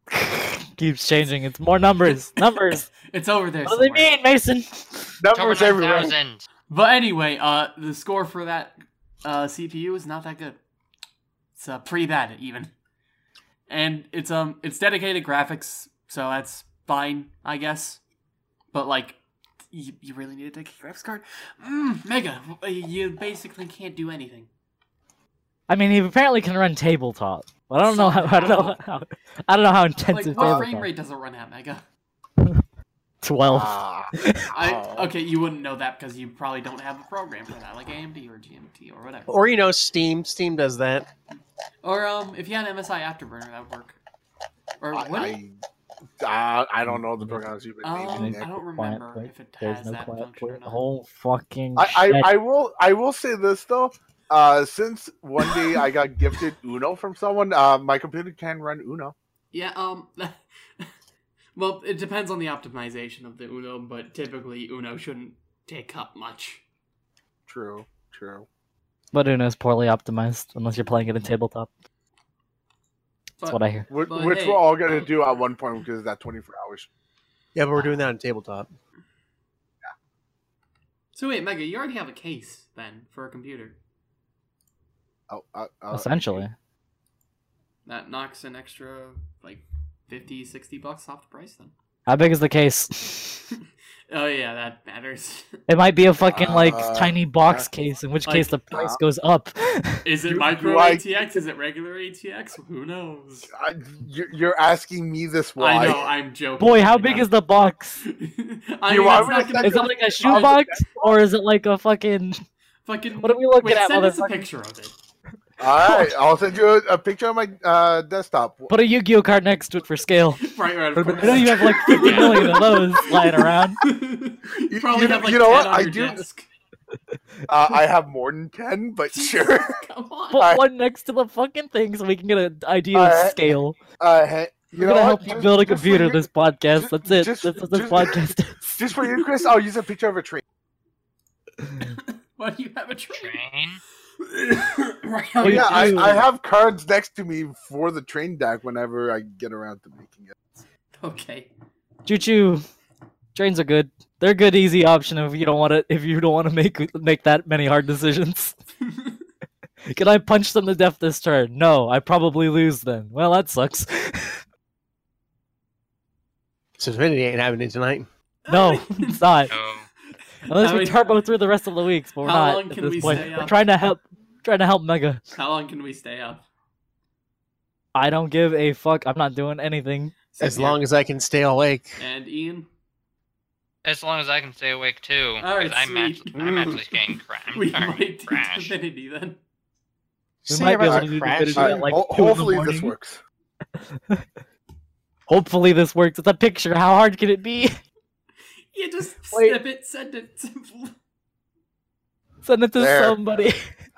A: [LAUGHS]
D: Keeps changing. It's more numbers. [LAUGHS] Numbers.
A: It's over there.
D: what do they mean, Mason?
E: Numbers everywhere.
C: 9000.
A: But anyway, uh, the score for that uh, CPU is not that good. It's uh, pretty bad even, and it's um it's dedicated graphics, so that's fine, I guess. But like, you, you really need a dedicated graphics card? Mm, Mega, you basically can't do anything.
D: I mean, he apparently can run tabletop, but I don't know how. I don't know how. I don't know how intensive.
A: Like,
D: intensive
A: what frame rate does it run at, Mega?
D: Twelve.
E: Ah, [LAUGHS]
A: I
E: oh.
A: okay, you wouldn't know that because you probably don't have a program for that, like AMD or GMT or whatever.
B: Or, you know, Steam. Steam does that.
A: Or um, if you had MSI Afterburner, that would work. Or
E: I,
A: would it?
E: I, uh, I don't know the programs you've been
A: Um. I don't remember
D: place.
A: if it
D: There's
A: has
D: no
A: that
D: quiet
A: function or
D: place. Oh fucking
E: I,
D: shit.
E: I, I will I will say this though. Uh, since one day I got [LAUGHS] gifted Uno from someone, uh, my computer can run Uno.
A: Yeah, um, [LAUGHS] well, it depends on the optimization of the Uno, but typically Uno shouldn't take up much.
E: True, true.
D: But Uno's poorly optimized unless you're playing it in tabletop. That's
A: But,
D: what I hear.
E: Which,
A: But
E: which
A: hey-
E: we're all gonna do at one point because of that twenty four hours.
B: Yeah, but we're doing that on tabletop. Yeah.
A: So wait, Mega, you already have a case then for a computer.
E: Oh, uh, uh,
D: Essentially.
A: That knocks an extra like 50, 60 bucks off the price then.
D: How big is the case? [LAUGHS]
A: Oh yeah, that matters.
D: It might be a fucking like
E: Uh,
D: tiny box
E: uh,
D: case, in which
A: like,
D: case the price
E: uh,
D: goes up. [LAUGHS]
A: Is it micro
E: do I-
A: ATX? Is it regular ATX? Who knows?
E: I, you're, you're asking me this why?
A: I know, I'm joking.
D: Boy, how big is the box? [LAUGHS]
A: I
E: You
A: mean,
E: want
A: that's
E: me to
A: not
D: Is it like a shoebox or is it like a fucking?
A: fucking.
D: What are we looking
A: Wait,
D: at,
A: send us a picture of it.
E: All right, [LAUGHS] I'll send you a, a picture of my uh, desktop.
D: Put a Yu-Gi-Oh card next to it for scale. [LAUGHS]
A: Right, right. Of
D: I know you have like 50 million of those [LAUGHS] lying around.
A: you probably
E: you-
A: have like
E: you know
A: 10
E: what?
A: on
E: I
A: your
E: do-
A: desk.
E: Uh, I have more than ten, but sure.
A: Come on.
D: Put
E: I-
D: one next to the fucking thing so we can get an idea of
E: Alright.
D: scale.
E: Uh, hey, you
D: We're gonna
E: what?
D: help you
E: Just-
D: build a computer.
E: you-
D: This podcast.
E: just-
D: That's it.
E: just-
D: That's what this
E: just-
D: podcast is.
E: Just for you, Chris, I'll use a picture of a train.
A: Why do you have a train?
C: Train?
A: Right
D: Oh,
E: Oh, yeah, I. I have cards next to me for the train deck whenever I get around to making it.
A: Okay.
D: Choo choo. Trains are good. They're a good, easy option if you don't want to. If you don't want to make make that many hard decisions. [LAUGHS] Can I punch them to death this turn? No, I probably lose then. Well, that sucks.
B: So Divinity ain't happening tonight.
D: no, [LAUGHS] it's not.
C: Oh.
D: Unless
A: How
D: we turbo through the rest of the weeks, but we're
A: How
D: not
A: long
D: at this
A: we
D: point.
A: stay
D: We're
A: up?
D: trying to help, trying to help Mega.
A: How long can we stay up?
D: I don't give a fuck. I'm not doing anything.
B: As long as I can stay awake.
A: And Ian,
C: As long as I can stay awake too.
A: Alright,
C: 'cause I'm, actually, I'm actually getting [LAUGHS] crashed.
A: we might
C: crash.
A: Divinity then.
D: We
B: Say
D: might be able to do
B: crash.
D: Divinity at like
E: ho-
D: the
E: hopefully this works. [LAUGHS]
D: Hopefully this works. It's a picture. How hard can it be? [LAUGHS]
A: You just
D: Wait.
A: snip it, send it. [LAUGHS]
D: Send it to
E: There.
D: somebody.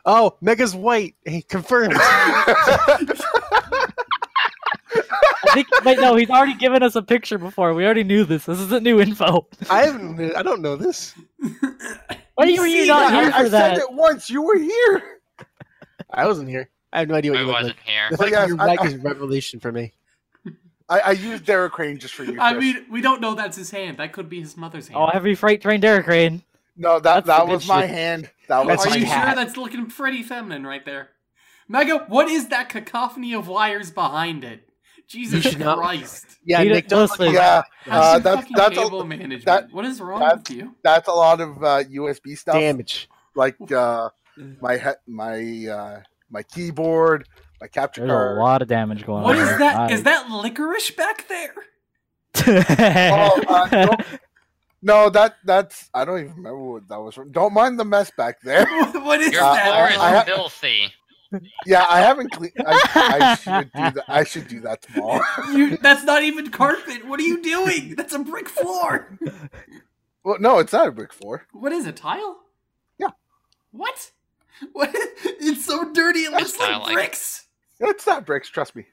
B: Oh, Mega's white. [LAUGHS] [LAUGHS] He confirmed.
D: I think. Wait, no, he's already given us a picture before. We already knew this. This isn't new info.
B: I haven't. I don't know this.
D: Why were you
E: See,
D: not
E: I-
D: here
E: I,
D: for
E: said
D: that?
E: it once. You were here.
B: I wasn't here. I have no idea what
C: I
B: you look
C: wasn't
B: like.
C: here.
B: The
E: But
B: fact
E: yes,
B: that you're
E: I-
B: right
E: I-
B: is revelation for me.
E: I, I used Derricrane just for you.
A: I mean, we don't know that's his hand. That could be his mother's hand.
D: Oh, heavy freight train Derricrane.
E: no, that
D: that's
E: that was my
D: shit.
E: hand. That was
B: That's
A: Are
E: my
A: you
B: his
E: hand.
A: sure that's looking pretty feminine right there? Mega, what is that cacophony of wires behind it? Jesus Christ.
B: Yeah, Nick,
D: did-
B: don't look
D: listen.
E: Yeah,
A: How's
E: uh, that's
A: fucking
E: that's
A: cable
E: a,
A: management?
E: that-
A: what is wrong with you?
E: that's a lot of uh, USB stuff.
B: damage.
E: Like uh, my he- my uh, my keyboard, my capture
D: There's
E: card.
D: a lot of damage going
A: What
D: on.
A: is
D: here.
A: that?
D: I-
A: Is that licorice back there?
E: Oh, uh, [LAUGHS] No, that that's I don't even remember what that was from. Don't mind the mess back there. [LAUGHS]
A: what is
C: Your
E: Uh,
C: floor
A: that?
C: is
E: I ha-
C: filthy.
E: Yeah, I haven't cleaned. I, I should do that. I should do that tomorrow. [LAUGHS]
A: You, that's not even carpet. What are you doing? That's a brick floor.
E: well, no, it's not a brick floor.
A: What is it? Tile?
E: Yeah.
A: What? What? It's so dirty. It looks
C: tile,
A: like
C: like-
A: bricks.
E: It's not bricks. Trust me.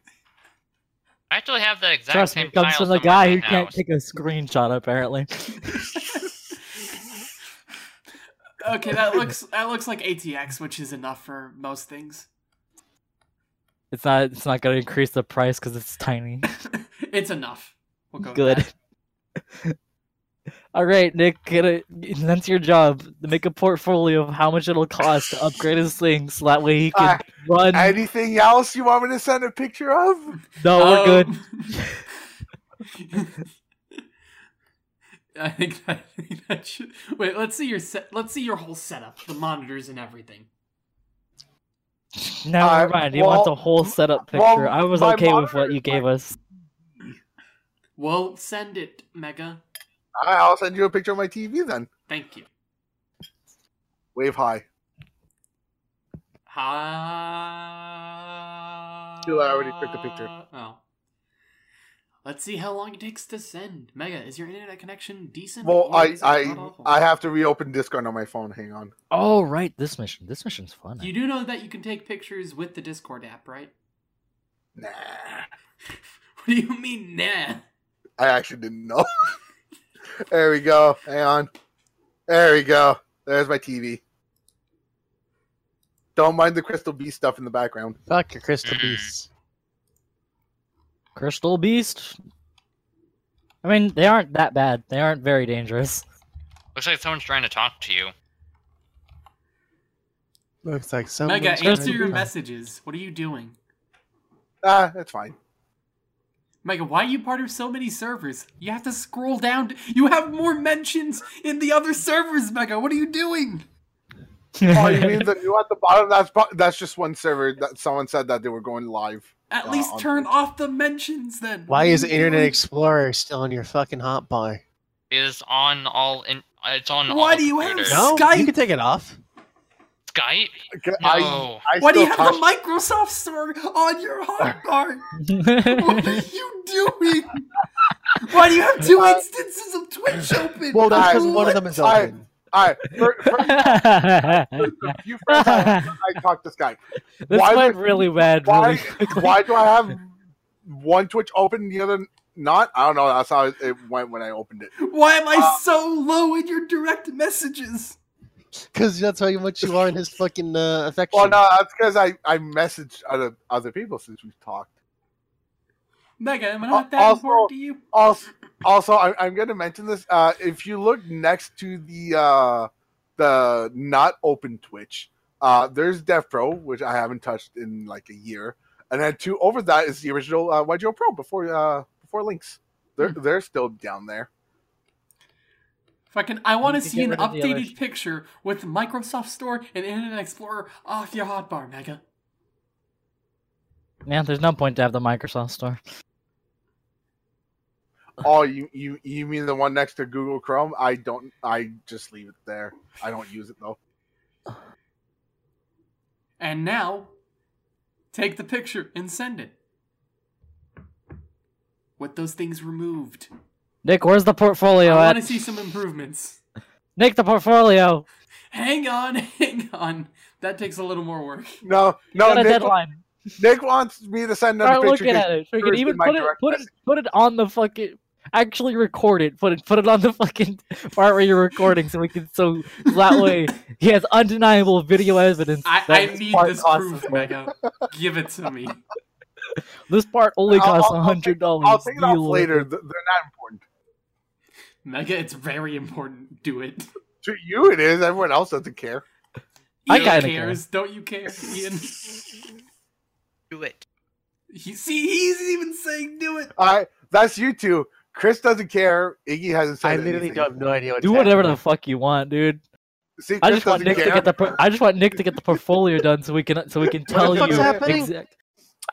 C: I actually have the exact
D: Trust me,
C: same
D: it comes from the guy who
C: my
D: can't
C: house.
D: take a screenshot. Apparently, [LAUGHS]
A: Okay, that looks that looks like ATX, which is enough for most things.
D: it's not. It's not going to increase the price because it's tiny. [LAUGHS]
A: it's enough. We'll go
D: Good. [LAUGHS]
A: that.
D: All right, Nick, get it. That's your job. To make a portfolio of how much it'll cost to upgrade his thing, so that way he can
E: Uh,
D: run.
E: Anything else you want me to send a picture of?
D: no, we're good.
A: Um, [LAUGHS] I think, I think that should wait. Let's see your set. Let's see your whole setup, the monitors and everything.
D: Never
E: Uh,
D: mind. You
E: well-
D: want the whole setup picture?
E: well,
D: I was
E: my
D: okay with what you gave us.
A: Well, send it, Mega.
E: I'll send you a picture of my TV then.
A: Thank you.
E: Wave high.
A: Hi.
E: Dude, I already took the picture.
A: Oh. Let's see how long it takes to send. Mega, is your internet connection decent?
E: Well, I I? I have to reopen Discord on my phone. Hang on.
D: Oh, right. This mission. This mission's fun.
A: You do know that you can take pictures with the Discord app, right?
E: Nah, [LAUGHS]
A: What do you mean, nah?
E: I actually didn't know. [LAUGHS] there we go. Hang on. There we go. There's my TV. Don't mind the Crystal Beast stuff in the background.
B: Fuck your crystal
C: Mm.
B: beasts.
D: Crystal Beast. I mean, they aren't that bad. They aren't very dangerous.
C: Looks like someone's trying to talk to you.
B: Looks like some.
A: Mega,
D: trying
A: answer
D: to
A: your messages. What are you doing?
E: Ah, that's fine.
A: Mega, why are you part of so many servers? You have to scroll down. To, you have more mentions in the other servers, Mega. What are you doing?
E: Oh, you [LAUGHS] mean the new at the bottom? That's pro- that's just one server that someone said that they were going live.
A: At
E: Uh,
A: least turn
E: Twitch.
A: off the mentions then.
B: Why is Internet? Explorer still on your fucking hotbar?
C: It is on all in. It's on
A: Why
C: all
A: do you have
C: computers.
B: No,
A: Skype.
B: you can take it off.
C: Skype?
E: Okay,
C: No.
E: I, I
A: Why do you have the
E: touch-
A: Microsoft Store on your hotbar? [LAUGHS] what are you doing? Why do you have two
E: Uh,
A: instances of Twitch open?
B: Well, that's because one of them is
E: I-
B: open.
E: All right, for, for, a few friends I, I talked to Skype.
D: this
E: Why
D: went
E: would-
D: really bad
E: why-
D: really. [LAUGHS]
E: Why do I have one Twitch open and the other not? I don't know. That's how it, it went when I opened it.
A: Why am I
E: Uh,
A: so low in your direct messages?
B: Because that's how much you are in his fucking uh, affection.
E: Well, no, that's because I I messaged other other people since we've talked.
A: Mega, am I not that
E: also-
A: important to you?
E: Also, also, I, I'm going to mention this. Uh, if you look next to the uh, the not open Twitch, uh, there's Dev Pro, which I haven't touched in like a year, and then two over that is the original uh, YGO Pro before uh, before links. They're they're still down there.
A: Fucking, I want to see an
D: rid of the other
A: updated picture with Microsoft Store and Internet Explorer off your hotbar, Mega.
D: Yeah, there's no point to have the Microsoft Store.
E: Oh, you you you mean the one next to Google Chrome? I don't. I just leave it there. I don't use it though.
A: And now, take the picture and send it. With those things removed.
D: Nick, where's the portfolio
A: I
D: at?
A: want to see some improvements.
D: Nick, the portfolio.
A: Hang on, [LAUGHS] hang on. That takes a little more work.
E: No,
D: No,
E: no.
D: got a
E: Nick,
D: deadline.
E: Nick wants me to send another
D: Start
E: picture.
D: looking
E: 'cause
D: at it.
E: yours
D: Freaking
E: in
D: even
E: my
D: put it, put it,
E: message.
D: put it on the fucking. Actually record it. Put it put it on the fucking [LAUGHS] part where you're recording so we can so that way [LAUGHS] he has undeniable video evidence.
A: I,
D: that
A: I
D: this
A: need
D: part
A: this
D: costs
A: proof, Mega. Give it to me.
D: This part only costs
E: I'll-
D: a
E: I'll
D: hundred
E: take-
D: dollars.
E: I'll take it off later. They're not important.
A: Mega, it's very important. Do it.
E: To you, it is. Everyone else doesn't care.
D: I
A: Ian
D: kinda
A: cares. Don't you care, Ian? [LAUGHS]
C: Do it.
A: He, see, he's even saying do it.
E: All right, that's you two. Chris doesn't care. Iggy hasn't said
B: I literally
E: anything.
B: have no idea what
D: Do whatever the fuck you want, dude.
E: See,
D: I just want
E: doesn't
D: Nick to get the. Pro- I just want Nick to get the portfolio done so we can so we can tell you
B: fuck's happening?
D: exact.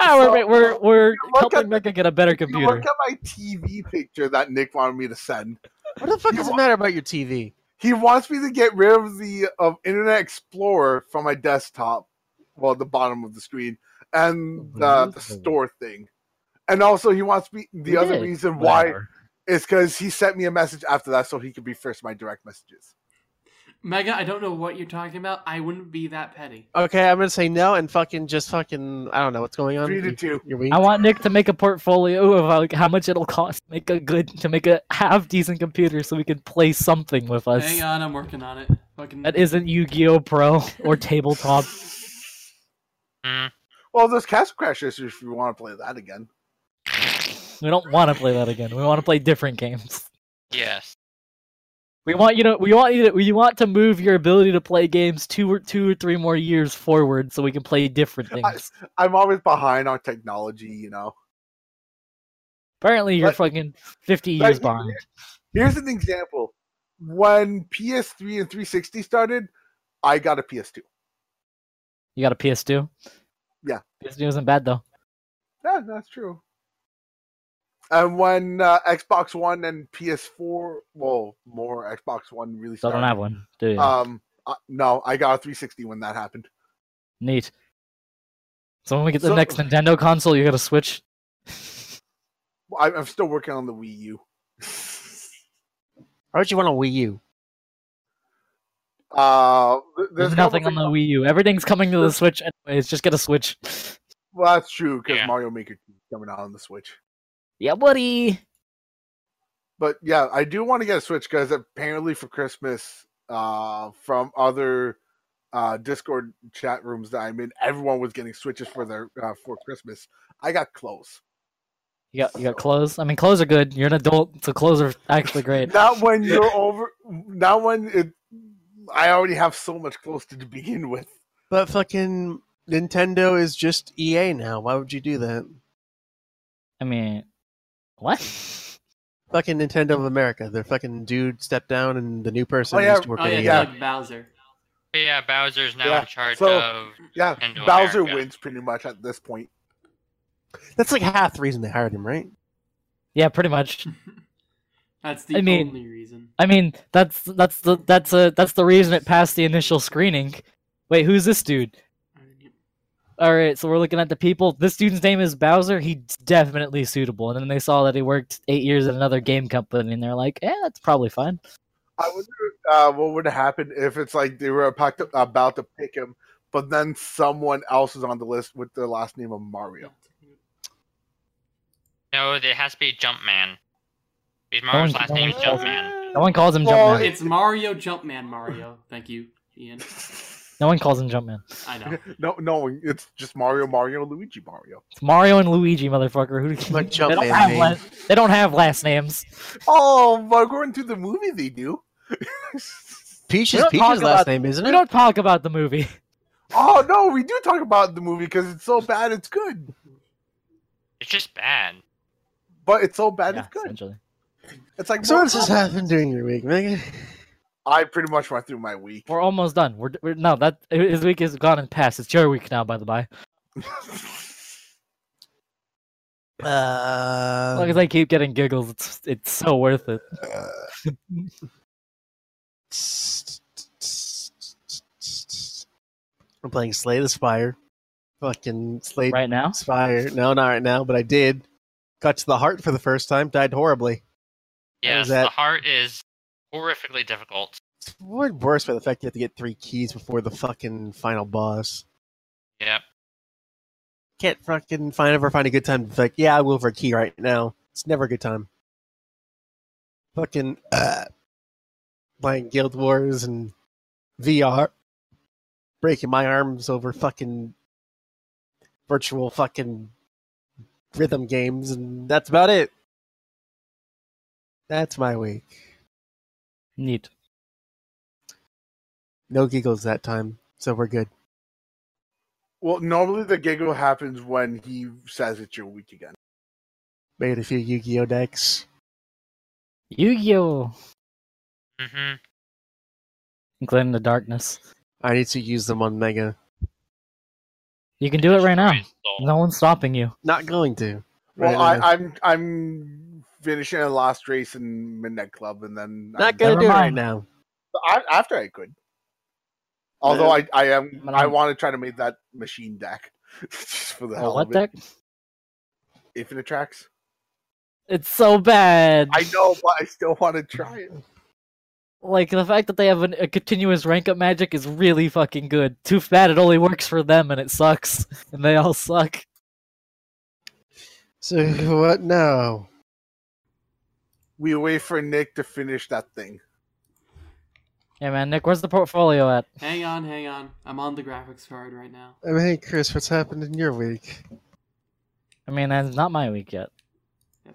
D: Ah, we're we're we're helping
E: at-
D: Mega get a better computer.
E: Look at my TV picture that Nick wanted me to send.
B: What the fuck
E: You
B: does it matter about your TV?
E: He wants me to get rid of the of Internet Explorer from my desktop, well, the bottom of the screen, and uh, the store thing. And also, he wants me. The
D: We
E: other
D: did.
E: reason why
D: Whatever.
E: is because he sent me a message after that, so he could be first my direct messages.
A: Mega, I don't know what you're talking about. I wouldn't be that petty.
B: Okay, I'm gonna say no and fucking just fucking I don't know what's going on.
E: Three to
B: You-
E: two.
D: I want Nick to make a portfolio of like how much it'll cost to make a good to make a half decent computer so we can play something with us
A: Hang on, I'm working on it. Fucking.
D: that isn't Yu-Gi-Oh Pro or tabletop. [LAUGHS]
E: Well, there's Castle Crashers if you want to play that again.
D: We don't want to play that again. We want to play different games.
C: Yes.
D: We want you to we want you to we want to move your ability to play games two or two or three more years forward so we can play different [LAUGHS] things.
E: I'm always behind on technology, you know.
D: Apparently you're fucking fifty
E: Like,
D: years behind.
E: Here's an example. When PS3 and 360 started, I got a PS2.
D: You got a PS2?
E: Yeah.
D: PS2 isn't bad though.
E: Yeah, that's true. And when uh, Xbox One and PS4, well, more Xbox One really
D: Still
E: started.
D: don't have one, do you?
E: Um, uh, no, I got a 360 when that happened.
D: Neat. So when we get the
E: So-
D: next Nintendo console, you got to switch.
E: I, I'm still working on the Wii U.
B: Why would you want a Wii U?
E: Uh, th-
D: There's, nothing on the Wii U. Everything's coming to the Switch anyways. Just get a Switch.
E: Well, that's true because
C: Yeah.
E: Mario Maker 2 is coming out on the Switch.
D: Yeah, buddy.
E: But yeah, I do want to get a Switch because apparently for Christmas, uh, from other uh, Discord chat rooms that I'm in, everyone was getting Switches for their uh, for Christmas. I got clothes.
D: You got you got clothes. I mean, clothes are good. You're an adult, so clothes are actually great. [LAUGHS]
E: Not when you're over. Not when it. I already have so much clothes to begin with.
B: But fucking Nintendo is just EA now. Why would you do that?
D: I mean, what?
B: Fucking Nintendo of America. Their fucking dude stepped down and the new person
E: Oh, yeah.
B: used to work
A: oh
B: at
A: yeah,
E: yeah.
A: Doug Bowser.
C: Yeah, Bowser's now
E: Yeah,
C: in charge
E: so-
C: of.
E: Yeah,
C: Nintendo
E: Bowser
C: America.
E: wins pretty much at this point.
B: That's like half the reason they hired him, right?
D: Yeah, pretty much. [LAUGHS]
A: That's the
D: I mean-
A: only reason.
D: I mean, that's that's the that's a that's the reason it passed the initial screening. Wait, who's this dude? All right, so we're looking at the people. This student's name is Bowser. He's definitely suitable. And then they saw that he worked eight years at another game company, and they're like, "Yeah, that's probably fine."
E: I wonder uh, what would happen if it's like they were about to, about to pick him, but then someone else is on the list with the last name of Mario.
C: No, it has to be Jumpman. Because
D: No
C: Mario's
D: one-
C: last name is
D: one calls
C: Jumpman.
D: No one calls him
E: Well,
D: Jumpman.
A: It's Mario Jumpman Mario. Thank you, Ian. [LAUGHS]
D: No one calls him Jumpman.
A: I know. [LAUGHS]
E: No, no, it's just Mario, Mario, Luigi, Mario.
D: It's Mario and Luigi, motherfucker. Who
B: Like [LAUGHS]
D: they, don't
B: Jumpman,
D: have
B: man.
D: la- they don't have last names.
E: Oh, but according to the movie, they do.
B: Peach is [LAUGHS] Peach's last
D: about-
B: name, isn't it?
D: We don't talk about the movie.
E: Oh no, we do talk about the movie because it's so bad, it's good.
C: It's just bad.
E: But it's so bad,
D: Yeah,
E: it's good.
D: essentially.
E: It's like
B: So
E: Mortal
B: what's has
E: Kombat.
B: happened during your week, Megan?
E: I pretty much went through my week.
D: We're almost done. We're, we're no that his week is gone and past. It's your week now, by the by. [LAUGHS] As long as
B: Uh,
D: I keep getting giggles, it's it's so worth it. [LAUGHS]
B: I'm playing Slay the Spire. Fucking Slay
D: Right now,
B: Spire. No, not right now, but I did. Got to the heart for the first time. Died horribly.
C: Yes,
B: that-
C: the heart is horrifically difficult.
B: It's way worse by the fact you have to get three keys before the fucking final boss.
C: Yep.
B: Can't fucking find ever find a good time. to be like, yeah, I will for a key right now. It's never a good time. fucking uh, playing Guild Wars and VR, breaking my arms over fucking virtual fucking rhythm games, and that's about it. That's my week.
D: Neat.
B: No giggles that time, so we're good.
E: Well, normally the giggle happens when he says it's your week again.
B: Made a few Yu-Gi-Oh decks.
D: Yu-Gi-Oh!
C: hmm
D: Including the darkness.
B: I need to use them on Mega.
D: You can do it right now. No one's stopping you.
B: Not going to.
E: Well,
B: Right,
E: I, I'm I'm finishing a last race in Midnight Club, and then
B: Not
E: I'm-
B: gonna do it right now.
E: I, after I could. Although I I am I want to try to make that machine deck [LAUGHS] just for the hell
D: what
E: of it.
D: deck?
E: Infinitracks.
D: It's so bad.
E: I know, but I still want to try it.
D: Like the fact that they have an, a continuous rank up magic is really fucking good. Too bad it only works for them and it sucks, and they all suck.
B: So [LAUGHS] what now?
E: We wait for Nick to finish that thing.
D: Yeah, man, Nick, where's the portfolio at?
A: Hang on, hang on. I'm on the graphics card right now.
B: I mean, hey Chris, what's happened in your week?
D: I mean, that's not my week yet.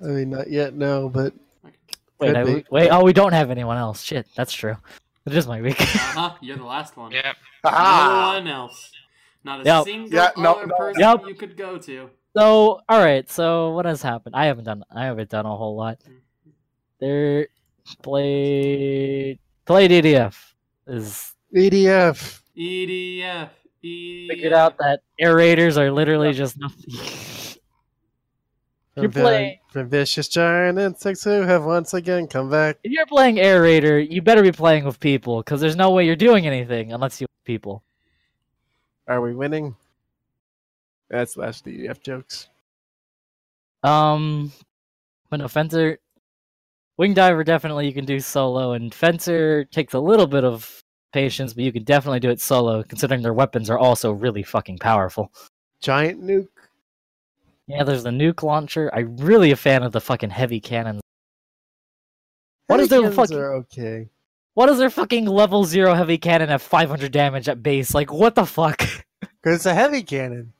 B: I mean, not yet, no, but
D: Wait, I, wait. Oh, we don't have anyone else. Shit, that's true. It is my week. [LAUGHS]
A: Uh huh. You're the last one.
C: Yep.
A: No
E: Ah!
A: one else. Not a
D: Yep.
A: single
E: Yeah, no,
A: other
E: no.
A: person
D: Yep.
A: you could go to.
D: so, all right. So, what has happened? I haven't done. I haven't done a whole lot. There, played played EDF is
B: EDF.
A: EDF. EDF.
D: figured out that Air Raiders are literally just nothing. You
B: From,
D: play-
B: from vicious giant insects who have once again come back.
D: if you're playing Air Raider, you better be playing with people because there's no way you're doing anything unless you have people.
B: Are we winning? That's last EDF jokes.
D: Um, but no, Fencer, Wing Diver definitely you can do solo, and Fencer takes a little bit of patience, but you can definitely do it solo, considering their weapons are also really fucking powerful.
B: Giant nuke.
D: Yeah, there's the nuke launcher. I'm really a fan of the fucking heavy cannons. What is their fucking-
B: okay.
D: What does their fucking level zero heavy cannon have 500 damage at base? Like, what the fuck? [LAUGHS]
B: Because it's a heavy cannon.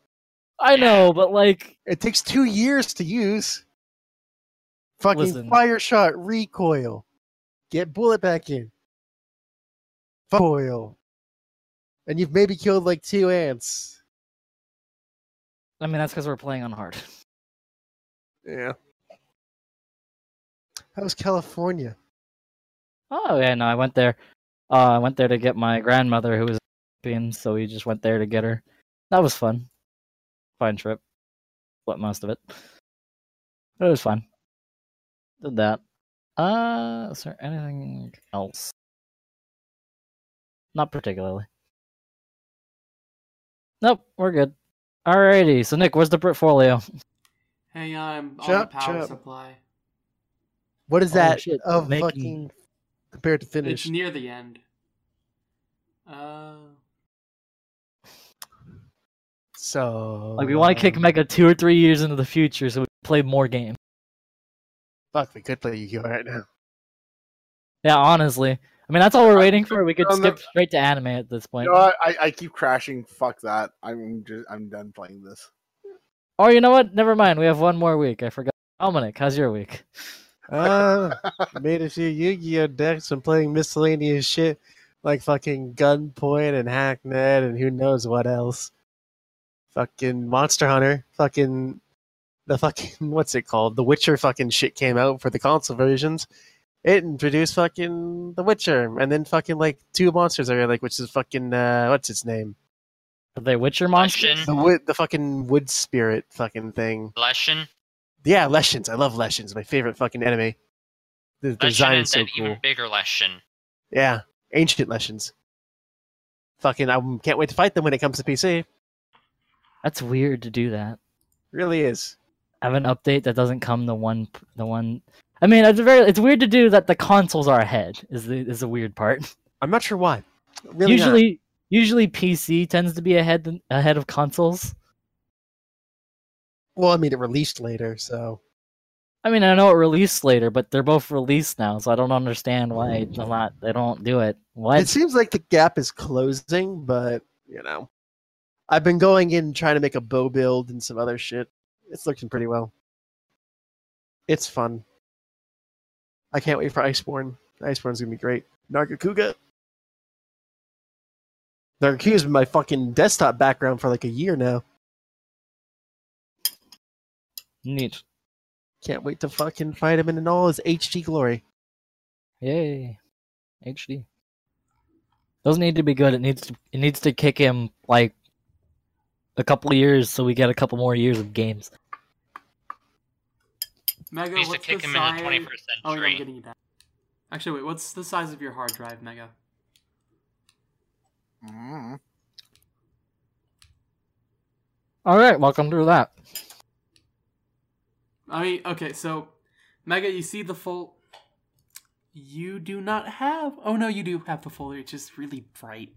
D: I know, but like,
B: It takes two years to use. Fucking
D: Listen.
B: fire shot, recoil. Get bullet back in. Foil. And you've maybe killed like two ants.
D: I mean, that's because we're playing on hard.
B: Yeah. How's California?
D: Oh yeah, no, I went there. Uh, I went there to get my grandmother who was being, so we just went there to get her. That was fun. Fine trip. What most of it. But it was fun. Did that. Uh, is there anything else? Not particularly. Nope, we're good. Alrighty, so Nick, where's the portfolio?
A: Hang on, I'm on
B: Chop,
A: the power
B: chop.
A: supply.
B: What is
D: Oh,
B: that
D: shit,
B: of
D: Mickey.
B: fucking compared to finish?
A: It's near the end. Uh,
B: So
D: Like, we want to kick Mega two or three years into the future so we can play more games.
B: Fuck, we could play Yu-Gi-Oh right now.
D: Yeah, honestly. I mean, that's all we're waiting for. We could
E: on the-
D: skip straight to anime at this point.
E: You know what? I, I keep crashing. Fuck that. I'm just I'm done playing this.
D: Or you know what? Never mind. We have one more week. I forgot. Dominic, how's your week?
B: Uh, [LAUGHS] made a few Yu-Gi-Oh decks and playing miscellaneous shit like fucking Gunpoint and Hacknet and who knows what else. Fucking Monster Hunter, fucking the fucking [LAUGHS] what's it called? The Witcher fucking shit came out for the console versions. It introduced fucking The Witcher, and then fucking like two monsters are like, which is fucking uh, what's its name?
D: Are they Witcher monsters?
B: The the fucking wood spirit fucking thing.
C: Leshen.
B: Yeah, Leshens. I love Leshens. My favorite fucking enemy. The, the
C: Leshen
B: design is so cool.
C: even bigger Leshen.
B: Yeah, ancient Leshens. Fucking, I can't wait to fight them when it comes to PC.
D: That's weird to do that.
B: Really is.
D: Have an update that doesn't come the one, the one. I mean, it's very. It's weird to do that. The consoles are ahead. Is the is the weird part.
B: I'm not sure why. Really not.
D: usually, usually PC tends to be ahead than, ahead of consoles.
B: well, I mean, it released later, so
D: I mean, I know it released later, but they're both released now, so I don't understand why hmm. they're not. They don't do it. What?
B: It seems like the gap is closing, but you know, I've been going in trying to make a bow build and some other shit. It's looking pretty well. It's fun. I can't wait for Iceborne. Iceborne's gonna be great. Nargacuga. Nargacuga's been my fucking desktop background for like a year now.
D: Neat.
B: Can't wait to fucking fight him in all his HD glory.
D: Yay. HD. Doesn't need to be good. It needs to. It needs to kick him like a couple of years, so we get a couple more years of games.
A: Mega,
C: Needs to
A: what's
C: kick
A: the
C: him
A: size?
C: in the 21st
A: Oh, yeah, I'm getting you that. Actually, wait. What's the size of your hard drive, Mega?
E: Mm.
D: All right, welcome to that.
A: I mean, okay, so Mega, you see the full. You do not have. Oh no, you do have the full. It's just really bright.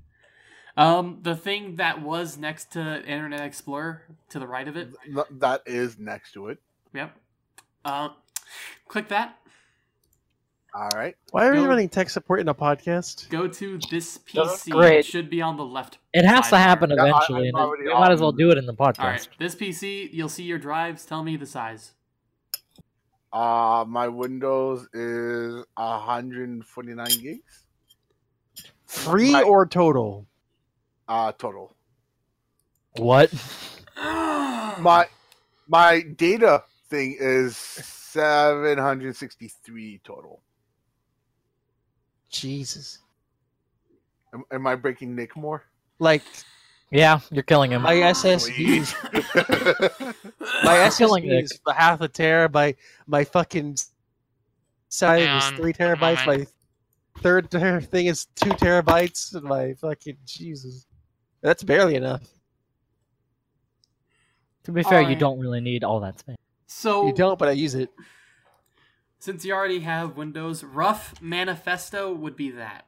A: Um, the thing that was next to Internet Explorer to the right of it.
E: Th- that is next to it.
A: Yep. Uh, click that.
E: All right.
B: Why are
A: Go-
B: you running tech support in a podcast?
A: Go to this PC.
D: great.
A: It should be on the left.
D: It has to happen
E: Yeah, I-
D: eventually,
E: I'm
D: and
E: already
D: we might as well do it in the podcast.
A: All right, this PC. You'll see your drives. Tell me the size.
E: Uh, my Windows is 149 gigs.
B: Free
E: Right.
B: or total?
E: Uh, total.
D: What? [GASPS]
E: My my data thing is 763 total.
B: Jesus.
E: Am, am I breaking Nick more?
B: Like
D: Yeah, you're killing him.
B: my SSD, [LAUGHS] my
D: killing
B: SSD is half a tera. My my fucking side
C: Hang
B: is three terabytes. My third [LAUGHS] ter- thing is two terabytes. And my fucking Jesus, that's barely enough.
D: to be fair, you don't really need all that space.
A: So
B: You don't, but I use it.
A: since you already have Windows, rough manifesto would be that.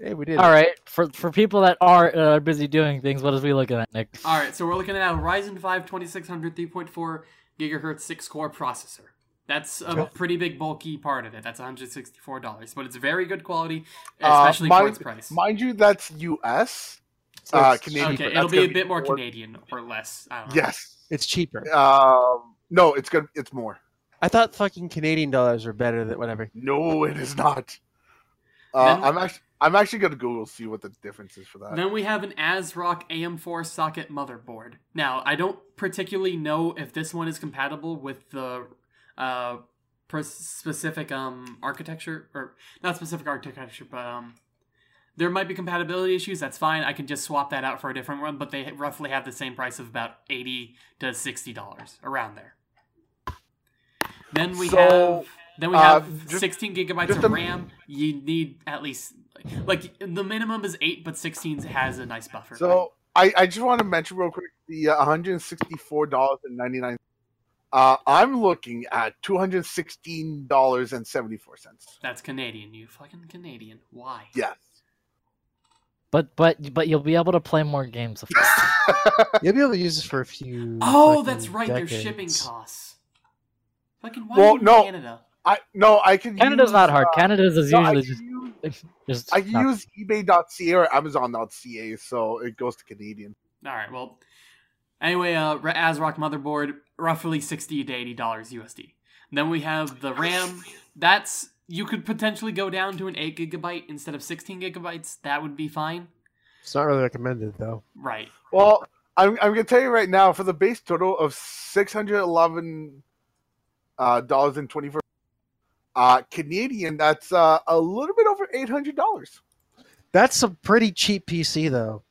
B: Hey, we did.
D: All
B: it.
D: right, for for people that are uh, busy doing things, what is we looking at, Nick?
A: All right, so we're looking at a Ryzen 5 2600 3.4 gigahertz 6 core processor. That's a pretty big bulky part of it. That's $164, but it's very good quality,
E: Uh,
A: especially for its price.
E: Mind you, that's US.
B: So
E: Uh, Canadian.
A: okay, it'll be a
E: gonna
A: bit more
E: more-
A: Canadian or less. I don't know.
E: Yes.
B: it's cheaper.
E: Um. No, it's gonna. It's more.
B: I thought fucking Canadian dollars were better than whatever.
E: No, it is not. Uh,
A: Then-
E: I'm actually. I'm actually gonna Google see what the difference is for that.
A: Then we have an ASRock AM4 socket motherboard. Now, I don't particularly know if this one is compatible with the uh, pr- specific um, architecture, or not specific architecture, but um, there might be compatibility issues. That's fine. I can just swap that out for a different one, but they roughly have the same price of about eighty to sixty dollars, around there. Then we
E: So,
A: have then we
E: uh,
A: have
E: just-
A: 16 gigabytes of
E: a-
A: RAM. You need at least like the minimum is eight, but 16 has a nice buffer.
E: So I, I just want to mention real quick the uh, 164 dollars and 99. Uh, I'm looking at 216 dollars and 74 cents.
A: that's Canadian. You fucking Canadian. Why?
E: Yes.
D: But but but you'll be able to play more games. Of [LAUGHS]
B: You'll be able to use this for a few.
A: Oh, that's right. There's shipping costs. Fucking why
E: Well,
A: are you in
E: no.
A: Canada?
E: I no, I can.
D: Canada's
E: use,
D: not hard.
E: uh,
D: Canada's is
E: no, I
D: usually
E: can
D: just
E: use, [LAUGHS]
D: just.
E: I can
D: not-
E: use eBay.ca or Amazon.ca, so it goes to Canadian.
A: All right. Well, anyway, uh, Ra- ASRock motherboard, roughly 60 to 80 dollars USD. Then we have the RAM. That's you could potentially go down to an 8 gigabyte instead of 16 gigabytes. That would be fine.
B: It's not really recommended though.
A: Right.
E: Well, I'm, I'm gonna tell you right now for the base total of 611 uh, dollars and 24 uh, Canadian. That's uh, a little bit over 800 dollars.
B: That's a pretty cheap PC though.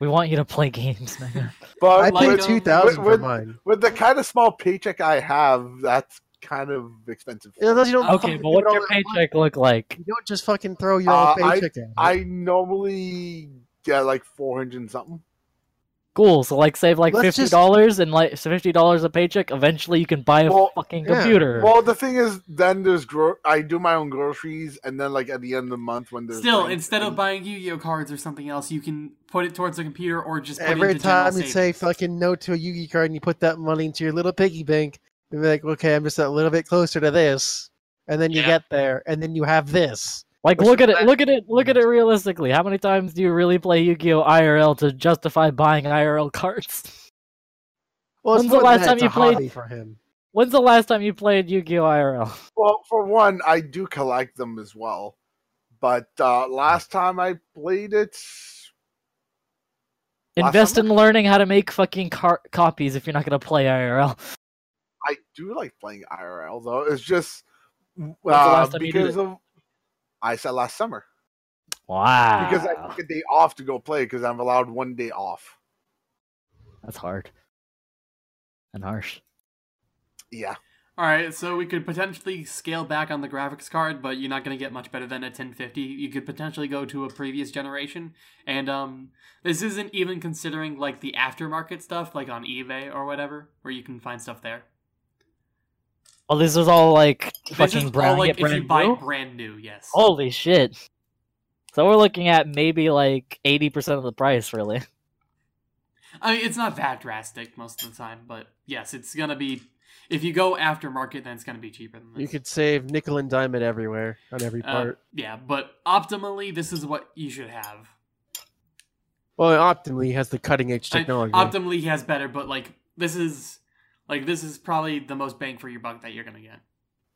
D: We want you to play games, man.
E: But
B: I
A: like,
B: paid two thousand for
E: with-
B: mine.
E: with the kind of small paycheck I have, that's kind of expensive.
B: Yeah, those you don't
D: Okay, but
B: give
D: what's your
B: all money.
D: paycheck look like?
B: You don't just fucking throw your
E: Uh,
B: own paycheck at it.
E: I normally get like 400 and something.
D: Cool. So like save like
B: Let's
D: fifty
B: just-
D: dollars and like fifty dollars a paycheck. Eventually, you can buy a
E: Well,
D: fucking
B: yeah.
D: computer.
E: Well, the thing is, then there's gro- I do my own groceries, and then like at the end of the month when there's
A: Still,
E: rent
A: instead of buying Yu-Gi-Oh cards or something else, you can put it towards the computer or just put it
B: Every
A: into general
B: time you say fucking no to a Yugi card and you put that money into your little piggy bank, You'd be like, okay, I'm just a little bit closer to this, and then you
C: Yeah.
B: get there, and then you have this.
D: Like,
B: Which
D: look at it. Look at it. Look at it realistically. How many times do you really play Yu-Gi-Oh IRL to justify buying IRL cards?
B: Well,
D: When's the last time you played-
B: hobby for him?
D: When's the last time you played Yu-Gi-Oh IRL?
E: Well, for one, I do collect them as well. But uh, last time I played it, Last
D: Invest
E: summer?
D: in learning how to make fucking car- copies if you're not gonna play IRL.
E: I do like playing IRL though. It's just uh,
D: last time you did
E: because of I said last summer
D: Wow.
E: because I took a day off to go play because I'm allowed one day off.
D: That's hard and harsh.
E: Yeah,
A: All right, so we could potentially scale back on the graphics card, but you're not going to get much better than a 1050. You could potentially go to a previous generation, and um, this isn't even considering like the aftermarket stuff, like on eBay or whatever, where you can find stuff there.
D: Well, this is all like
A: This
D: fucking
A: is
D: brand,
A: all, like
D: get
A: if you
D: brand
A: buy
D: new?
A: brand new, yes.
D: Holy shit! So we're looking at maybe like eighty percent of the price, really.
A: I mean, it's not that drastic most of the time, but yes, it's gonna be. If you go aftermarket, then it's gonna be cheaper than this.
B: You could save nickel and diamond everywhere on every
A: Uh,
B: part.
A: yeah, but optimally, this is what you should have.
B: well, optimally he has the cutting edge
A: I-
B: technology.
A: optimally, he has better, but like this is like this is probably the most bang for your buck that you're gonna get.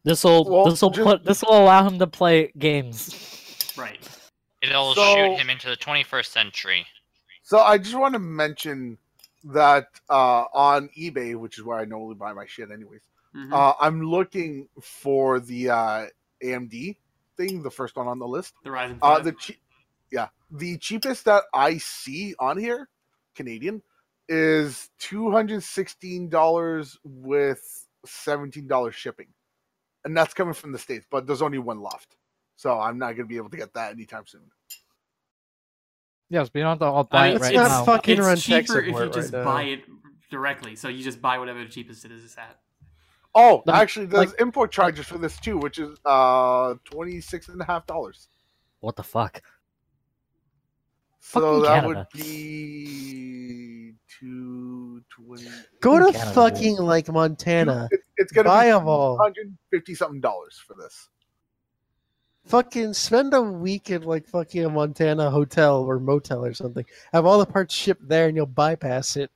D: This will
E: Well,
D: this will
E: just-
D: put this will allow him to play games.
A: Right.
C: It'll
E: So-
C: shoot him into the 21st century.
E: so I just want to mention that uh, on eBay, which is where I normally buy my shit, anyways.
A: Mhm.
E: Uh, I'm looking for the uh, AMD thing, the first one on the list.
A: the Ryzen
E: Uh, the che- yeah, the cheapest that I see on here, Canadian, is two hundred sixteen dollars with seventeen dollars shipping, and that's coming from the states. But there's only one left, so I'm not gonna be able to get that anytime soon.
D: Yes, but you don't have to all
A: I mean,
D: it right
B: not
D: now.
B: fucking
A: it's
B: run tech
A: cheaper if you
B: support
A: just
B: right now.
A: buy it directly. So you just buy whatever the cheapest it is at.
E: Oh,
D: Like-
E: actually, there's import charges for this too, which is uh twenty six and a half dollars.
D: What the fuck?
E: So
D: Fucking
E: that
D: Canada.
E: would be two twenty.
B: Go to
D: Canada.
B: fucking like Montana.
E: It's, it's gonna
B: Buy
E: be
B: 'em all.
E: hundred fifty something dollars for this.
B: Fucking spend a week in like fucking a Montana hotel or motel or something. Have all the parts shipped there, and you'll bypass it.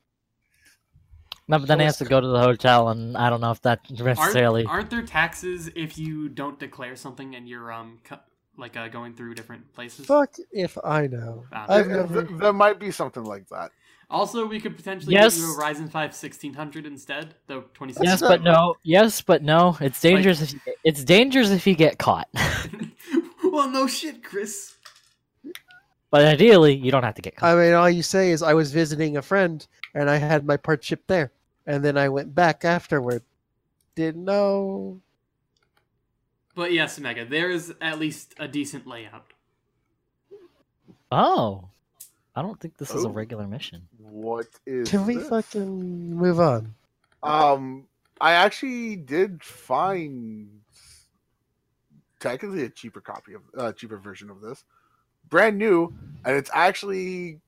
D: No, but then he has to go to the hotel, and I don't know if that
A: Aren't,
D: necessarily.
A: aren't there taxes if you don't declare something and you're um cu- like uh, going through different places?
B: Fuck if I know.
A: Ah,
B: I've
E: There-
B: never.
E: there might be something like that.
A: Also, we could potentially
D: Yes.
A: get you a Ryzen 5 1600 instead, though 26.
D: Yes, but no. Yes, but no. It's dangerous. if you, it's dangerous if you get caught. [LAUGHS] [LAUGHS]
A: well, no shit, Chris.
D: but ideally, you don't have to get caught.
B: I mean, all you say is I was visiting a friend and I had my part shipped there, and then I went back afterward. Didn't know.
A: But yes, Mega, there is at least a decent layout.
D: Oh. I don't think this oh. is a
E: oh.
D: regular mission.
E: What is
B: Can we
E: this?
B: fucking move on?
E: Um I actually did find technically a cheaper copy of a uh, cheaper version of this. Brand new and it's actually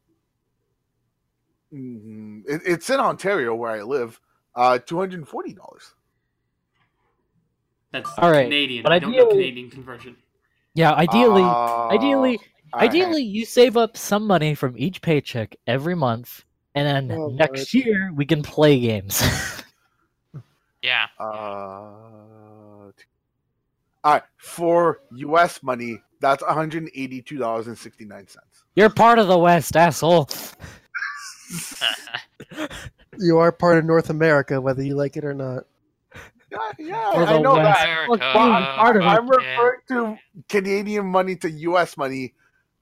E: mm-hmm, it, it's in Ontario where I live. Uh, $240.
A: That's
D: All right,
A: Canadian.
D: but
A: I don't know
D: ideally-
A: Canadian conversion.
D: Yeah, ideally,
E: Uh,
D: ideally,
E: alright.
D: ideally, you save up some money from each paycheck every month, and then
B: Oh,
D: next year we can play games. [LAUGHS]
C: Yeah.
E: Uh, all right, for U.S. money, that's one hundred and eighty-two dollars and sixty-nine cents.
D: You're part of the West, asshole. [LAUGHS] [LAUGHS]
B: You are part of North America, whether you like it or not.
E: Yeah, yeah, I know
D: West.
E: that.
C: America.
D: I'm part of.
E: I'm
C: yeah.
E: referring to Canadian money to U.S. money.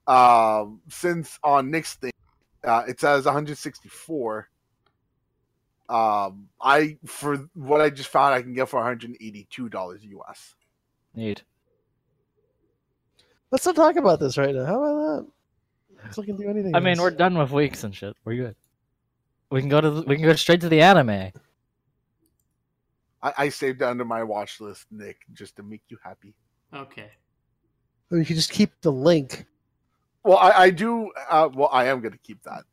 E: Um, since on Nick's thing, uh, it says 164. Um, I for what I just found, I can get for 182 dollars U.S.
D: Neat.
B: Let's not talk about this right now. How about that? Let's look into anything.
D: I mean, we're done with weeks and shit. We're good. We can go to the, we can go straight to the anime.
E: I, I saved it under my watch list, Nick, just to make you happy.
A: Okay.
B: We can just keep the link.
E: Well, I, I do. Uh, well, I am going to keep that.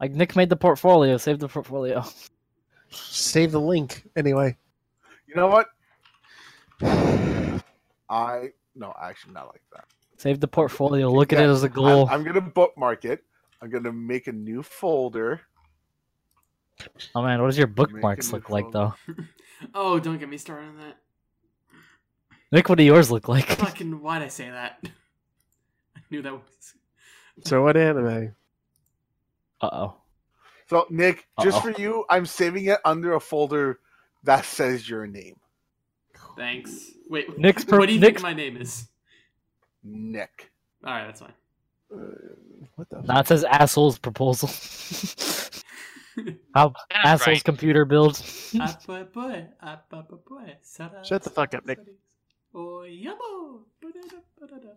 D: Like Nick made the portfolio, save the portfolio.
B: Save the link anyway.
E: You know what? I no, actually not like that.
D: Save the portfolio. Look at it as a goal.
E: I'm, I'm gonna bookmark it. I'm gonna make a new folder.
D: oh man, what does your bookmarks look
E: new
D: like though? [LAUGHS]
A: Oh, don't get me started on that.
D: Nick, what do yours look like?
A: Fucking, why'd I say that? [LAUGHS] I knew that was.
B: So what anime?
D: Uh oh.
E: So Nick, just
D: Uh-oh.
E: for you, I'm saving it under a folder that says your name,
A: Thanks. Wait,
D: Nick's per-
A: what do you
D: Nick's-
A: think my name is?
E: Nick.
A: Alright, that's fine.
B: Uh, what the?
D: Now it says assholes proposal. [LAUGHS] How
C: That's
D: assholes
C: right.
D: computer build?
A: Boy, boy. Ba, ba, boy. Sada,
B: Shut the fuck up, Nick.
A: Oh, yabo. Ba-da-da, ba-da-da.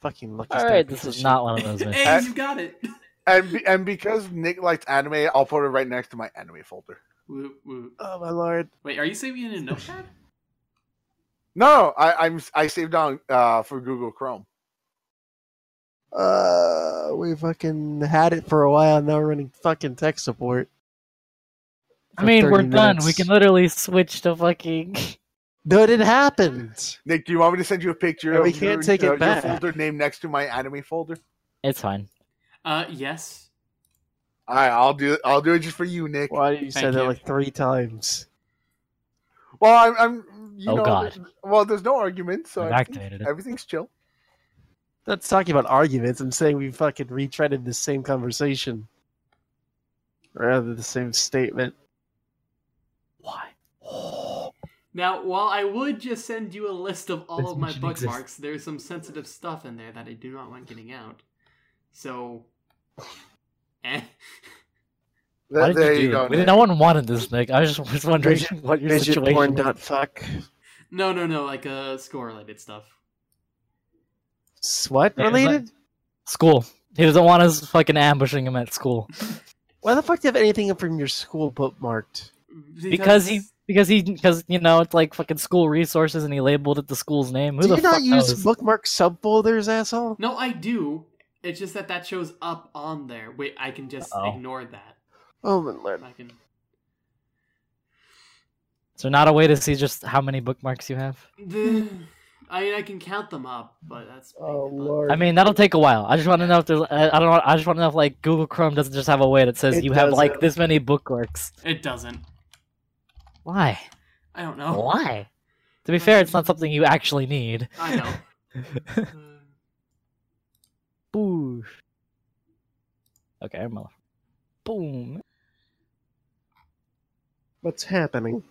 B: Fucking lucky.
D: All
B: star
D: right,
B: piece
D: this is not one of those. missions.
A: Hey, you got it.
E: And be, and because Nick likes anime, I'll put it right next to my anime folder.
A: Woo, woo.
B: Oh my lord.
A: Wait, are you saving it in a notepad?
E: No, I, I'm I saved on uh, for Google Chrome.
B: Uh, we fucking had it for a while. Now we're running fucking tech support.
D: I mean, we're done. We can literally switch to fucking. [LAUGHS]
B: But it happened.
E: Nick, do you want me to send you a picture
B: Yeah, we
E: of
B: can't
E: your,
B: take it
E: uh, your
B: back.
E: folder name next to my anime folder?
D: It's fine.
A: Uh, yes.
E: All right, I'll do. I'll do it just for you, Nick.
B: Why did you say
A: Thank
B: that
A: you.
B: like three times?
E: Well, I'm, I'm you
D: Oh,
E: know,
D: God.
E: there's- well, there's no argument, so
D: I've activated it.
E: everything's chill.
B: That's talking about arguments. I'm saying we fucking retreaded the same conversation. Rather the same statement.
D: Why? [GASPS]
A: Now, while I would just send you a list of all
D: This
A: of my
D: mission exists.
A: bookmarks, there's some sensitive stuff in there that I do not want getting out. So, [LAUGHS] eh.
D: Why did
E: there
D: you do
E: you go. Nick.
D: No one wanted this, Nick. I was just was wondering
B: Midget-
D: what your
B: Midget
D: situation
B: porn
D: was.
B: dot fuck.
A: no, no, no, like uh, score related stuff.
B: S- What
D: Yeah, it's
B: related?
D: School. He doesn't want us fucking ambushing him at school
B: Why the fuck do you have anything from your school bookmarked?
D: because he because he because you know it's like fucking school resources and he labeled it the school's name. Who
B: Do
D: the
B: you not use
D: knows?
B: bookmark subfolders, asshole?
A: No, I do. It's just that that shows up on there. Wait, I can just
D: Uh-oh.
A: ignore that.
B: Oh my lord.
A: I can.
D: Is there not a way to see just how many bookmarks you have?
A: The, [SIGHS] I mean, I can count them up, but that's.
B: Oh
A: but-
B: lord.
D: I mean, that'll take a while. I just want to know if there's. I I don't know. I just want to know if like Google Chrome doesn't just have a way that says
B: It
D: you have like this many bookmarks.
A: It doesn't.
D: Why?
A: I don't know.
D: Why? To be fair, it's not something you actually need.
A: I know. [LAUGHS]
D: Boo. Okay, I'm off. Boom.
B: What's happening?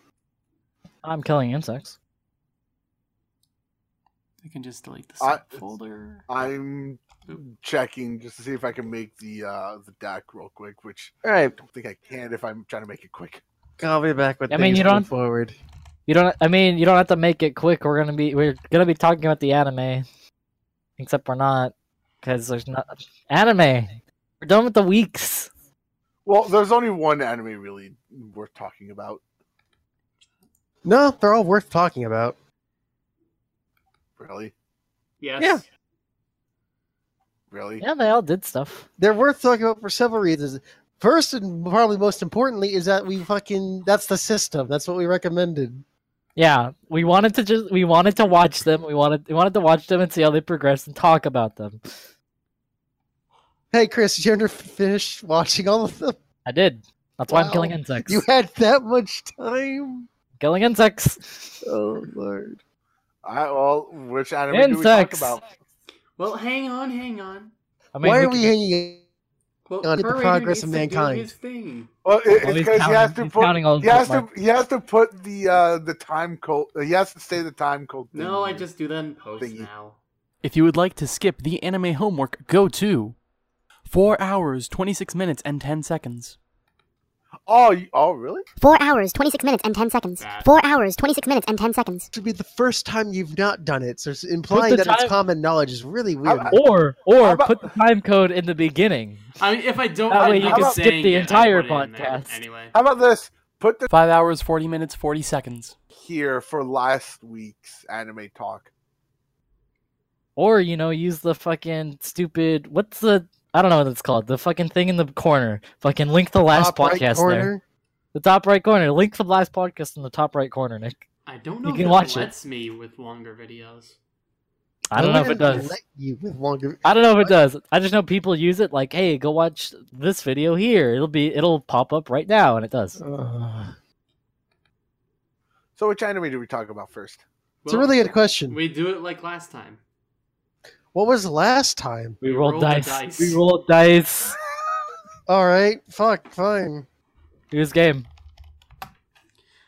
D: I'm killing insects.
A: I can just delete the
E: I-
A: folder.
E: I'm checking just to see if I can make the uh, the deck real quick, which
B: Alright,
E: I don't think I can if I'm trying to make it quick.
B: I'll be back with
D: I mean, you
B: going
D: don't-
B: forward.
D: You don't. I mean, you don't have to make it quick. We're gonna be. We're gonna be talking about the anime, except we're not, because there's not anime. We're done with the weeks.
E: Well, there's only one anime really worth talking about.
B: No, they're all worth talking about.
E: Really,
A: Yes.
B: Yeah.
E: really.
D: Yeah, they all did stuff.
B: They're worth talking about for several reasons. First and probably most importantly is that we fucking that's the system. That's what we recommended.
D: Yeah, we wanted to just we wanted to watch them. We wanted we wanted to watch them and see how they progress and talk about them.
B: Hey Chris, did you ever finish watching all of them?
D: I did. That's why I'm killing insects.
B: You had that much time?
D: Killing insects.
B: Oh lord.
E: All right, well, which anime
D: Insects.
E: do we talk about?
A: Well, hang on, hang on.
D: I mean,
B: Why are we
D: could-
B: hanging
A: Well,
B: On the progress of mankind.
A: his thing.
E: Well, it,
D: Well,
E: it's because he has to put he has to
D: bookmarks.
E: he has to put the uh the time code. He has to say the time code.
A: No, I just do that in post
E: Thingy.
A: now.
F: If you would like to skip the anime homework, go to 4 hours, 26 minutes, and 10 seconds.
E: Oh, you, oh, really?
G: 4 hours, 26 minutes, and 10 seconds.
A: That.
G: 4 hours, 26 minutes, and 10 seconds.
B: to be the first time you've not done it. So it's implying
D: the
B: that it's common knowledge is really weird.
E: I-
D: or or
E: about-
D: put the time code in the beginning.
A: I mean, if I don't,
D: That
A: I'm
D: way you
E: can
D: skip
A: saying
D: the entire
A: put it in there
D: podcast.
A: Anyway.
E: How about this? Put the
F: 5 hours, 40 minutes, 40 seconds.
E: here for last week's anime talk.
D: Or you know, use the fucking stupid. What's the? I don't know what it's called. The fucking thing in the corner. Fucking link the last
B: Top right
D: podcast there. The top right corner. Link the last podcast in the top right corner, Nick.
A: I don't know
D: You can
A: it
D: watch it.
A: lets me with longer videos.
D: I don't know if it does.
B: Let you with longer.
D: I don't know if it does. I just know people use it like, hey, go watch this video here. It'll be it'll pop up right now, and it does.
B: Uh,
E: So which anime do we talk about first?
B: it's a really good question.
A: We do it like last time.
B: What was last time?
D: We
A: We
D: rolled
A: rolled
D: dice.
A: dice.
D: We rolled dice. [LAUGHS]
B: All right, fuck, fine.
D: Here's game.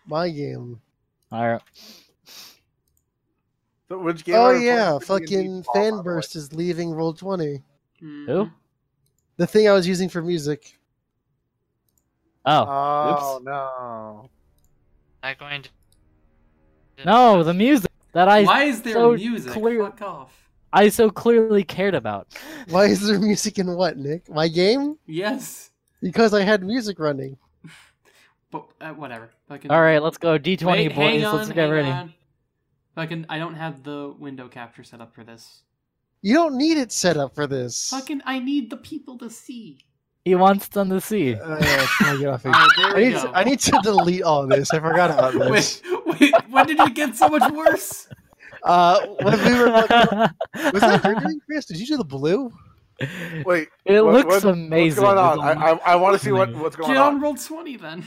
B: My game.
D: All right.
E: So which game?
B: Oh yeah, fucking
E: by the way.
B: Fanburst is leaving Roll20.
A: Mhm.
D: Who?
B: The thing I was using for music.
D: Oh
E: Oh no.
C: Am I going to?
D: no, the music that I
A: Why is there
D: so
A: music?
D: clear-
A: Fuck off.
D: I so clearly cared about.
B: Why is there music in what, Nick? My game?
A: Yes.
B: Because I had music running. [LAUGHS]
A: But uh, whatever. Fucking...
D: All right, let's go D twenty
A: Wait, hang
D: boys.
A: on,
D: let's get
A: hang
D: ready.
A: on. Fucking, I don't have the window capture set up for this.
B: You don't need it set up for this.
A: Fucking, I need the people to see.
D: He wants them to see.
B: Uh, yeah, I get off [LAUGHS]
A: All
B: here?
A: right,
B: I need, to, I need to delete all this. I forgot about [LAUGHS] this.
A: Wait, wait, when did it get so much worse?
B: Uh, when we were [LAUGHS] was that your doing, Chris? Did you do the blue?
E: Wait.
D: It
E: what-
D: looks
E: what-
D: amazing.
E: What's going on? I, I, I want to see what,
D: amazing.
E: what's going
A: Get
E: on.
A: on Roll20 then.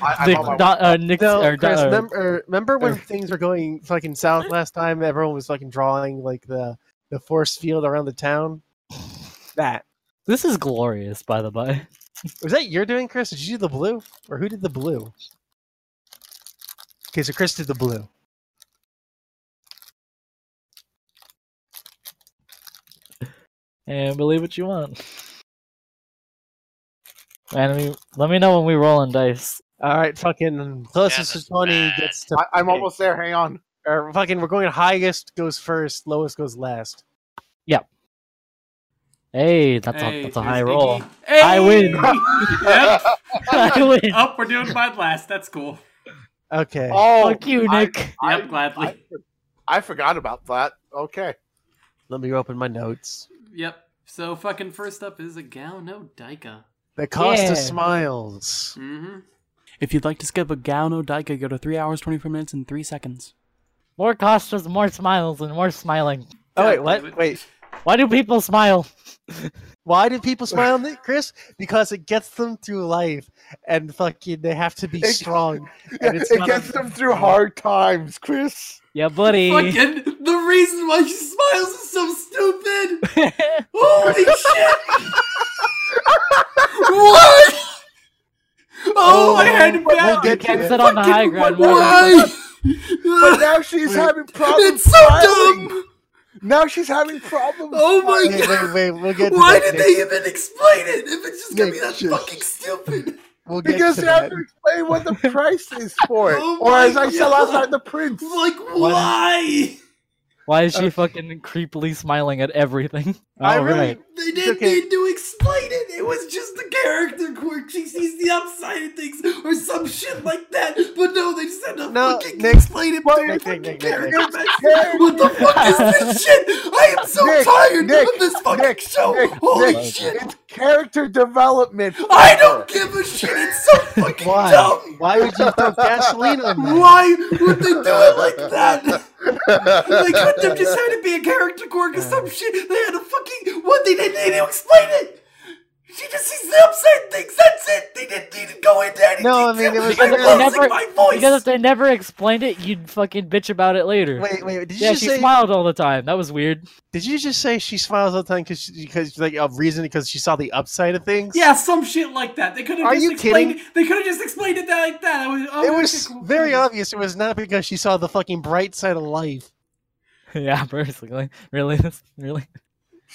E: I, I'm
D: Nick,
E: on my way.
D: Don- uh, Nick's,
B: No,
D: or,
B: Chris.
D: uh,
B: Remember, remember when things were going fucking south last time? Everyone was fucking drawing like the the force field around the town. That
D: This is glorious, by the by.
B: was that your doing, Chris? Did you do the blue, or who did the blue? Okay, so Chris did the blue.
D: And believe what you want. And we, let me know when we roll on dice.
B: All right, fucking closest
C: that's
B: to twenty
C: bad.
B: gets to.
E: I, I'm almost there. Hang on.
B: Or fucking, we're going highest goes first, lowest goes last. Yep.
D: Hey, that's
A: Hey,
D: a that's a high
A: Iggy.
D: roll.
A: Hey!
D: I win. [LAUGHS] [LAUGHS]
A: yep.
D: I win.
A: Up, we're doing mine last. That's cool.
B: Okay.
E: Oh,
D: Fuck you,
E: I-
D: Nick.
E: I,
A: Yep, gladly.
E: I, I forgot about that. Okay.
B: Let me open my notes.
A: Yep. So fucking first up is Egao no Daika.
B: The cost
D: Yeah.
B: of smiles.
A: Mm-hmm.
F: If you'd like to skip Egao no Daika, go to 3 hours, 24 minutes, and 3 seconds.
D: More Costas, more smiles, and more smiling.
B: Oh wait,
A: God
B: what? Wait.
D: Why do people smile? [LAUGHS]
B: Why do people smile, Nick, Chris? Because it gets them through life, and fucking they have to be
E: It-
B: strong.
E: Yeah,
B: And it's
E: it gets
B: a-
E: them through hard times, Chris.
D: Yeah, buddy. [LAUGHS]
A: Fucking the reason why she smiles is so stupid. [LAUGHS] Holy shit! what? Oh, I oh, had to
B: we'll get to
D: sit
B: it.
D: on the high ground.
A: Why?
E: But now she's having problems.
A: It's so
E: smiling.
A: dumb.
E: Now she's having problems.
A: Oh my
B: Wait,
A: god.
B: wait, wait. We'll get
A: Why did
B: Nick.
A: they even explain it if it's just gonna be that
B: shush.
A: fucking stupid?
B: We'll get
E: Because
B: you
E: they have
B: that.
E: to explain what the [LAUGHS] price is for it.
A: Oh
E: or as I said last
A: God.
E: the prince.
A: Like why?
D: Why is she uh, fucking creepily smiling at everything?
B: I
D: All
B: really-
D: right.
A: They didn't
B: Okay.
A: need to explain it. It was just the character quirk. She sees the upside of things or some shit like that. But no, they just had to
B: No,
A: fucking
B: Nick.
A: explain it. To
B: Nick,
A: the
B: Nick, Nick, Nick.
A: What the fuck is this [LAUGHS] shit? I am so
E: Nick,
A: tired
E: Nick,
A: of this fucking
E: Nick,
A: show.
E: Nick,
A: Holy
E: Nick,
A: shit.
E: It's character development.
A: I don't give a shit. It's so [LAUGHS] fucking
B: Why?
A: dumb.
B: Why would you throw gasoline on that?
A: Why would they do it like that? They couldn't have just had it be a character quirk or some shit. They had to fucking what? They didn't need to explain it. She just sees the upside things. That's it. They didn't need to go into anything.
B: No, I mean, it was
D: Because they never,
A: my voice.
D: because if they never explained it, you'd fucking bitch about it later.
B: Wait, wait. Did you
D: yeah,
B: just
D: she
B: say?
D: smiled all the time. That was weird.
B: Did you just say she smiles all the time because because like a reason because she saw the upside of things?
A: yeah, some shit like that. They could have
B: Are
A: just
B: you
A: explained.
B: kidding?
A: They could have just explained it that like that. I was, oh,
B: It was
A: cool.
B: very obvious. It was not because she saw the fucking bright side of life. [LAUGHS]
D: yeah, basically. Really? That's- [LAUGHS] Really?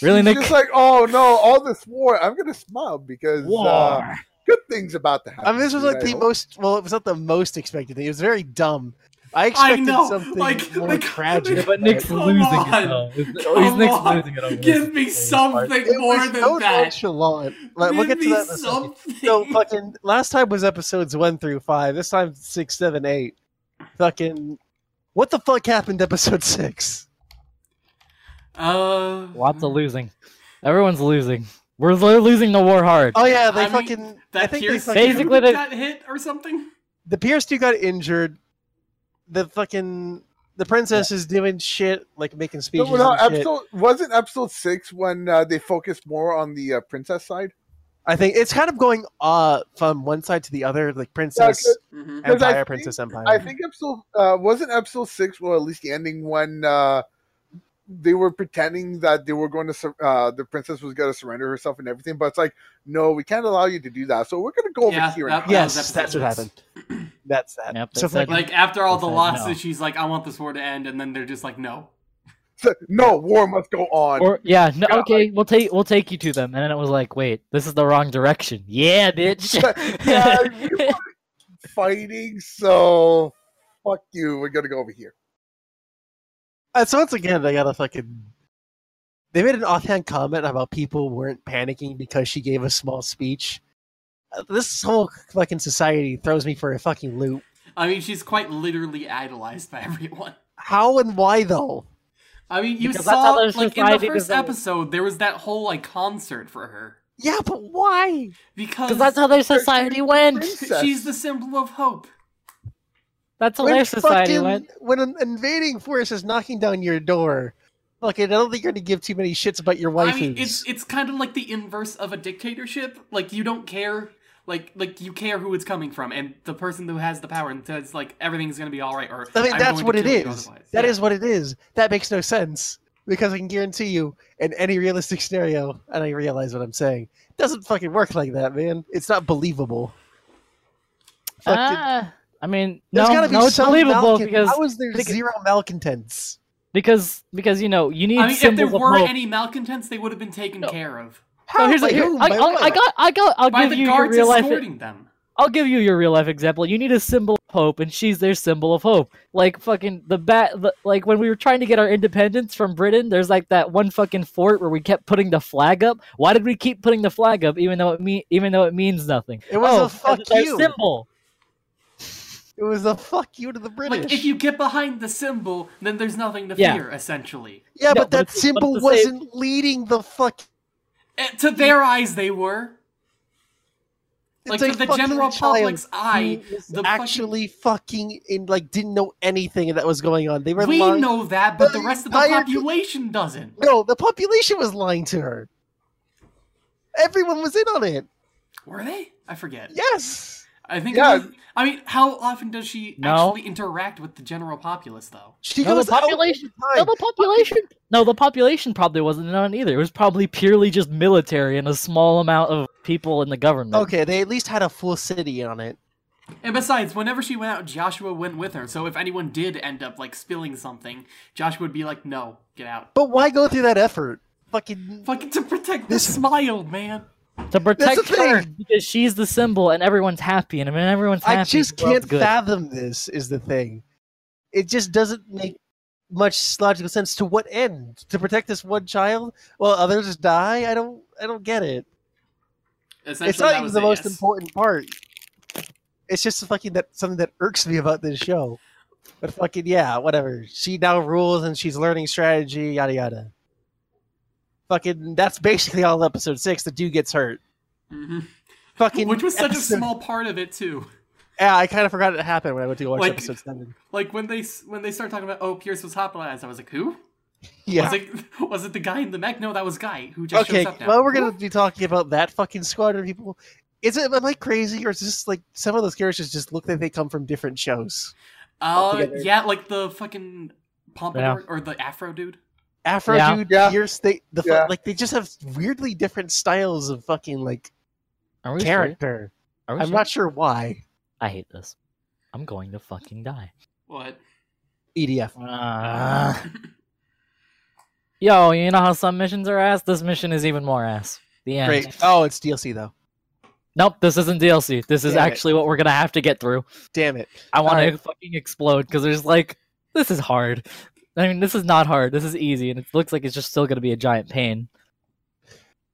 D: Really,
E: She's
D: Nick?
E: just like, oh no, all this war. I'm gonna smile because uh,
D: War.
E: good things about to happen.
B: I mean, this was like the
E: hope.
B: most. Well, it was not the most expected thing. It was very dumb. I
A: I
B: expected
A: know,
B: something
A: like-
B: more
A: like- [LAUGHS]
B: tragic.
D: Yeah, but Nick's
A: Come
D: losing
A: on.
D: it though. He's,
A: Come
D: he's Nick's
A: on.
D: losing it. over
A: Give me
D: this part.
A: something
B: it
A: more
B: was
A: than
B: so
A: that.
B: nonchalant. Like, we'll
A: Give
B: get to
A: me
B: that in a second.
A: something.
B: So fucking last time was episodes one through five. This time six, seven, eight. Fucking what the fuck happened episode six?
A: Uh,
D: Lots of losing. Everyone's losing. We're losing the war hard.
B: Oh yeah, they
A: I mean,
B: fucking. I
A: that
B: think they
A: Pierce
B: fucking,
D: Basically, they-
A: got hit or something.
B: the Pierce two got injured. the fucking the princess is doing shit like making
E: No,
B: speeches.
E: no,
B: and shit.
E: wasn't episode six when uh, they focused more on the uh, princess side.
B: I think it's kind of going uh from one side to the other, like princess.
E: 'cause I
B: empire,
E: think-
B: princess empire.
E: I think episode uh, wasn't episode six, or at least the ending when uh, they were pretending that they were going to sur- uh, the princess was going to surrender herself and everything, but it's like, no, we can't allow you to do that. So we're going to go over
A: Yeah,
E: here.
A: that-
E: and
B: yes,
A: was
B: that's what happened. [CLEARS THROAT] That's that.
D: Yep, they
B: so
D: said-
B: like,
A: Like after all the losses,
D: no.
A: she's like, "I want this war to end," and then they're just like, "No." [LAUGHS]
E: no, war must go on.
D: Or yeah, no,
E: God.
D: okay, we'll take we'll take you to them, and then it was like, wait, this is the wrong direction. Yeah, [LAUGHS] bitch.
E: yeah, we [LAUGHS] fighting, so fuck you. We're going to go over here.
B: Uh, so once again, they got a fucking. They made an offhand comment about people weren't panicking because she gave a small speech. Uh, This whole fucking society throws me for a fucking loop.
A: I mean, she's quite literally idolized by everyone.
B: How and why though?
A: I mean, you
D: Because
A: saw like in the first episode, there was that whole like concert for her
B: Yeah, but why?
A: because
D: Because that's how their society went.
E: Princess.
A: she's the symbol of hope.
D: That's how
B: When
D: their society
B: fucking-
D: went.
B: When an invading force is knocking down your door, fucking, I don't think you're gonna give too many shits about your
A: wife.
B: I
A: mean, it's it's kind of like the inverse of a dictatorship. Like you don't care, like like you care who it's coming from, and the person who has the power and says like everything's gonna be all right. Or
B: I mean,
A: "I'm
B: that's what
A: to
B: it
A: kill you
B: is.
A: otherwise."
B: That
A: Yeah.
B: is what it is. That makes no sense because I can guarantee you, in any realistic scenario, and I realize what I'm saying, it doesn't fucking work like that, man. It's not believable. Fucking,
D: Ah, I mean,
B: there's
D: no,
B: gotta be
D: no, it's
B: some
D: believable
B: malcon-
D: because
B: how is there
D: because-
B: zero malcontents?
D: because because you know you need
A: I mean, if there were
D: hope.
A: any malcontents, they would have been taken
D: No.
A: care of
B: How?
D: No, here's a,
B: By
D: here,
B: who?
D: I, I. I got I got I'll
A: by
D: give
A: the
D: you your
A: guards
D: real life.
A: them.
D: I'll give you your real life example. You need a symbol of hope, and she's their symbol of hope. Like fucking the bat, the, like when we were trying to get our independence from Britain, there's like that one fucking fort where we kept putting the flag up. Why did we keep putting the flag up, even though it mean, even though it means nothing?
B: It was
D: oh,
B: a
D: because
B: fuck you.
D: symbol.
B: It was a fuck you to the British.
A: Like if you get behind the symbol, then there's nothing to
D: Yeah.
A: fear. Essentially,
B: yeah,
D: No,
B: but
D: but
B: that
D: but
B: symbol
D: it's the same-
B: wasn't leading the fuck.
A: Eh, to their eyes, they were.
B: It's
A: Like
B: a
A: to the general
B: child
A: public's eye, the
B: actually fucking in like didn't know anything that was going on. They were
A: fucking, we
B: lying.
A: know that, but
B: The
A: the rest of the
B: entire-
A: population doesn't.
B: No, the population was lying to her. Everyone was in on it.
A: Were they? I forget.
B: Yes.
A: I think.
E: Yeah.
A: it was- I mean, how often does she
D: No.
A: actually interact with the general populace, though?
B: She
D: No,
B: goes
D: the
B: out
D: population.
B: the
D: No, the population. No, the population probably wasn't in on either. It was probably purely just military and a small amount of people in the government.
B: Okay, they at least had a full city on it.
A: And besides, whenever she went out, Joshua went with her. So if anyone did end up like spilling something, Joshua would be like, "No, get out."
B: But why go through that effort? Fucking
A: Fucking to protect the
B: This-
A: smile, man.
D: To protect her because she's the symbol and everyone's happy, and when everyone's happy,
B: I just can't
D: good.
B: fathom this. Is the thing. It just doesn't make much logical sense. To what end? To protect this one child while others die? I don't. I don't get it. It's not even the most
A: yes.
B: important part. It's just fucking that something that irks me about this show. But fucking yeah, whatever. She now rules and she's learning strategy, yada yada. Fucking that's basically all episode six. The dude gets hurt.
A: Mhm.
B: Fucking
A: Which was such a small part of it too.
B: Yeah, I kind of forgot it happened when I went to go watch
A: Like-
B: episode seven.
A: Like when they when they start talking about oh Pierce was hospitalized, I was like, who?
B: Yeah.
A: Was it [LAUGHS] was it the guy in the mech? No, that was Guy who just
B: Okay,
A: shows up now.
B: well, we're gonna be talking about that fucking squadron of people. Is it am I crazy or is this like some of those characters just look like they come from different shows?
A: Uh, yeah, like the fucking pompadour or the afro dude.
B: Afro
D: Yeah.
B: dude,
E: Yeah.
B: Pierce, they the
E: Yeah.
B: like they just have weirdly different styles of fucking like
D: Are we sure?
B: character.
D: Are we
B: I'm
D: sure?
B: not sure why.
D: I hate this. I'm going to fucking die.
A: What?
B: EDF.
D: Ah. [LAUGHS] Yo, you know how some missions are ass? This mission is even more ass. The end.
B: Great. Oh, it's DLC though.
D: Nope, this isn't DLC. This is
B: Damn it.
D: actually what we're gonna have to get through.
B: Damn it.
D: I want to fucking explode because there's like, this is hard. I mean, this is not hard. This is easy, and it looks like it's just still gonna be a giant pain.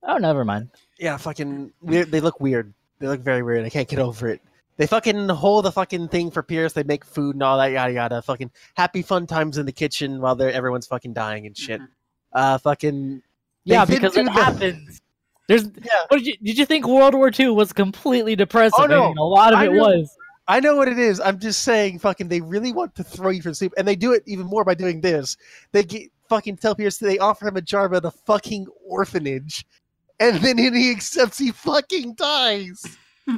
D: Oh, never mind.
B: Yeah, fucking weird. They look weird. They look very weird. I can't get over it. They fucking hold the fucking thing for Pierce. They make food and all that yada yada. Fucking happy fun times in the kitchen while they're everyone's fucking dying and shit.
A: Mhm.
B: Uh, fucking
D: Yeah, because it
B: the-
D: happens. There's.
B: Yeah.
D: What did you did you think World War II was completely depressing?
B: Oh, no.
D: I mean, a lot of
B: I
D: it
B: knew-
D: was.
B: I know what it is. I'm just saying, fucking, they really want to throw you for sleep, and they do it even more by doing this. They get, fucking tell Pierce they offer him a job at a fucking orphanage, and then when he accepts, he fucking dies. [LAUGHS]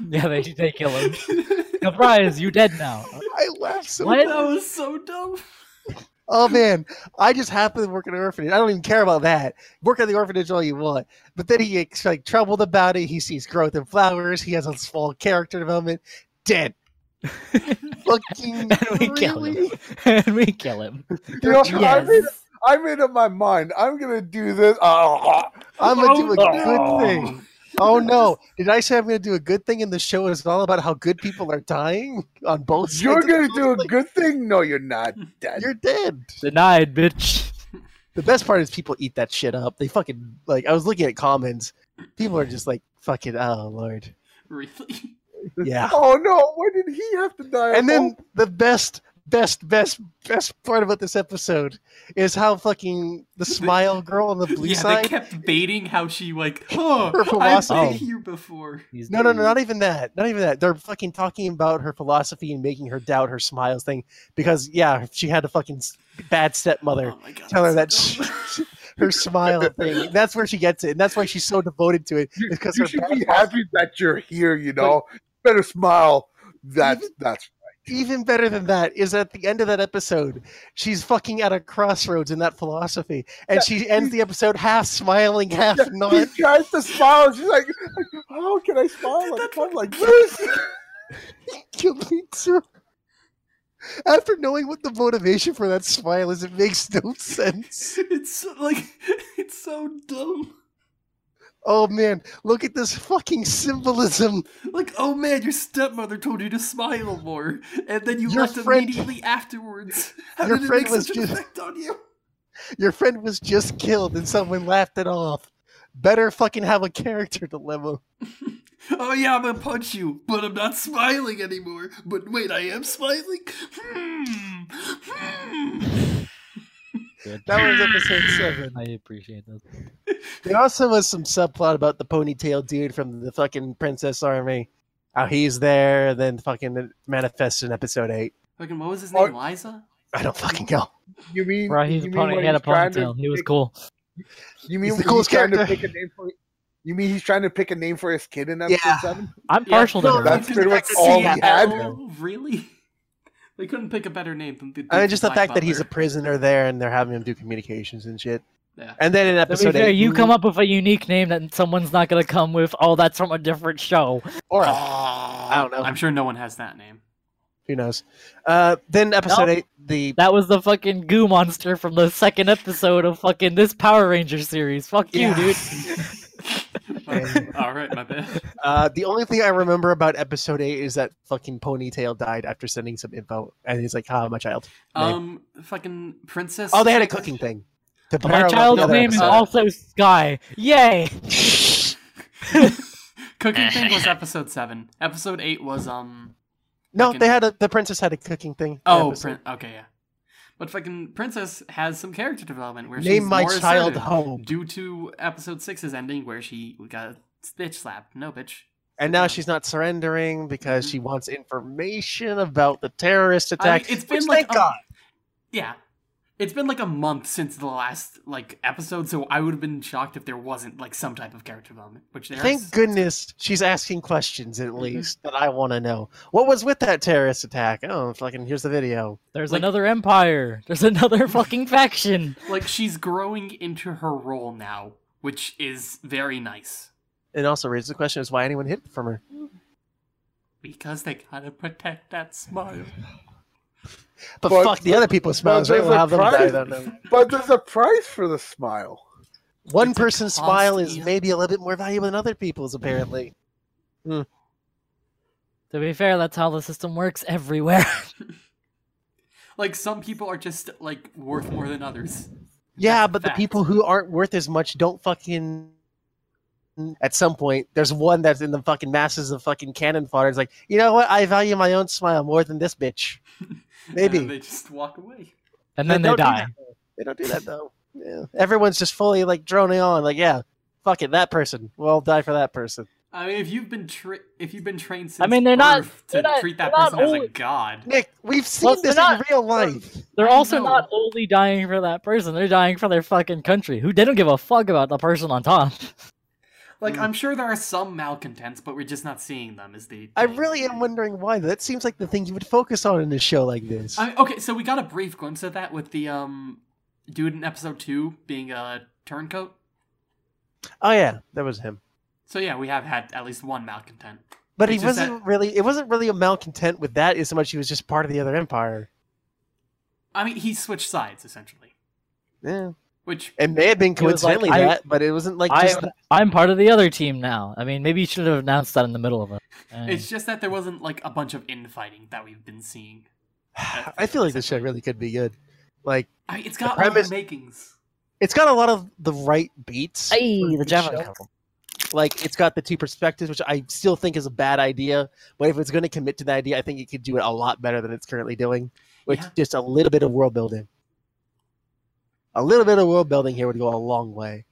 D: Yeah, they they kill him. [LAUGHS] Surprise, you dead now.
B: I laughed so.
D: What?
A: that was so dumb.
B: Oh man, I just happen to work in an orphanage. I don't even care about that. Work at the orphanage all you want. But then he gets like troubled about it. He sees growth in flowers. He has a small character development. Dead. [LAUGHS] Fucking [LAUGHS] [LAUGHS]
D: And we kill him. and we kill him.
E: You know, I,
D: Yes.
E: made, I made up my mind. I'm gonna do this. Oh,
B: I'm gonna do a
E: Oh,
B: good thing. Oh no! Did I say I'm gonna do a good thing? And the show is all about how good people are dying on both sides.
E: you're gonna do a
B: conflict?
E: good thing? No, you're not. Dead.
B: You're dead.
D: Denied, bitch.
B: The best part is people eat that shit up. They fucking like. I was looking at comments. People are just like fucking. Oh lord.
A: Really?
B: Yeah.
E: Oh no! Why did he have to die?
B: And then
E: Oh,
B: the best, best, best, best part about this episode is how fucking the smile girl on the blue
A: yeah,
B: side.
A: they kept baiting how she like, [LAUGHS] oh,
B: Her
A: I've
B: philosophy.
A: been here before.
D: He's
B: No, no, no, not even that. Not even that. They're fucking talking about her philosophy and making her doubt her smiles thing because, yeah, she had a fucking bad stepmother
A: Oh god.
B: tell her that
A: so
B: sh- her smile thing. That's where she gets it, and that's why she's so devoted to it. Because
E: you
B: her
E: should be happy that you're here. You know, better smile. That's that's
B: even better than that is at the end of that episode, she's fucking at a crossroads in that philosophy, and she ends the episode half smiling, half
E: Yeah,
B: not.
E: She tries to smile. She's like, "How can I smile? I'm like this."
B: killed me too. After knowing what the motivation for that smile is, it makes no sense. [LAUGHS]
A: It's like [LAUGHS] it's so dumb.
B: Oh man, look at this fucking symbolism.
A: Like, oh man, your stepmother told you to smile more, and then you
B: Your
A: left
B: friend-
A: immediately afterwards. [LAUGHS] How
B: Your
A: did it
B: friend
A: make
B: was
A: such an
B: just-
A: effect on you?
B: Your friend was just killed and someone laughed it off. Better fucking have a character dilemma. [LAUGHS]
A: Oh yeah, I'm gonna punch you, but I'm not smiling anymore. But wait, I am smiling. Hmm. Hmm.
D: Good.
B: That was episode [LAUGHS] seven.
D: I appreciate that.
B: There also was some subplot about the ponytail dude from the fucking Princess Army. How he's there, and then fucking manifests in episode eight.
A: Fucking, what was his name? Liza?
B: I don't fucking know.
E: You mean?
D: Bro, he's a pony. He had a
E: he's trying to
D: ponytail. He was cool.
E: You mean
B: He's the
E: he's
B: coolest
E: trying to pick a name for? You mean he's trying to pick a name for his kid in episode
B: Yeah.
E: seven?
D: I'm
A: Yeah,
D: partial
B: no,
D: to her.
E: that's pretty much all
A: a
E: he had.
A: Seattle? Really? They couldn't pick a better name than the.
B: I mean, just the
A: Black
B: fact that he's a prisoner there, and they're having him do communications and shit.
A: Yeah.
B: And then in episode
D: fair,
B: eight,
D: you come up with a unique name that someone's not gonna come with. Oh, that's from a different show.
B: or I don't know.
A: I'm sure no one has that name.
B: Who knows? Uh, then episode
D: No.
B: eight, the
D: That was the fucking goo monster from the second episode of fucking this Power Ranger series. Fuck
B: Yeah.
D: you, dude. [LAUGHS]
A: All right, my bad.
B: uh, the only thing I remember about episode eight is that fucking ponytail died after sending some info, and he's like, "Ah, my child." Name.
A: Um, fucking princess.
B: oh, they had a cooking thing. To
D: My
B: the
D: child's
B: other
D: name is also Sky. Yay! [LAUGHS]
A: Cooking thing was episode seven. Episode eight was um.
B: No,
A: fucking-
B: they had a the princess had a cooking thing.
A: Oh, prin- okay, yeah. But fucking princess has some character development where
B: name
A: she's
B: my
A: more
B: child home,
A: due to episode six's ending where she got bitch slapped. No bitch.
B: and now she's not surrendering because
A: Mhm.
B: she wants information about the terrorist
A: I
B: attack.
A: mean, it's been like
B: thank
A: a-
B: God.
A: Yeah. It's been like a month since the last like episode, so I would have been shocked if there wasn't like some type of character development. Which there
B: Thank
A: is.
B: goodness she's asking questions at
A: Mhm.
B: least that I want to know. What was with that terrorist attack? Oh, fucking here's the video.
D: There's
A: Like-
D: another empire. [LAUGHS] There's another [LAUGHS] fucking faction.
A: Like she's growing into her role now, which is very nice.
B: It also raises the question: Is why anyone hid from her?
A: Because they gotta protect that smile. [LAUGHS]
B: But,
E: But-
B: fuck the other people's smiles.
E: but
B: Right?
E: there's
B: We'll
E: a
B: have them die.
E: prize.
B: I don't know.
E: But there's a price for the smile.
B: One
A: It's
B: person's smile is maybe a little bit more valuable than other people's, apparently. Hmm.
D: To be fair, that's how the system works everywhere. [LAUGHS]
A: Like some people are just like worth more than others.
B: Yeah,
A: That's a
B: but the people who aren't worth as much don't fucking. At some point, there's one that's in the fucking masses of fucking cannon fodder. It's like, you know what? I value my own smile more than this bitch. [LAUGHS] Maybe.
A: And they just walk away.
D: and then they
B: don't do
D: die.
B: They don't do that though. Yeah. Everyone's just fully like droning on. Like, yeah, fuck it, that person. We'll die for that person.
A: I mean, if you've been tra- if you've been trained since
D: I mean, they're not-
A: birth to
D: they're not-
A: treat that
D: they're
A: person as a god.
B: Nick, we've seen
D: Well,
B: this
D: they're
B: in real life.
D: They're
A: I
D: also
A: know.
D: not only dying for that person; they're dying for their fucking country, who didn't give a fuck about the person on top. [LAUGHS]
A: Like, I'm sure there are some malcontents, but we're just not seeing them. Is the
B: I really am wondering why. That seems like the thing you would focus on in a show like this.
A: I okay, so we got a brief glimpse of that with the um dude in episode two being a turncoat.
B: Oh yeah, that was him.
A: So yeah, we have had at least one malcontent.
B: But he
A: It's
B: wasn't really. It wasn't really a malcontent with that as much. He was just part of the other empire.
A: I mean, he switched sides essentially,
B: Yeah,
A: which
B: it may have been
D: He was like,
B: coincidentally
D: I-
B: but it wasn't like
D: I,
B: just.
D: I'm part of the other team now. I mean, maybe you should have announced that in the middle of it.
A: It's just that there wasn't like a bunch of infighting that we've been seeing. [SIGHS]
B: I feel like this show really could be good. Like
A: I mean, it's got all
B: premise-
A: the makings.
B: it's got a lot of the right beats.
D: Hey, the
B: good
D: javelin
B: show.
D: couple.
B: Like it's got the two perspectives, which I still think is a bad idea. But if it's going to commit to the idea, I think it could do it a lot better than it's currently doing. With
A: Yeah.
B: just a little bit of world building. A little bit of world building here would go a long way.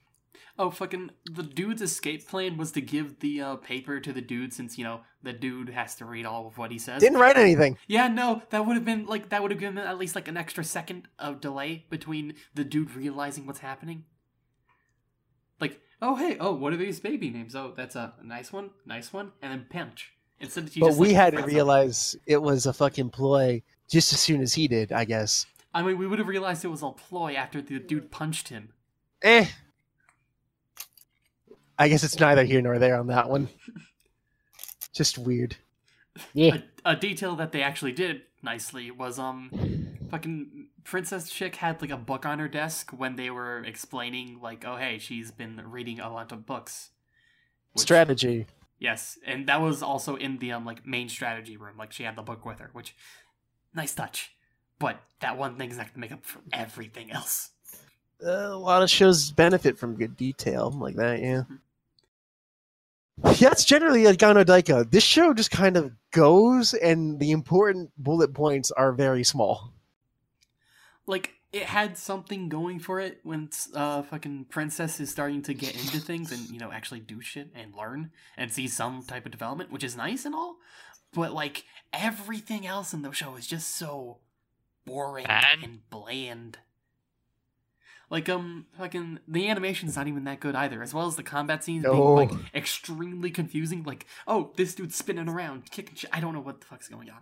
A: Oh, fucking the dude's escape plan was to give the uh, paper to the dude since you know the dude has to read all of what he says.
B: Didn't write anything.
A: Yeah, no, that would have been like that would have given at least like an extra second of delay between the dude realizing what's happening. Like, oh hey, oh what are these baby names? Oh, that's a nice one, nice one, and then pinch. Instead, you
B: but
A: just,
B: we
A: like,
B: had to
A: press up.
B: realize it was a fucking ploy just as soon as he did. I guess.
A: I mean, we would have realized it was a ploy after the dude punched him.
B: Eh. I guess it's neither here nor there on that one. [LAUGHS] Just weird.
D: Yeah.
A: A, a detail that they actually did nicely was um, fucking princess chick had like a book on her desk when they were explaining like, oh hey, she's been reading a lot of books. Which-
B: Strategy.
A: Yes, and that was also in the um like main strategy room. Like she had the book with her, which nice touch. But that one thing's not gonna make up for everything else.
B: Uh, a lot of shows benefit from good detail like that, yeah. Yeah, it's generally Egao no Daika. This show just kind of goes, and the important bullet points are very small.
A: Like it had something going for it when uh fucking princess is starting to get into things and you know actually do shit and learn and see some type of development, which is nice and all. But like everything else in the show is just so boring
C: Bad?
A: and bland. Like um fucking the animation's not even that good either, as well as the combat scenes being
B: No.
A: like extremely confusing. Like, oh, this dude's spinning around, kicking shit. I don't know what the fuck's going on.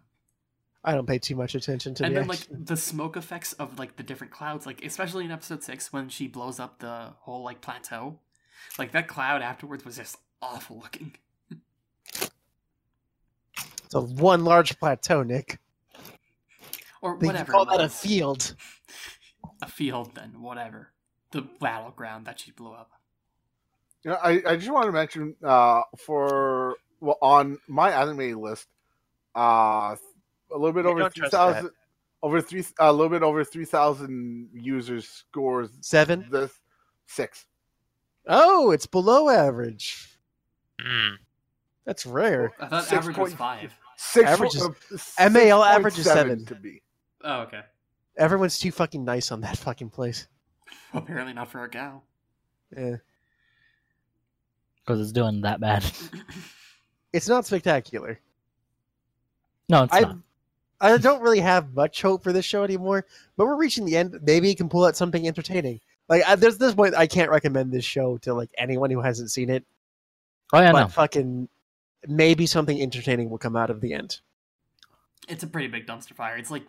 B: I don't pay too much attention to
A: and
B: the
A: then
B: action.
A: like the smoke effects of like the different clouds, like especially in episode six when she blows up the whole like plateau, like that cloud afterwards was just awful looking. [LAUGHS]
B: It's a one large plateau, Nick.
A: Or
B: They
A: whatever.
B: call that a field.
A: A field, then whatever. The battleground that she blew up.
E: You know, I, I just want to mention uh, for well on my anime list, uh, a little bit
B: Yeah,
E: over
B: don't
E: three
B: trust
E: thousand, over three, a little bit over three thousand users scores
B: Seven.
E: this six.
B: Oh, it's below average.
C: Hmm.
B: That's rare.
A: I thought
E: Six
A: average was
E: point-
A: five.
E: Six
B: Average is-
E: uh,
B: MAL average is
E: 6.7
B: seven.
E: to be.
A: Oh, okay.
B: Everyone's too fucking nice on that [LAUGHS] fucking place.
A: Apparently not for a gal.
B: Yeah.
D: because it's doing that bad. [LAUGHS]
B: It's not spectacular.
D: No, it's
B: I
D: not.
B: I don't really have much hope for this show anymore, but we're reaching the end. Maybe it can pull out something entertaining. Like I, there's this point I can't recommend this show to like anyone who hasn't seen it.
D: Oh yeah,
B: but
D: no.
B: fucking maybe something entertaining will come out of the end.
A: it's a pretty big dumpster fire. It's like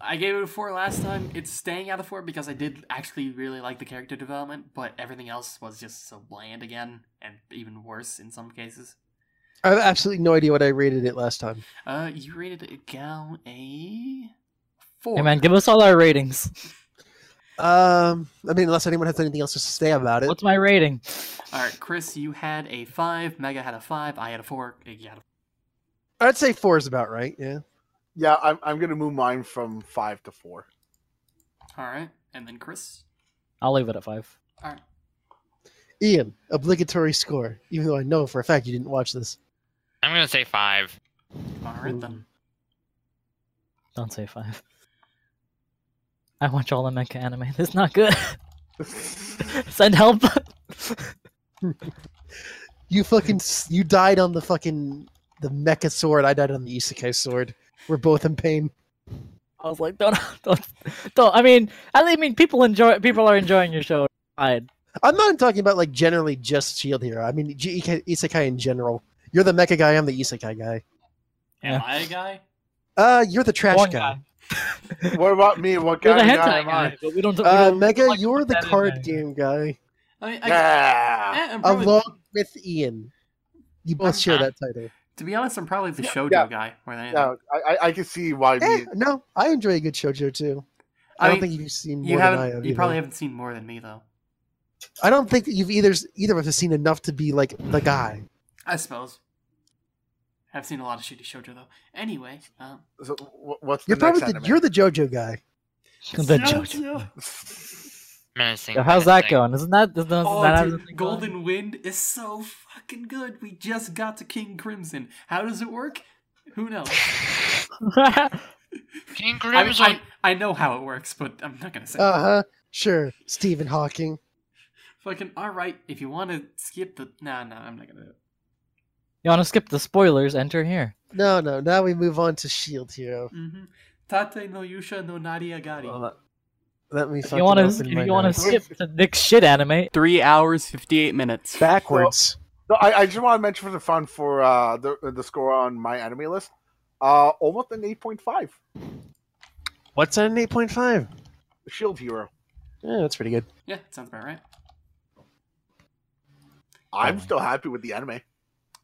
A: I gave it a four last time. It's staying at a four because I did actually really like the character development, but everything else was just so bland again, and even worse in some cases.
B: I have absolutely no idea what I rated it last time.
A: Uh, you rated it gal a four.
D: Hey man, give us all our ratings.
B: Um, I mean, unless anyone has anything else to say about it.
D: What's my rating?
A: All right, Chris, you had a five. Mega had a five. I had a four. Iggy had a
B: I'd say four is about right. Yeah.
E: Yeah, I'm I'm gonna move mine from five to four.
A: All right, and then Chris.
D: I'll leave it at five.
A: All right.
B: Ian, obligatory score. Even though I know for a fact you didn't watch this.
C: I'm gonna say five.
A: All right then. Hmm.
D: Don't say five. I watch all the mecha anime. [LAUGHS] It's not good. [LAUGHS] Send help.
B: You fucking you died on the fucking the mecha sword. I died on the isekai sword. We're both in pain.
D: I was like, don't, [LAUGHS] don't, don't. I mean, I mean, people enjoy. People are enjoying your show. Fine.
B: I'm not talking about like generally just Shield Hero. I mean G- Isekai isekai in general. You're the mecha guy. I'm the isekai guy.
A: Am
D: Yeah.
A: I a guy?
B: Uh, you're the trash
D: One
B: guy. [LAUGHS]
E: What about me? What
D: You're the
E: kind guy
D: hentai
E: am
D: guy,
E: I?
D: but we don't. we
B: Uh,
D: don't
B: Mega,
D: like
B: you're the card
D: there.
B: game guy,
A: I mean, I,
E: Yeah.
A: I'm probably,
B: along with Ian. You both share
C: Uh-huh.
B: that title.
A: To be honest, I'm probably the
E: Yeah,
A: shoujo
E: yeah.
A: guy more than anything.
E: Yeah, I, I, I can see why
B: Eh,
E: me.
B: no, I enjoy a good shoujo too. I,
A: I
B: don't
A: mean,
B: think you've seen more
A: You
B: than I
A: haven't. You
B: either.
A: probably haven't seen more than me though.
B: I don't think you've either either of us have seen enough to be like the guy.
A: I suppose. I've seen a lot of shitty shoujo though. Anyway, um,
E: So, what's the
B: You're probably the,
E: anime?
B: you're the JoJo guy.
D: The JoJo. [LAUGHS]
C: Menacing.
D: So how's that going? Isn't that? Isn't that,
A: Oh,
D: that
A: dude,
D: anything
A: Golden Wind is so fucking good. We just got to King Crimson. How does it work? Who knows?
D: going? [LAUGHS] [LAUGHS]
C: King
A: I, mean,
C: Crimson.
A: I, I know how it works, but I'm not gonna say.
B: Uh huh. Sure, Stephen Hawking.
A: Fucking all right. If you want to skip the, nah, nah, I'm not gonna. do it.
D: you want to skip the spoilers? Enter here.
B: No, no. Now we move on to Shield Hero.
A: Mm-hmm. Tate no Yuusha no Nariagari.
B: Hold on. Let me.
D: If you want to,
B: open
D: you want to skip the Nick's shit anime,
F: Three hours, 58 minutes.
B: backwards.
E: No, I, I just want to mention for the fun for uh, the the score on my anime list. Uh, almost an eight point five.
B: What's at an eight point five?
E: Shield Hero.
B: Yeah, that's pretty good.
A: Yeah, sounds about right.
E: I'm
B: Oh.
E: still happy with the anime.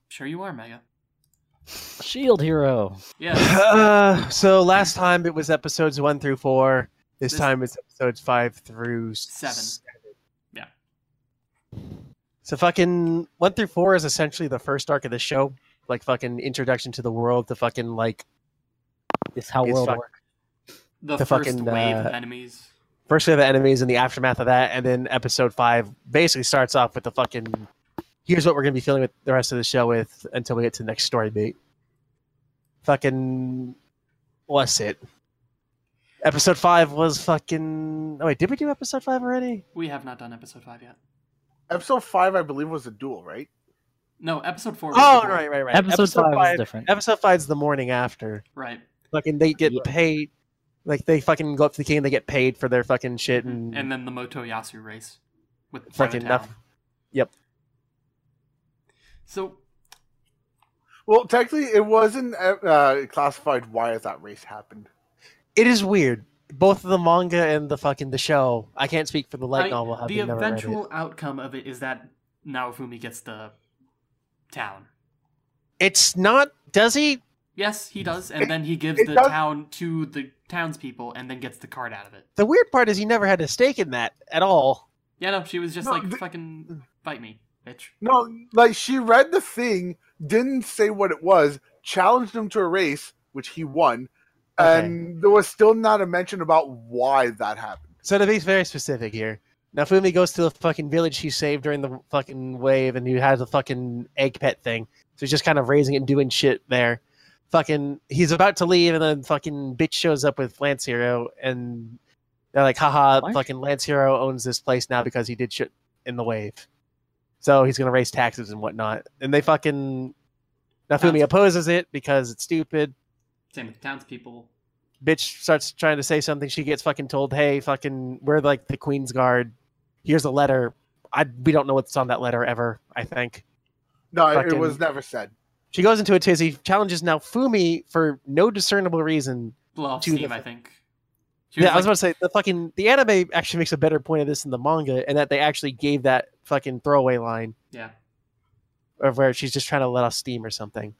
A: Sure, you are, Mega.
D: Shield Hero.
A: Yeah. [LAUGHS]
B: Uh, so last time it was episodes one through four. This,
A: This-
B: time it's episodes five through s-
A: Seven. Yeah.
B: So fucking one through four is essentially the first arc of the show, like fucking introduction to the world, to fucking like
D: This how
B: It's
D: world
B: fuck-
D: works.
A: The,
B: The
A: first
B: fucking,
A: wave of
B: uh,
A: enemies.
B: first wave of enemies and the aftermath of that, and then episode five basically starts off with the fucking here's what we're gonna be feeling with the rest of the show with until we get to the next story beat. Fucking what's it? Episode five was fucking. Oh wait, did we do episode five already?
A: We have not done episode five yet.
E: Episode five, I believe, was a duel, right?
A: No, episode four. Was
B: Oh
A: the-
B: right, right, right.
D: Episode, five, is different.
B: Episode five's the morning after.
A: Right.
B: Fucking they get
D: Yeah.
B: paid. Like they fucking go up to the king, they get paid for their fucking shit, and,
A: And then the Motoyasu race with the
B: Fucking
A: town.
B: enough. Yep.
A: So
E: Well, technically, it wasn't uh, classified why that race happened.
B: It is weird. Both the manga and the fucking the show. I can't speak for the light
A: I-
B: novel.
A: the
B: having never
A: eventual outcome of it is that Naofumi gets the town.
B: It's not. Does he?
A: Yes, he does, and then he gives the
E: does-
A: town to the townspeople, and then gets the card out of it.
B: The weird part is he never had a stake in that at all.
A: Yeah, no, she was just
E: No,
A: like,
E: the-
A: "Fucking bite me, bitch."
E: No, like she read the thing, didn't say what it was, challenged him to a race, which he won,
B: Okay.
E: and there was still not a mention about why that happened.
B: So to be very specific here, Naofumi goes to the fucking village he saved during the fucking wave, and he has a fucking egg pet thing. So he's just kind of raising it and doing shit there. Fucking, he's about to leave, and then fucking bitch shows up with Lance Hero, and they're like, haha,
D: What?
B: fucking Lance Hero owns this place now because he did shit in the wave. So he's gonna raise taxes and whatnot. And they fucking Naofumi
A: Towns-
B: opposes it because it's stupid.
A: Same with the townspeople.
B: bitch starts trying to say something. She gets fucking told, "Hey, fucking, we're like the Queen's Guard. Here's a letter. I we don't know what's on that letter ever. I think."
E: No, it-
B: Fucking-
E: it was never said.
B: She goes into a tizzy, challenges Naofumi for no discernible reason.
A: Blow off
B: To the
A: steam, I think. She
B: Yeah, I was
A: like,
B: about to say the fucking the anime actually makes a better point of this in the manga, and that they actually gave that fucking throwaway line
A: yeah.
B: of where she's just trying to let off steam or something.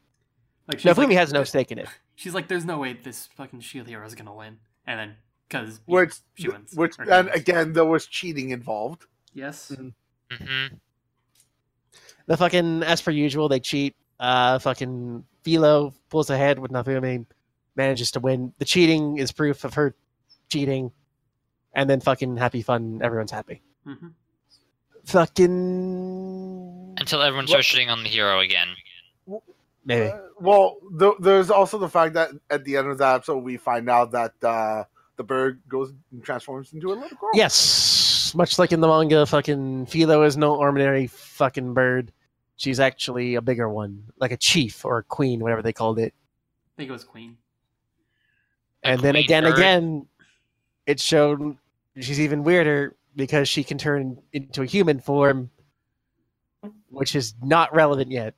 A: Like
B: Naofumi
A: like,
B: has no stake in it.
A: She's like, "There's no way this fucking shield hero is gonna win," and then because
E: Which,
A: she wins.
E: which,
A: Or
E: and
A: wins.
E: again, there was cheating involved.
A: yes,
C: Mm-hmm.
B: The fucking as per usual, they cheat. Uh, fucking Philo pulls ahead with Naofumi, manages to win. The cheating is proof of her cheating, and then fucking happy fun. Everyone's happy.
A: hmm
B: Fucking
C: Until everyone starts shitting on the hero again.
B: Maybe.
E: Uh, well, th- there's also the fact that at the end of that episode, we find out that uh, the bird goes and transforms into a little girl.
B: Yes, much like in the manga, fucking Philo is no ordinary fucking bird. she's actually a bigger one, like a chief or a queen, whatever they called it.
A: I think it was Queen.
C: A
B: and then
C: queen
B: again,
C: bird.
B: again, it showed she's even weirder because she can turn into a human form, which is not relevant yet.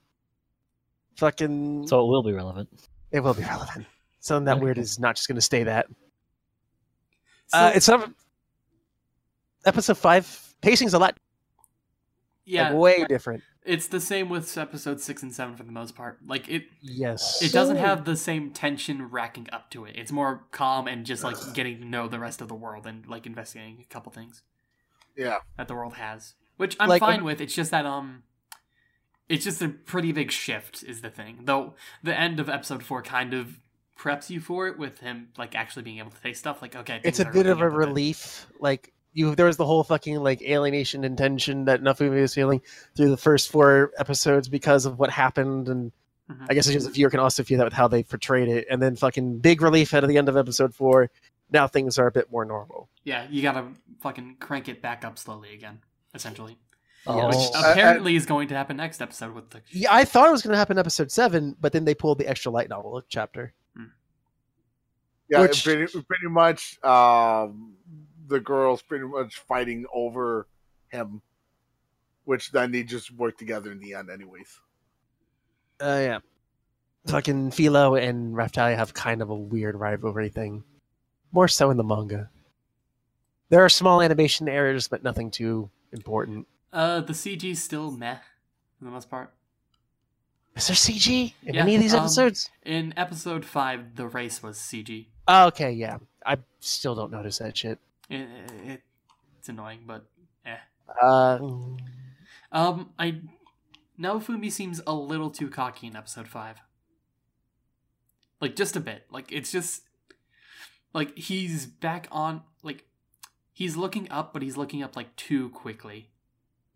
B: Fucking,
D: So it will be relevant.
B: it will be relevant. Something that weird is not just going to stay that.
A: So,
B: uh, it's not episode five. Pacing's a lot
A: yeah,
B: like, way different.
A: it's the same with episode six and seven for the most part. Like it,
B: Yes,
A: it doesn't have the same tension racking up to it. It's more calm and just like [SIGHS] getting to know the rest of the world and like investigating a couple things
E: Yeah.
A: that the world has, which I'm
B: Like,
A: fine
B: um,
A: with. It's just that um, it's just a pretty big shift is the thing. Though the end of episode four kind of preps you for it with him like actually being able to say stuff like okay,
B: it's a bit of a
A: bit.
B: relief. Like you, there was the whole fucking like alienation and tension that Naofumi was feeling through the first four episodes because of what happened, and
A: Mhm.
B: I guess just a viewer can also feel that with how they portrayed it. And then fucking big relief at the end of episode four. Now things are a bit more normal.
A: Yeah, you gotta fucking crank it back up slowly again, essentially.
D: Oh,
A: Which
E: Uh,
A: apparently is going to happen next episode with the.
B: Yeah, I thought it was going to happen in episode seven, but then they pulled the extra light novel chapter.
E: Yeah,
B: Which-
E: pretty, pretty much. Um, the girls pretty much fighting over him, which then they just work together in the end, anyways.
B: Uh, yeah. Fucking Philo and Raphtalia have kind of a weird rivalry thing. More so in the manga. There are small animation errors, but nothing too important.
A: Uh, the CG's still meh for the most part.
B: Is there CG in
A: Yeah,
B: any of these
A: um,
B: episodes?
A: In episode five, the race was CG.
B: Oh, okay, yeah. I still don't notice that shit.
A: It, it, it's annoying, but eh.
B: Uh,
A: Um, I Naofumi seems a little too cocky in episode five. Like just a bit. Like it's just like he's back on. Like he's looking up, but he's looking up like too quickly.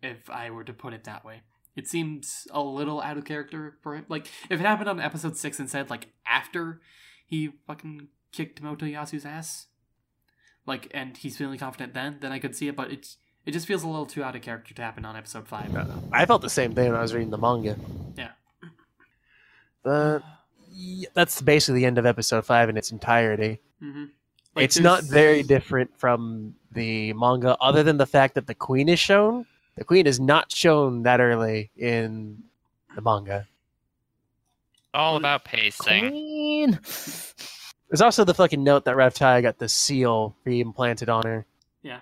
A: If I were to put it that way, it seems a little out of character for him. Like if it happened on episode six and said like after he fucking kicked Motoyasu's ass, like and he's feeling confident then, then I could see it. But it's it just feels a little too out of character to happen on episode five.
B: I felt the same thing when I was reading the manga.
A: Yeah.
B: But yeah, that's basically the end of episode five in its entirety.
A: Mm-hmm.
B: it's not very different from the manga, other than the fact that the queen is shown. The queen is not shown that early in the manga.
C: All about pacing.
D: Queen.
B: There's also the fucking note that Reptile got the seal re-implanted on her,
A: Yeah.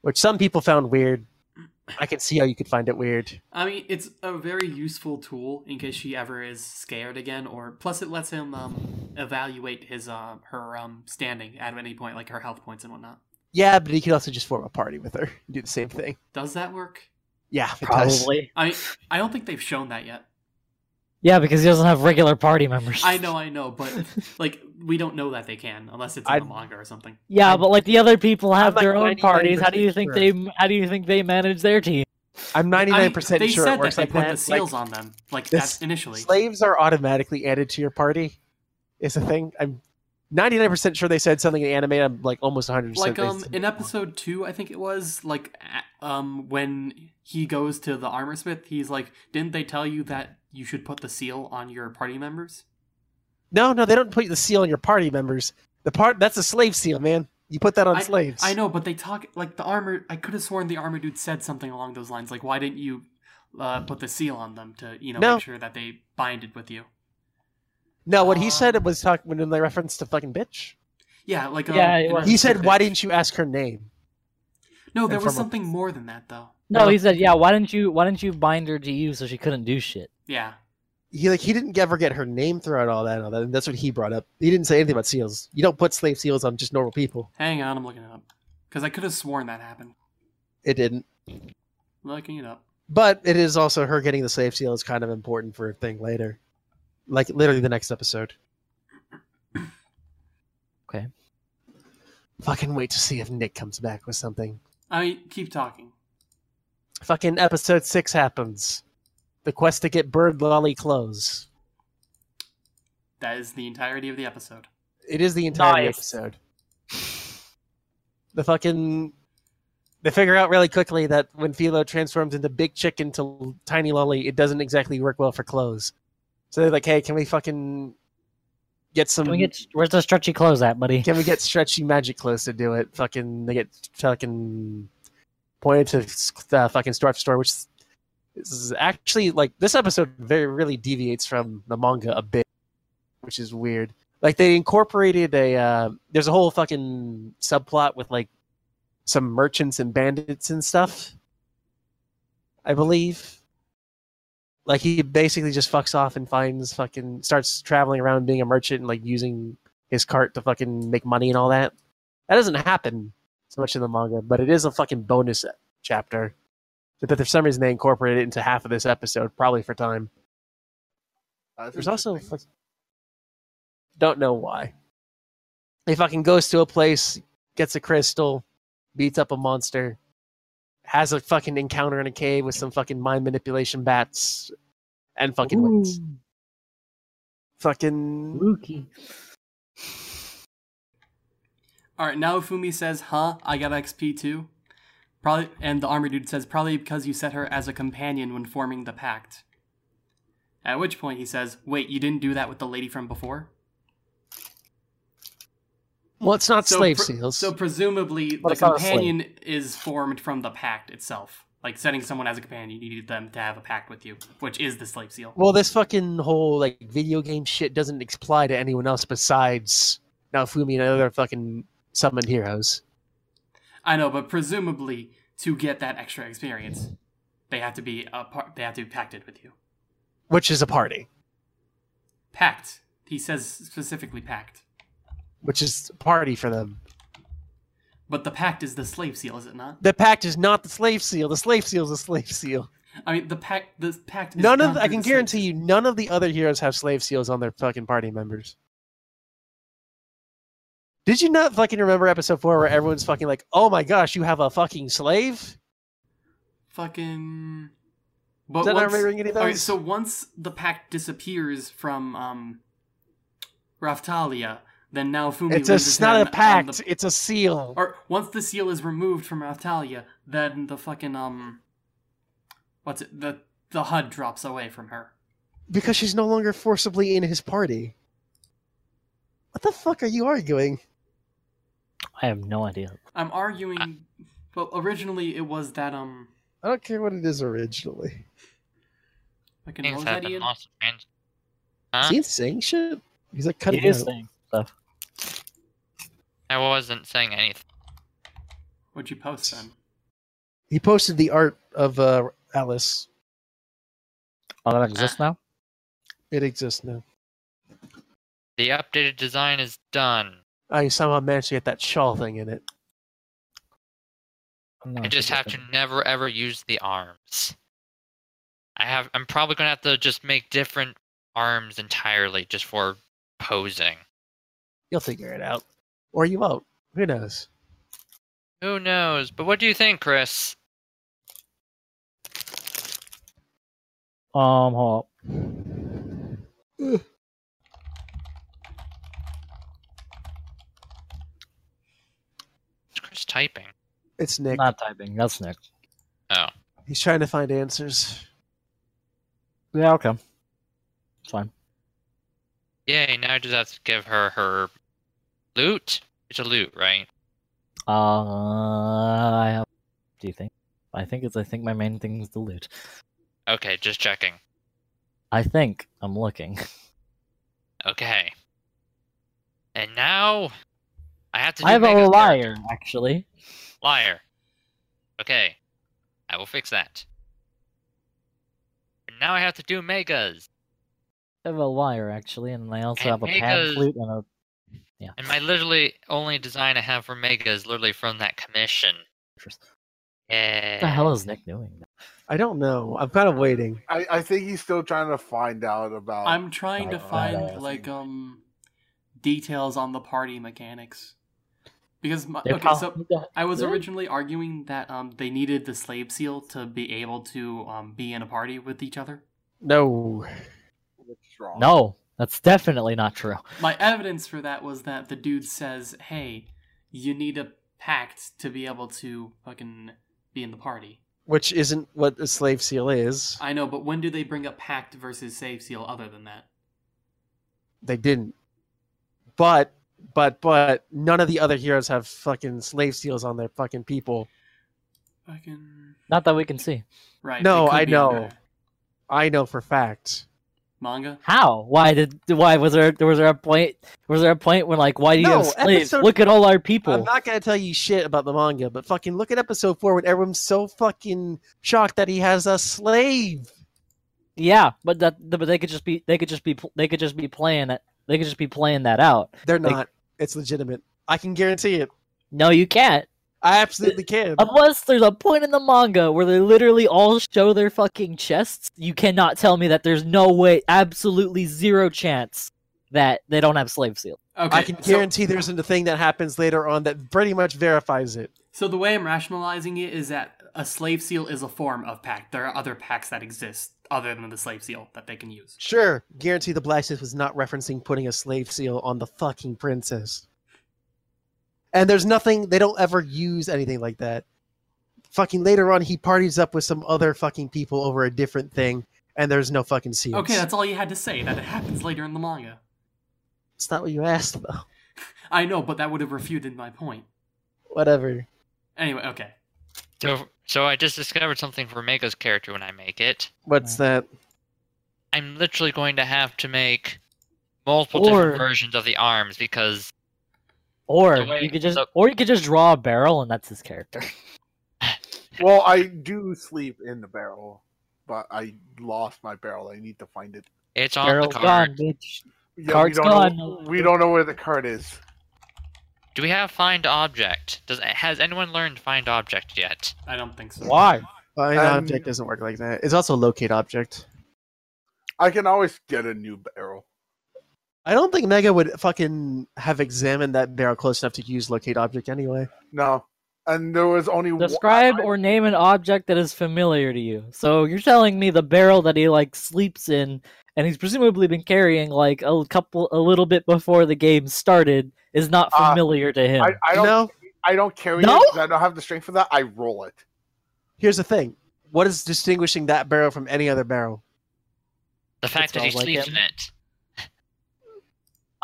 B: which some people found weird. [CLEARS THROAT] I can see how you could find it weird.
A: I mean, it's a very useful tool in case she ever is scared again, or plus it lets him um, evaluate his uh, her um, standing at any point, like her health points and whatnot.
B: Yeah, but he could also just form a party with her and do the same thing.
A: Does that work?
B: Yeah, it does.
D: Probably.
A: I mean, I don't think they've shown that yet.
D: Yeah, because he doesn't have regular party members.
A: I know, I know, but [LAUGHS] like we don't know that they can unless it's in
B: I-
A: the manga or something.
D: Yeah,
B: I-
D: but like the other people have
B: I'm
D: their
B: like
D: own parties. How do you think
B: sure.
D: they? How do you think they manage their team?
B: I'm 99%
A: mean, they
B: sure
A: said
B: it works
A: that they
B: like
A: put
B: that.
A: the seals
B: Like,
A: on them, like
B: this-
A: that initially.
B: slaves are automatically added to your party. Is a thing. I'm 99% sure they said something in the anime. I'm like almost 100%
A: like um in episode two i think it was like um when he goes to the armor smith he's like didn't they tell you that you should put the seal on your party members
B: No, no, they don't put the seal on your party members. The part that's a slave seal, man. You put that on slaves.
A: i know but they talk like the armor i could have sworn the armor dude said something along those lines like why didn't you uh, put the seal on them to you know
B: No.
A: make sure that they binded with you
B: No, what he said
A: Um,
B: was talking when they referenced to fucking bitch.
A: yeah like um,
D: Yeah, it was.
B: He said, "Why didn't you ask her name?"
A: no there
B: and
A: was
B: from a-
A: something more than that though
D: No, he said, yeah. Why didn't you? Why didn't you bind her to you so she couldn't do shit?
A: yeah
B: He like he didn't ever get her name throughout all that. And all that. And that's what he brought up. He didn't say anything about seals. You don't put slave seals on just normal people.
A: hang on i'm looking it up because i could have sworn that happened
B: It didn't.
A: looking it up
B: But it is also her getting the slave seal is kind of important for a thing later, like literally the next episode. [COUGHS]
D: Okay.
B: Fucking wait to see if Nick comes back with something.
A: i mean keep talking
B: Fucking episode six happens. The quest to get Bird Lolly clothes.
A: that is the entirety of the episode
B: It is the entire
D: Nice.
B: episode. The fucking they figure out really quickly that when Philo transforms into big chicken to tiny lolly, it doesn't exactly work well for clothes. So they're like, hey, can we fucking get some...
D: Can we get where's the stretchy clothes at, buddy?
B: Can we get stretchy magic clothes to do it? Fucking, they get fucking pointed to the fucking store store, which is actually like this episode very really deviates from the manga a bit, which is weird. Like they incorporated a uh, there's a whole fucking subplot with like some merchants and bandits and stuff. I believe. Like he basically just fucks off and finds fucking starts traveling around being a merchant and like using his cart to fucking make money and all that. That doesn't happen so much in the manga, but it is a fucking bonus chapter. But for some reason they incorporated it into half of this episode, probably for time.
E: That's
B: There's also fuck- don't know why. He fucking goes to a place, gets a crystal, beats up a monster, has a fucking encounter in a cave with some fucking mind manipulation bats, and fucking wins. Fucking
D: Spooky.
A: All right, Naofumi says, "Huh, I got XP too." Probably, and the armor dude says, "Probably because you set her as a companion when forming the pact." At which point he says, "Wait, you didn't do that with the lady from before?"
B: Well, it's not slave
A: pre-
B: seals.
A: So presumably,
D: But
A: the
D: it's not a slave.
A: companion is formed from the pact itself. Like setting someone as a companion, you needed them to have a pact with you, which is the slave seal.
B: well, this fucking whole like video game shit doesn't apply to anyone else besides now Naofumi and other fucking summoned heroes.
A: I know, but presumably to get that extra experience, they have to be a part. They have to be pacted with you.
B: Which is a party.
A: Pact. He says specifically pact.
B: Which is a party for them.
A: But the pact is the slave seal, is it not?
B: The pact is not the slave seal. The slave seal is a slave seal.
A: I mean, the pact. The pact. Is
B: None of I can
A: the
B: guarantee you, none of the other heroes have slave seals on their fucking party members. Did you not fucking remember episode four where everyone's fucking like, "Oh my gosh, you have a fucking slave"?
A: Fucking. But
B: not
A: once,
B: remembering any of those?
A: so once the pact disappears from um, Raphtalia, then Naofumi
B: It's a, it's not a
A: on
B: pact.
A: the-
B: It's a seal.
A: or once the seal is removed from Raphtalia, then the fucking um, what's it? The the HUD drops away from her.
B: Because she's no longer forcibly in his party. What the fuck are you arguing?
D: I have no idea.
A: I'm arguing. Well, originally it was that um,
B: I don't care what it is originally.
A: fucking
C: Things
A: what was that
C: have been
A: Ian?
C: lost. Man.
B: Is he saying shit? He's like cutting
D: He is
B: out.
D: saying stuff.
C: I wasn't saying anything.
A: What'd you post then?
B: He posted the art of uh, Alice.
D: Oh, that exists now.
B: It exists now.
C: The updated design is done.
B: I somehow managed to get that shawl thing in it.
D: I'm not
C: I just have to never ever use the arms. I have. I'm probably gonna have to just make different arms entirely just for posing.
B: You'll figure it out. Or you won't. Who knows?
C: Who knows? But what do you think, Chris?
D: Um, hold
C: Is Chris typing?
B: It's. Nick.
D: Not typing. That's Nick.
C: Oh,
B: He's trying to find answers.
D: Yeah, okay. It's fine.
C: yay! Now I just have to give her her loot. It's a loot, right?
D: Uh, I have. Do you think? I think it's. I think my main thing is the loot.
C: Okay, just checking.
D: I think I'm looking. [LAUGHS]
C: Okay. And now I have to. Do
D: I have a liar,
C: character.
D: actually.
C: Liar. Okay, I will fix that. And now I have to do megas.
D: I have a liar, actually, and I also
C: And
D: have a pan flute and a.
C: And my literally only design I have for mega is literally from that commission. Yeah.
D: What the hell is Nick doing?
B: I don't know. I'm kind of waiting.
E: I, I think he's still trying to find out about.
A: I'm trying to find like um details on the party mechanics because my, okay, so I was originally arguing that um they needed the slave seal to be able to um be in a party with each other.
B: No.
E: Wrong?
D: No, that's definitely not true.
A: My evidence for that was that the dude says, "Hey, you need a pact to be able to fucking be in the party.
B: which isn't what a slave seal is.
A: I know, but when do they bring up pact versus save seal other than that?
B: They didn't. But but but none of the other heroes have fucking slave seals on their fucking people.
A: Fucking
D: Not that we can see.
A: right.
B: No, I know.
A: under
B: I know for fact.
A: Manga.
D: How? Why did? Why was there? Was there a point? Was there a point when like, why do you
B: No,
D: have slaves?
B: episode-
D: Look at all our people.
B: I'm not gonna tell you shit about the manga, but fucking look at episode four when everyone's so fucking shocked that he has a slave.
D: Yeah, but that but they could just be they could just be they could just be playing that They could just be playing that out.
B: They're
D: Like-
B: not. It's legitimate. I can guarantee it.
D: No, you can't.
B: I absolutely can.
D: Unless there's a point in the manga where they literally all show their fucking chests, you cannot tell me that there's no way, absolutely zero chance that they don't have slave seal.
A: Okay.
B: I can
A: so-
B: guarantee there's a thing that happens later on that pretty much verifies it.
A: So the way I'm rationalizing it is that a slave seal is a form of pact. There are other pacts that exist other than the slave seal that they can use.
B: Sure, guarantee the blacksmith was not referencing putting a slave seal on the fucking princess. And there's nothing, they don't ever use anything like that. Fucking later on, he parties up with some other fucking people over a different thing, and there's no fucking seals.
A: Okay, that's all you had to say. That it happens later in the manga.
B: It's not what you asked, though. [LAUGHS]
A: I know, but that would have refuted my point.
B: Whatever.
A: Anyway, okay.
C: So, so I just discovered something for Mega's character when I make it.
B: What's that?
C: I'm literally going to have to make multiple
D: Or-
C: different versions of the arms because
D: Or
C: The way-
D: you could just,
C: so-
D: or you could just draw a barrel and that's his character. [LAUGHS]
E: Well, I do sleep in the barrel, but I lost my barrel. I need to find it.
C: it's on
D: Barrel's
C: the card.
D: gone, bitch.
E: Yeah,
D: Card's
E: we don't
D: gone.
E: Know, we don't know where the card is.
C: Do we have find object? Does has anyone learned find object yet?
A: I don't think so.
D: Why?
B: Find
E: Um,
B: object doesn't work like that. It's also locate object.
E: I can always get a new barrel.
B: I don't think Mega would fucking have examined that barrel close enough to use locate object anyway.
E: No, and there was only one-
D: Describe or name an object that is familiar to you. So you're telling me the barrel that he like sleeps in, and he's presumably been carrying like a couple, a little bit before the game started, is not
E: Uh,
D: familiar to him.
E: I, I don't.
B: No,
E: I don't carry
D: No?
E: it 'cause I don't have the strength for that. I roll it.
B: here's the thing. What is distinguishing that barrel from any other barrel?
C: The fact that he
D: smells like
C: sleeps
D: him.
C: in it.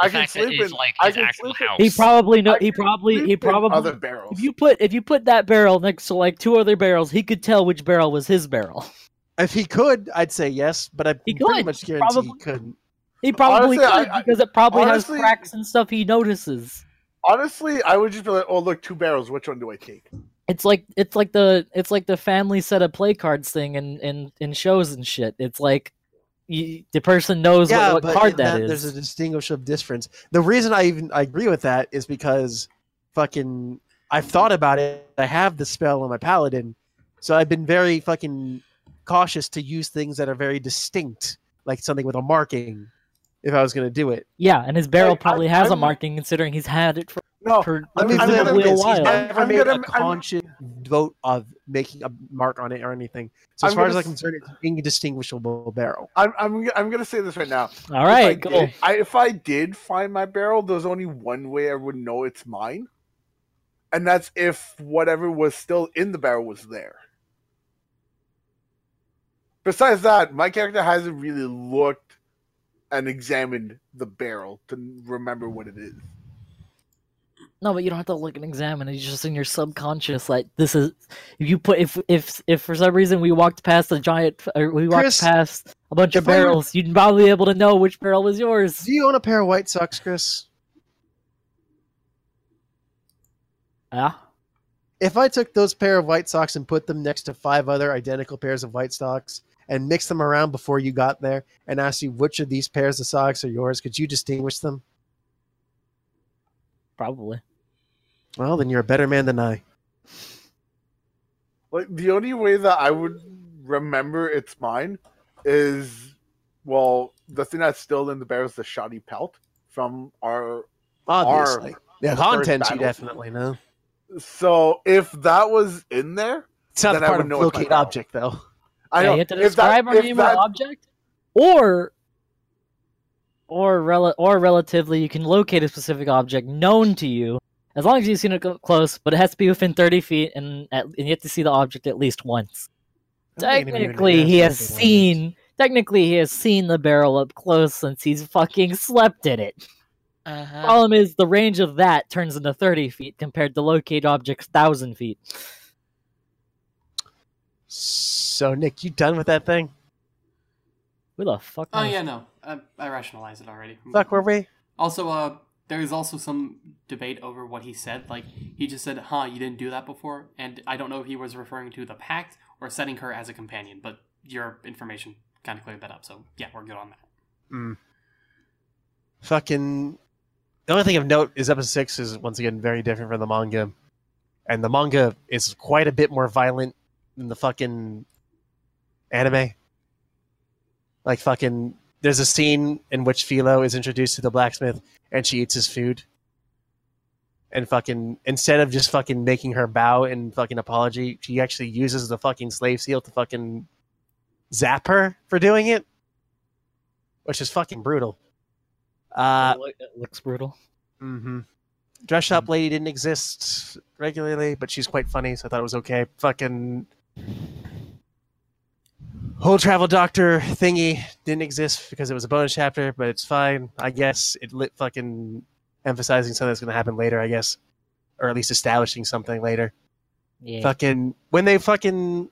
E: I
C: The
E: can
C: fact
E: sleep
C: it's
E: in.
C: like
E: I
C: his
E: can
C: actual
E: sleep
C: house.
D: he probably know. He probably. He probably.
E: other barrels.
D: If you put if you put that barrel next to like two other barrels, he could tell which barrel was his barrel. [LAUGHS]
B: If he could, I'd say yes, but I
D: He
B: pretty
D: could,
B: much guarantee
D: probably.
B: he couldn't.
D: He probably
E: Honestly,
D: could
E: I-
D: because it probably
E: honestly-
D: has cracks and stuff he notices.
E: Honestly, I would just be like, "Oh, look, two barrels. Which one do I take?"
D: It's like it's like the it's like the family set of play cards thing in in, in shows and shit. It's like you, the person knows
B: yeah,
D: what, what card
B: in
D: that is.
B: There's a distinguishable difference. The reason I even I agree with that is because fucking I've thought about it. I have the spell on my paladin, so I've been very fucking cautious to use things that are very distinct, like something with a marking. If I was going to do it,
D: Yeah, and his barrel
E: Like,
D: probably
E: I-
D: has a
E: I'm-
D: marking considering he's had it for,
E: No,
D: for
B: let me
E: I'm
B: put it
E: gonna-
B: like
D: presumably a
B: this: He's never
E: I'm
B: made
E: gonna-
B: a
E: I'm-
B: vote of making a mark on it or anything. So as
E: I'm
B: far as I'm concerned, it's an indistinguishable barrel.
E: I'm. I'm. I'm gonna say this right now.
D: All right,
E: if I
D: cool.
E: Did, I, if I did find my barrel, there's only one way I would know it's mine, and that's if whatever was still in the barrel was there. Besides that, my character hasn't really looked and examined the barrel to remember what it is.
D: No, but you don't have to look and examine. It's just in your subconscious. Like this is if you put if if if for some reason we walked past a giant or we walked
B: Chris,
D: past a bunch of
B: if I were-
D: barrels, you'd probably be able to know which barrel was yours.
B: Do you own a pair of white socks, Chris?
D: Yeah.
B: if I took those pair of white socks and put them next to five other identical pairs of white socks and mixed them around before you got there and asked you which of these pairs of socks are yours, could you distinguish them?
D: Probably.
B: Well, then you're a better man than I.
E: Like the only way that I would remember it's mine is well, the thing that's still in the bear is the shoddy pelt from our
B: Obviously. yeah,
E: the first
B: contents you definitely know.
E: So if that was in there,
B: It's not
E: Then
B: a
E: I
B: part
E: would
B: of
E: know it's
B: locate object, though.
E: I
D: yeah, you have to
E: if that-
D: describe or name
E: that-
D: an object, or or rel- or relatively, you can locate a specific object known to you as long as you've seen it go close, but it has to be within 30 feet, and, at, and you have to see the object at least once.
B: I don't think anybody
D: Technically, he has
B: what it is.
D: seen. Technically, he has seen the barrel up close since he's fucking slept in it.
C: Uh-huh.
D: Problem is, the range of that turns into 30 feet compared to locate objects 1,000 feet.
B: So, Nick, you done with that thing?
D: Who the fuck?
A: Oh
D: knows?
A: yeah, no, I, I rationalized it already.
B: Fuck, were we?
A: Also, uh, there's also some debate over what he said. Like, he just said, huh, you didn't do that before. And I don't know if he was referring to the pact or setting her as a companion, but your information kind of cleared that up. So, yeah, we're good on that.
B: Fucking. The only thing of note is episode six is once again very different from the manga, and the manga is quite a bit more violent than the fucking anime. Like fucking, there's a scene in which Philo is introduced to the blacksmith, and she eats his food. And fucking, instead of just fucking making her bow and fucking apology, she actually uses the fucking slave seal to fucking zap her for doing it, which is fucking brutal. Uh,
D: it, it looks brutal.
B: Mm-hmm. Dress shop lady didn't exist regularly, but she's quite funny, so I thought it was okay. Fucking whole travel doctor thingy didn't exist because it was a bonus chapter, but it's fine. I guess it lit fucking emphasizing something that's gonna happen later. I guess, or at least establishing something later.
D: Yeah.
B: Fucking when they fucking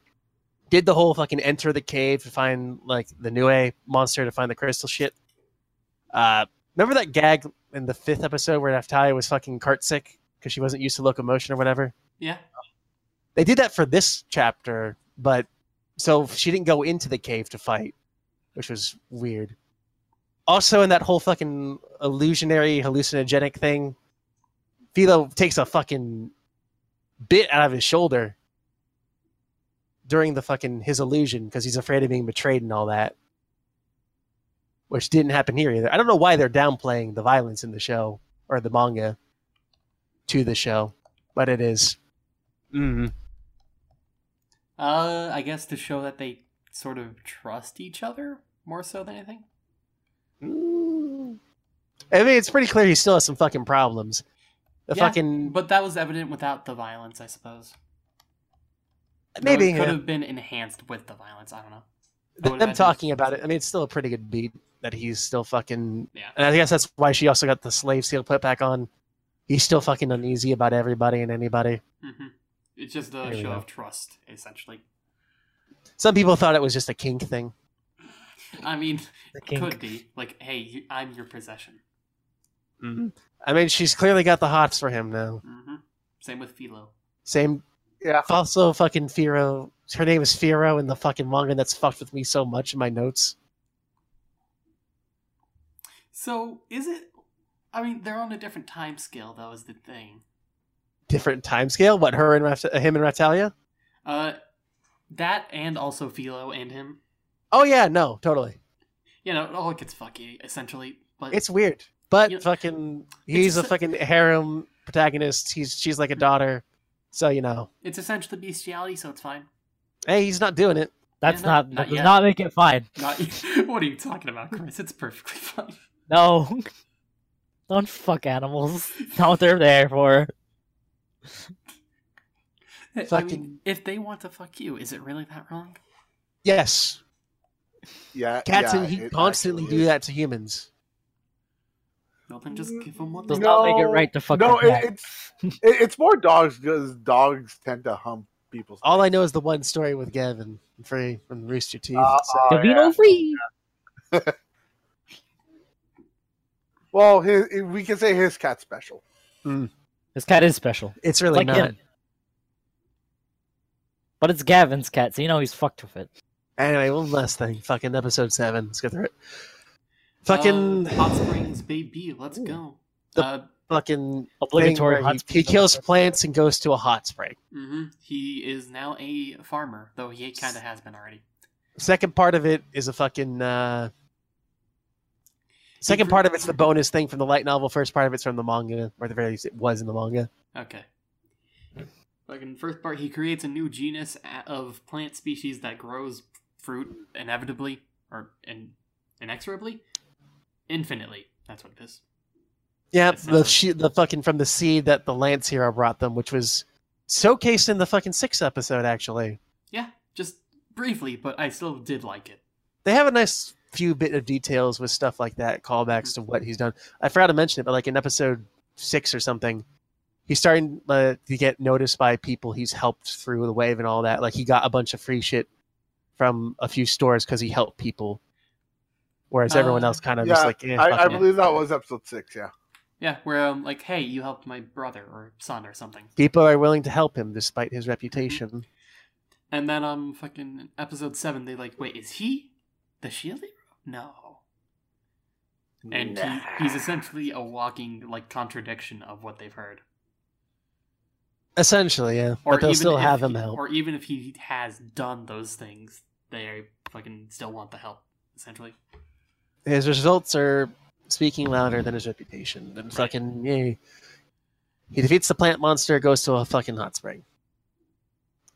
B: did the whole fucking enter the cave to find like the Nue monster to find the crystal shit. Uh, remember that gag in the fifth episode where Raphtalia was fucking cart sick because she wasn't used to locomotion or whatever?
A: Yeah.
B: They did that for this chapter, but so she didn't go into the cave to fight, which was weird. Also, in that whole fucking illusionary hallucinogenic thing, Philo takes a fucking bit out of his shoulder during the fucking his illusion because he's afraid of being betrayed and all that, which didn't happen here either. I don't know why they're downplaying the violence in the show or the manga to the show, but it is. Mm.
A: Uh, I guess to show that they sort of trust each other more so than anything.
B: Mm. I mean, it's pretty clear he still has some fucking problems. The
A: Yeah,
B: fucking
A: But that was evident without the violence, I suppose.
B: Maybe
A: it could
B: yeah.
A: have been enhanced with the violence. I don't know. I
B: them talking about it. I mean, it's still a pretty good beat that he's still fucking.
A: Yeah.
B: And I guess that's why she also got the slave seal put back on. He's still fucking uneasy about everybody and anybody.
A: hmm It's just a
B: There
A: show
B: go.
A: of trust, essentially.
B: Some people thought it was just a kink thing.
A: I mean, it could be like, hey, you, I'm your possession.
B: I mean, she's clearly got the hots for him now.
A: hmm Same with Philo.
B: Same.
E: Yeah.
B: Also, fucking Firo. Her name is Firo in the fucking manga. That's fucked with me so much in my notes.
A: So is it? I mean, they're on a different time scale, though. Is the thing.
B: Different time scale. What her and him and Raphtalia?
A: Uh, that and also Philo and him.
B: Oh yeah, no, totally.
A: You know, it all gets fucky essentially. But
B: It's weird, but
A: You-
B: fucking he's a fucking harem protagonist. He's she's like a daughter, so you know.
A: it's essentially bestiality, so it's fine.
B: Hey, he's not doing it.
D: That's
A: Yeah,
D: not,
A: not-
D: that does not make it fine.
A: Not. [LAUGHS] what are you talking about, Chris? It's perfectly fine.
D: No. [LAUGHS] Don't fuck animals. [LAUGHS] Not what they're there for.
A: I
B: Fucking-
A: mean, if they want to fuck you, is it really that wrong?
B: Yes,
E: Yeah,
B: cats
E: yeah,
B: and he constantly do that to humans.
A: Well, then just give them what
D: Does
A: they
D: not
A: want.
D: make it right to fuck
E: No, it, it's it, it's more dogs because dogs tend to hump people's.
B: All I know is the one story with Gavin and Free from Rooster Teeth.
E: Uh,
B: so-
D: Gavino
E: yeah.
D: free. [LAUGHS]
E: Well, his, we can say his cat's special.
D: This cat is special.
B: it's really
D: like
B: not.
D: him. But it's Gavin's cat, so you know he's fucked with it.
B: Anyway, one last thing. Fucking episode seven. Let's go through it. Fucking,
A: Uh, hot springs, baby. Let's go.
B: The-
A: Uh,
B: fucking
D: Obligatory
B: thing where
D: hot
B: he, he kills plants and goes to a hot spring.
A: hmm He is now a farmer, though he kind of has been already.
B: Second part of it is a fucking. Uh, second part of it's the bonus thing from the light novel. First part of it's from the manga, or the very least, it was in the manga.
A: Okay. Like in the first part, he creates a new genus of plant species that grows fruit inevitably or in, inexorably, infinitely. That's what it is.
B: Yeah, the she, the fucking from the seed that the Lance hero brought them, which was showcased in the fucking sixth episode. Actually,
A: Yeah, just briefly, but I still did like it.
B: they have a nice few bit of details with stuff like that, callbacks to what he's done. I forgot to mention it, but like in episode six or something, he's starting uh, to get noticed by people he's helped through the wave and all that. Like he got a bunch of free shit from a few stores because he helped people, whereas everyone
A: Uh,
B: else kind of
E: yeah,
B: just like, eh,
E: I,
B: fuck
E: I
B: it.
E: believe that was episode six. Yeah.
A: Yeah, where um like, hey, you helped my brother or son or something.
B: people are willing to help him despite his reputation.
A: And then um fucking episode seven, they like, wait, is he the shield hero? No. And he, he's essentially a walking like contradiction of what they've heard.
B: Essentially, yeah,
A: Or
B: but they'll
A: even
B: still
A: if
B: have
A: he-
B: him help.
A: Or even if he has done those things, they fucking still want the help. Essentially,
B: his results are speaking louder than his reputation. And
A: Right.
B: fucking yay. He defeats the plant monster, goes to a fucking hot spring.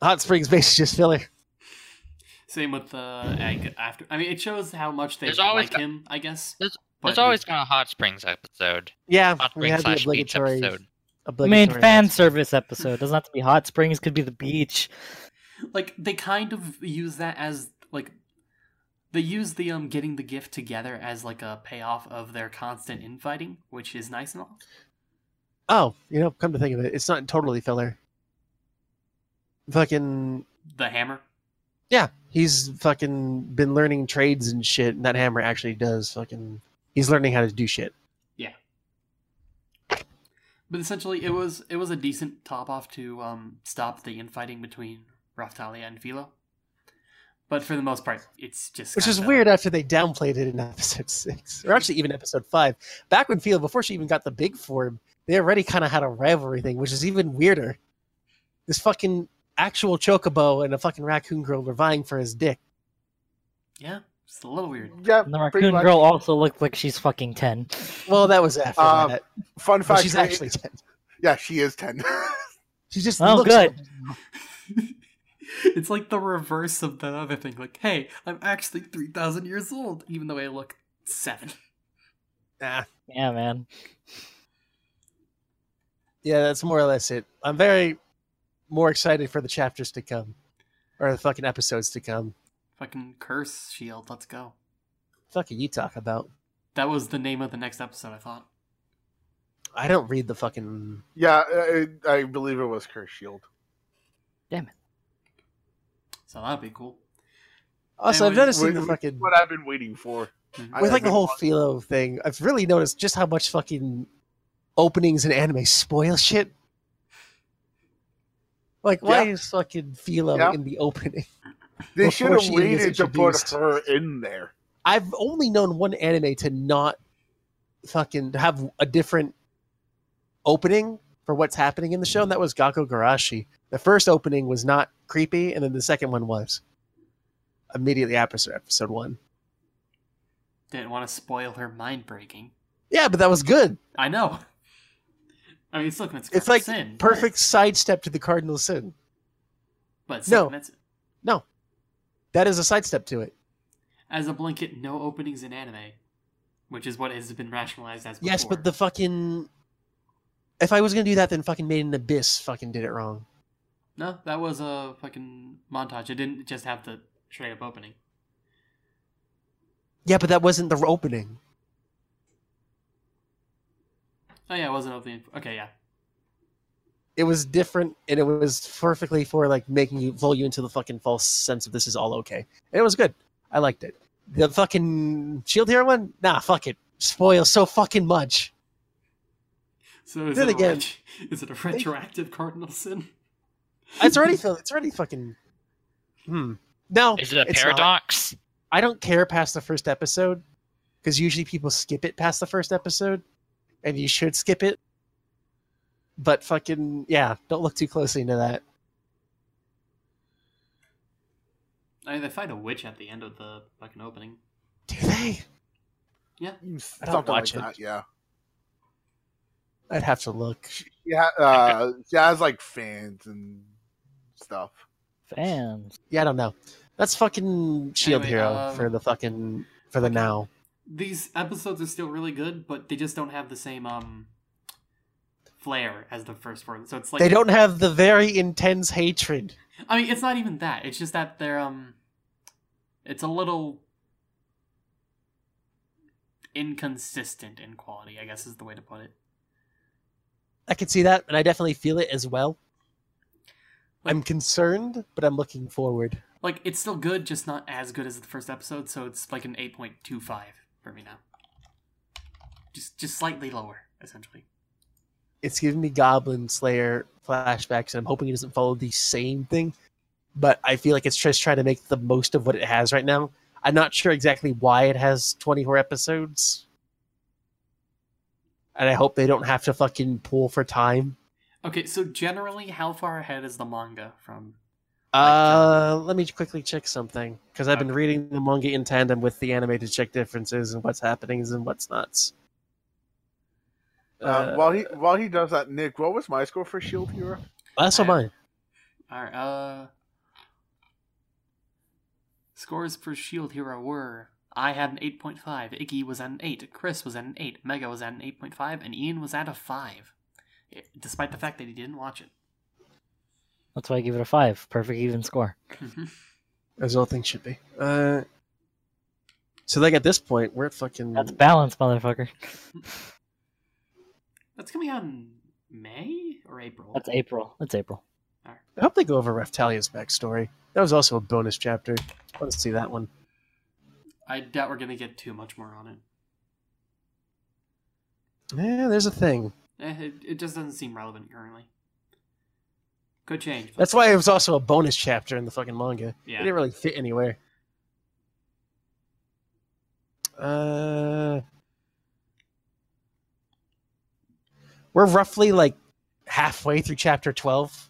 B: Hot spring's basically just filler.
A: Same with the egg after. I mean, it shows how much they
C: There's always
A: like
C: got-
A: him. I guess.
C: There's-
A: But
C: There's always kind of hot springs episode.
B: Yeah,
C: Hot
B: we had the
C: slash beach
B: obligatory,
C: episode.
D: I mean, fan
B: hot
D: service episode doesn't have to be hot springs. Could be the beach. [LAUGHS]
A: like they kind of use that as like they use the um getting the gift together as like a payoff of their constant infighting, which is nice and all.
B: Oh, you know, come to think of it, it's not totally filler. Fucking
A: The hammer.
B: Yeah, he's fucking been learning trades and shit, and that hammer actually does fucking. He's learning how to do shit. Yeah.
A: But essentially, it was it was a decent top off to um, stop the infighting between Raphtalia and Philo. But for the most part, it's just
B: Which is
A: kinda-
B: weird after they downplayed it in episode [LAUGHS] six, or actually even episode five. Back when Philo, before she even got the big form, they already kind of had a rivalry thing, which is even weirder. This fucking actual chocobo and a fucking raccoon girl were vying for his dick.
A: Yeah, it's a little weird.
E: Yeah.
D: And the raccoon
E: much.
D: girl also looked like she's fucking ten.
B: Well, that was after
E: Um,
B: that.
E: Fun
B: But
E: fact.
B: she's actually ten.
E: Yeah, she is ten. [LAUGHS]
B: She just
D: Oh,
B: looks
D: good. [LAUGHS]
A: it's like the reverse of the other thing. Like, hey, I'm actually three thousand years old, even though I look seven.
B: Nah.
D: Yeah, man.
B: Yeah, that's more or less it. I'm very more excited for the chapters to come, or the fucking episodes to come.
A: Fucking curse shield. Let's go.
B: Fucking you talk about.
A: That was the name of the next episode. I thought.
B: I don't read the fucking.
E: yeah, I, I believe it was Curse Shield. Damn it.
A: So that'd be cool.
B: Also, I've
A: Anyways,
B: noticed
E: Wait,
B: the fucking
E: What I've been waiting for.
A: Mhm.
B: With like the whole Philo thing. I've really noticed just how much fucking openings in anime spoil shit. Like, why
E: Yeah.
B: is fucking Philo
E: Yeah.
B: in the opening? [LAUGHS]
E: They
B: before
E: should have
B: she
E: waited to put her in there.
B: I've only known one anime to not fucking have a different opening for what's happening in the show, and that was Gakkou Gurashi. The first opening was not creepy, and then the second one was immediately after episode one.
A: Didn't want to spoil her mind breaking.
B: Yeah, but that was good.
A: I know. I mean, it's looking at
B: It's like
A: sin,
B: perfect sidestep to the cardinal sin.
A: But
B: No.
A: no. That's,
B: a sidestep to it.
A: as a blanket, no openings in anime, which is what has been rationalized as.
B: Yes, but the fucking. If I was gonna do that, then fucking Made in Abyss fucking did it wrong.
A: no, that was a fucking montage. It didn't just have the straight up opening.
B: Yeah, but that wasn't the opening.
A: Oh yeah, it wasn't opening. Okay, yeah.
B: It was different, and it was perfectly for like making you pull you into the fucking false sense of this is all okay. And it was good. I liked it. The fucking Shield Hero one, nah, fuck it. Spoils so fucking much.
A: So is
B: Then
A: it, a
B: again,
A: ret- is it a retroactive cardinal sin?
B: It's already feel. It's already fucking. Hmm. No,
C: Is it a
B: it's not.
C: paradox?
B: I don't care past the first episode because usually people skip it past the first episode, and you should skip it. But fucking yeah, don't look too closely into that.
A: I mean, they fight a witch at the end of the fucking opening.
B: Do they?
A: Yeah.
B: I don't
E: Something
B: watch
E: like
B: it.
E: that, yeah.
B: I'd have to look.
E: Yeah, uh, she has like fans and stuff.
D: Fans.
B: Yeah, I don't know. That's fucking Shield
A: Anyway,
B: Hero
A: um,
B: for the fucking for the now.
A: These episodes are still really good, but they just don't have the same um flair as the first one. So it's like
B: they don't have the very intense hatred.
A: I mean, it's not even that. It's just that they're um, it's a little inconsistent in quality. I guess is the way to put it.
B: I can see that, and I definitely feel it as well. I'm concerned, but I'm looking forward.
A: Like it's still good, just not as good as the first episode. So it's like an eight point two five for me now. Just just slightly lower, essentially.
B: It's giving me Goblin Slayer flashbacks, and I'm hoping it doesn't follow the same thing. But I feel like it's just trying to make the most of what it has right now. I'm not sure exactly why it has 24 episodes. And I hope they don't have to fucking pull for time.
A: Okay, so generally, how far ahead is the manga from?
B: Uh, let me quickly check something because I've been reading the manga in tandem with the anime to check differences and what's happening and what's not.
E: Uh, while he while he does that, Nick, what was my score for Shield Hero?
B: that's all mine.
A: All right. Uh, scores for Shield Hero were: I had an eight point five, Iggy was at an eight, Chris was at an eight, Mega was at an eight point five, and Ian was at a five, eh, despite the fact that he didn't watch it.
D: That's why I give it a five. Perfect even score.
B: As all things should be. Uh, so like at this point, we're at fucking.
D: That's balance, motherfucker. [LAUGHS]
A: That's coming out in May or April.
D: That's April. That's April.
B: I hope they go over Raphtalia's backstory. That was also a bonus chapter. Let's see that one.
A: I doubt we're gonna get too much more on it.
B: Yeah, there's a thing.
A: Eh, it, it just doesn't seem relevant currently. Could change.
B: That's why it was also a bonus chapter in the fucking manga.
A: Yeah.
B: It didn't really fit anywhere. Uh, we're roughly like halfway through chapter 12.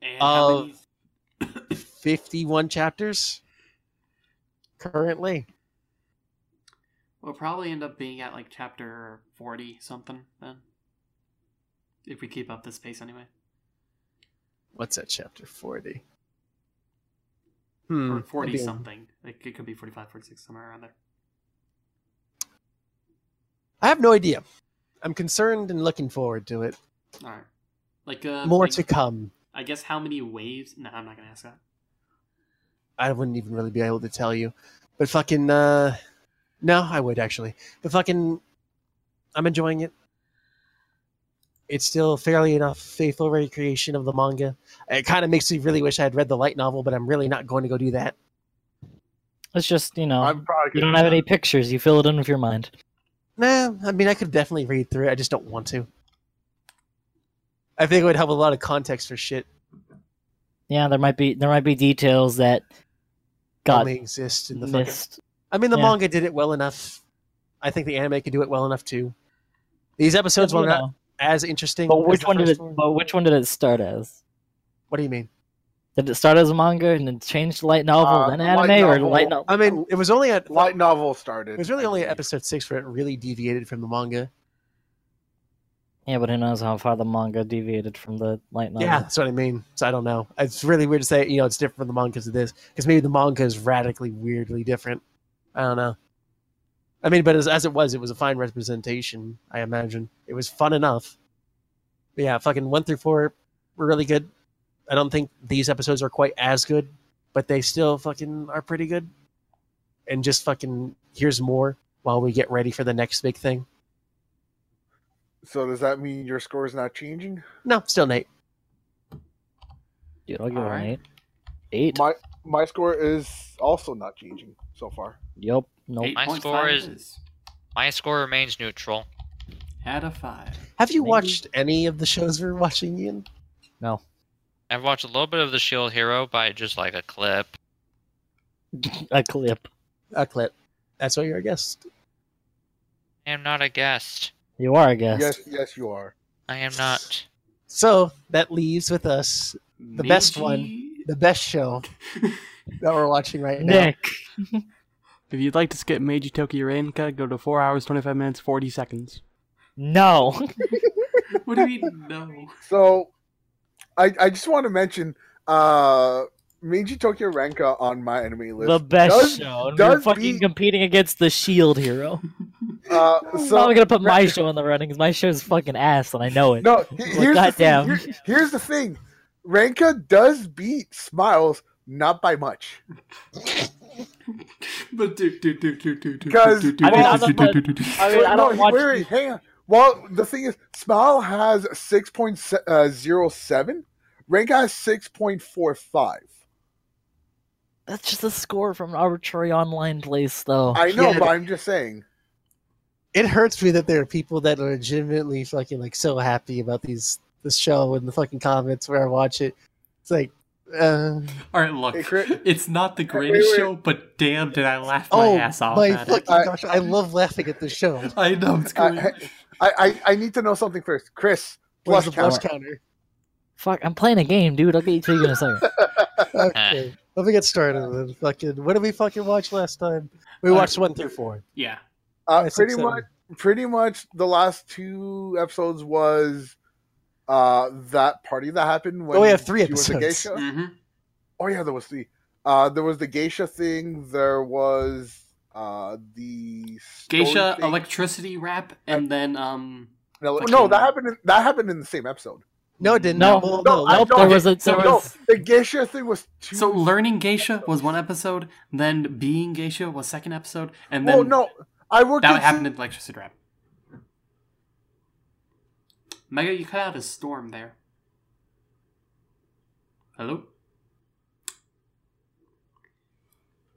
A: And
B: of-
A: many- [COUGHS]
B: 51 chapters currently.
A: We'll probably end up being at like chapter forty something then, if we keep up this pace anyway.
B: What's that chapter 40? Hmm.
A: or 40
B: that'd
A: something. Like it could be 45, 46, somewhere around there.
B: I have no idea. I'm concerned and looking forward to it.
A: All right. Like uh,
B: More
A: like,
B: to come.
A: I guess how many waves? No, I'm not gonna ask that.
B: I wouldn't even really be able to tell you. But fucking uh no, I would actually. But fucking I'm enjoying it. It's still fairly enough faithful recreation of the manga. It kind of makes me really wish I had read the light novel, but I'm really not going to go do that.
D: It's just you know
E: I'm
D: you don't have
E: do
D: any pictures. You fill it in with your mind.
B: Nah, I mean I could definitely read through it. I just don't want to. I think it would help a lot of context for shit
D: Yeah, there might be there might be details that got
B: only exist in the fucking. I mean, the
D: Yeah.
B: manga did it well enough. I think the anime could do it well enough too. These episodes
D: You
B: were not
D: know.
B: As interesting.
D: But
B: as
D: which
B: the
D: one did
B: first
D: it? But which one did it start as?
B: What do you mean?
D: Did it start as a manga and then change to light novel,
E: Uh,
D: then
E: light
D: anime, or
E: novel.
D: light novel?
B: I mean, it was only at.
E: Light novel started.
B: it was really only at episode six where it really deviated from the manga.
D: Yeah, but who knows how far the manga deviated from the light novel?
B: Yeah, that's what I mean. So I don't know. It's really weird to say. You know, it's different from the manga because of this. Because maybe the manga is radically, weirdly different. I don't know. I mean, but as, as it was, it was a fine representation. I imagine it was fun enough. But yeah, fucking one through four were really good. I don't think these episodes are quite as good, but they still fucking are pretty good. And just fucking here's more while we get ready for the next big thing.
E: So does that mean your score is not changing?
B: No, still Nate.
D: Dude, I'll give it an eight. Eight.
E: My my score is also not changing so far.
D: Yup. Nope.
C: My
A: 8.5
C: score is My score remains neutral.
A: At a five.
B: Have you
D: Maybe-
B: watched any of the shows we're watching, Ian? No.
C: I've watched a little bit of The Shield Hero by just like a clip. [LAUGHS]
D: a clip.
B: A clip. That's why you're a guest.
C: I am not a guest.
D: You are a guest.
E: Yes, yes, you are.
C: I am not.
B: So that leaves with us The best one. The best show [LAUGHS] that we're watching right now.
D: Nick. [LAUGHS]
F: If you'd like to skip Meiji Tokyo Renka, go to 4 hours, 25 minutes, 40 seconds.
D: No. [LAUGHS]
A: What do you mean? No.
E: So, I I just want to mention, uh, Meiji Tokyo Renka on my enemy list.
D: The best
E: does,
D: show.
E: Does
D: we're fucking
E: beat-
D: competing against the Shield hero.
E: Uh,
D: So [LAUGHS]
E: so
D: I'm gonna put my show in the running because my show's fucking ass and I know it.
E: no, he- here's the
D: goddamn.
E: thing. Here- here's the thing. Renka does beat Smiles, not by much. [LAUGHS]
A: But do do do do do do.
E: 'Cause-
A: do, do,
D: I mean,
A: do,
D: I'm
A: do,
D: not-
A: do, do, do, do.
D: I mean,
E: Wait,
D: I don't
E: he-
D: watch.
E: wait, wait, hang on. Well, the thing is, Smile has six point zero seven. Rank uh, zero seven. Renka has six point four five.
D: That's just a score from an arbitrary online place, though.
E: I know,
B: Yeah.
E: but I'm just saying.
B: It hurts me that there are people that are legitimately fucking like so happy about these this show in the fucking comments where I watch it. It's like, uh,
A: All right, look. It's not the greatest
E: wait.
A: show, but damn, did I laugh my
B: oh
A: ass off
B: my
A: at
B: fucking
A: it.
E: I-
B: gosh! I love laughing at this show.
A: I know it's
E: Uh,
A: great.
E: I, I I need to know something first, Chris.
B: Where's
E: Plus
B: the blush
E: counter.
B: counter?
D: Fuck, I'm playing a game, dude. I'll get you to you in a second. [LAUGHS]
B: Okay, let me get started. Then. Fucking, what did we fucking watch last time? We
A: Uh,
B: watched one through four.
A: Yeah.
E: Uh,
B: Five, six,
E: pretty
B: seven.
E: much, pretty much. The last two episodes was uh that party that happened when
B: Oh, we have three
E: she was a
B: episodes.
E: geisha.
A: hmm
E: Oh yeah, there was the uh there was the geisha thing. There was uh the
A: Geisha
E: thing.
A: electricity rap, and then um.
E: No, no, that happened. In, that happened in the same episode.
B: No, it didn't.
D: No.
B: Well,
E: No, I
D: Nope,
E: don't-
D: there was a
A: so
D: there
E: no,
D: was
E: the geisha thing was two.
A: So learning geisha was one episode, then being geisha was second episode, and then
E: well, no, I would.
A: that
E: consider-
A: happened in electricity rap. Mega, you cut out a storm there. Hello.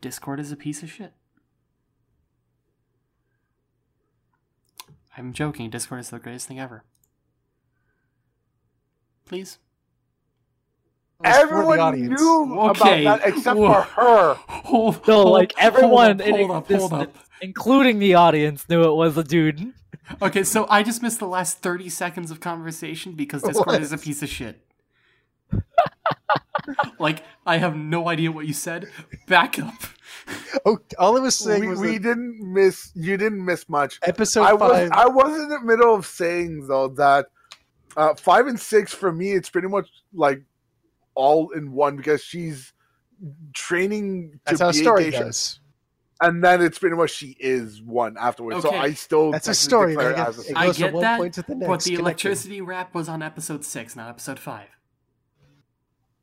A: Discord is a piece of shit. I'm joking. Discord is the greatest thing ever. Please.
B: It was for the
E: Everyone knew
A: Okay.
E: about that except
A: Whoa.
E: for her.
A: Hold,
D: no,
A: hold-
D: like
A: hold
D: everyone
A: up,
D: in
A: hold up, hold up.
D: including the audience, knew it was a dude.
A: Okay, so I just missed the last 30 seconds of conversation because Discord
B: What?
A: is a piece of shit. like, I have no idea what you said. Back up.
B: Oh, all I was saying
E: We,
B: was
E: we
B: that
E: didn't miss. You didn't miss much.
B: episode
E: I was
B: five.
E: I was in the middle of saying though that uh, five and six for me it's pretty much like all in one because she's training to
B: that's how a
E: be a
B: story
E: geisha,
B: goes.
E: And then it's pretty much she is one afterwards. So I still
B: That's a story.
E: declare it
B: It,
E: as a
B: it
A: I get that,
B: point to the next.
A: But the
B: connected.
A: electricity rap was on episode 6, not episode 5.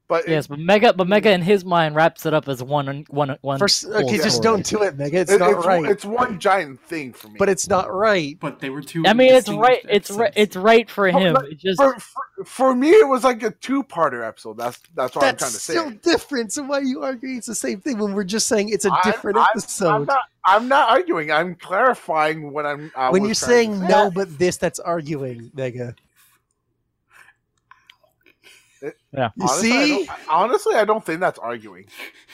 E: But
D: Yes, but Mega, but Mega in his mind wraps it up as one, one, one.
B: First, uh,
D: full
B: okay, just
D: story.
B: don't do it, Mega. It's
E: it-
B: not
E: it's,
B: right.
E: It's one giant thing for me.
B: but it's not right.
A: But they were two.
D: I mean, it's right. It's right. It's right for oh,
E: No,
D: him.
E: but
D: It just
E: for, for, for me it was like a two-parter episode. That's that's what I'm trying to say.
B: still different. So why are you arguing it's the same thing when we're just saying it's a
E: I'm-
B: different
E: I'm-
B: episode?
E: I'm not. I'm not arguing. I'm clarifying what I'm. I
B: when
E: was
B: you're saying
E: say.
B: no, but this, that's arguing, Mega.
D: Yeah.
B: You
E: honestly, I
B: see?
E: don't- honestly, I don't think that's arguing.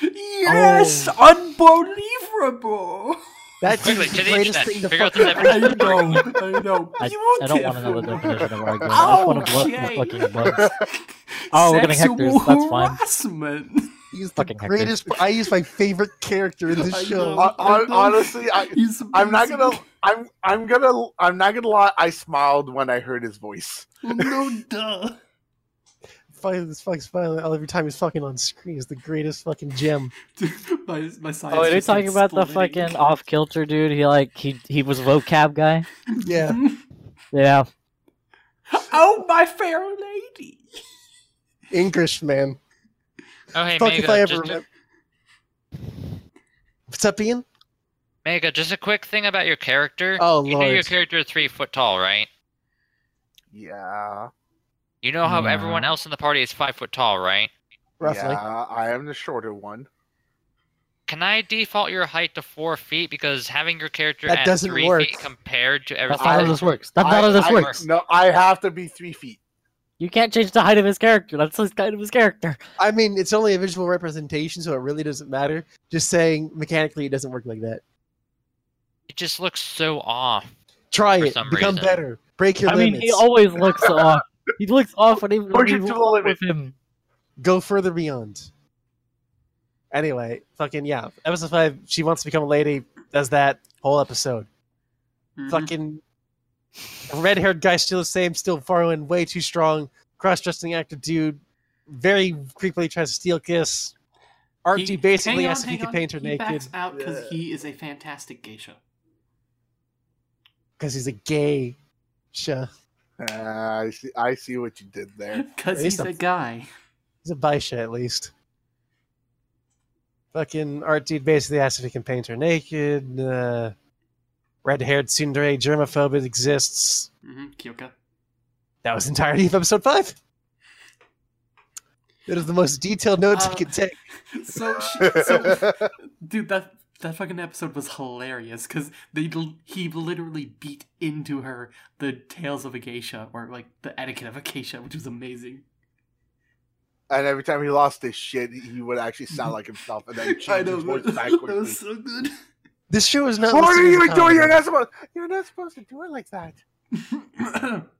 A: Yes! Oh. Unbelievable!
B: That's
C: Quickly,
B: the greatest
C: internet,
B: thing to
C: figure
B: fucking
A: I
C: definition.
A: know, I know.
D: I, I don't want another
A: Beautiful.
D: definition of arguing. I just want to blow
A: Okay.
D: the fucking bugs. Oh, we're getting
A: Sexual
D: hectors. That's fine.
A: harassment.
B: He's the
D: Fucking Hector.
B: greatest. I use my favorite character in this
A: I
B: show.
A: know.
E: Uh, hon- hon- honestly, I,
A: He's
E: I'm not gonna. I'm. I'm gonna. I'm not gonna lie. I smiled when I heard his voice.
A: No, duh.
B: Fucking this fucking smile every time he's fucking on screen is the greatest fucking gem. [LAUGHS]
A: Dude, my, my science
D: Oh, are you talking
A: gets
D: about the fucking off kilter dude? He like he he was vocab guy. [LAUGHS]
B: Yeah,
D: Yeah.
A: Oh, my fair lady.
B: English man.
C: Oh, hey,
B: Fuck
C: Mega,
B: if I ever.
C: just, a,
B: What's up, Ian?
C: Mega, just a quick thing about your character.
B: Oh,
C: you know your character is three foot tall, right?
E: Yeah.
C: You know how
D: Yeah.
C: everyone else in the party is five foot tall, right?
B: Roughly.
E: Yeah, I am the shorter one.
C: Can I default your height to four feet because having your character
B: That
C: at
B: doesn't
C: three
B: work.
C: feet compared to
D: That's
C: everything?
D: not how
E: I-
D: this works. That's
E: I-
D: not how this
E: I-
D: works.
E: No, I have to be three feet.
D: You can't change the height of his character. That's the height of his character.
B: I mean, it's only a visual representation, so it really doesn't matter. Just saying, mechanically, it doesn't work like that.
C: It just looks so off.
B: Try it. Become
C: reason.
B: better. Break your
D: I mean, he always looks [LAUGHS] off. He looks off when he when
E: Push
D: he
E: it to the
D: rolls
E: limit.
D: with him.
B: Go further beyond. Anyway, fucking yeah. Episode five. She wants to become a lady. Does that whole episode.
A: Mhm.
B: Fucking red-haired guy, still the same. Still following, way too strong. Cross-dressing actor dude. Very creepily tries to steal kiss. Archie
A: He-
B: basically
A: hang on,
B: asked if he
A: hang
B: could paint her
A: he
B: naked
A: backs out because
E: Yeah.
A: he is a fantastic geisha.
B: because he's a gay. Sure.
E: Ah, I see. I see what you did there. [LAUGHS]
A: Because
B: He's
A: he's
B: a-
A: a guy.
B: He's a Baisha at least. Fucking art dude basically asked if he can paint her naked. Uh, Red haired tsundere germaphobe exists.
A: hmm Kyoka.
B: That was the entirety of episode five. That is the most detailed notes I
A: Uh,
B: could take. [LAUGHS]
A: So, she, so [LAUGHS] dude, that that fucking episode was hilarious because they he literally beat into her the tales of a geisha or like the etiquette of a geisha, which was amazing.
E: and every time he lost his shit, he would actually sound like himself, and then [LAUGHS] change his voice back
A: that
E: quickly.
A: was so good.
B: This show is not.
E: What are you doing? You're not supposed. You're not supposed to do it like that. [LAUGHS]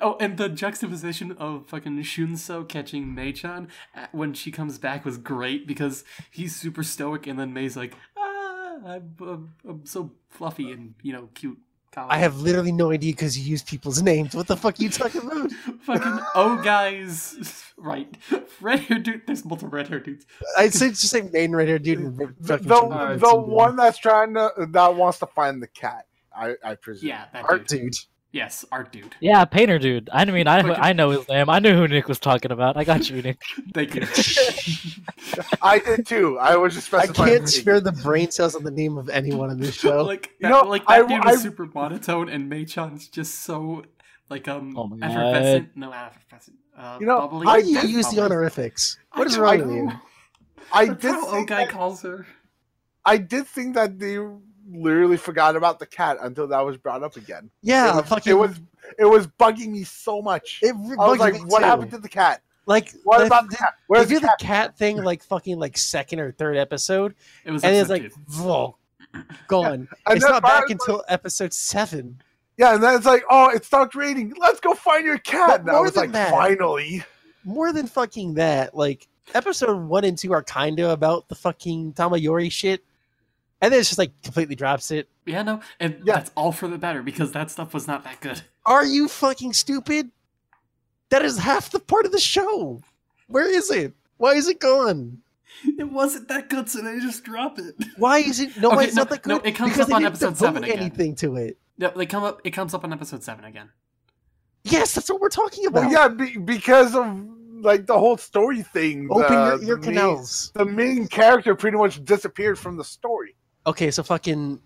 A: oh, and the juxtaposition of fucking Shunso catching Mei-chan when she comes back was great because he's super stoic, and then Mei's like, "Ah, I'm, I'm, I'm so fluffy and you know cute." kawaii."
B: I have literally no idea because you use people's names. What the fuck are you talking about? [LAUGHS]
A: fucking oh guys, [LAUGHS] right? Red hair dude. There's multiple red hair dudes.
B: I'd say just say main right here, dude. and
E: The, the, the one that's trying to that wants to find the cat. I, I presume.
A: Yeah, that
B: art
A: dude.
B: dude.
A: Yes, art dude.
D: Yeah, painter dude. I mean, I
A: Fucking-
D: I know his name. I knew who Nick was talking about. I got you, Nick. [LAUGHS]
A: Thank you. [LAUGHS]
E: I did too. I was just
B: I can't
E: the
B: spare the brain cells on the name of anyone in this [LAUGHS] show.
A: like
E: You know,
A: like that
E: I-
A: dude was
E: I-
A: super monotone, and Mei-chan's just so like um
D: Oh my
A: effervescent. No, effervescent. Uh,
E: You know,
A: bubbly.
B: Why do you
E: did-
B: use the
A: Bubbly.
B: honorifics?
A: I
B: What is wrong with you?
E: I
A: That's
E: did
A: how
E: think
A: Ogai
E: that,
A: calls her.
E: I did think that they literally forgot about the cat until that was brought up again.
B: Yeah,
E: it was,
B: fucking.
E: it was it was bugging me so much.
B: It
E: I was like, what
B: too.
E: happened to the cat?
B: Like,
E: What
B: they-
E: about the
B: they,
E: cat?
B: they do
E: the
B: the
E: cat?
B: cat thing [LAUGHS] like fucking like second or third episode,
A: It was
B: and it's like, whoa, gone. [LAUGHS]
E: And
B: it's not back
E: Byron's
B: until episode seven.
E: Yeah, and then it's like, oh, it stopped raining. Let's go find your cat.
B: But
E: And I
B: more
E: was
B: than
E: like,
B: that-
E: finally.
B: More than fucking that, like episode one and two are kind of about the fucking Tamayori shit, and then it's just like completely drops it.
A: Yeah, no, and
E: Yeah.
A: that's all for the better because that stuff was not that good. [LAUGHS]
B: Are you fucking stupid? That is half the part of the show. Where is it? Why is it gone?
A: It wasn't that good, so they just drop it. [LAUGHS]
B: Why is it? No,
A: Okay,
B: it's
A: no,
B: not that good.
A: no,
B: good.
A: it comes
B: because
A: up on episode seven again.
B: Anything to it?
A: No, they come up. It comes up on episode seven again.
B: Yes, that's what we're talking about.
E: Well, yeah, be, because of like the whole story thing.
B: Open
E: the,
B: your ear
E: the main-
B: canals.
E: the main character pretty much disappeared from the story.
B: Okay, so fucking,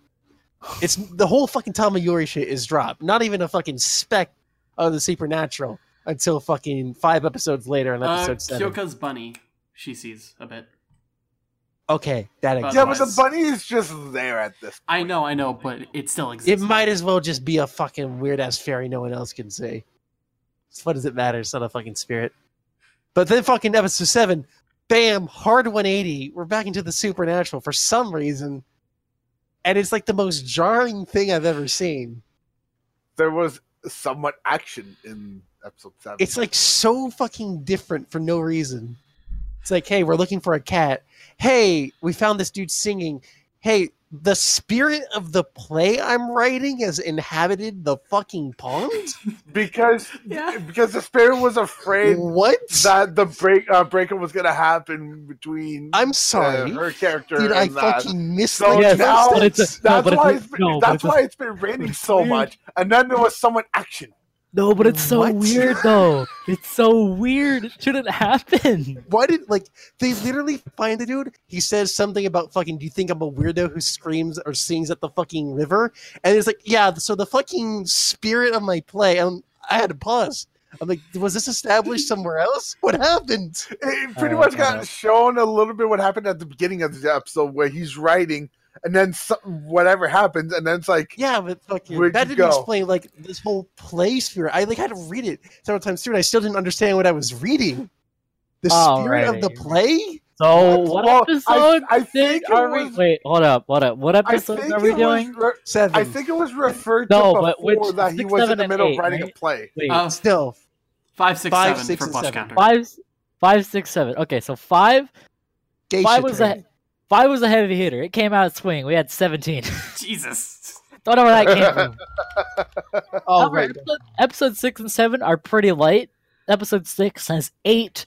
B: it's the whole fucking Tamayori shit is dropped. Not even a fucking speck of the supernatural until fucking five episodes later in
A: Uh,
B: episode seven.
A: Kyoka's bunny, she sees a bit.
B: Okay, that exists.
E: Yeah, but the bunny is just there at this.
A: I know, I know, but it still exists.
B: It might as well just be a fucking weird ass fairy no one else can see. So what does it matter? It's not a fucking spirit. But then fucking episode seven, bam, hard 180. We're back into the supernatural for some reason. And it's like the most jarring thing I've ever seen.
E: There was somewhat action in episode seven.
B: It's like so fucking different for no reason. It's like, hey, we're looking for a cat. Hey, we found this dude singing. Hey, the spirit of the play I'm writing has inhabited the fucking pond?
E: because
A: Yeah.
E: because the spirit was afraid
B: What?
E: that the break uh, breakup was gonna happen between
B: I'm
E: uh,
B: sorry.
E: her character
B: Did I
E: that.
B: fucking miss
E: So
B: like
D: Yes,
E: now
D: but it's a-
E: that's
D: but
E: why
D: it's-
E: it's been,
D: no,
E: that's why it's been raining so much. And then there was someone action.
D: No, but it's so
B: What?
D: weird though. It's so weird. It shouldn't happen.
B: Why did like they literally find the dude? He says something about fucking. Do you think I'm a weirdo who screams or sings at the fucking river? And it's like, yeah. So the fucking spirit of my play. And I had to pause. I'm like, was this established somewhere else? What happened?
E: It pretty
D: Uh,
E: much got
D: know.
E: shown a little bit what happened at the beginning of the episode where he's writing, and then some, whatever happens, and then it's like,
B: Yeah, but fucking
E: Where'd
B: that didn't
E: go?
B: explain like this whole play spirit. I like had to read it several times through, and I still didn't understand what I was reading. The spirit of the play.
D: So
E: What?
D: what episode?
E: I
D: did-
E: think
D: are we?
E: was-
D: Wait, hold up, hold up. What
E: I
D: episode
E: think
D: are we
E: it
D: doing?
E: was. Re-
B: Seven.
E: I think it was referred
D: No,
E: to
D: but
E: before
D: which-
E: that he
D: six,
E: was in the middle
D: eight,
E: of writing
D: right?
E: a play.
D: Wait,
A: Uh,
B: Still,
A: five, six,
B: Five,
A: seven
B: six,
A: for
B: and
A: Butch. Counter.
D: five, five, six, seven. Okay, so five,
B: geisha
D: five was
B: turn.
D: a five was a heavy hitter. It came out swing. We had seventeen. [LAUGHS]
A: Jesus.
D: Don't know where that came from. [LAUGHS]
B: Oh,
D: However,
B: right.
D: episode, episode six and seven are pretty light. Episode six has eight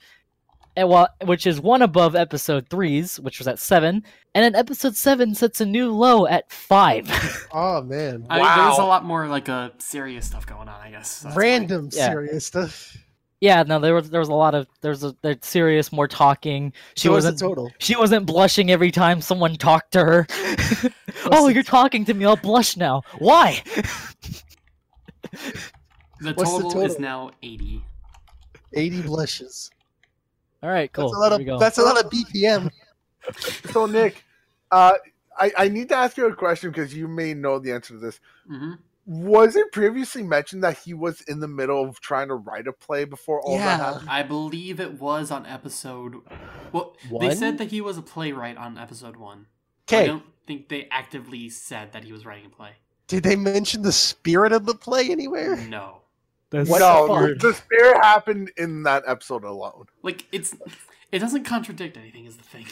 D: and well, which is one above episode three's, which was at seven, and then episode seven sets a new low at five. [LAUGHS]
B: Oh man,
A: I mean, there's a lot more like uh, serious stuff going on. I guess That's why.
B: random
D: Yeah.
B: serious stuff.
D: Yeah, no, there was there was a lot of there was a there's serious more talking. She
B: She was the
D: wasn't
B: total.
D: she wasn't blushing every time someone talked to her. [LAUGHS] oh, you're talking to me. I'll blush now. Why? [LAUGHS]
A: The
B: What's the
A: total, is now 80.
B: 80 blushes.
D: All right, cool.
B: That's a lot
D: There we go.
B: of that's a lot of BPM. [LAUGHS]
E: So Nick, uh, I I need to ask you a question because you may know the answer to this.
A: hmm
E: Was it previously mentioned that he was in the middle of trying to write a play before all
B: Yeah.
E: that happened?
A: I believe it was on episode. Well, they said that he was a playwright on episode one. I don't think they actively said that he was writing a play.
B: did they mention the spirit of the play anywhere?
A: No.
D: That's
B: What
E: no,
B: the
E: the, the spirit happened in that episode alone.
A: Like, it's. It doesn't contradict anything, is the thing.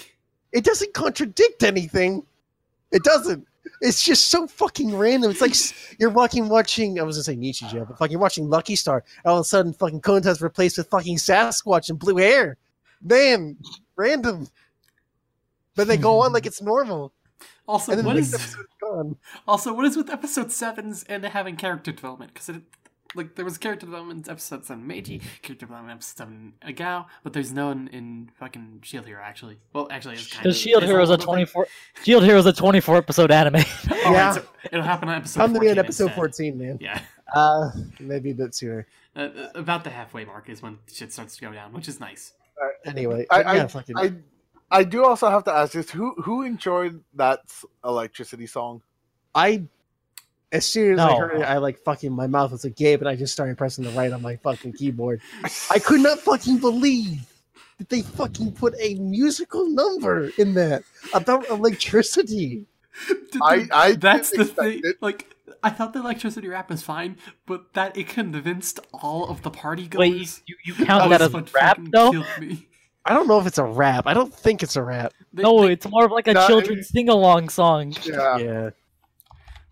B: It doesn't contradict anything. It doesn't. It's just so fucking random. It's like you're walking, watching. I was gonna say Nichijou, but fucking watching Lucky Star. All of a sudden, fucking Konata's replaced with fucking Sasquatch and blue hair. Man, random. But they go on like it's normal.
A: Also, what is
B: next episode's gone.
A: also what is with episode sevens and having character development? Because it like there was character development in episode seven Meiji, character development in episode seven Egao, but there's none in fucking Shield Hero actually. Well, actually, it's kind
D: Because
A: of
D: Shield Hero is a 24 Shield Hero is a 24 episode anime. [LAUGHS]
A: Oh,
B: Yeah.
A: it's- it'll happen on episode.
B: Come to me on
A: 14
B: episode
A: instead.
B: 14, man.
A: Yeah,
B: Uh, maybe a bit sooner.
A: uh, uh, about the halfway mark is when shit starts to go down, which is nice.
B: Anyway,
E: I-
B: but yeah,
E: I-
B: fucking.
E: I I do also have to ask this: who who enjoyed that electricity song?
B: I as soon as I heard it, I like fucking my mouth was agape and I just started pressing the right on my fucking keyboard. [LAUGHS] I could not fucking believe that they fucking put a musical number in that about electricity.
E: I I
A: That's the thing.
E: it.
A: Like, I thought the electricity rap was fine, but that it convinced all of the party goers.
D: Wait, you, you count
A: was
D: that as
A: what
D: rap
A: fucking
D: though?
A: me.
B: I don't know if it's a rap. I don't think it's a rap.
A: They,
D: No,
A: they,
D: it's more of like a
E: No,
D: children's sing along song.
E: Yeah,
B: Yeah.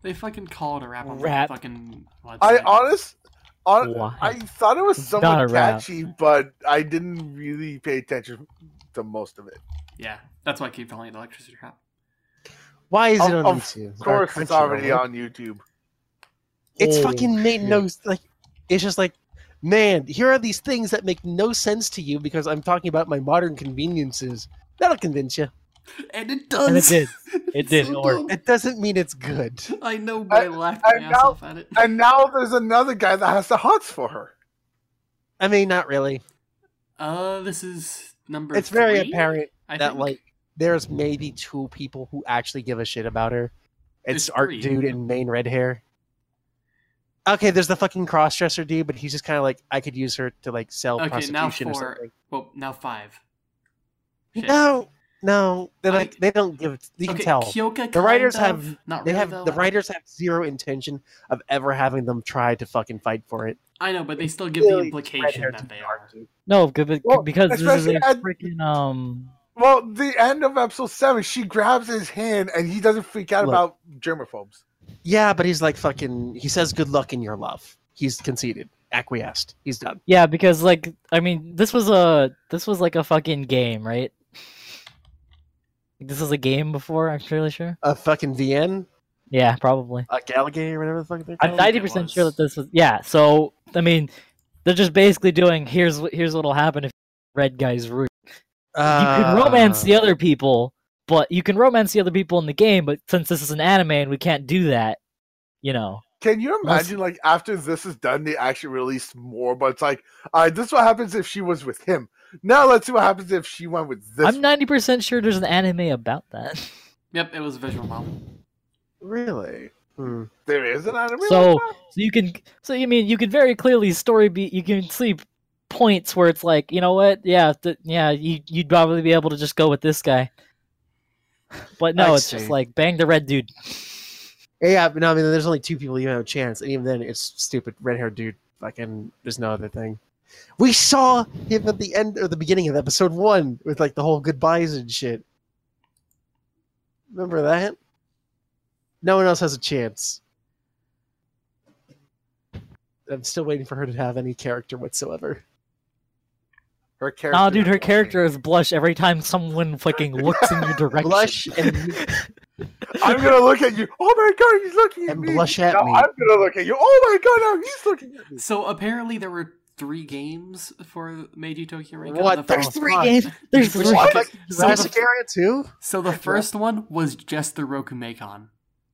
A: They fucking call it a rap on
D: Rap.
A: the fucking website.
E: I honest, on,
D: Why?
E: I thought it was
D: It's
E: somewhat
D: not a rap.
E: catchy, but I didn't really pay attention to most of it.
A: yeah, that's why I keep calling it electricity rap.
B: Why is it
E: Of-
B: on
E: of
B: YouTube?
E: Of course, it's already on YouTube.
B: It's
D: Oh,
B: fucking made
D: shit.
B: no like. It's just like, man, here are these things that make no sense to you because I'm talking about my modern conveniences. That'll convince you.
A: And it does.
D: And it did. [LAUGHS] It did
A: so
D: work.
A: Dumb.
B: It doesn't mean it's good.
A: I know, but I,
E: I-
A: laughed
E: I
A: my ass
E: know-
A: off at it.
E: And now there's another guy that has the hots for her.
B: I mean, not really.
A: Uh, this is number.
B: It's very apparent
A: I
B: that
A: think?
B: like there's maybe two people who actually give a shit about her. It's
A: There's
B: art
A: three.
B: dude and main red hair. Okay, there's the fucking crossdresser dude, but he's just kind of like I could use her to like sell
A: Okay, now
B: prostitution or something.
A: Well, now five. Shit.
B: No, no, they like they don't give. You
A: okay,
B: can tell
A: Kyoka
B: The writers
A: kind
B: have-
A: of, not
B: they have
A: though.
B: the writers have zero intention of ever having them try to fucking fight for it.
A: I know, but they still give
B: Really,
A: the implication that they are.
D: No, good-
E: Well,
D: because this is
E: especially
D: a
E: at-
D: freaking um.
E: Well, the end of episode seven, she grabs his hand and he doesn't freak out
B: Look.
E: about germaphobes.
B: Yeah, but he's like fucking. He says good luck in your love. He's conceded, acquiesced. He's done.
D: Yeah, because like I mean, this was a this was like a fucking game, right? This was a game before. I'm fairly sure.
B: A fucking VN,
D: Yeah, probably.
B: a galge, or whatever the fuck they're
D: I'm
B: called.
A: think it
D: ninety percent
A: was.
D: sure that this was. Yeah, so I mean, they're just basically doing here's what here's what'll happen if red guys root. you can romance
B: Uh,
D: the other people, but you can romance the other people in the game. But since this is an anime and we can't do that, you know.
E: Can you
D: Unless-
E: imagine, like, after this is done, they actually release more? But it's like, all right, this is what happens if she was with him. Now let's see what happens if she went with this.
D: I'm ninety percent sure there's an anime about that.
A: Yep, it was a visual novel.
B: Really? Hmm.
E: there is an anime.
D: So-
E: like?
D: So you can, so you mean you can very clearly story be you can see points where it's like, you know what, yeah, th- yeah, you you'd probably be able to just go with this guy. But no,
B: I
D: it's just like bang the red dude.
B: Yeah, but no, I mean, there's only two people you have a chance, and even then, it's stupid red haired dude. Fucking, there's no other thing. We saw him at the end or the beginning of episode one with like the whole goodbyes and shit. Remember that? No one else has a chance. I'm still waiting for her to have any character whatsoever.
E: Her character.
D: Nah, dude, her
E: is blushing.
D: character is blush every time someone fucking looks in your [LAUGHS] direction.
B: Blush and [LAUGHS]
E: I'm gonna look at you. Oh my god, he's looking at you.
B: And
E: me.
B: blush at
E: Now
B: me.
E: I'm gonna look at you. Oh my god, now he's looking at me.
A: So apparently there were three games for Meiji Tokyo Renka.
B: What
A: The
B: the
D: There's three
B: fuck?
D: games. There's three.
A: one?
E: Like,
A: So
B: Jurassic
A: the,
B: Area too.
A: so the first one was just the Roku Rokumeikan,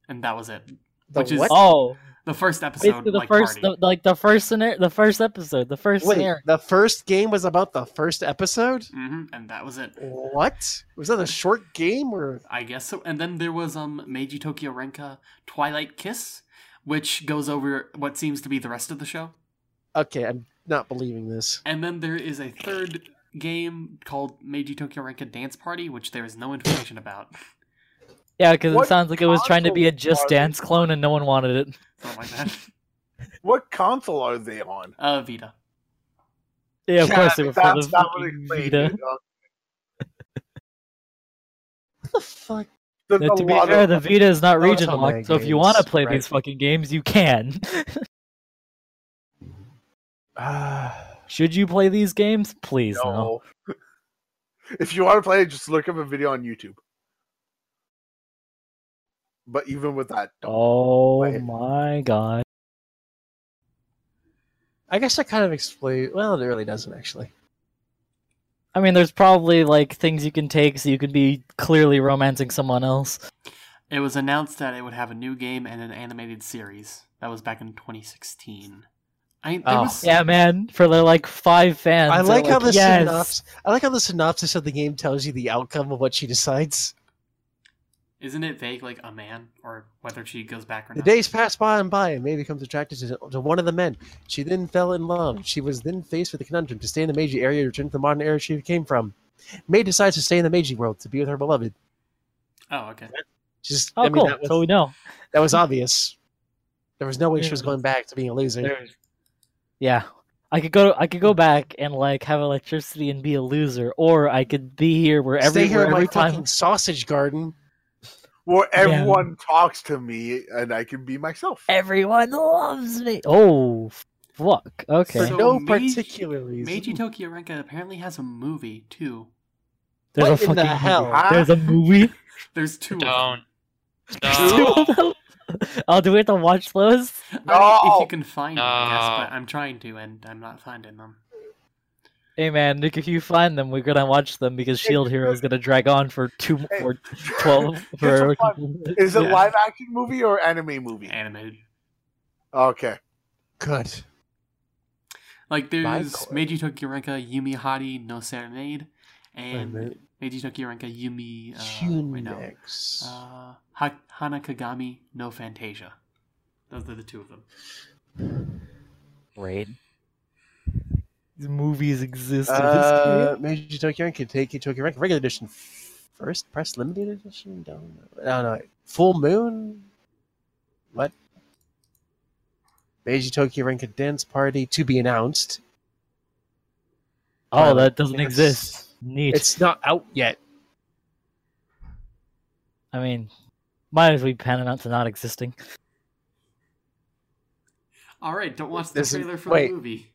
A: and that was it.
B: The
A: Which is-
D: Oh,
A: The first episode,
D: basically the
A: like
D: first, the, like the first scenario, the first episode, the first
B: Wait,
D: scenario.
B: the first game was about the first episode.
A: hmm and that was it.
B: What was that? A short game or?
A: I guess so. And then there was um Meiji Tokyo Renka Twilight Kiss, which goes over what seems to be the rest of the show.
B: Okay, I'm not believing this.
A: And then there is a third game called Meiji Tokyo Renka Dance Party, which there is no information about.
D: Yeah, because it sounds like it was trying to be a Just Dance clone, and no one wanted it.
A: Something like that. [LAUGHS]
E: What console are they on?
A: Uh, Vita.
D: Yeah, of course they were for the
E: That's not what
D: fucking Vita.
B: What the fuck?
E: there's
D: to be fair,
E: of-
D: the Vita is not
B: Those
D: region locked, so if you want to play
B: right.
D: these fucking games, you can. [LAUGHS]
B: Ah, [SIGHS]
D: Should you play these games? Please no.
E: No. [LAUGHS] if you want to play it, just look up a video on YouTube. But even with that, don't.
D: Oh
E: Wait.
D: my god.
B: I guess that kind of explains. Well, it really doesn't actually.
D: I mean, there's probably like things you can take so you can be clearly romancing someone else.
A: It was announced that it would have a new game and an animated series. That was back in 2016. I there
B: Oh.
A: was
D: Yeah, man. For the like five fans.
B: I
D: they're
B: like how the
D: yes.
B: synopsis. I like how the synopsis of the game tells you the outcome of what she decides.
A: isn't it vague like a man or whether she goes back or
B: The
A: not?
B: The days pass by and by, and May becomes attracted to, to one of the men. She then fell in love. She was then faced with the conundrum to stay in the Meiji area or return to the modern era she came from. May decides to stay in the Meiji world to be with her beloved.
A: Oh, okay.
B: Just,
D: Oh,
B: I mean,
D: cool.
B: that was,
D: So we know.
B: that was obvious. There was no way she was going back to being a loser.
D: Yeah. I could go. I could go back and like have electricity and be a loser, or I could be here where every,
B: Stay here
D: where
B: in my
D: every time.
B: fucking sausage garden.
E: Where everyone talks to me and I can be myself.
D: Everyone loves me. Oh, fuck. Okay.
B: For
A: So
B: no
A: Meiji-
B: particular reason.
A: Meiji Tokyo Renka apparently has a movie too.
D: There's
B: What
D: a
B: in the hell?
D: movie. There's a movie. [LAUGHS]
A: There's two.
C: Don't. [LAUGHS]
D: Two
C: Don't.
D: Of them? Oh, do we have to watch those?
A: Of them. I mean, if you can find them, I guess,
C: No.
A: but I'm trying to, and I'm not finding them.
D: Hey man, Nick, if you find them, we're gonna watch them because Shield Hero is gonna drag on for two
E: Hey,
D: or [LAUGHS] twelve for. [LAUGHS]
E: Is it
A: Yeah.
E: live action movie or anime movie?
A: Animated.
E: Okay.
B: Good.
A: Like there's
B: God.
A: Meiji Tokyorenka Yumi Hari no Serenade, and
B: minute.
A: Meiji Tokyorenka Yumi. Uh, wait, no. Uh, ha- Hana Kagami no Fantasia. Those are the two of them.
D: Raid. These movies exist. in
B: Uh,
D: this
B: Meiji Tokyo Rank, Kentucky Tokyo Rank, regular edition, first press limited edition. Don't know. No, no, full moon. What? Meiji Tokyo Rank dance party to be announced.
D: oh, that doesn't exist. Neat.
B: It's not out yet.
D: I mean, might as well be panning out to not existing.
A: All right, don't watch the
B: This is-
A: trailer for
B: wait.
A: the movie.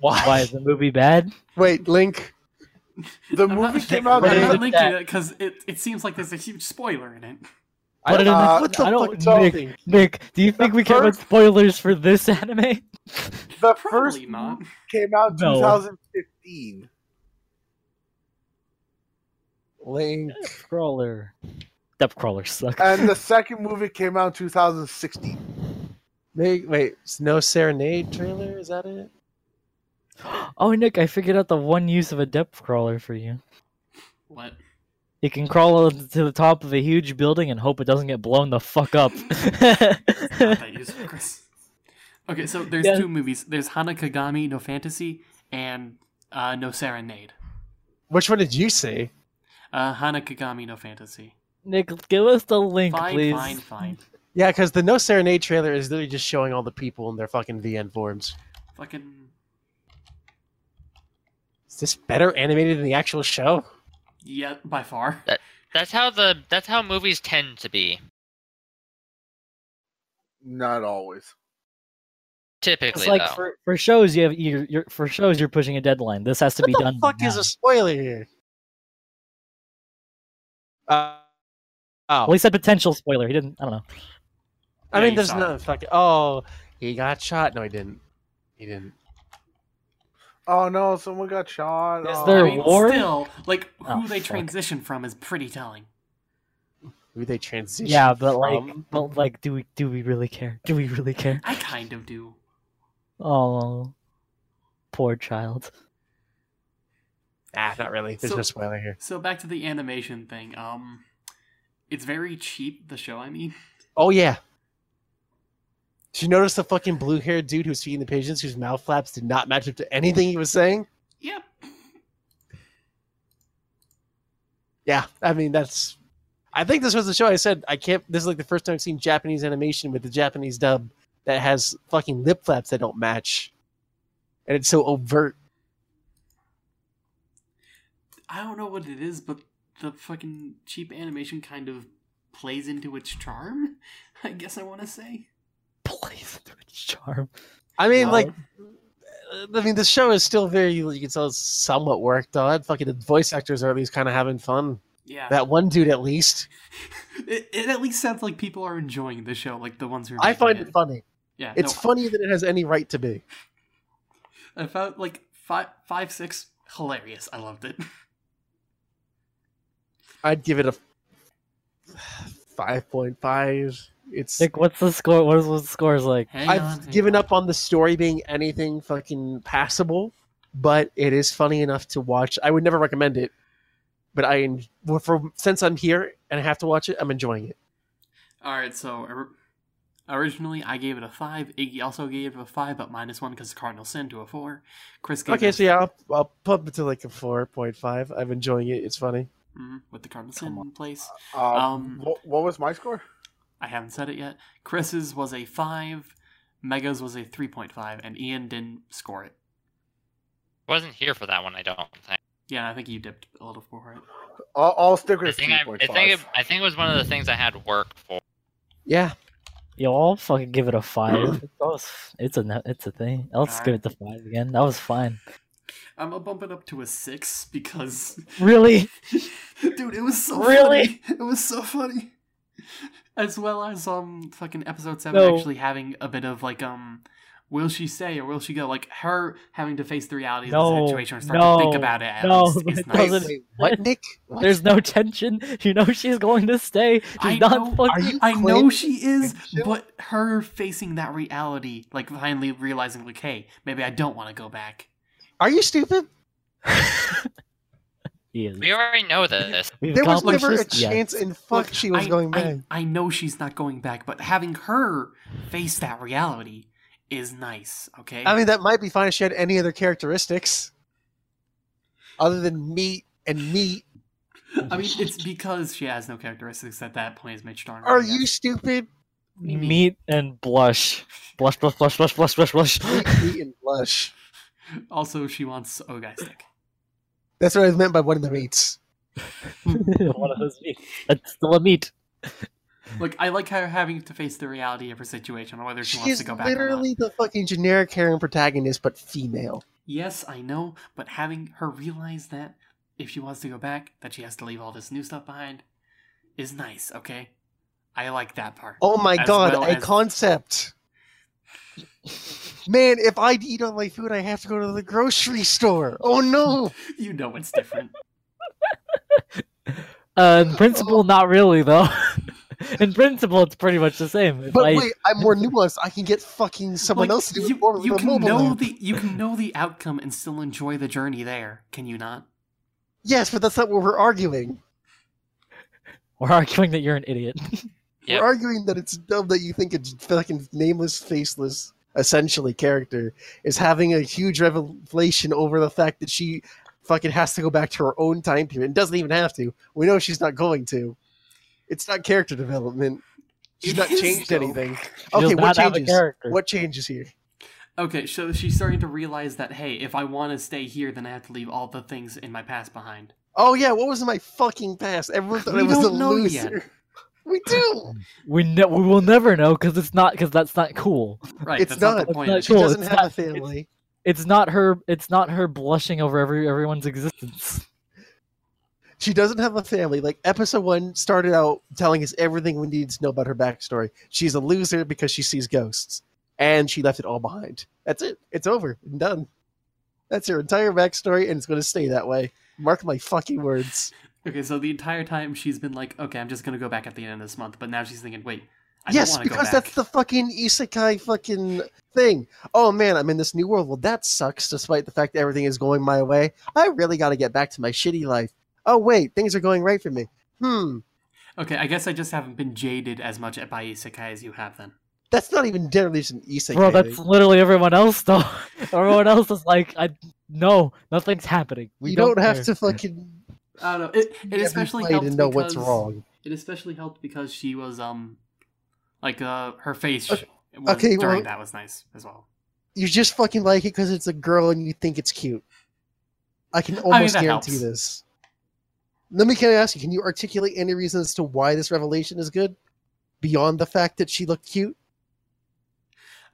B: Why? [LAUGHS]
D: Why is the movie bad?
B: Wait, Link.
E: The
A: I'm
E: movie
A: not,
E: came out.
D: What
A: I'm not linking it because it, it seems like there's a huge spoiler in it.
D: Put it in the-
E: Uh,
B: what the
D: I don't-
B: fuck? do
D: Nick,
B: think?
D: Nick, do you think we care about spoilers for this [LAUGHS] anime?
E: The first
A: not.
E: came out
D: No.
E: 2015.
B: Link.
D: Crawler. Depth crawlers suck.
E: And the [LAUGHS] second movie came out in 2016.
B: Wait, wait. it's No Serenade trailer? Is that it? [GASPS]
D: oh, Nick, I figured out the one use of a depth crawler for you.
A: What?
D: You can crawl to the top of a huge building and hope it doesn't get blown the fuck up. [LAUGHS]
A: Not that useful, [LAUGHS] Chris. Okay, so there's
D: Yeah.
A: two movies. There's Hana Kagami no Fantasy and uh, No Serenade.
B: Which one did you say?
A: Uh, Hana Kagami no Fantasy.
D: Nick, give us the link,
A: Fine,
D: please.
A: fine, fine.
B: Yeah, because the No Serenade trailer is literally just showing all the people in their fucking VN forms.
A: Fucking.
B: Is this better animated than the actual show?
A: Yeah, by far.
C: That's how the that's how movies tend to be.
E: Not always.
C: Typically,
D: It's like
C: though.
D: for, for shows you have you're, you're for shows you're pushing a deadline. This has to
B: What
D: be
B: the
D: done.
B: fuck is a spoiler here? Uh, oh,
D: Well, he said potential spoiler. He didn't. I don't know.
B: I
A: Yeah,
B: mean, there's
A: saw
B: no fucking. Oh, he got shot. No, he didn't. He didn't.
E: Oh no, someone got shot.
D: Is
E: Oh.
D: there
A: I mean,
D: war?
A: still, like who
D: Oh,
A: they
D: fuck.
A: transition from is pretty telling.
B: Who they transition?
D: Yeah, but like, but like, do we do we really care? Do we really care?
A: I kind of do.
D: Oh, poor child.
B: ah, not really. There's
A: So-
B: no spoiler here.
A: So back to the animation thing. Um, it's very cheap. The show, I mean.
B: Oh yeah. Did you notice the fucking blue-haired dude who's feeding the pigeons, whose mouth flaps did not match up to anything he was saying?
A: Yep.
B: Yeah, I mean that's. I think this was the show. I said I can't. This is like the first time I've seen Japanese animation with the Japanese dub that has fucking lip flaps that don't match, and it's so overt.
A: I don't know what it is, but the fucking cheap animation kind of plays into its charm. [LAUGHS] I guess I want to say.
D: Plays into its charm.
B: I mean,
D: No.
B: like, I mean, the show is still very. You can tell it's somewhat worked. Though that fucking the voice actors are at least kind of having fun.
A: Yeah.
B: That one dude, at least, [LAUGHS]
A: it, it at least sounds like people are enjoying the show, like the ones who are.
B: I
A: making
B: find it funny.
A: Yeah.
B: It's
A: no,
B: funnier than it has any right to be.
A: I found like five, five, six hilarious. I loved it. [LAUGHS]
B: I'd give it a five point five. It's
D: like what's the score? What is what the scores like?
A: Hang
B: I've
A: on,
B: given
A: on.
B: up on the story being anything fucking passable, but it is funny enough to watch. I would never recommend it, but I en- well, for since I'm here and I have to watch it, I'm enjoying it.
A: All right, so originally I gave it a five. Iggy also gave it a five, but minus one because Cardinal Sin to a four. Chris gave
B: Okay,
A: it
B: so yeah, I'll, I'll pump it to like a four point five. I'm enjoying it. It's funny.
A: Mhm, with the Cardinal Sin in place.
E: Um,
A: Um,
E: what, what was my score?
A: I haven't said it yet. Chris's was a five. Mega's was a three point five, and Ian didn't score it.
C: wasn't here for that one. I don't think.
A: Yeah, I think you dipped a little for it.
E: I'll, I'll stick
C: I
E: with
C: think I, I think it. I think it was one of the things I had work for.
B: Yeah,
D: Yo, I'll fucking give it a five. That was, it's a it's a thing. I'll just give it the five again. That was fine.
A: I'm gonna bump it up to a six because, [LAUGHS]
D: Really?
A: dude, it was so
D: Really?
A: funny. It was so funny. As well as um, fucking episode seven
D: No.
A: actually having a bit of like um, will she stay or will she go? Like her having to face the reality of the situation and start to think about it. At
D: no,
A: least [LAUGHS] is
D: it
A: nice.
B: wait,
D: doesn't-
B: wait, what, Nick? What?
D: There's no tension. You know she's going to stay. She's
A: I
D: not
A: know-
D: fucking.
B: Are you
A: I know she is, but her facing that reality, like finally realizing, like, hey, maybe I don't want to go back.
B: Are you stupid? [LAUGHS]
D: He is.
C: We already know this.
D: We've
B: There was never a
D: this? Yes.
B: chance in fuck
A: Look,
B: she was
A: I,
B: going back.
A: I, know she's not going back, but having her face that reality is nice. Okay.
B: I mean, that might be fine if she had any other characteristics other than meat and meat.
A: I mean, it's because she has no characteristics at that point is made stronger.
B: Are
A: I guess.
B: you stupid?
A: do you mean?
D: Meat and blush. Blush, blush, blush, blush, blush, blush, blush.
B: Meat, meat and blush.
A: Also, she wants Ogai stick.
B: That's what I meant by one of the meats. [LAUGHS]
D: One of those meat. That's still a meat.
A: Look, I like her having to face the reality of her situation, or whether she,
B: She
A: wants to go back or not.
B: literally the fucking generic Karen protagonist, but female.
A: Yes, I know, but having her realize that if she wants to go back, that she has to leave all this new stuff behind, is nice. Okay, I like that part.
B: Oh my
A: As
B: god,
A: well
B: a
A: as-
B: concept. [LAUGHS] Man, if I eat all my food, I have to go to the grocery store. Oh no! [LAUGHS]
A: You know it's different. [LAUGHS]
D: Uh, in principle, not really though. [LAUGHS] in principle, it's pretty much the same. If
B: But
D: I-
B: wait, I'm more nuanced. I can get fucking someone
A: Like,
B: else to do
A: you,
B: it for me
A: you can
B: mobile
A: know
B: app.
A: the you can know the outcome and still enjoy the journey there. Can you not?
B: Yes, but that's not what we're arguing.
D: we're arguing that you're an idiot.
C: Yep.
B: We're arguing that it's dumb that you think it's fucking nameless, faceless, essentially character is having a huge revelation over the fact that she fucking has to go back to her own time period and doesn't even have to. We know she's not going to. It's not character development. She's
A: It
B: not changed
A: though.
B: anything. Okay, what
D: not have a
B: changes? What changes here?
A: Okay, so she's starting to realize that hey, if I want to stay here, then I have to leave all the things in my past behind.
B: Oh yeah, what was in my fucking past? Everyone thought
A: We
B: I was
A: don't
B: a
A: know
B: loser.
A: yet. [LAUGHS]
B: We do.
D: We ne- we will never know because it's not because that's not cool.
A: Right,
B: It's
A: that's not,
B: not-
A: the point.
D: not
A: of
B: She doesn't
D: it's
B: have a
D: not- it's-
B: family.
D: It's not her. It's not her blushing over every everyone's existence.
B: She doesn't have a family. Like episode one started out telling us everything we need to know about her backstory. She's a loser because she sees ghosts, and she left it all behind. That's it. It's over and done. That's her entire backstory, and it's going to stay that way. Mark my fucking words.
A: Okay, so the entire time she's been like, okay, I'm just gonna go back at the end of this month, but now she's thinking, wait, I
B: yes,
A: don't want to go
B: because
A: back.
B: that's the fucking isekai fucking thing. Oh man, I'm in this new world. Well, that sucks. Despite the fact that everything is going my way, I really got to get back to my shitty life. Oh wait, things are going right for me. Hmm,
A: Okay, I guess I just haven't been jaded as much at by isekai as you have then.
B: that's not even generally just an isekai.
D: Bro, that's literally everyone else though. [LAUGHS] everyone else is like, I no, nothing's happening. We
B: you don't, have
D: care.
B: to fucking
A: I don't know. It, it
B: be
A: especially helped
B: and know
A: because
B: what's wrong.
A: it especially helped because she was um like uh her face
B: Okay,
A: was,
B: okay,
A: during
B: well-
A: that was nice as well.
B: You just fucking like it because it's a girl and you think it's cute. I can [LAUGHS] almost
A: that
B: guarantee
A: helps.
B: this. Let me can I ask you, can you articulate any reason as to why this revelation is good? Beyond the fact that she looked cute?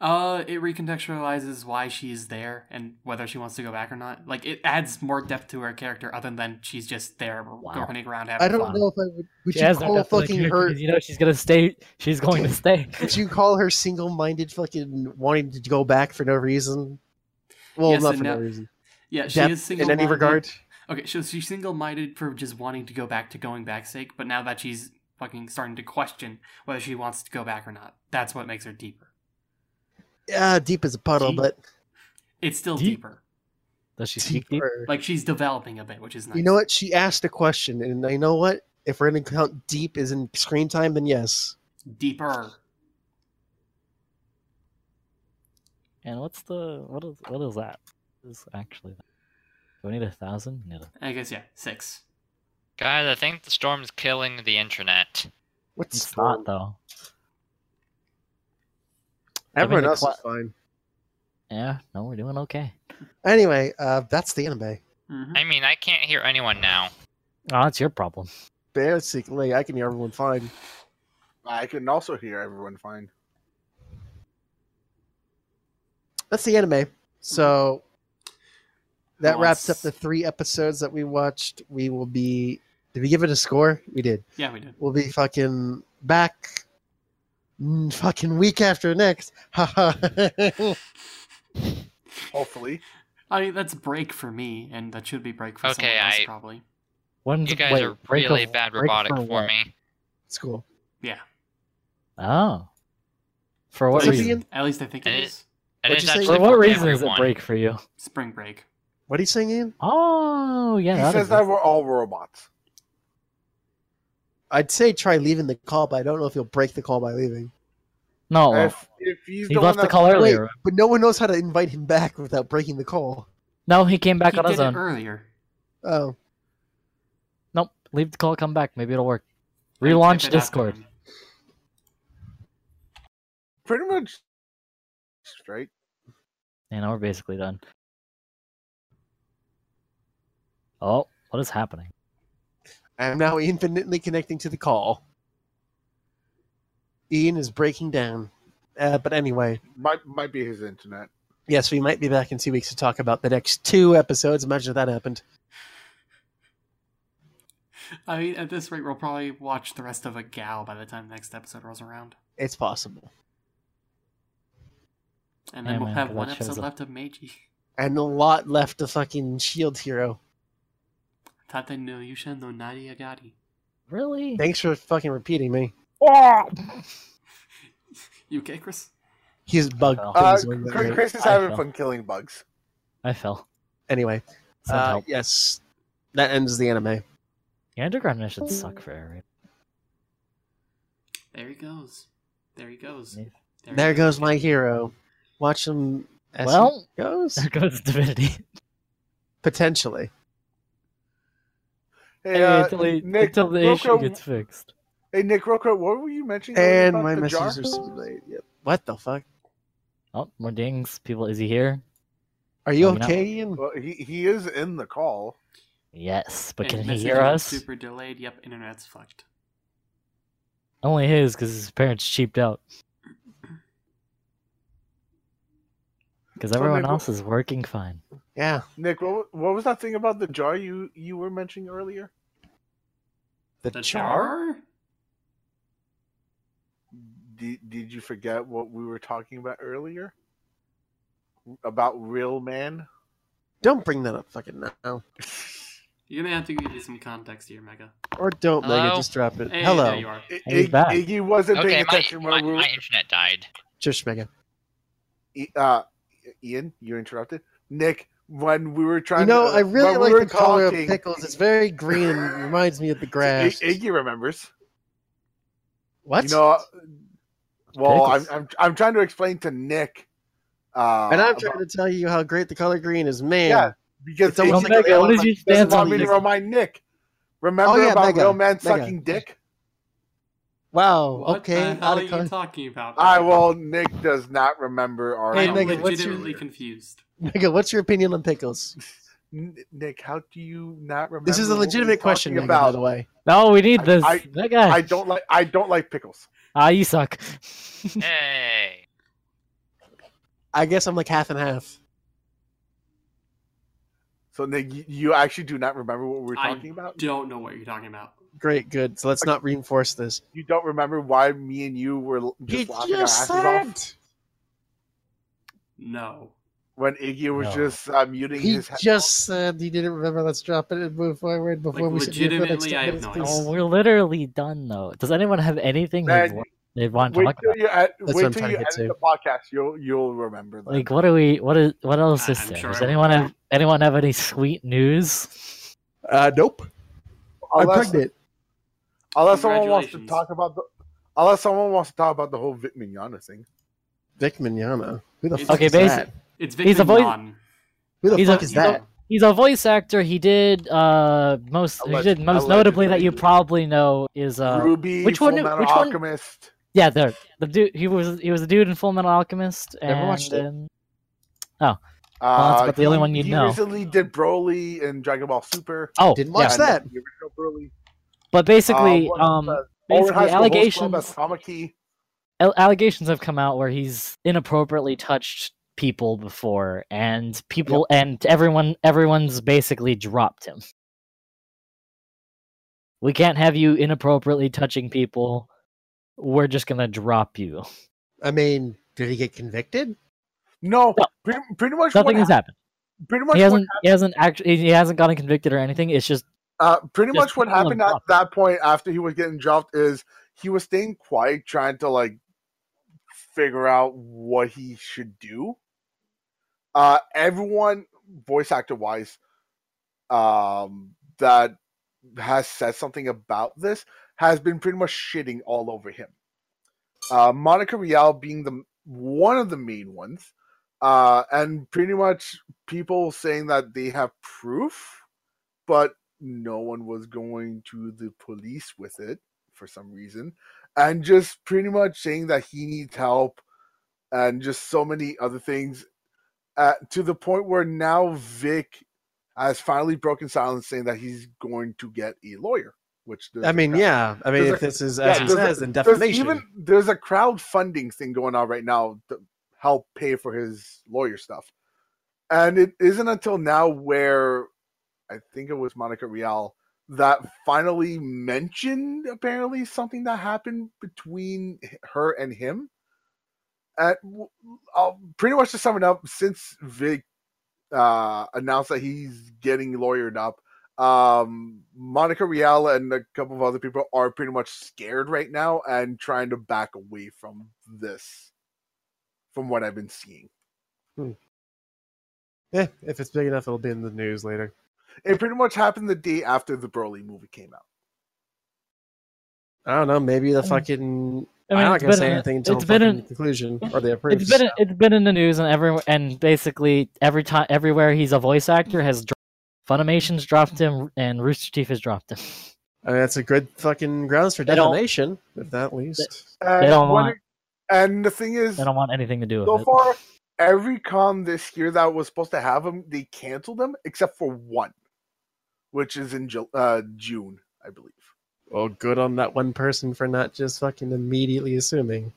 A: Uh, it recontextualizes why she's there and whether she wants to go back or not. Like it adds more depth to her character other than she's just there
D: Wow.
A: running around having
B: I don't
A: fun.
B: know if I would. Would
D: She
B: you
D: has no
B: call
D: depth
B: fucking
D: character
B: her?
D: 'cause You know she's gonna stay. She's [LAUGHS] going to stay.
B: Would you call her single-minded, fucking wanting to go back for no reason? Well,
A: Yes
B: not for no
A: no.
B: reason.
A: Yeah, she
B: Depth
A: is single minded.
B: in any regard.
A: Okay, so she's single minded for just wanting to go back to going back sake, but now that she's fucking starting to question whether she wants to go back or not, that's what makes her deeper.
B: Yeah, deep as a puddle,
D: Deep.
B: but
A: It's still
D: Deep?
A: deeper.
D: Does she speak deep?
B: deeper.
A: Like she's developing a bit, which is nice.
B: You know what? She asked a question, and I know what. If we're going to count deep as in screen time, then yes.
A: Deeper.
D: And what's the what is what is that? What is actually that? Do we need a thousand? Need a-
A: I guess yeah, six.
C: Guys, I think the storm's killing the internet.
B: What's
D: It's not though.
B: Everyone else
D: cla-
B: is fine.
D: Yeah, no, we're doing okay.
B: Anyway, uh, that's the anime.
A: hmm
C: I mean, I can't hear anyone now.
D: Oh, that's your problem.
B: Basically, I can hear everyone fine.
E: I can also hear everyone fine.
B: That's the anime. So that
A: Who
B: wraps up the three episodes that we watched. We will be. Did we give it a score? We did.
A: Yeah, we did.
B: We'll be fucking back. Mm, Fucking week after next. Haha. [LAUGHS]
E: Hopefully.
A: I mean, that's break for me, and that should be break for
C: Okay,
A: someone else
C: I-
A: probably.
D: When's
C: You guys
D: wait,
C: are really
D: of-
C: bad robotic for,
D: what?
C: me.
B: it's cool.
A: Yeah.
D: Oh, for what
B: Is it
D: reason?
A: At least I think it
C: it-
A: is.
C: And
B: What'd
C: it's
B: you say?
D: For what
C: for
D: reason is it break for you?
A: Spring break.
B: What are you saying, Ian?
D: Oh, yeah,
E: he
D: that
E: says that we're all robots.
B: I'd say try leaving the call, but I don't know if you'll break the call by leaving.
D: no.
E: If, if he's
D: he
E: the
D: left the call
E: that's-
B: Wait,
D: earlier.
B: but no one knows how to invite him back without breaking the call.
D: No, he came back
A: he
D: on his own.
A: earlier.
B: Oh,
D: Nope, leave the call, come back. Maybe it'll work. Relaunch Discord.
A: for
E: pretty much straight.
D: You know, we're basically done. Oh, what is happening?
B: I am now infinitely connecting to the call. Ian is breaking down. Uh, but anyway,
E: Might might be his internet.
B: yes, we might be back in two weeks to talk about the next two episodes. Imagine if that happened.
A: I mean, at this rate, we'll probably watch the rest of Egao by the time the next episode rolls around,
B: It's possible.
A: and then
D: Yeah,
A: we'll
D: man,
A: have
D: 'cause
A: one
D: that shows
A: episode
D: up.
A: left of Meiji.
B: And a lot left of fucking Shield Hero.
A: Tate no Yuusha no Nariagari.
D: Really?
B: Thanks for fucking repeating me. [LAUGHS]
A: You okay, Chris?
B: He's bug.
E: Uh,
B: things going that
E: Chris. Chris is having fun killing bugs.
D: I fell.
B: Anyway, uh, yes, that ends the anime.
D: The underground missions suck for everyone.
A: There he goes. There he goes.
D: Yeah.
A: he
B: There goes my hero. Watch him as
D: Well-
B: he goes.
D: There goes Divinity.
B: Potentially.
E: Hey,
D: Hey,
E: uh,
D: until, he-
E: Nick,
D: until the
E: real
D: issue
E: quick-
D: gets fixed.
E: Hey Nick, real quick, what were you mentioning?
B: And
E: about
B: my messages are super late. Yep. What the fuck?
D: Oh, more dings. People, is he here?
B: Are you
D: no.
B: okay, Ian?
E: Well, he he is in the call.
D: Yes, but
A: And
D: can he hear us?
A: Super delayed. Yep, internet's fucked.
D: Only his, because his parents cheaped out. [CLEARS THROAT] Because everyone else is working fine.
B: Yeah.
E: Nick, what, what was that thing about the jar you you were mentioning earlier?
B: The,
A: The
B: jar?
A: jar?
E: Did, did you forget what we were talking about earlier? About real man?
B: Don't bring that up fucking now. [LAUGHS]
A: You're gonna have to give you some context here, Mega.
B: Or don't, Mega. Just drop it.
A: Hey,
B: Hello.
A: there you are.
E: I-
D: He's
E: Ig-
D: back.
E: Iggy wasn't
C: Okay,
E: paying attention
C: my,
E: when we were.
C: my internet died.
B: Just Mega.
E: I- uh, Ian, you interrupted. Nick, when we were trying
B: You know,
E: to.
B: I really
E: when we
B: like the color
E: talking-
B: of pickles. It's very green and [LAUGHS] reminds me of the grass.
E: Iggy remembers.
B: what?
E: You know, well, I'm, I'm I'm trying to explain to Nick. Uh,
B: and I'm
E: about-
B: trying to tell you how great the color green is, man.
E: Yeah, because
B: It's almost
E: Iggy
B: like
D: Mega, what did you
E: doesn't want
D: on
E: me to
D: this?
E: remind Nick. Remember
B: Oh, yeah,
E: about
B: Mega,
E: real man
B: Mega.
E: sucking dick?
B: Wow.
A: What
B: okay.
A: the hell are you talking about?
E: I well, Nick does not remember our.
B: Hey,
A: I'm
B: Mega, what's your-
A: legitimately confused.
B: Mega, what's your opinion on pickles?
E: Nick, how do you not remember?
B: This is a
E: what we were
B: legitimate question,
E: talking
B: Mega, by the way.
D: No, we need
E: I-
D: this.
E: I-
D: that guy.
E: I don't like. I don't like pickles.
D: Ah, you suck. [LAUGHS]
C: Hey.
B: I guess I'm like half and half.
E: So Nick, you, you actually do not remember what we were
A: I
E: talking about.
A: don't know what you're talking about.
B: Great, good. So let's not reinforce this.
E: You don't remember why me and you were just
B: You
E: laughing our
B: just
E: asses off
A: No.
E: When Iggy was
D: No.
E: just uh, muting
B: he
E: his. headphones?
B: just said he didn't remember. Let's drop it and move forward before
A: Like,
B: we sit here for the next
A: legitimately,
B: 10
A: I have
B: minutes,
A: no
B: please.
D: oh, we're literally done though. Does anyone have anything
E: Man,
D: they'd, they'd want to
E: Wait
D: talk
E: till
D: about?
E: you ed-
B: That's
E: wait till you
B: to get
E: edit
B: to.
E: the podcast. You'll you'll remember that.
D: Like, what are we? What is? What else
A: I-
D: is
A: I'm
D: there?
A: sure
D: Does
A: I will.
D: anyone have anyone have any sweet news?
B: Uh, nope. I'm
E: unless,
B: pregnant.
E: unless someone wants to talk about the. Unless someone wants to talk about the whole Vic Mignogna thing.
B: Vic Mignogna. Who the
A: It's-
B: fuck
D: Okay,
B: is
D: basi-
B: that?
A: It's Vic
D: He's a voice-
A: Mignon.
B: Who the
D: he's
B: fuck
D: a-
B: is that?
D: He's a voice actor. He did uh most. He did most notably that you probably know is uh
E: RWBY,
D: which
E: Full
D: one-
E: Metal
D: which one-
E: Alchemist.
D: yeah there the dude he was he was a dude in Full Metal Alchemist and
B: Never watched it.
D: then-
E: Uh,
D: that's about the only
E: he-
D: one you'd
E: he recently did Broly in Dragon Ball Super.
D: oh
B: Didn't
D: yeah.
B: watch that.
E: The original Broly.
D: But basically,
E: Uh,
D: um,
E: was that? Ouran High
D: basically
E: School Club
D: allegations
E: as Tamaki.
D: allegations have come out where he's inappropriately touched people before, and people and everyone everyone's basically dropped him. We can't have you inappropriately touching people. We're just gonna drop you.
B: I mean, did he get convicted?
E: No,
D: No.
E: Pretty, pretty much.
D: Nothing
E: what
D: has
E: hap-
D: happened.
E: Pretty much.
D: He hasn't. He hasn't actually. He hasn't gotten convicted or anything. It's just
E: Uh, pretty
D: Just
E: much what happened at that point after he was getting dropped is he was staying quiet, trying to like figure out what he should do. Uh, everyone, voice actor wise, um, that has said something about this has been pretty much shitting all over him. Uh, Monica Rial being the one of the main ones, uh, and pretty much people saying that they have proof, but no one was going to the police with it for some reason and just pretty much saying that he needs help and just so many other things uh, to the point where now Vic has finally broken silence saying that he's going to get a lawyer which
B: I mean, yeah. I mean,
E: there's
B: if
E: a-
B: this is
E: yeah,
B: as he
E: there's a-
B: says, then
E: there's
B: defamation.
E: even there's a crowdfunding thing going on right now to help pay for his lawyer stuff and it isn't until now where I think it was Monica Rial that finally mentioned apparently something that happened between her and him. And w- uh, pretty much to sum it up, since Vic uh, announced that he's getting lawyered up, um, Monica Rial and a couple of other people are pretty much scared right now and trying to back away from this, from what I've been seeing.
B: Yeah, if it's big enough, it'll be in the news later.
E: It pretty much happened the day after the Broly movie came out.
B: I don't know. Maybe the
D: Mm.
B: fucking.
D: I mean,
B: I'm not gonna say
D: in-
B: anything until
D: it's
B: the
D: been in-
B: conclusion or the approved.
D: it's been it's been in the news and every and basically every time everywhere he's a voice actor has dro- Funimation's dropped him and Rooster Teeth has dropped him.
B: I mean, that's a good fucking grounds for
D: They
B: defamation, if that least.
E: And,
D: They don't want-
E: and the thing is,
D: They don't want anything to do with it.
E: so
D: it.
E: far, every con this year that was supposed to have them, they canceled them except for one, which is in uh, June, I believe.
B: Well, good on that one person for not just fucking immediately assuming.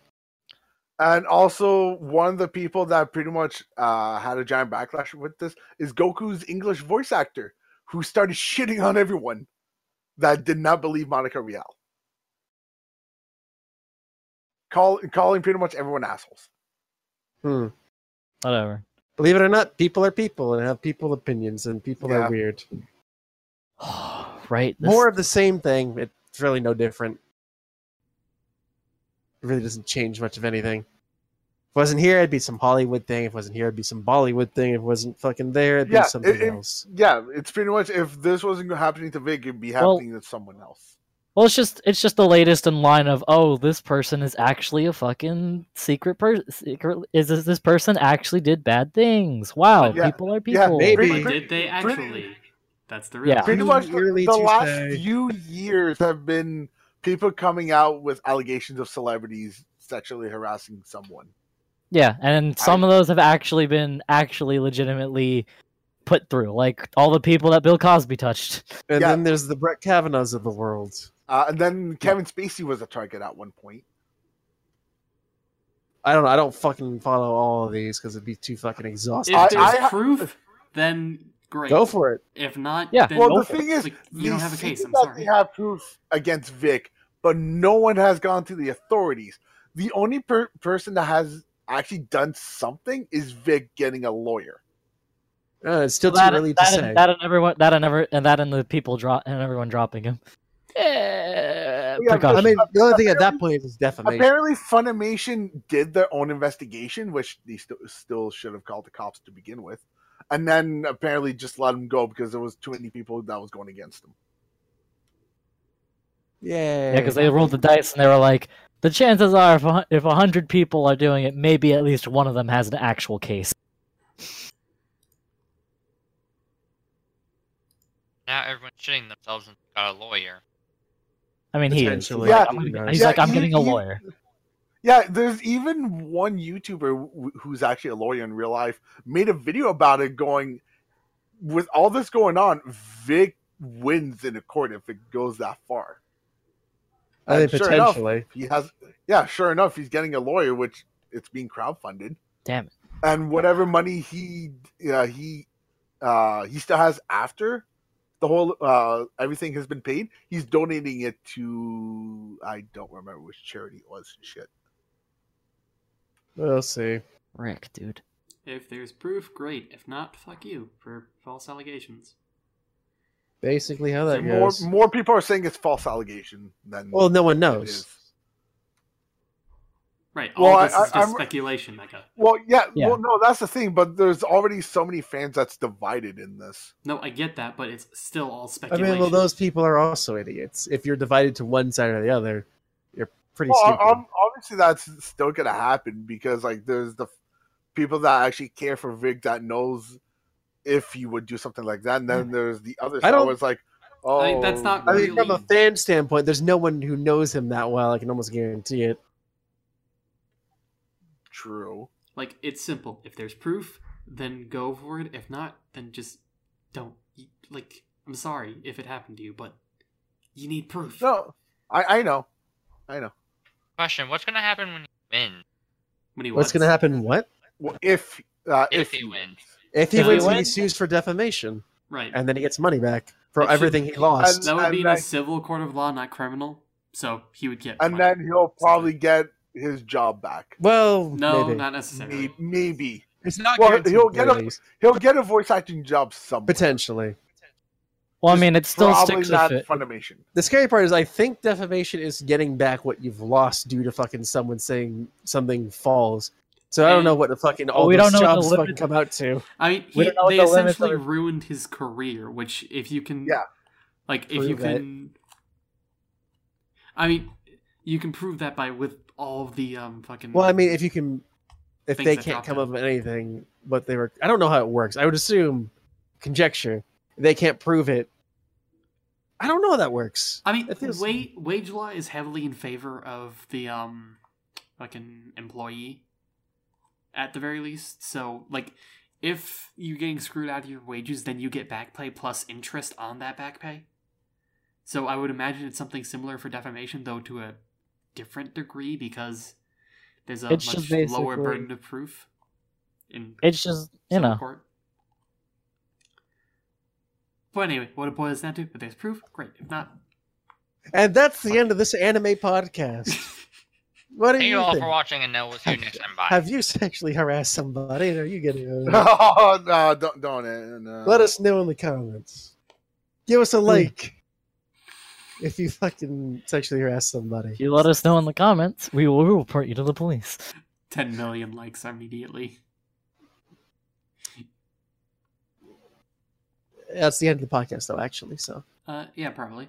E: And also, one of the people that pretty much uh, had a giant backlash with this is Goku's English voice actor, who started shitting on everyone that did not believe Monica Rial. Call, calling pretty much everyone assholes.
B: Hmm.
D: Whatever.
B: Believe it or not, people are people and have people opinions, and people
E: Yeah.
B: are weird. [SIGHS]
D: right. This-
B: More of the same thing. It's really no different. It really doesn't change much of anything. If it wasn't here, it'd be some Hollywood thing. If it wasn't here, it'd be some Bollywood thing. If it wasn't fucking there, it'd
E: Yeah,
B: be something
E: it- it-
B: else.
E: Yeah, it's pretty much if this wasn't happening to Vic, it'd be
D: Well-
E: happening to someone else.
D: Well, it's just it's just the latest in line of oh, this person is actually a fucking secret person. Secret is this, this person actually did bad things? Wow,
E: Yeah.
D: people are people.
E: Yeah,
D: people.
B: maybe.
A: But did they
E: pretty-
A: actually? That's the real.
D: Yeah.
E: Pretty much the, the last
B: Tuesday.
E: few years have been people coming out with allegations of celebrities sexually harassing someone.
D: Yeah, and some of those have actually been actually legitimately put through, like all the people that Bill Cosby touched.
B: And
E: Yeah.
B: then there's the Brett Kavanaughs of the world.
E: Uh, and then Kevin Spacey was a target at one point.
B: I don't know. I don't fucking follow all of these because it'd be too fucking exhausting.
A: If
E: I-
A: there's
E: I-
A: proof, then great.
B: Go for it.
A: If not,
D: Yeah.
A: then
E: Well, the thing is,
A: Like, you
E: they
A: don't have a case. I'm sorry.
E: They have proof against Vic, but no one has gone to the authorities. The only per- person that has actually done something is Vic getting a lawyer.
B: Uh, it's still
D: that,
B: too early to
D: that,
B: say.
D: and, that and everyone that and never and that and the people drop and everyone dropping him. Eh,
E: Yeah.
B: I mean, the only thing at that point is defamation.
E: Apparently, Funimation did their own investigation, which they st- still should have called the cops to begin with, and then apparently just let him go because there was too many people that was going against him.
B: Yeah.
D: yeah, because they rolled the dice and they were like, the chances are if if a hundred people are doing it, maybe at least one of them has an actual case.
C: Now everyone's shitting themselves and got a lawyer.
D: I mean, he is.
B: Potentially.
E: Yeah,
D: I'm he's
E: knows?
D: like, I'm
E: Yeah,
D: getting a
E: you-
D: lawyer.
E: Yeah, there's even one YouTuber who's actually a lawyer in real life made a video about it, going, with all this going on, Vic wins in a court if it goes that far.
B: I think
E: And sure enough,
B: potentially.
E: he has, yeah, sure enough, he's getting a lawyer, which it's being crowdfunded.
D: Damn it.
E: and whatever money he uh, he uh, he still has after the whole uh, everything has been paid, he's donating it to I don't remember which charity it was. Shit.
B: We'll see.
D: Rick, dude.
A: If there's proof, great. If not, fuck you for false allegations.
B: Basically, how that
E: more
B: goes.
E: more people are saying it's false allegation than
B: Well, no one knows.
A: Right. All
E: Well,
A: this
E: I-
A: is just
E: I'm-
A: speculation, Mecca.
E: Well, yeah,
D: Yeah.
E: well, no, that's the thing. But there's already so many fans that's divided in this.
A: No, I get that, but it's still all speculation.
B: I
A: speculation.
B: mean, well, those people are also idiots. If you're divided to one side or the other, you're pretty
E: Well,
B: stupid.
E: um, obviously that's still gonna happen because like there's the people that actually care for Vic that knows if he would do something like that, and then there's the other
B: I
E: side
B: don't-
E: it's like, oh,
A: I mean, that's not
B: I mean, from a fan standpoint, there's no one who knows him that well. I can almost guarantee it.
E: true.
A: Like it's simple. If there's proof, then go for it. If not, then just don't. Like I'm sorry if it happened to you, but you need proof.
E: No, I I know, I know.
C: Question: What's gonna happen when you win?
A: When he
B: wins
A: What's
B: going to happen? What
E: Well, if uh,
C: If
E: if,
C: he wins.
B: if he
D: If he
B: wins? He sues for defamation,
A: Right.
B: and then he gets money back for
A: It should-
B: everything he lost.
E: And-
A: that would be in
E: and
A: a
E: I-
A: civil court of law, not criminal. So he would get.
E: and
A: money.
E: then he'll probably get his job back.
B: well,
A: no,
B: maybe.
A: not necessarily.
E: Maybe, maybe
B: It's not
E: Well,
B: guaranteed,
E: he'll get a- he'll get a voice acting job somewhere.
B: potentially.
D: Well, I mean, it still
E: probably
D: sticks
E: not
D: with it.
E: Funimation.
B: The scary part is, I think defamation is getting back what you've lost due to fucking someone saying something falls. So I don't know what the fucking all
D: we
B: those
D: don't know what the
B: jobs
D: limit-
B: fucking come out to.
A: I mean, he,
D: don't know what
A: they
D: the
A: essentially
D: are.
A: ruined his career. Which, if you can,
E: Yeah.
A: like if you
B: Prove it.
A: can, I mean, you can prove that by with all of the um fucking.
B: Well, I mean, if you can, if they can't come
A: out.
B: up with anything, but they were, I don't know how it works. I would assume, conjecture, they can't prove it. I don't know how that works.
A: I mean,
B: It feels-
A: wage wage law is heavily in favor of the um like an employee, at the very least. So, like, if you're getting screwed out of your wages, then you get back pay plus interest on that back pay. So I would imagine it's something similar for defamation, though to a different degree because there's a
D: It's
A: much lower burden of proof in
D: It's just you know.
A: court. But anyway, what it boils down to, if there's proof, great. If not,
B: And that's the end of this anime podcast. [LAUGHS] What do
C: Thank
B: you
C: you all
B: think?
C: for watching, and now we'll see you next time. Bye.
B: Have you sexually harassed somebody? And are you getting? [LAUGHS]
E: oh no! Don't don't. Uh, no.
B: Let us know in the comments. Give us a like if you fucking sexually harass somebody.
D: If you let us know in the comments, we will report you to the police.
A: 10 million likes immediately.
B: That's the end of the podcast, though. Actually, so
A: Uh, yeah, probably.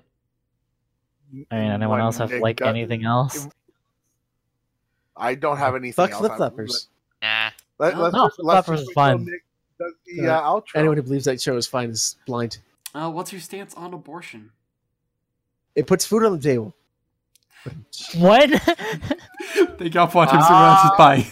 D: I mean, anyone
E: One
D: else have like
E: got-
D: anything else?
E: I don't have anything
B: fuck
E: else.
B: flip
E: I'm-
B: flappers.
C: Nah.
E: Let, let's
D: No,
E: let's
D: Flip
E: just Flappers
D: is fine.
E: Nick does the uh, outro.
B: anyone who believes that show is fine is blind.
A: Uh, what's your stance on abortion?
B: It puts food on the table.
D: What?
A: Thank y'all for watching.
E: Ah.
A: Bye.